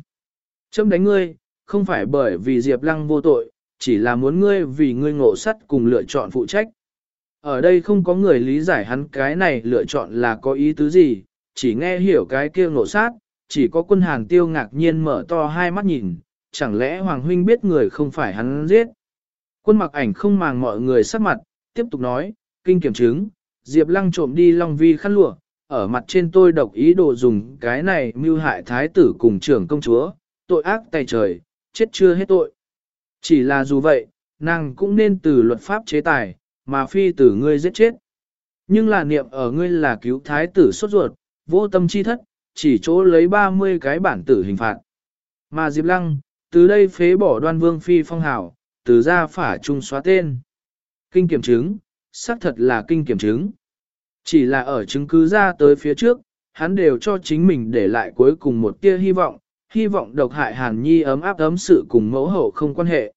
chấm đánh ngươi, không phải bởi vì Diệp Lăng vô tội, chỉ là muốn ngươi vì ngươi ngộ sắt cùng lựa chọn phụ trách. Ở đây không có người lý giải hắn cái này lựa chọn là có ý tứ gì, chỉ nghe hiểu cái kia ngộ sát, chỉ có quân hàng tiêu ngạc nhiên mở to hai mắt nhìn, chẳng lẽ Hoàng huynh biết người không phải hắn giết. Quân mặc ảnh không màng mọi người sắc mặt, tiếp tục nói, kinh kiểm chứng, Diệp Lăng trộm đi Long Vi khăn lụa, ở mặt trên tôi độc ý đồ dùng cái này mưu hại thái tử cùng trưởng công chúa, tội ác tay trời, chết chưa hết tội. Chỉ là dù vậy, nàng cũng nên từ luật pháp chế tài, mà phi tử ngươi giết chết. Nhưng là niệm ở ngươi là cứu thái tử sốt ruột, vô tâm chi thất, chỉ chỗ lấy 30 cái bản tử hình phạt. Mà Diệp Lăng, từ đây phế bỏ đoan vương phi phong hảo từ ra phả trung xóa tên. Kinh kiểm chứng, xác thật là kinh kiểm chứng. Chỉ là ở chứng cứ ra tới phía trước, hắn đều cho chính mình để lại cuối cùng một tia hy vọng, hy vọng độc hại Hàn Nhi ấm áp ấm sự cùng mẫu hậu không quan hệ.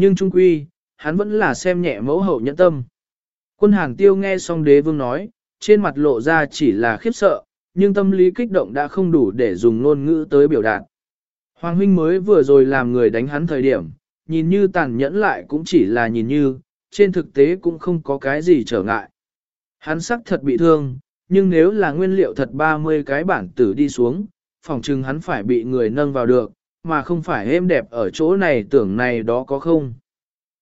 Nhưng trung quy, hắn vẫn là xem nhẹ mẫu hậu nhẫn tâm. Quân hàng Tiêu nghe xong đế vương nói, trên mặt lộ ra chỉ là khiếp sợ, nhưng tâm lý kích động đã không đủ để dùng ngôn ngữ tới biểu đạt. Hoàng huynh mới vừa rồi làm người đánh hắn thời điểm, nhìn như tàn nhẫn lại cũng chỉ là nhìn như, trên thực tế cũng không có cái gì trở ngại. Hắn sắc thật bị thương, nhưng nếu là nguyên liệu thật 30 cái bản tử đi xuống, phòng chừng hắn phải bị người nâng vào được, mà không phải êm đẹp ở chỗ này tưởng này đó có không.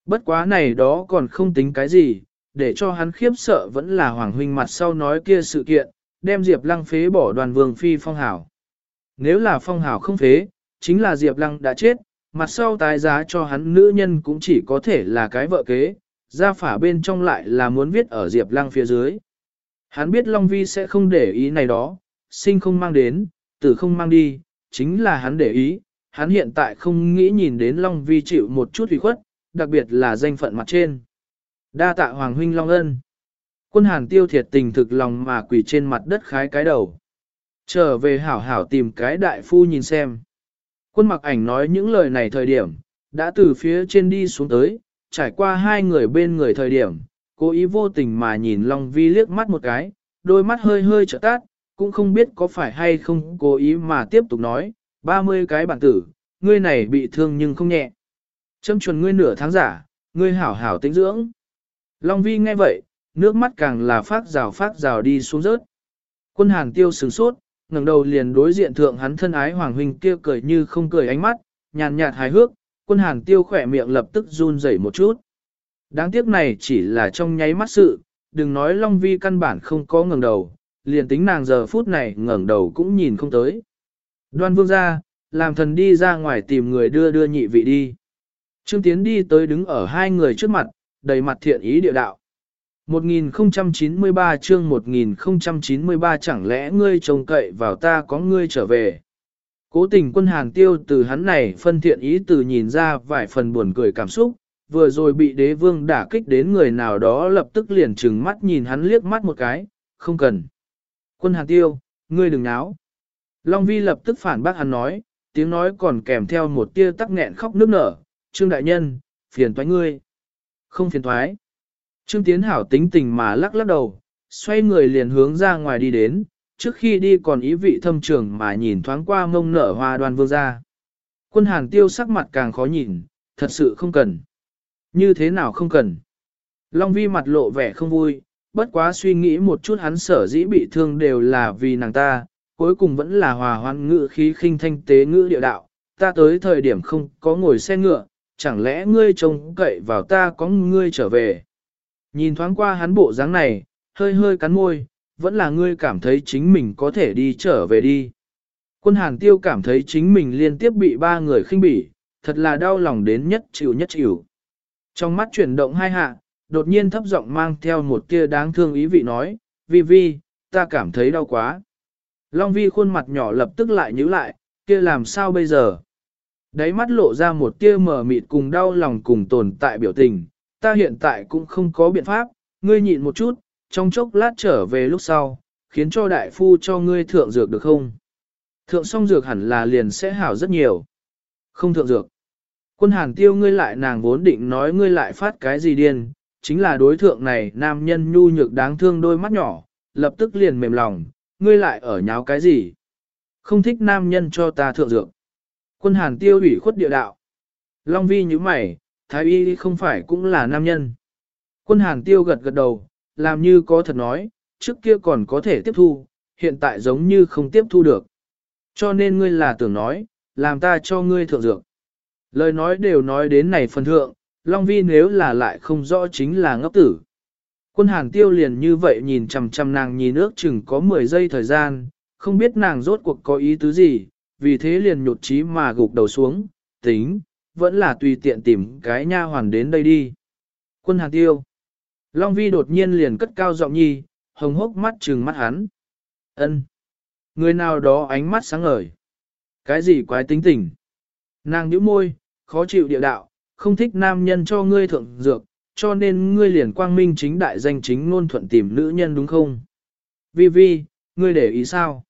Bất quá này đó còn không tính cái gì, để cho hắn khiếp sợ vẫn là Hoàng Huynh mặt sau nói kia sự kiện, đem Diệp Lăng phế bỏ đoàn vương phi phong hảo. Nếu là phong hảo không phế, chính là Diệp Lăng đã chết, mặt sau tái giá cho hắn nữ nhân cũng chỉ có thể là cái vợ kế, gia phả bên trong lại là muốn viết ở Diệp Lăng phía dưới. Hắn biết Long Vi sẽ không để ý này đó, sinh không mang đến, tử không mang đi, chính là hắn để ý, hắn hiện tại không nghĩ nhìn đến Long Vi chịu một chút ủy khuất, đặc biệt là danh phận mặt trên. Đa tạ Hoàng Huynh Long Ân. Quân hàn tiêu thiệt tình thực lòng mà quỳ trên mặt đất khái cái đầu. Trở về hảo hảo tìm cái đại phu nhìn xem. Quân mặc ảnh nói những lời này thời điểm, đã từ phía trên đi xuống tới, trải qua hai người bên người thời điểm, cố ý vô tình mà nhìn Long Vi liếc mắt một cái, đôi mắt hơi hơi trợ tát, cũng không biết có phải hay không cố ý mà tiếp tục nói, 30 cái bản tử, ngươi này bị thương nhưng không nhẹ. Châm chuẩn ngươi nửa tháng giả, ngươi hảo hảo tĩnh dưỡng. Long Vi nghe vậy, nước mắt càng là phát rào phát rào đi xuống rớt. Quân hàng tiêu sửng sốt, ngẩng đầu liền đối diện thượng hắn thân ái hoàng huynh kia cười như không cười ánh mắt, nhàn nhạt hài hước, quân hàng tiêu khỏe miệng lập tức run rẩy một chút. Đáng tiếc này chỉ là trong nháy mắt sự, đừng nói Long Vi căn bản không có ngẩng đầu, liền tính nàng giờ phút này ngẩng đầu cũng nhìn không tới. Đoan vương ra, làm thần đi ra ngoài tìm người đưa đưa nhị vị đi. Trương Tiến đi tới đứng ở hai người trước mặt, đầy mặt thiện ý địa đạo. 1093 chương 1093 chẳng lẽ ngươi trông cậy vào ta có ngươi trở về. Cố tình quân hàng tiêu từ hắn này phân thiện ý từ nhìn ra vài phần buồn cười cảm xúc, vừa rồi bị đế vương đả kích đến người nào đó lập tức liền trừng mắt nhìn hắn liếc mắt một cái, không cần. Quân hàng tiêu, ngươi đừng náo. Long vi lập tức phản bác hắn nói, tiếng nói còn kèm theo một tia tắc nghẹn khóc nước nở, trương đại nhân, phiền toái ngươi. Không phiền thoái. Trương Tiến Hảo tính tình mà lắc lắc đầu, xoay người liền hướng ra ngoài đi đến, trước khi đi còn ý vị thâm trường mà nhìn thoáng qua mông nở hoa đoan vương ra. Quân hàn tiêu sắc mặt càng khó nhìn, thật sự không cần. Như thế nào không cần? Long vi mặt lộ vẻ không vui, bất quá suy nghĩ một chút hắn sở dĩ bị thương đều là vì nàng ta, cuối cùng vẫn là hòa hoan ngữ khí khinh thanh tế ngữ địa đạo. Ta tới thời điểm không có ngồi xe ngựa, chẳng lẽ ngươi trông cậy vào ta có ngươi trở về. Nhìn thoáng qua hắn bộ dáng này, hơi hơi cắn môi, vẫn là ngươi cảm thấy chính mình có thể đi trở về đi. Quân hàn tiêu cảm thấy chính mình liên tiếp bị ba người khinh bỉ, thật là đau lòng đến nhất chịu nhất chịu. Trong mắt chuyển động hai hạ, đột nhiên thấp giọng mang theo một tia đáng thương ý vị nói, vi vi, ta cảm thấy đau quá. Long vi khuôn mặt nhỏ lập tức lại nhíu lại, kia làm sao bây giờ? Đáy mắt lộ ra một tia mờ mịt cùng đau lòng cùng tồn tại biểu tình, ta hiện tại cũng không có biện pháp, ngươi nhịn một chút, trong chốc lát trở về lúc sau, khiến cho đại phu cho ngươi thượng dược được không? Thượng xong dược hẳn là liền sẽ hảo rất nhiều. Không thượng dược. Quân hàn tiêu ngươi lại nàng vốn định nói ngươi lại phát cái gì điên, chính là đối thượng này nam nhân nhu nhược đáng thương đôi mắt nhỏ, lập tức liền mềm lòng, ngươi lại ở nháo cái gì? Không thích nam nhân cho ta thượng dược. Quân hàn tiêu ủy khuất địa đạo. Long vi như mày, thái y không phải cũng là nam nhân. Quân hàn tiêu gật gật đầu, làm như có thật nói, trước kia còn có thể tiếp thu, hiện tại giống như không tiếp thu được. Cho nên ngươi là tưởng nói, làm ta cho ngươi thượng dược. Lời nói đều nói đến này phần thượng, Long Vi nếu là lại không rõ chính là ngốc tử. Quân hàn tiêu liền như vậy nhìn chằm chằm nàng nhìn nước chừng có 10 giây thời gian, không biết nàng rốt cuộc có ý tứ gì, vì thế liền nhột trí mà gục đầu xuống, tính, vẫn là tùy tiện tìm cái nha hoàn đến đây đi. Quân hàn tiêu. Long vi đột nhiên liền cất cao giọng nhi, hồng hốc mắt trừng mắt hắn. ân Người nào đó ánh mắt sáng ngời. Cái gì quái tính tình? Nàng nhíu môi, khó chịu địa đạo, không thích nam nhân cho ngươi thượng dược, cho nên ngươi liền quang minh chính đại danh chính ngôn thuận tìm nữ nhân đúng không? Vi Vi, ngươi để ý sao?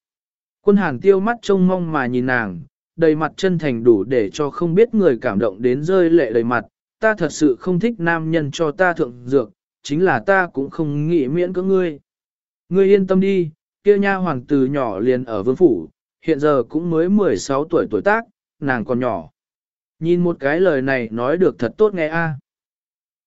Quân hàn tiêu mắt trông mong mà nhìn nàng, đầy mặt chân thành đủ để cho không biết người cảm động đến rơi lệ đầy mặt. Ta thật sự không thích nam nhân cho ta thượng dược, chính là ta cũng không nghĩ miễn cưỡng ngươi. Ngươi yên tâm đi, kia nha hoàng từ nhỏ liền ở vương phủ, hiện giờ cũng mới 16 tuổi tuổi tác, nàng còn nhỏ. Nhìn một cái lời này nói được thật tốt nghe a.